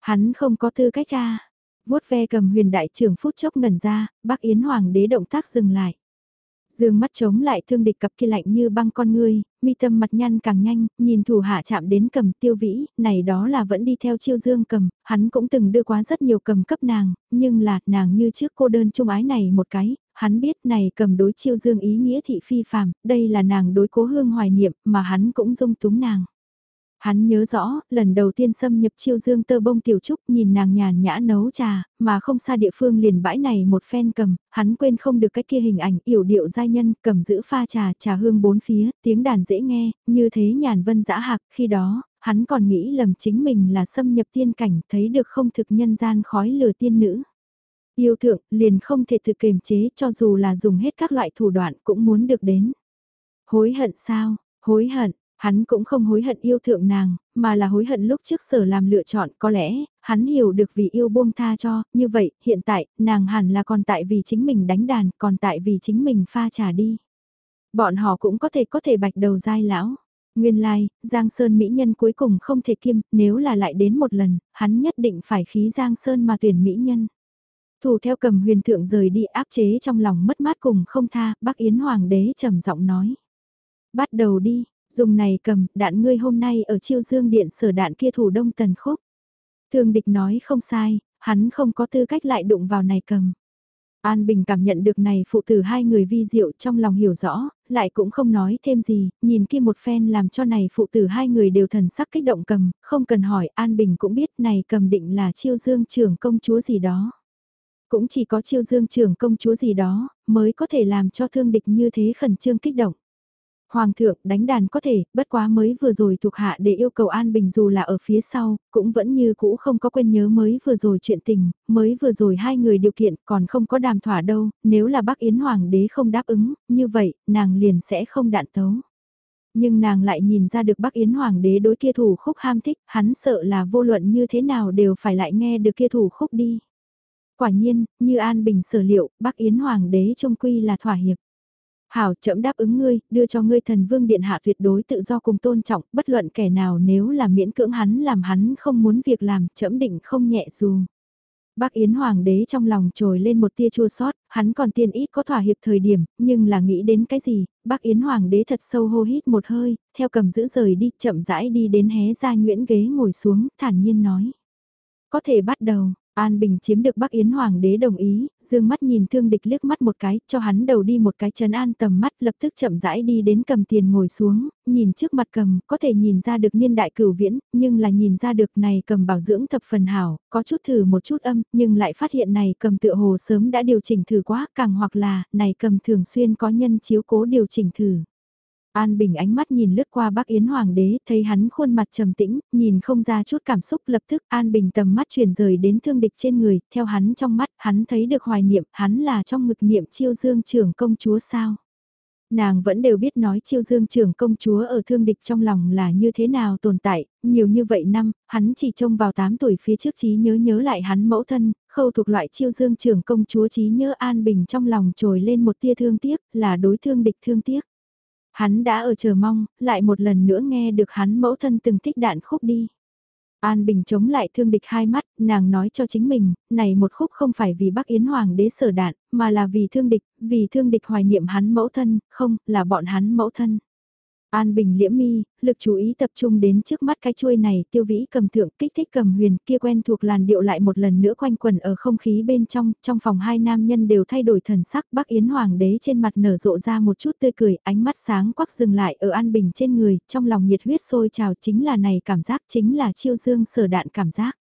A: Hắn không có tư cách ra. vuốt ve cầm huyền đại trưởng phút chốc ngẩn ra, bác Yến Hoàng đế động tác dừng lại. Dương mắt chống lại thương địch cặp kia lạnh như băng con ngươi, mi tâm mặt nhăn càng nhanh, nhìn thủ hạ chạm đến cầm tiêu vĩ, này đó là vẫn đi theo chiêu dương cầm, hắn cũng từng đưa quá rất nhiều cầm cấp nàng, nhưng là nàng như trước cô đơn trung ái này một cái, hắn biết này cầm đối chiêu dương ý nghĩa thị phi phàm, đây là nàng đối cố hương hoài niệm mà hắn cũng dung túng nàng. Hắn nhớ rõ, lần đầu tiên xâm nhập chiêu dương tơ bông tiểu trúc nhìn nàng nhàn nhã nấu trà, mà không xa địa phương liền bãi này một phen cầm, hắn quên không được cái kia hình ảnh yểu điệu giai nhân cầm giữ pha trà, trà hương bốn phía, tiếng đàn dễ nghe, như thế nhàn vân dã hạc, khi đó, hắn còn nghĩ lầm chính mình là xâm nhập tiên cảnh, thấy được không thực nhân gian khói lửa tiên nữ. Yêu thượng liền không thể thực kềm chế cho dù là dùng hết các loại thủ đoạn cũng muốn được đến. Hối hận sao, hối hận, hắn cũng không hối hận yêu thượng nàng, mà là hối hận lúc trước sở làm lựa chọn có lẽ, hắn hiểu được vì yêu buông tha cho, như vậy, hiện tại, nàng hẳn là còn tại vì chính mình đánh đàn, còn tại vì chính mình pha trà đi. Bọn họ cũng có thể có thể bạch đầu dai lão. Nguyên lai, like, Giang Sơn Mỹ Nhân cuối cùng không thể kiêm, nếu là lại đến một lần, hắn nhất định phải khí Giang Sơn mà tuyển Mỹ Nhân. Thủ theo cầm huyền thượng rời đi áp chế trong lòng mất mát cùng không tha, bác Yến Hoàng đế trầm giọng nói. Bắt đầu đi, dùng này cầm, đạn ngươi hôm nay ở chiêu dương điện sở đạn kia thủ đông tần khúc. thường địch nói không sai, hắn không có tư cách lại đụng vào này cầm. An Bình cảm nhận được này phụ tử hai người vi diệu trong lòng hiểu rõ, lại cũng không nói thêm gì, nhìn kia một phen làm cho này phụ tử hai người đều thần sắc kích động cầm, không cần hỏi An Bình cũng biết này cầm định là chiêu dương trưởng công chúa gì đó. Cũng chỉ có chiêu dương trưởng công chúa gì đó, mới có thể làm cho thương địch như thế khẩn trương kích động. Hoàng thượng đánh đàn có thể, bất quá mới vừa rồi thuộc hạ để yêu cầu An Bình dù là ở phía sau, cũng vẫn như cũ không có quên nhớ mới vừa rồi chuyện tình, mới vừa rồi hai người điều kiện còn không có đàm thỏa đâu, nếu là bác Yến Hoàng đế không đáp ứng, như vậy, nàng liền sẽ không đạn tấu. Nhưng nàng lại nhìn ra được bác Yến Hoàng đế đối kia thủ khúc ham thích, hắn sợ là vô luận như thế nào đều phải lại nghe được kia thủ khúc đi. Quả nhiên, như An Bình sở liệu, Bắc Yến Hoàng đế trông quy là thỏa hiệp. Hảo chậm đáp ứng ngươi, đưa cho ngươi thần vương điện hạ tuyệt đối tự do cùng tôn trọng, bất luận kẻ nào nếu là miễn cưỡng hắn làm hắn không muốn việc làm, chậm định không nhẹ dù. Bác Yến Hoàng đế trong lòng trồi lên một tia chua sót, hắn còn tiên ít có thỏa hiệp thời điểm, nhưng là nghĩ đến cái gì, bác Yến Hoàng đế thật sâu hô hít một hơi, theo cầm giữ rời đi, chậm rãi đi đến hé ra nhuyễn ghế ngồi xuống, thản nhiên nói. Có thể bắt đầu, An Bình chiếm được Bắc Yến Hoàng đế đồng ý, dương mắt nhìn thương địch liếc mắt một cái, cho hắn đầu đi một cái chấn an tầm mắt lập tức chậm rãi đi đến cầm tiền ngồi xuống, nhìn trước mặt cầm, có thể nhìn ra được niên đại cửu viễn, nhưng là nhìn ra được này cầm bảo dưỡng thập phần hảo, có chút thử một chút âm, nhưng lại phát hiện này cầm tựa hồ sớm đã điều chỉnh thử quá, càng hoặc là, này cầm thường xuyên có nhân chiếu cố điều chỉnh thử. An Bình ánh mắt nhìn lướt qua bác Yến Hoàng đế, thấy hắn khuôn mặt trầm tĩnh, nhìn không ra chút cảm xúc lập tức An Bình tầm mắt chuyển rời đến thương địch trên người, theo hắn trong mắt, hắn thấy được hoài niệm, hắn là trong ngực niệm chiêu dương trưởng công chúa sao. Nàng vẫn đều biết nói chiêu dương trưởng công chúa ở thương địch trong lòng là như thế nào tồn tại, nhiều như vậy năm, hắn chỉ trông vào 8 tuổi phía trước trí nhớ nhớ lại hắn mẫu thân, khâu thuộc loại chiêu dương trưởng công chúa trí nhớ An Bình trong lòng trồi lên một tia thương tiếc, là đối thương địch thương tiếc. Hắn đã ở chờ mong, lại một lần nữa nghe được hắn mẫu thân từng thích đạn khúc đi. An Bình chống lại thương địch hai mắt, nàng nói cho chính mình, này một khúc không phải vì Bắc Yến Hoàng đế sở đạn, mà là vì thương địch, vì thương địch hoài niệm hắn mẫu thân, không, là bọn hắn mẫu thân. An Bình liễm mi, lực chú ý tập trung đến trước mắt cái chuôi này tiêu vĩ cầm thượng kích thích cầm huyền kia quen thuộc làn điệu lại một lần nữa quanh quần ở không khí bên trong, trong phòng hai nam nhân đều thay đổi thần sắc Bắc Yến Hoàng đế trên mặt nở rộ ra một chút tươi cười, ánh mắt sáng quắc dừng lại ở An Bình trên người, trong lòng nhiệt huyết sôi trào chính là này cảm giác chính là chiêu dương sở đạn cảm giác.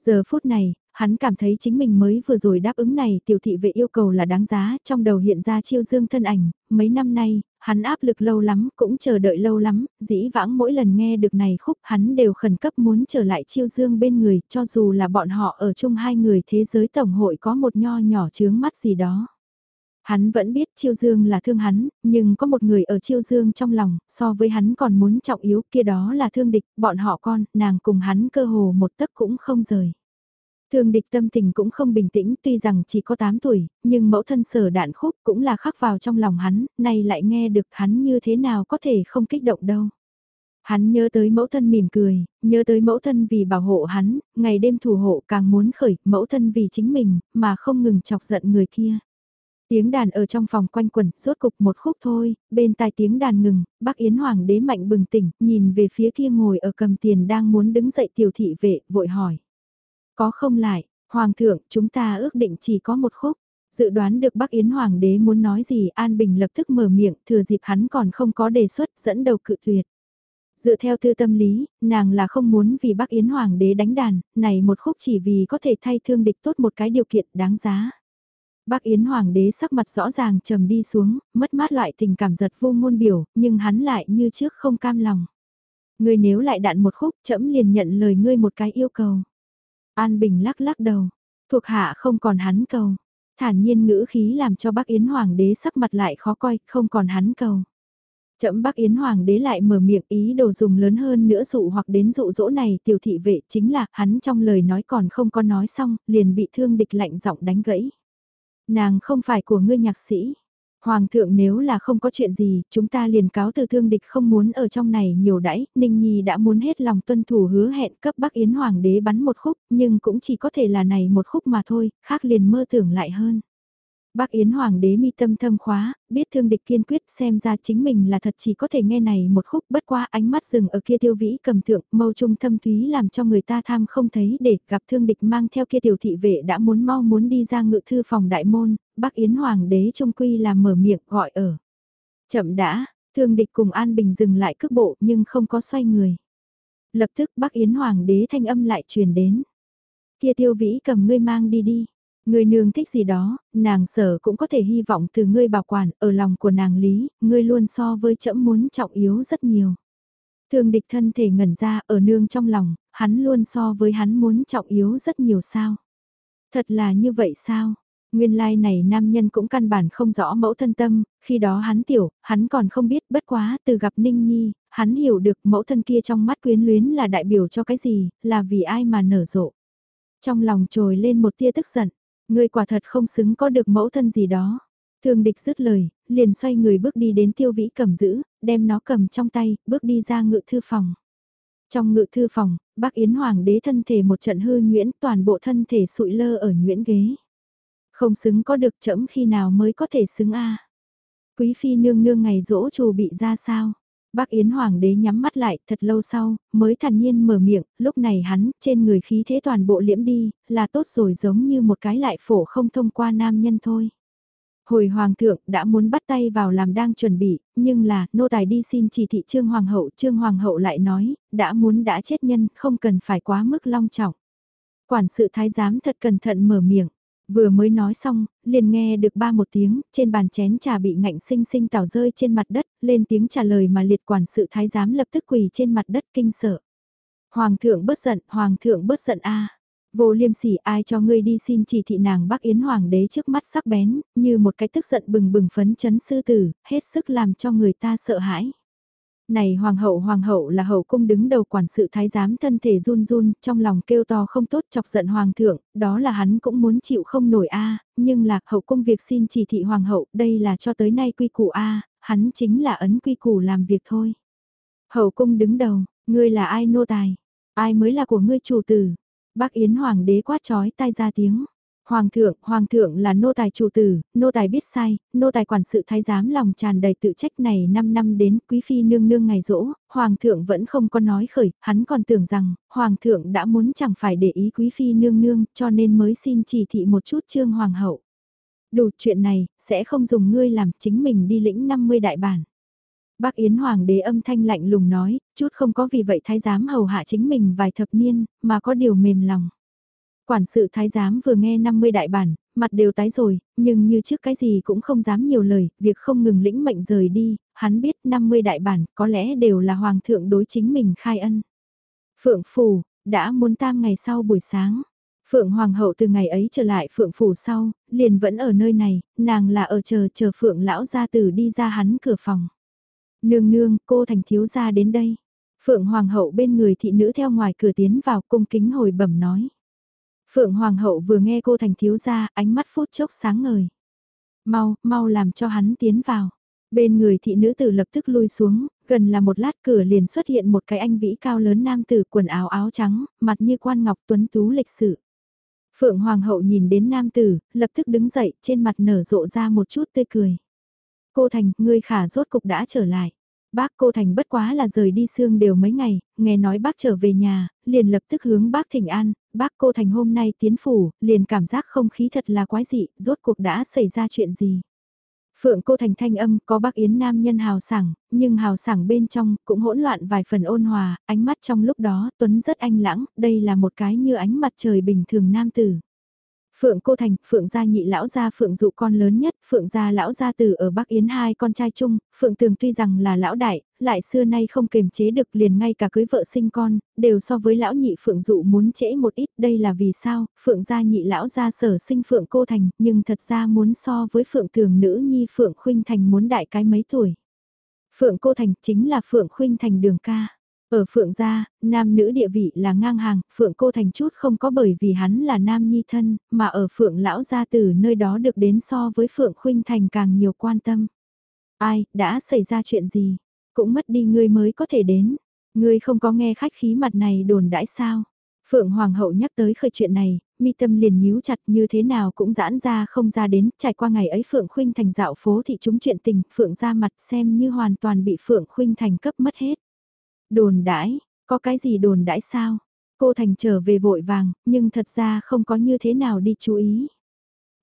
A: Giờ phút này, hắn cảm thấy chính mình mới vừa rồi đáp ứng này tiểu thị vệ yêu cầu là đáng giá, trong đầu hiện ra chiêu dương thân ảnh, mấy năm nay, hắn áp lực lâu lắm, cũng chờ đợi lâu lắm, dĩ vãng mỗi lần nghe được này khúc hắn đều khẩn cấp muốn trở lại chiêu dương bên người, cho dù là bọn họ ở chung hai người thế giới tổng hội có một nho nhỏ chướng mắt gì đó. Hắn vẫn biết Chiêu Dương là thương hắn, nhưng có một người ở Chiêu Dương trong lòng, so với hắn còn muốn trọng yếu kia đó là thương địch, bọn họ con, nàng cùng hắn cơ hồ một tấc cũng không rời. Thương địch tâm tình cũng không bình tĩnh tuy rằng chỉ có 8 tuổi, nhưng mẫu thân sở đạn khúc cũng là khắc vào trong lòng hắn, nay lại nghe được hắn như thế nào có thể không kích động đâu. Hắn nhớ tới mẫu thân mỉm cười, nhớ tới mẫu thân vì bảo hộ hắn, ngày đêm thủ hộ càng muốn khởi, mẫu thân vì chính mình, mà không ngừng chọc giận người kia. Tiếng đàn ở trong phòng quanh quẩn, rốt cục một khúc thôi, bên tai tiếng đàn ngừng, bác Yến Hoàng đế mạnh bừng tỉnh, nhìn về phía kia ngồi ở cầm tiền đang muốn đứng dậy tiểu thị vệ, vội hỏi. Có không lại, Hoàng thượng, chúng ta ước định chỉ có một khúc. Dự đoán được Bắc Yến Hoàng đế muốn nói gì An Bình lập tức mở miệng thừa dịp hắn còn không có đề xuất dẫn đầu cự tuyệt. Dựa theo thư tâm lý, nàng là không muốn vì Bắc Yến Hoàng đế đánh đàn, này một khúc chỉ vì có thể thay thương địch tốt một cái điều kiện đáng giá. Bắc Yến Hoàng đế sắc mặt rõ ràng trầm đi xuống, mất mát loại tình cảm giật vô ngôn biểu, nhưng hắn lại như trước không cam lòng. Ngươi nếu lại đạn một khúc chậm liền nhận lời ngươi một cái yêu cầu. An Bình lắc lắc đầu, thuộc hạ không còn hắn cầu. Thản nhiên ngữ khí làm cho bác Yến Hoàng đế sắc mặt lại khó coi, không còn hắn cầu. Chậm bác Yến Hoàng đế lại mở miệng ý đồ dùng lớn hơn nữa dụ hoặc đến dụ dỗ này tiểu thị vệ chính là hắn trong lời nói còn không có nói xong, liền bị thương địch lạnh giọng đánh gãy. Nàng không phải của ngươi nhạc sĩ. Hoàng thượng nếu là không có chuyện gì, chúng ta liền cáo từ thương địch không muốn ở trong này nhiều đãi, Ninh Nhi đã muốn hết lòng tuân thủ hứa hẹn cấp Bắc Yến Hoàng đế bắn một khúc, nhưng cũng chỉ có thể là này một khúc mà thôi, khác liền mơ tưởng lại hơn. Bác Yến Hoàng đế mi tâm thâm khóa, biết thương địch kiên quyết xem ra chính mình là thật chỉ có thể nghe này một khúc bất qua ánh mắt rừng ở kia tiêu vĩ cầm thượng mâu trung thâm thúy làm cho người ta tham không thấy để gặp thương địch mang theo kia tiểu thị vệ đã muốn mau muốn đi ra ngự thư phòng đại môn, bác Yến Hoàng đế trông quy là mở miệng gọi ở. Chậm đã, thương địch cùng An Bình dừng lại cước bộ nhưng không có xoay người. Lập tức bác Yến Hoàng đế thanh âm lại truyền đến. Kia tiêu vĩ cầm ngươi mang đi đi. Ngươi nương thích gì đó, nàng sở cũng có thể hy vọng từ ngươi bảo quản, ở lòng của nàng lý, ngươi luôn so với chậm muốn trọng yếu rất nhiều. Thương địch thân thể ngẩn ra ở nương trong lòng, hắn luôn so với hắn muốn trọng yếu rất nhiều sao. Thật là như vậy sao? Nguyên lai like này nam nhân cũng căn bản không rõ mẫu thân tâm, khi đó hắn tiểu, hắn còn không biết bất quá từ gặp Ninh Nhi, hắn hiểu được mẫu thân kia trong mắt quyến luyến là đại biểu cho cái gì, là vì ai mà nở rộ. Trong lòng trồi lên một tia tức giận, Ngươi quả thật không xứng có được mẫu thân gì đó. thường địch dứt lời, liền xoay người bước đi đến tiêu vĩ cầm giữ, đem nó cầm trong tay, bước đi ra ngự thư phòng. Trong ngự thư phòng, bác Yến Hoàng đế thân thể một trận hư nguyễn toàn bộ thân thể sụi lơ ở nguyễn ghế. Không xứng có được chẫm khi nào mới có thể xứng a Quý phi nương nương ngày dỗ trù bị ra sao? Bác Yến Hoàng đế nhắm mắt lại thật lâu sau, mới thản nhiên mở miệng, lúc này hắn, trên người khí thế toàn bộ liễm đi, là tốt rồi giống như một cái lại phổ không thông qua nam nhân thôi. Hồi Hoàng thượng đã muốn bắt tay vào làm đang chuẩn bị, nhưng là, nô tài đi xin chỉ thị Trương Hoàng hậu, Trương Hoàng hậu lại nói, đã muốn đã chết nhân, không cần phải quá mức long trọng. Quản sự thái giám thật cẩn thận mở miệng. Vừa mới nói xong, liền nghe được ba một tiếng, trên bàn chén trà bị ngạnh sinh sinh tảo rơi trên mặt đất, lên tiếng trả lời mà liệt quản sự thái giám lập tức quỳ trên mặt đất kinh sợ. Hoàng thượng bớt giận, hoàng thượng bớt giận a. Vô liêm sỉ ai cho ngươi đi xin chỉ thị nàng Bắc Yến Hoàng đế trước mắt sắc bén, như một cái tức giận bừng bừng phấn chấn sư tử, hết sức làm cho người ta sợ hãi. Này hoàng hậu hoàng hậu là hậu cung đứng đầu quản sự thái giám thân thể run run, trong lòng kêu to không tốt chọc giận hoàng thượng, đó là hắn cũng muốn chịu không nổi a nhưng là hậu cung việc xin chỉ thị hoàng hậu, đây là cho tới nay quy củ a hắn chính là ấn quy củ làm việc thôi. Hậu cung đứng đầu, ngươi là ai nô tài, ai mới là của ngươi chủ tử, bác Yến hoàng đế quát chói tai ra tiếng. Hoàng thượng, hoàng thượng là nô tài chủ tử, nô tài biết sai, nô tài quản sự thái giám lòng tràn đầy tự trách này 5 năm đến quý phi nương nương ngày rỗ, hoàng thượng vẫn không có nói khởi, hắn còn tưởng rằng, hoàng thượng đã muốn chẳng phải để ý quý phi nương nương, cho nên mới xin chỉ thị một chút trương hoàng hậu. Đủ chuyện này, sẽ không dùng ngươi làm chính mình đi lĩnh 50 đại bản. Bác Yến Hoàng đế âm thanh lạnh lùng nói, chút không có vì vậy thái giám hầu hạ chính mình vài thập niên, mà có điều mềm lòng. Quản sự thái giám vừa nghe 50 đại bản, mặt đều tái rồi, nhưng như trước cái gì cũng không dám nhiều lời, việc không ngừng lĩnh mệnh rời đi, hắn biết 50 đại bản có lẽ đều là hoàng thượng đối chính mình khai ân. Phượng Phủ, đã muốn tam ngày sau buổi sáng. Phượng Hoàng hậu từ ngày ấy trở lại Phượng Phủ sau, liền vẫn ở nơi này, nàng là ở chờ chờ Phượng lão gia tử đi ra hắn cửa phòng. Nương nương, cô thành thiếu gia đến đây. Phượng Hoàng hậu bên người thị nữ theo ngoài cửa tiến vào cung kính hồi bẩm nói. Phượng Hoàng hậu vừa nghe cô thành thiếu gia, ánh mắt phút chốc sáng ngời. Mau, mau làm cho hắn tiến vào. Bên người thị nữ tử lập tức lui xuống, gần là một lát cửa liền xuất hiện một cái anh vĩ cao lớn nam tử quần áo áo trắng, mặt như quan ngọc tuấn tú lịch sự. Phượng Hoàng hậu nhìn đến nam tử, lập tức đứng dậy, trên mặt nở rộ ra một chút tươi cười. Cô Thành, ngươi khả rốt cục đã trở lại. Bác cô Thành bất quá là rời đi xương đều mấy ngày, nghe nói bác trở về nhà, liền lập tức hướng bác thỉnh an, bác cô Thành hôm nay tiến phủ, liền cảm giác không khí thật là quái dị, rốt cuộc đã xảy ra chuyện gì. Phượng cô thành thanh âm có bác Yến nam nhân hào sảng, nhưng hào sảng bên trong cũng hỗn loạn vài phần ôn hòa, ánh mắt trong lúc đó Tuấn rất anh lãng, đây là một cái như ánh mặt trời bình thường nam tử. Phượng Cô Thành, Phượng gia nhị lão gia Phượng dụ con lớn nhất, Phượng gia lão gia tử ở Bắc Yến hai con trai chung, Phượng Tường tuy rằng là lão đại, lại xưa nay không kềm chế được liền ngay cả cưới vợ sinh con, đều so với lão nhị Phượng dụ muốn trễ một ít, đây là vì sao, Phượng gia nhị lão gia sở sinh Phượng Cô Thành, nhưng thật ra muốn so với Phượng Tường nữ nhi Phượng Khuynh Thành muốn đại cái mấy tuổi. Phượng Cô Thành chính là Phượng Khuynh Thành đường ca. Ở Phượng gia, nam nữ địa vị là ngang hàng, Phượng cô thành chút không có bởi vì hắn là nam nhi thân, mà ở Phượng lão gia từ nơi đó được đến so với Phượng khuynh thành càng nhiều quan tâm. Ai, đã xảy ra chuyện gì? Cũng mất đi ngươi mới có thể đến. Ngươi không có nghe khách khí mặt này đồn đãi sao? Phượng Hoàng hậu nhắc tới khởi chuyện này, mi tâm liền nhíu chặt như thế nào cũng giãn ra không ra đến, trải qua ngày ấy Phượng Khuynh Thành dạo phố thì chúng chuyện tình, Phượng ra mặt xem như hoàn toàn bị Phượng Khuynh Thành cấp mất hết. Đồn đãi, có cái gì đồn đãi sao? Cô Thành trở về vội vàng, nhưng thật ra không có như thế nào đi chú ý.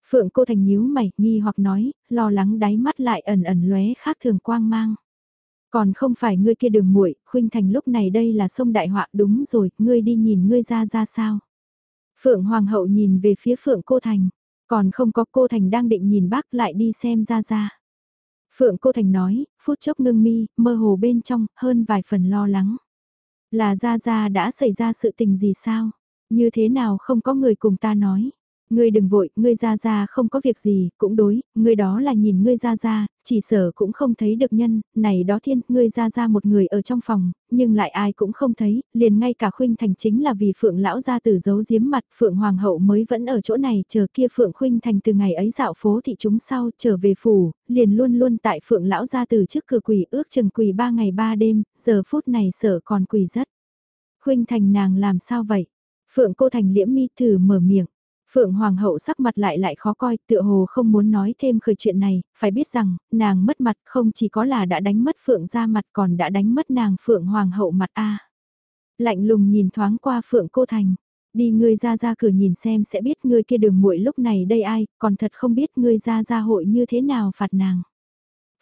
A: Phượng cô Thành nhíu mày, nghi hoặc nói, lo lắng đáy mắt lại ẩn ẩn lóe khác thường quang mang. Còn không phải ngươi kia đường muội, Khuynh Thành lúc này đây là sông đại họa đúng rồi, ngươi đi nhìn ngươi ra ra sao. Phượng Hoàng hậu nhìn về phía Phượng cô Thành, còn không có cô Thành đang định nhìn bác lại đi xem ra ra. Phượng Cô Thành nói, phút chốc ngưng mi, mơ hồ bên trong, hơn vài phần lo lắng. Là ra ra đã xảy ra sự tình gì sao? Như thế nào không có người cùng ta nói? Ngươi đừng vội, ngươi ra ra không có việc gì, cũng đối, ngươi đó là nhìn ngươi ra ra, chỉ sở cũng không thấy được nhân, này đó thiên, ngươi ra ra một người ở trong phòng, nhưng lại ai cũng không thấy, liền ngay cả khuynh thành chính là vì phượng lão ra từ giấu giếm mặt, phượng hoàng hậu mới vẫn ở chỗ này chờ kia phượng khuynh thành từ ngày ấy dạo phố thị chúng sau trở về phủ, liền luôn luôn tại phượng lão ra từ trước cửa quỷ ước chừng quỷ ba ngày ba đêm, giờ phút này sở còn quỷ rất. Khuynh thành nàng làm sao vậy? Phượng cô thành liễm mi thử mở miệng Phượng Hoàng hậu sắc mặt lại lại khó coi, tựa hồ không muốn nói thêm khởi chuyện này, phải biết rằng, nàng mất mặt không chỉ có là đã đánh mất Phượng ra mặt còn đã đánh mất nàng Phượng Hoàng hậu mặt a. Lạnh lùng nhìn thoáng qua Phượng Cô Thành, đi ngươi ra ra cửa nhìn xem sẽ biết ngươi kia đường muội lúc này đây ai, còn thật không biết ngươi ra ra hội như thế nào phạt nàng.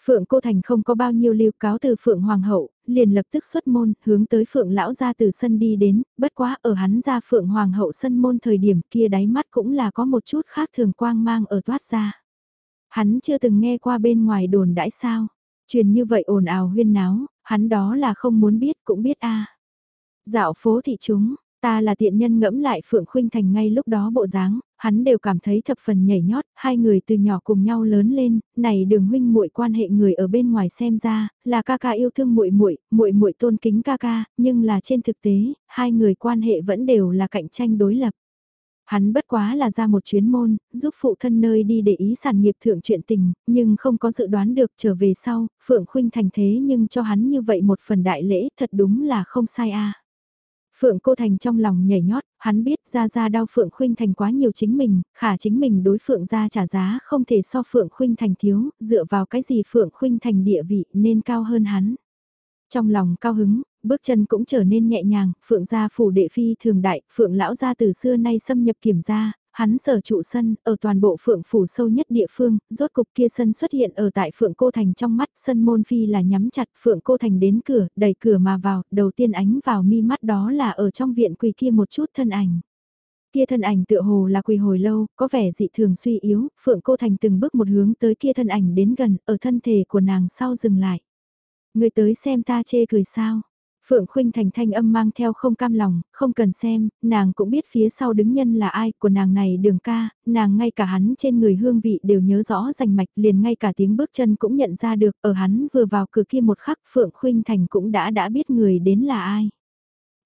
A: Phượng Cô Thành không có bao nhiêu lưu cáo từ Phượng Hoàng hậu, liền lập tức xuất môn, hướng tới Phượng Lão ra từ sân đi đến, bất quá ở hắn ra Phượng Hoàng hậu sân môn thời điểm kia đáy mắt cũng là có một chút khác thường quang mang ở toát ra. Hắn chưa từng nghe qua bên ngoài đồn đãi sao, truyền như vậy ồn ào huyên náo, hắn đó là không muốn biết cũng biết a. Dạo phố thị chúng, Ta là tiện nhân ngẫm lại Phượng Khuynh Thành ngay lúc đó bộ dáng, hắn đều cảm thấy thập phần nhảy nhót, hai người từ nhỏ cùng nhau lớn lên, này đường huynh muội quan hệ người ở bên ngoài xem ra, là ca ca yêu thương muội muội, muội muội tôn kính ca ca, nhưng là trên thực tế, hai người quan hệ vẫn đều là cạnh tranh đối lập. Hắn bất quá là ra một chuyến môn, giúp phụ thân nơi đi để ý sản nghiệp thượng chuyện tình, nhưng không có dự đoán được trở về sau, Phượng Khuynh Thành thế nhưng cho hắn như vậy một phần đại lễ thật đúng là không sai a. Phượng Cô Thành trong lòng nhảy nhót, hắn biết ra ra đau Phượng Khuynh Thành quá nhiều chính mình, khả chính mình đối Phượng ra trả giá không thể so Phượng Khuynh Thành thiếu, dựa vào cái gì Phượng Khuynh Thành địa vị nên cao hơn hắn. Trong lòng cao hứng, bước chân cũng trở nên nhẹ nhàng, Phượng gia phủ đệ phi thường đại, Phượng lão gia từ xưa nay xâm nhập kiểm gia, Hắn sở trụ sân, ở toàn bộ phượng phủ sâu nhất địa phương, rốt cục kia sân xuất hiện ở tại phượng cô thành trong mắt, sân môn phi là nhắm chặt phượng cô thành đến cửa, đẩy cửa mà vào, đầu tiên ánh vào mi mắt đó là ở trong viện quỳ kia một chút thân ảnh. Kia thân ảnh tựa hồ là quỳ hồi lâu, có vẻ dị thường suy yếu, phượng cô thành từng bước một hướng tới kia thân ảnh đến gần, ở thân thể của nàng sau dừng lại. Người tới xem ta chê cười sao Phượng Khuynh Thành thanh âm mang theo không cam lòng, không cần xem, nàng cũng biết phía sau đứng nhân là ai của nàng này đường ca, nàng ngay cả hắn trên người hương vị đều nhớ rõ rành mạch liền ngay cả tiếng bước chân cũng nhận ra được ở hắn vừa vào cửa kia một khắc Phượng Khuynh Thành cũng đã đã biết người đến là ai.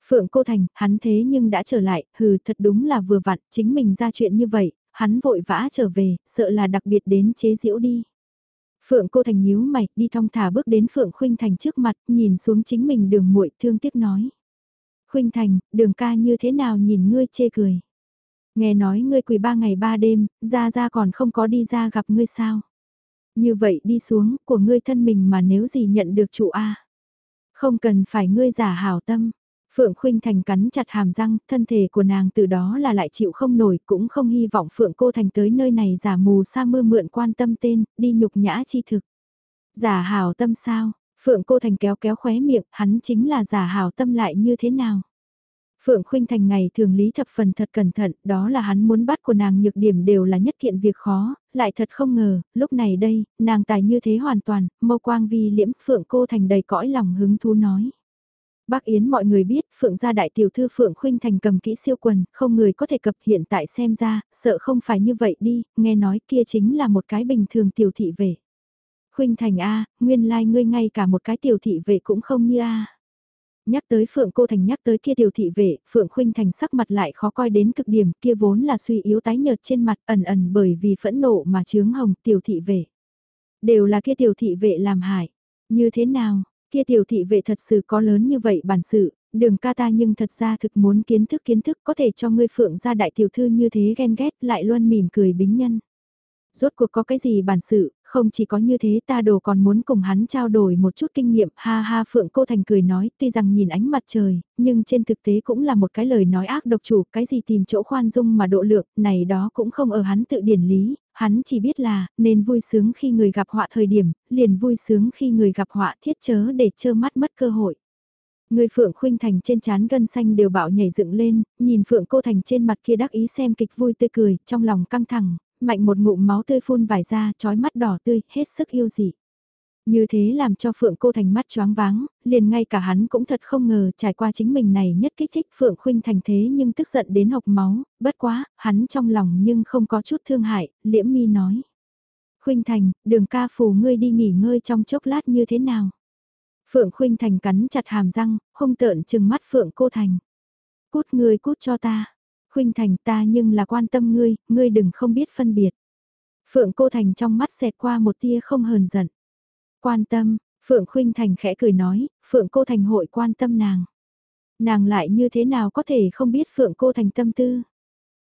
A: Phượng Cô Thành, hắn thế nhưng đã trở lại, hừ thật đúng là vừa vặn, chính mình ra chuyện như vậy, hắn vội vã trở về, sợ là đặc biệt đến chế diễu đi. Phượng cô thành nhíu mày, đi thong thả bước đến Phượng Khuynh Thành trước mặt, nhìn xuống chính mình đường muội thương tiếc nói. Khuynh Thành, đường ca như thế nào nhìn ngươi chê cười. Nghe nói ngươi quỳ ba ngày ba đêm, ra ra còn không có đi ra gặp ngươi sao. Như vậy đi xuống, của ngươi thân mình mà nếu gì nhận được trụ A. Không cần phải ngươi giả hảo tâm, Phượng Khuynh Thành cắn chặt hàm răng, thân thể của nàng từ đó là lại chịu không nổi, cũng không hy vọng Phượng Cô Thành tới nơi này giả mù sa mưa mượn quan tâm tên, đi nhục nhã chi thực. Giả hào tâm sao? Phượng Cô Thành kéo kéo khóe miệng, hắn chính là giả hào tâm lại như thế nào? Phượng Khuynh Thành ngày thường lý thập phần thật cẩn thận, đó là hắn muốn bắt của nàng nhược điểm đều là nhất kiện việc khó, lại thật không ngờ, lúc này đây, nàng tài như thế hoàn toàn, mâu quang vi liễm, Phượng Cô Thành đầy cõi lòng hứng thú nói. Bác Yến mọi người biết Phượng gia đại tiểu thư Phượng Khuynh Thành cầm kỹ siêu quần, không người có thể cập hiện tại xem ra, sợ không phải như vậy đi, nghe nói kia chính là một cái bình thường tiểu thị vệ. Khuynh Thành A, nguyên lai like ngươi ngay cả một cái tiểu thị vệ cũng không như A. Nhắc tới Phượng Cô Thành nhắc tới kia tiểu thị vệ, Phượng Khuynh Thành sắc mặt lại khó coi đến cực điểm, kia vốn là suy yếu tái nhợt trên mặt ẩn ẩn bởi vì phẫn nộ mà chướng hồng tiểu thị vệ. Đều là kia tiểu thị vệ làm hại. Như thế nào, Kia tiểu thị vệ thật sự có lớn như vậy bản sự, đường ca ta nhưng thật ra thực muốn kiến thức kiến thức có thể cho ngươi phượng ra đại tiểu thư như thế ghen ghét lại luôn mỉm cười bính nhân. Rốt cuộc có cái gì bản sự, không chỉ có như thế ta đồ còn muốn cùng hắn trao đổi một chút kinh nghiệm, ha ha Phượng Cô Thành cười nói, tuy rằng nhìn ánh mặt trời, nhưng trên thực tế cũng là một cái lời nói ác độc chủ, cái gì tìm chỗ khoan dung mà độ lượng, này đó cũng không ở hắn tự điển lý, hắn chỉ biết là, nên vui sướng khi người gặp họa thời điểm, liền vui sướng khi người gặp họa thiết chớ để trơ mắt mất cơ hội. Người Phượng Khuynh Thành trên chán gân xanh đều bạo nhảy dựng lên, nhìn Phượng Cô Thành trên mặt kia đắc ý xem kịch vui tươi cười, trong lòng căng thẳng, mạnh một ngụm máu tươi phun vải ra, trói mắt đỏ tươi, hết sức yêu dị. Như thế làm cho Phượng Cô Thành mắt choáng váng, liền ngay cả hắn cũng thật không ngờ trải qua chính mình này nhất kích thích Phượng Khuynh Thành thế nhưng tức giận đến học máu, bất quá, hắn trong lòng nhưng không có chút thương hại, liễm mi nói. Khuynh Thành, đường ca phù ngươi đi nghỉ ngơi trong chốc lát như thế nào? Phượng Khuynh Thành cắn chặt hàm răng, hung tợn chừng mắt Phượng Cô Thành. Cút ngươi cút cho ta. Khuynh Thành ta nhưng là quan tâm ngươi, ngươi đừng không biết phân biệt. Phượng Cô Thành trong mắt xẹt qua một tia không hờn giận. Quan tâm, Phượng Khuynh Thành khẽ cười nói, Phượng Cô Thành hội quan tâm nàng. Nàng lại như thế nào có thể không biết Phượng Cô Thành tâm tư.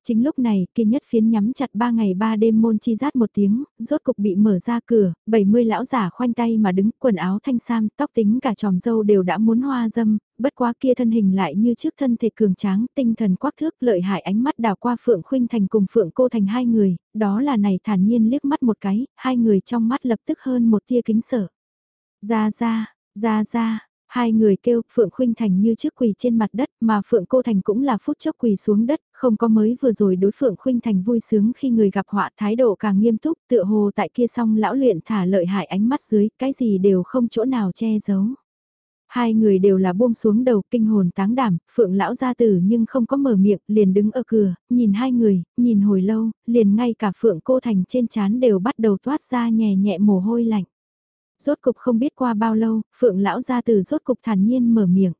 A: Chính lúc này, kia nhất phiến nhắm chặt ba ngày ba đêm môn chi rát một tiếng, rốt cục bị mở ra cửa, 70 lão giả khoanh tay mà đứng, quần áo thanh sam, tóc tính cả tròm dâu đều đã muốn hoa dâm, bất quá kia thân hình lại như trước thân thể cường tráng, tinh thần quắc thước, lợi hại ánh mắt đào qua Phượng Khuynh Thành cùng Phượng Cô Thành hai người, đó là này thản nhiên liếc mắt một cái, hai người trong mắt lập tức hơn một tia kính sợ. Ra ra, ra ra, Hai người kêu Phượng Khuynh Thành như trước quỳ trên mặt đất mà Phượng Cô Thành cũng là phút chốc quỳ xuống đất, không có mới vừa rồi đối Phượng Khuynh Thành vui sướng khi người gặp họa thái độ càng nghiêm túc tựa hồ tại kia song lão luyện thả lợi hại ánh mắt dưới cái gì đều không chỗ nào che giấu. Hai người đều là buông xuống đầu kinh hồn táng đảm, Phượng lão gia tử nhưng không có mở miệng, liền đứng ở cửa, nhìn hai người, nhìn hồi lâu, liền ngay cả Phượng Cô Thành trên chán đều bắt đầu toát ra nhẹ nhẹ mồ hôi lạnh rốt cục không biết qua bao lâu, phượng lão gia từ rốt cục thản nhiên mở miệng.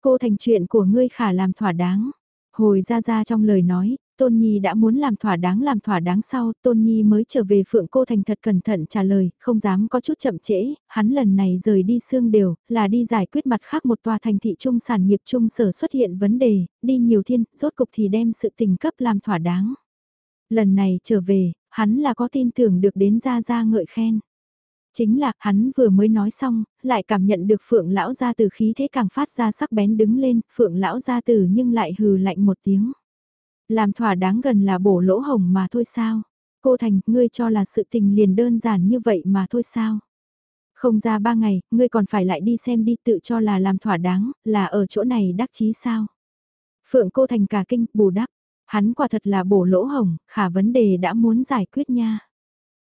A: Cô thành chuyện của ngươi khả làm thỏa đáng. Hồi ra ra trong lời nói, Tôn Nhi đã muốn làm thỏa đáng làm thỏa đáng sau, Tôn Nhi mới trở về Phượng Cô Thành thật cẩn thận trả lời, không dám có chút chậm trễ, hắn lần này rời đi xương đều, là đi giải quyết mặt khác một tòa thành thị trung sản nghiệp trung sở xuất hiện vấn đề, đi nhiều thiên, rốt cục thì đem sự tình cấp làm thỏa đáng. Lần này trở về, hắn là có tin tưởng được đến ra ra ngợi khen. Chính là, hắn vừa mới nói xong, lại cảm nhận được phượng lão gia từ khí thế càng phát ra sắc bén đứng lên, phượng lão gia từ nhưng lại hừ lạnh một tiếng. Làm thỏa đáng gần là bổ lỗ hồng mà thôi sao? Cô Thành, ngươi cho là sự tình liền đơn giản như vậy mà thôi sao? Không ra ba ngày, ngươi còn phải lại đi xem đi tự cho là làm thỏa đáng, là ở chỗ này đắc chí sao? Phượng cô Thành cả kinh, bù đắp. Hắn quả thật là bổ lỗ hồng, khả vấn đề đã muốn giải quyết nha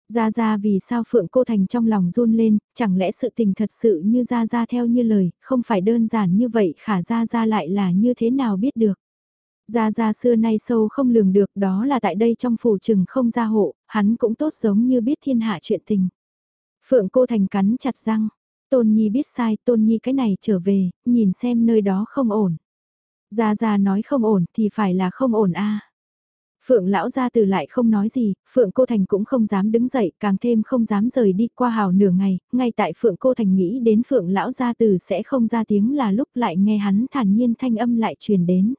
A: gia gia vì sao Phượng Cô Thành trong lòng run lên, chẳng lẽ sự tình thật sự như gia gia theo như lời, không phải đơn giản như vậy khả gia gia lại là như thế nào biết được. gia gia xưa nay sâu không lường được đó là tại đây trong phủ trừng không gia hộ, hắn cũng tốt giống như biết thiên hạ chuyện tình. Phượng Cô Thành cắn chặt răng, Tôn Nhi biết sai, Tôn Nhi cái này trở về, nhìn xem nơi đó không ổn. gia gia nói không ổn thì phải là không ổn a Phượng lão gia từ lại không nói gì, Phượng cô thành cũng không dám đứng dậy, càng thêm không dám rời đi qua hào nửa ngày, ngay tại Phượng cô thành nghĩ đến Phượng lão gia từ sẽ không ra tiếng là lúc lại nghe hắn thản nhiên thanh âm lại truyền đến.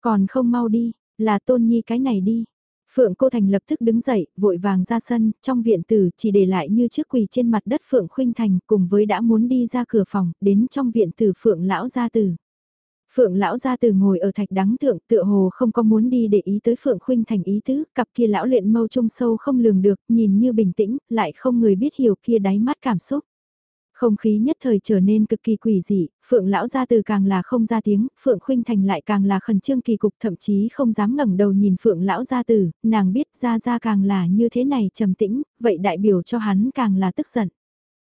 A: Còn không mau đi, là tôn nhi cái này đi. Phượng cô thành lập tức đứng dậy, vội vàng ra sân, trong viện tử chỉ để lại như chiếc quỳ trên mặt đất Phượng khuynh thành cùng với đã muốn đi ra cửa phòng, đến trong viện tử Phượng lão gia tử. Phượng lão gia từ ngồi ở thạch đắng thượng tựa hồ không có muốn đi để ý tới Phượng Khuynh thành ý tứ, cặp kia lão luyện mâu trung sâu không lường được, nhìn như bình tĩnh, lại không người biết hiểu kia đáy mắt cảm xúc. Không khí nhất thời trở nên cực kỳ quỷ dị, Phượng lão gia từ càng là không ra tiếng, Phượng Khuynh Thành lại càng là khẩn trương kỳ cục thậm chí không dám ngẩng đầu nhìn Phượng lão gia từ, nàng biết ra ra càng là như thế này trầm tĩnh, vậy đại biểu cho hắn càng là tức giận.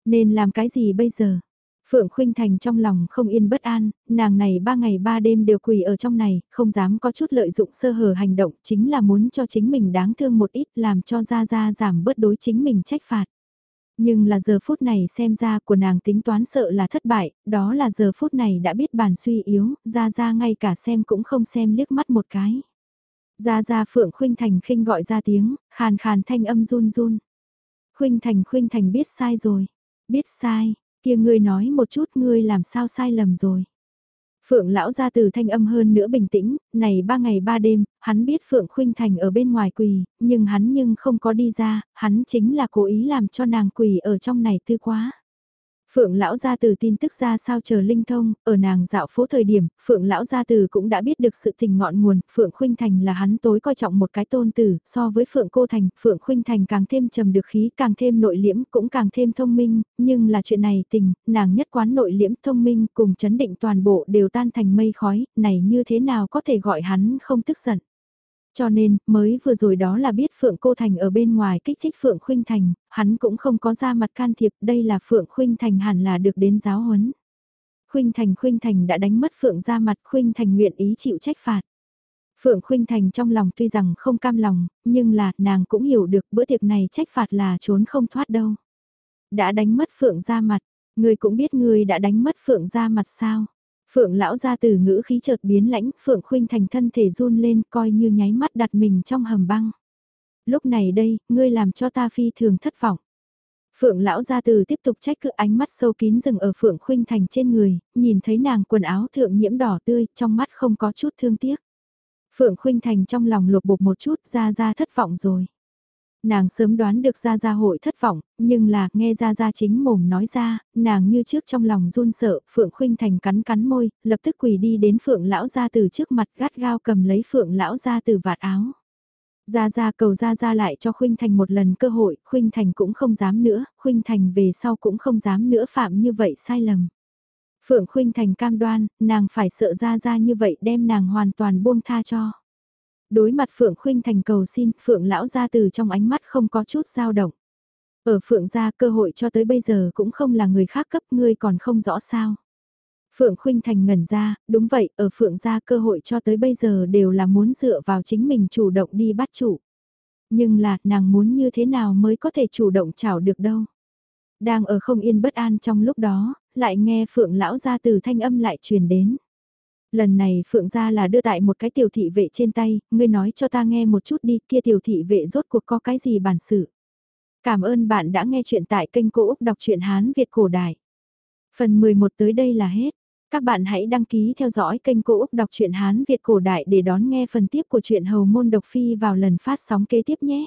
A: Nên làm cái gì bây giờ? Phượng Khuynh Thành trong lòng không yên bất an, nàng này ba ngày ba đêm đều quỳ ở trong này, không dám có chút lợi dụng sơ hở hành động, chính là muốn cho chính mình đáng thương một ít làm cho Gia Gia giảm bớt đối chính mình trách phạt. Nhưng là giờ phút này xem ra của nàng tính toán sợ là thất bại, đó là giờ phút này đã biết bản suy yếu, Gia Gia ngay cả xem cũng không xem liếc mắt một cái. Gia Gia Phượng Khuynh Thành khinh gọi ra tiếng, khàn khàn thanh âm run run. Khuynh Thành Khuynh Thành biết sai rồi, biết sai, Kia ngươi nói một chút ngươi làm sao sai lầm rồi. Phượng lão ra từ thanh âm hơn nữa bình tĩnh, này ba ngày ba đêm, hắn biết Phượng Khuynh Thành ở bên ngoài quỳ, nhưng hắn nhưng không có đi ra, hắn chính là cố ý làm cho nàng quỳ ở trong này tư quá. Phượng lão gia từ tin tức ra sao chờ linh thông, ở nàng dạo phố thời điểm, Phượng lão gia từ cũng đã biết được sự tình ngọn nguồn, Phượng Khuynh Thành là hắn tối coi trọng một cái tôn tử, so với Phượng Cô Thành, Phượng Khuynh Thành càng thêm trầm được khí, càng thêm nội liễm, cũng càng thêm thông minh, nhưng là chuyện này tình, nàng nhất quán nội liễm thông minh cùng chấn định toàn bộ đều tan thành mây khói, này như thế nào có thể gọi hắn không tức giận. Cho nên, mới vừa rồi đó là biết Phượng Cô Thành ở bên ngoài kích thích Phượng Khuynh Thành, hắn cũng không có ra mặt can thiệp, đây là Phượng Khuynh Thành hẳn là được đến giáo huấn. Khuynh Thành Khuynh Thành đã đánh mất Phượng ra mặt Khuynh Thành nguyện ý chịu trách phạt. Phượng Khuynh Thành trong lòng tuy rằng không cam lòng, nhưng là nàng cũng hiểu được bữa tiệc này trách phạt là trốn không thoát đâu. Đã đánh mất Phượng ra mặt, người cũng biết người đã đánh mất Phượng ra mặt sao. Phượng lão ra từ ngữ khí chợt biến lãnh, Phượng khuynh thành thân thể run lên coi như nháy mắt đặt mình trong hầm băng. Lúc này đây, ngươi làm cho ta phi thường thất vọng. Phượng lão gia từ tiếp tục trách cứ ánh mắt sâu kín rừng ở Phượng Khuynh Thành trên người, nhìn thấy nàng quần áo thượng nhiễm đỏ tươi, trong mắt không có chút thương tiếc. Phượng Khuynh Thành trong lòng lột bột một chút ra ra thất vọng rồi. Nàng sớm đoán được Gia Gia hội thất vọng, nhưng là nghe Gia Gia chính mồm nói ra, nàng như trước trong lòng run sợ, Phượng Khuynh Thành cắn cắn môi, lập tức quỳ đi đến Phượng Lão Gia từ trước mặt gắt gao cầm lấy Phượng Lão Gia từ vạt áo. Gia Gia cầu Gia Gia lại cho Khuynh Thành một lần cơ hội, Khuynh Thành cũng không dám nữa, Khuynh Thành về sau cũng không dám nữa phạm như vậy sai lầm. Phượng Khuynh Thành cam đoan, nàng phải sợ Gia Gia như vậy đem nàng hoàn toàn buông tha cho. Đối mặt Phượng Khuynh Thành cầu xin, Phượng lão ra từ trong ánh mắt không có chút dao động. Ở Phượng gia cơ hội cho tới bây giờ cũng không là người khác cấp ngươi còn không rõ sao. Phượng Khuynh Thành ngẩn ra, đúng vậy, ở Phượng gia cơ hội cho tới bây giờ đều là muốn dựa vào chính mình chủ động đi bắt chủ. Nhưng là, nàng muốn như thế nào mới có thể chủ động chảo được đâu. Đang ở không yên bất an trong lúc đó, lại nghe Phượng lão gia từ thanh âm lại truyền đến. Lần này Phượng gia là đưa tại một cái tiểu thị vệ trên tay, ngươi nói cho ta nghe một chút đi, kia tiểu thị vệ rốt cuộc có cái gì bản sự. Cảm ơn bạn đã nghe chuyện tại kênh Cô Úc Đọc truyện Hán Việt Cổ Đại. Phần 11 tới đây là hết. Các bạn hãy đăng ký theo dõi kênh Cô Úc Đọc truyện Hán Việt Cổ Đại để đón nghe phần tiếp của truyện Hầu Môn Độc Phi vào lần phát sóng kế tiếp nhé.